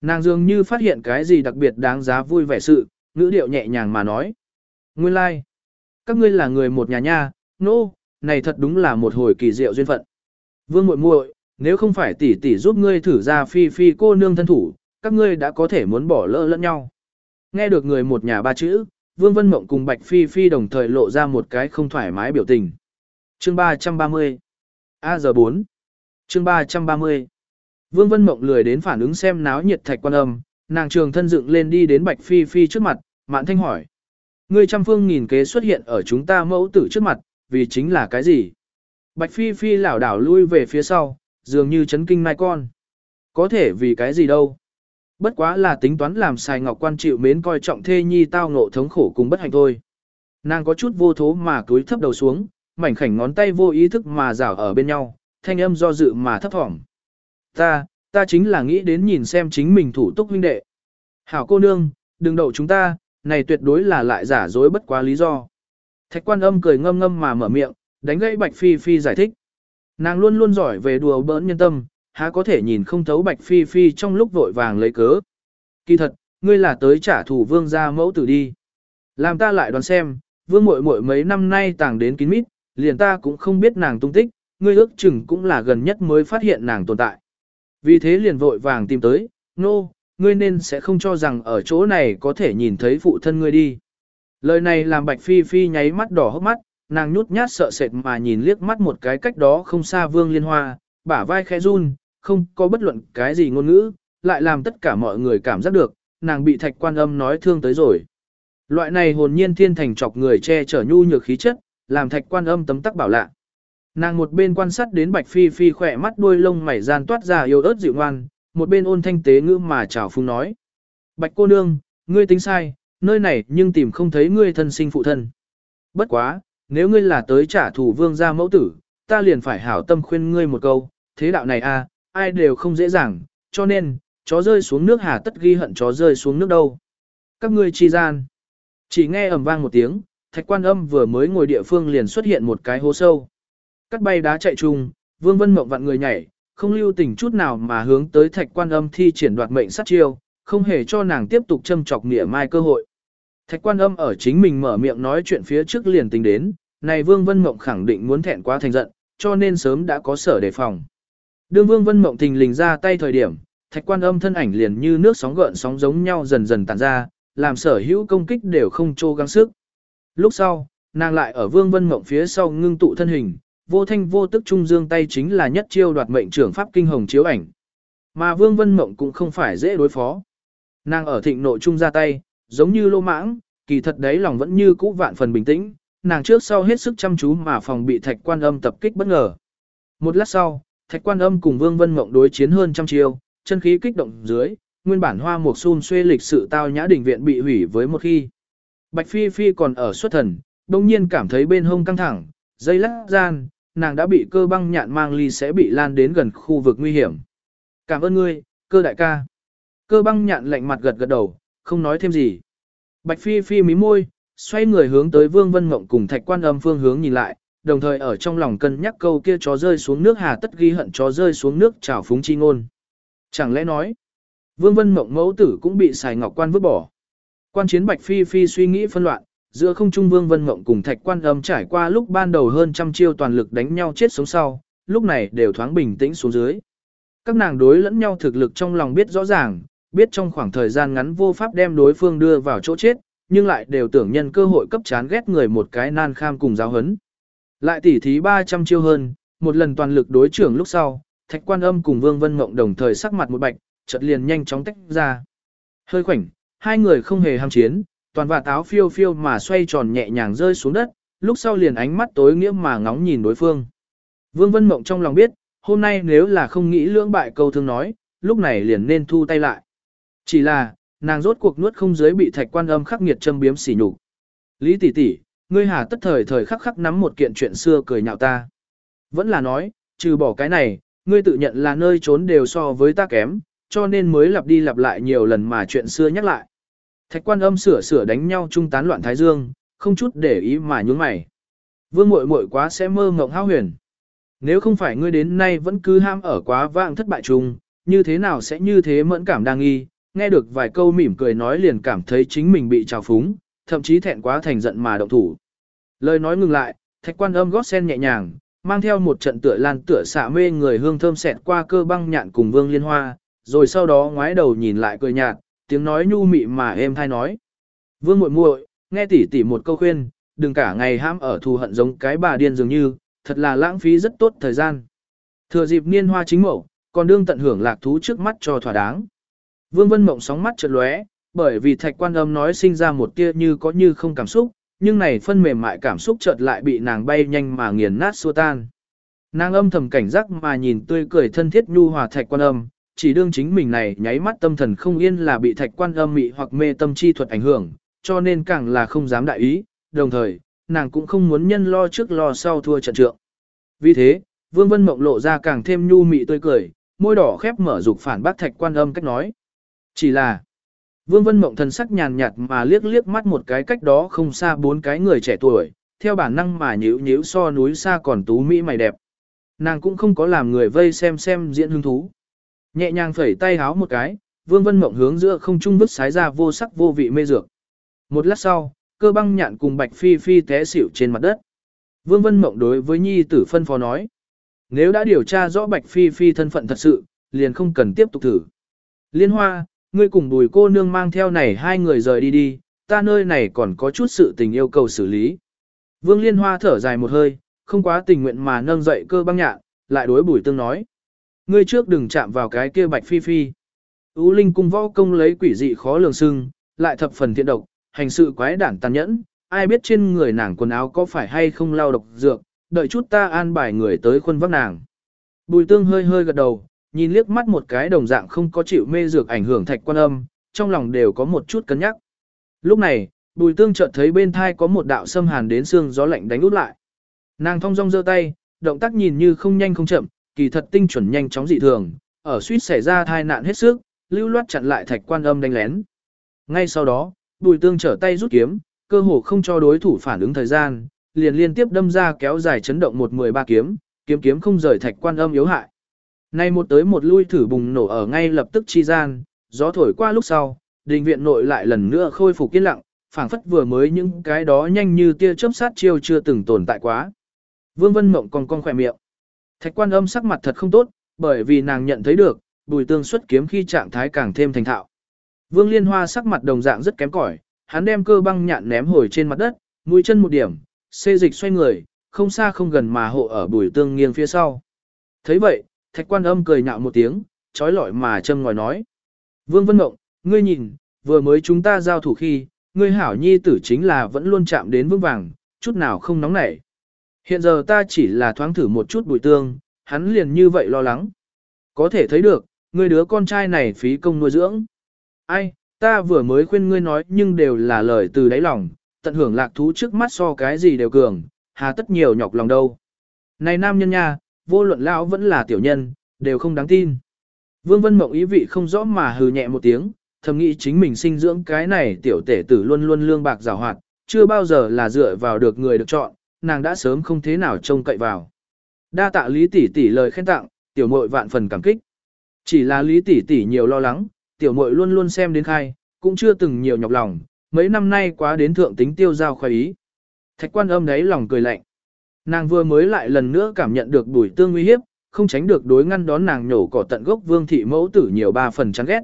Nàng dường như phát hiện cái gì đặc biệt đáng giá vui vẻ sự, ngữ điệu nhẹ nhàng mà nói. Nguyên lai, like. các ngươi là người một nhà nha, nô, no, này thật đúng là một hồi kỳ diệu duyên phận. Vương muội muội, nếu không phải tỷ tỷ giúp ngươi thử ra phi phi cô nương thân thủ, các ngươi đã có thể muốn bỏ lỡ lẫn nhau. Nghe được người một nhà ba chữ, Vương Vân Mộng cùng Bạch Phi Phi đồng thời lộ ra một cái không thoải mái biểu tình. Chương 330 A giờ 4 Chương 330 Vương Vân Mộng lười đến phản ứng xem náo nhiệt thạch quan âm, nàng trường thân dựng lên đi đến Bạch Phi Phi trước mặt, mạn thanh hỏi. Ngươi trăm phương nghìn kế xuất hiện ở chúng ta mẫu tử trước mặt, vì chính là cái gì? Bạch Phi Phi lảo đảo lui về phía sau, dường như chấn kinh mai con. Có thể vì cái gì đâu? Bất quá là tính toán làm xài ngọc quan chịu mến coi trọng thê nhi tao ngộ thống khổ cùng bất hạnh thôi. Nàng có chút vô thố mà cúi thấp đầu xuống, mảnh khảnh ngón tay vô ý thức mà rảo ở bên nhau, thanh âm do dự mà thấp thỏm. Ta, ta chính là nghĩ đến nhìn xem chính mình thủ túc huynh đệ. Hảo cô nương, đừng đậu chúng ta, này tuyệt đối là lại giả dối bất quá lý do. Thạch quan âm cười ngâm ngâm mà mở miệng, đánh gãy Bạch Phi Phi giải thích. Nàng luôn luôn giỏi về đùa bỡn nhân tâm, há có thể nhìn không thấu Bạch Phi Phi trong lúc vội vàng lấy cớ. Kỳ thật, ngươi là tới trả thù vương gia mẫu tử đi. Làm ta lại đoán xem, vương muội muội mấy năm nay tàng đến kín mít, liền ta cũng không biết nàng tung tích, ngươi ước chừng cũng là gần nhất mới phát hiện nàng tồn tại. Vì thế liền vội vàng tìm tới, nô, no, ngươi nên sẽ không cho rằng ở chỗ này có thể nhìn thấy phụ thân ngươi đi. Lời này làm Bạch Phi Phi nháy mắt đỏ hốc mắt, nàng nhút nhát sợ sệt mà nhìn liếc mắt một cái cách đó không xa Vương Liên Hoa, bả vai khẽ run, không có bất luận cái gì ngôn ngữ, lại làm tất cả mọi người cảm giác được, nàng bị thạch quan âm nói thương tới rồi. Loại này hồn nhiên thiên thành chọc người che chở nhu nhược khí chất, làm thạch quan âm tấm tắc bảo lạ. Nàng một bên quan sát đến Bạch Phi Phi khỏe mắt đuôi lông mày gian toát ra yêu ớt dịu ngoan, một bên ôn thanh tế ngữ mà chào phung nói. Bạch cô nương, ngươi tính sai, nơi này nhưng tìm không thấy ngươi thân sinh phụ thân. Bất quá, nếu ngươi là tới trả thù vương gia mẫu tử, ta liền phải hảo tâm khuyên ngươi một câu, thế đạo này a, à, ai đều không dễ dàng, cho nên, chó rơi xuống nước hà tất ghi hận chó rơi xuống nước đâu. Các ngươi chi gian. Chỉ nghe ầm vang một tiếng, thạch quan âm vừa mới ngồi địa phương liền xuất hiện một cái hố sâu. Cắt bay đá chạy chung, vương vân mộng vặn người nhảy, không lưu tình chút nào mà hướng tới thạch quan âm thi triển đoạt mệnh sát chiêu, không hề cho nàng tiếp tục châm chọc nghĩa mai cơ hội. Thạch quan âm ở chính mình mở miệng nói chuyện phía trước liền tính đến, này Vương Vân Mộng khẳng định muốn thẹn quá thành giận, cho nên sớm đã có sở đề phòng. Đương Vương Vân Mộng thình lình ra tay thời điểm, thạch quan âm thân ảnh liền như nước sóng gợn sóng giống nhau dần dần tàn ra, làm sở hữu công kích đều không trô gắng sức. Lúc sau, nàng lại ở Vương Vân Mộng phía sau ngưng tụ thân hình, vô thanh vô tức trung dương tay chính là nhất chiêu đoạt mệnh trưởng pháp kinh hồng chiếu ảnh. Mà Vương Vân Mộng cũng không phải dễ đối phó. Nàng ở thịnh nội trung ra tay, giống như lô mãng, kỳ thật đấy lòng vẫn như cũ vạn phần bình tĩnh, nàng trước sau hết sức chăm chú mà phòng bị thạch quan âm tập kích bất ngờ. Một lát sau, thạch quan âm cùng Vương Vân Mộng đối chiến hơn trăm chiêu, chân khí kích động dưới, nguyên bản hoa mục xun xuê lịch sự tao nhã đỉnh viện bị hủy với một khi. Bạch Phi Phi còn ở xuất thần, đồng nhiên cảm thấy bên hông căng thẳng, dây lắc gian, nàng đã bị cơ băng nhạn mang ly sẽ bị lan đến gần khu vực nguy hiểm. Cảm ơn ngươi, cơ đại ca. Cơ băng nhạn lạnh mặt gật gật đầu, không nói thêm gì. Bạch Phi Phi mí môi, xoay người hướng tới Vương Vân Mộng cùng Thạch Quan Âm phương hướng nhìn lại, đồng thời ở trong lòng cân nhắc câu kia chó rơi xuống nước hà tất ghi hận chó rơi xuống nước trào phúng chi ngôn. Chẳng lẽ nói, Vương Vân Mộng mẫu tử cũng bị xài ngọc quan vứt bỏ. Quan chiến Bạch Phi Phi suy nghĩ phân loạn, giữa không trung Vương Vân Mộng cùng Thạch Quan Âm trải qua lúc ban đầu hơn trăm chiêu toàn lực đánh nhau chết sống sau, lúc này đều thoáng bình tĩnh xuống dưới. Các nàng đối lẫn nhau thực lực trong lòng biết rõ ràng, biết trong khoảng thời gian ngắn vô pháp đem đối phương đưa vào chỗ chết, nhưng lại đều tưởng nhân cơ hội cấp chán ghét người một cái nan kham cùng giáo hấn. Lại tỉ thí 300 chiêu hơn, một lần toàn lực đối trưởng lúc sau, Thạch Quan Âm cùng Vương Vân Mộng đồng thời sắc mặt một bạch, chợt liền nhanh chóng tách ra. Hơi khoảnh, hai người không hề ham chiến, toàn vạt áo phiêu phiêu mà xoay tròn nhẹ nhàng rơi xuống đất, lúc sau liền ánh mắt tối nghĩa mà ngóng nhìn đối phương. Vương Vân Mộng trong lòng biết, hôm nay nếu là không nghĩ lưỡng bại câu thương nói, lúc này liền nên thu tay lại. Chỉ là, nàng rốt cuộc nuốt không dưới bị thạch quan âm khắc nghiệt châm biếm xỉ nhục. Lý tỷ tỷ, ngươi hà tất thời thời khắc khắc nắm một kiện chuyện xưa cười nhạo ta. Vẫn là nói, trừ bỏ cái này, ngươi tự nhận là nơi trốn đều so với ta kém, cho nên mới lặp đi lặp lại nhiều lần mà chuyện xưa nhắc lại. Thạch quan âm sửa sửa đánh nhau trung tán loạn thái dương, không chút để ý mà nhún mày. Vương muội muội quá sẽ mơ ngộng hao huyền. Nếu không phải ngươi đến nay vẫn cứ ham ở quá vãng thất bại chung, như thế nào sẽ như thế mẫn cảm đang nghi, nghe được vài câu mỉm cười nói liền cảm thấy chính mình bị trào phúng, thậm chí thẹn quá thành giận mà động thủ. Lời nói ngừng lại, thạch quan âm gót sen nhẹ nhàng, mang theo một trận tựa lan tựa xạ mê người hương thơm xẹt qua cơ băng nhạn cùng vương liên hoa, rồi sau đó ngoái đầu nhìn lại cười nhạt, tiếng nói nhu mị mà êm thai nói. Vương muội muội, nghe tỷ tỷ một câu khuyên, đừng cả ngày ham ở thù hận giống cái bà điên dường như, thật là lãng phí rất tốt thời gian. Thừa dịp niên hoa chính mẫu, còn đương tận hưởng lạc thú trước mắt cho thỏa đáng. Vương Vân Mộng sóng mắt chợt lóe, bởi vì thạch quan âm nói sinh ra một tia như có như không cảm xúc, nhưng này phân mềm mại cảm xúc chợt lại bị nàng bay nhanh mà nghiền nát xua tan. Nàng âm thầm cảnh giác mà nhìn tươi cười thân thiết nhu hòa thạch quan âm, chỉ đương chính mình này nháy mắt tâm thần không yên là bị thạch quan âm mị hoặc mê tâm chi thuật ảnh hưởng, cho nên càng là không dám đại ý, đồng thời, nàng cũng không muốn nhân lo trước lo sau thua trận trượng. Vì thế, Vương Vân Mộng lộ ra càng thêm nhu mị tươi cười, môi đỏ khép mở dục phản bác thạch quan âm cách nói. Chỉ là, Vương Vân Mộng thần sắc nhàn nhạt mà liếc liếc mắt một cái cách đó không xa bốn cái người trẻ tuổi, theo bản năng mà nhíu nhíu so núi xa còn tú mỹ mày đẹp. Nàng cũng không có làm người vây xem xem diễn hứng thú. Nhẹ nhàng phẩy tay háo một cái, Vương Vân Mộng hướng giữa không trung vứt sái ra vô sắc vô vị mê dược. Một lát sau, cơ băng nhạn cùng Bạch Phi Phi té xỉu trên mặt đất. Vương Vân Mộng đối với Nhi tử phân phó nói. Nếu đã điều tra rõ Bạch Phi Phi thân phận thật sự, liền không cần tiếp tục thử. Liên Hoa, ngươi cùng bùi cô nương mang theo này hai người rời đi đi, ta nơi này còn có chút sự tình yêu cầu xử lý. Vương Liên Hoa thở dài một hơi, không quá tình nguyện mà nâng dậy cơ băng nhạn, lại đối bùi tương nói. Ngươi trước đừng chạm vào cái kia Bạch Phi Phi. Ú Linh cung võ công lấy quỷ dị khó lường sưng, lại thập phần thiện độc, hành sự quái đản tàn nhẫn, ai biết trên người nàng quần áo có phải hay không lao độc dược, đợi chút ta an bài người tới khuôn vác nàng. Bùi tương hơi hơi gật đầu, nhìn liếc mắt một cái đồng dạng không có chịu mê dược ảnh hưởng thạch quan âm, trong lòng đều có một chút cân nhắc. Lúc này, bùi tương chợt thấy bên thai có một đạo xâm hàn đến xương gió lạnh đánh út lại. Nàng thong dong giơ tay, động tác nhìn như không nhanh không chậm, kỳ thật tinh chuẩn nhanh chóng dị thường, ở suýt xảy ra thai nạn hết sức, lưu loát chặn lại thạch quan âm đánh lén. Ngay sau đó, bùi tương trở tay rút kiếm, cơ hồ không cho đối thủ phản ứng thời gian, liền liên tiếp đâm ra kéo dài chấn động một mười ba kiếm, kiếm kiếm không rời thạch quan âm yếu hại. Nay một tới một lui thử bùng nổ ở ngay lập tức chi gian, gió thổi qua lúc sau, đình viện nội lại lần nữa khôi phục yên lặng, phảng phất vừa mới những cái đó nhanh như tia chớp sát chiêu chưa từng tồn tại quá. Vương Vân Mộng còn con khỏe miệng. Thạch quan âm sắc mặt thật không tốt, bởi vì nàng nhận thấy được, bùi tương xuất kiếm khi trạng thái càng thêm thành thạo. Vương Liên Hoa sắc mặt đồng dạng rất kém cỏi, hắn đem cơ băng nhạn ném hồi trên mặt đất, mũi chân một điểm, xê dịch xoay người, không xa không gần mà hộ ở bùi tương nghiêng phía sau. thấy vậy, thạch quan âm cười nhạo một tiếng, trói lọi mà châm ngòi nói. Vương Vân Mộng, ngươi nhìn, vừa mới chúng ta giao thủ khi, ngươi hảo nhi tử chính là vẫn luôn chạm đến vững vàng, chút nào không nóng nảy. Hiện giờ ta chỉ là thoáng thử một chút bụi tương, hắn liền như vậy lo lắng. Có thể thấy được, ngươi đứa con trai này phí công nuôi dưỡng. Ai, ta vừa mới khuyên ngươi nói nhưng đều là lời từ đáy lòng, tận hưởng lạc thú trước mắt so cái gì đều cường, hà tất nhiều nhọc lòng đâu. Này nam nhân nha, vô luận lão vẫn là tiểu nhân, đều không đáng tin. Vương Vân Mộng ý vị không rõ mà hừ nhẹ một tiếng, thầm nghĩ chính mình sinh dưỡng cái này tiểu tể tử luôn luôn lương bạc rào hoạt, chưa bao giờ là dựa vào được người được chọn, nàng đã sớm không thế nào trông cậy vào. Đa tạ Lý tỷ tỷ lời khen tặng, tiểu muội vạn phần cảm kích. Chỉ là Lý tỷ tỷ nhiều lo lắng, tiểu muội luôn luôn xem đến khai, cũng chưa từng nhiều nhọc lòng, mấy năm nay quá đến thượng tính tiêu giao khoái ý. Thạch quan âm đấy lòng cười lạnh. Nàng vừa mới lại lần nữa cảm nhận được bùi tương nguy hiếp, không tránh được đối ngăn đón nàng nhổ cỏ tận gốc vương thị mẫu tử nhiều ba phần chán ghét.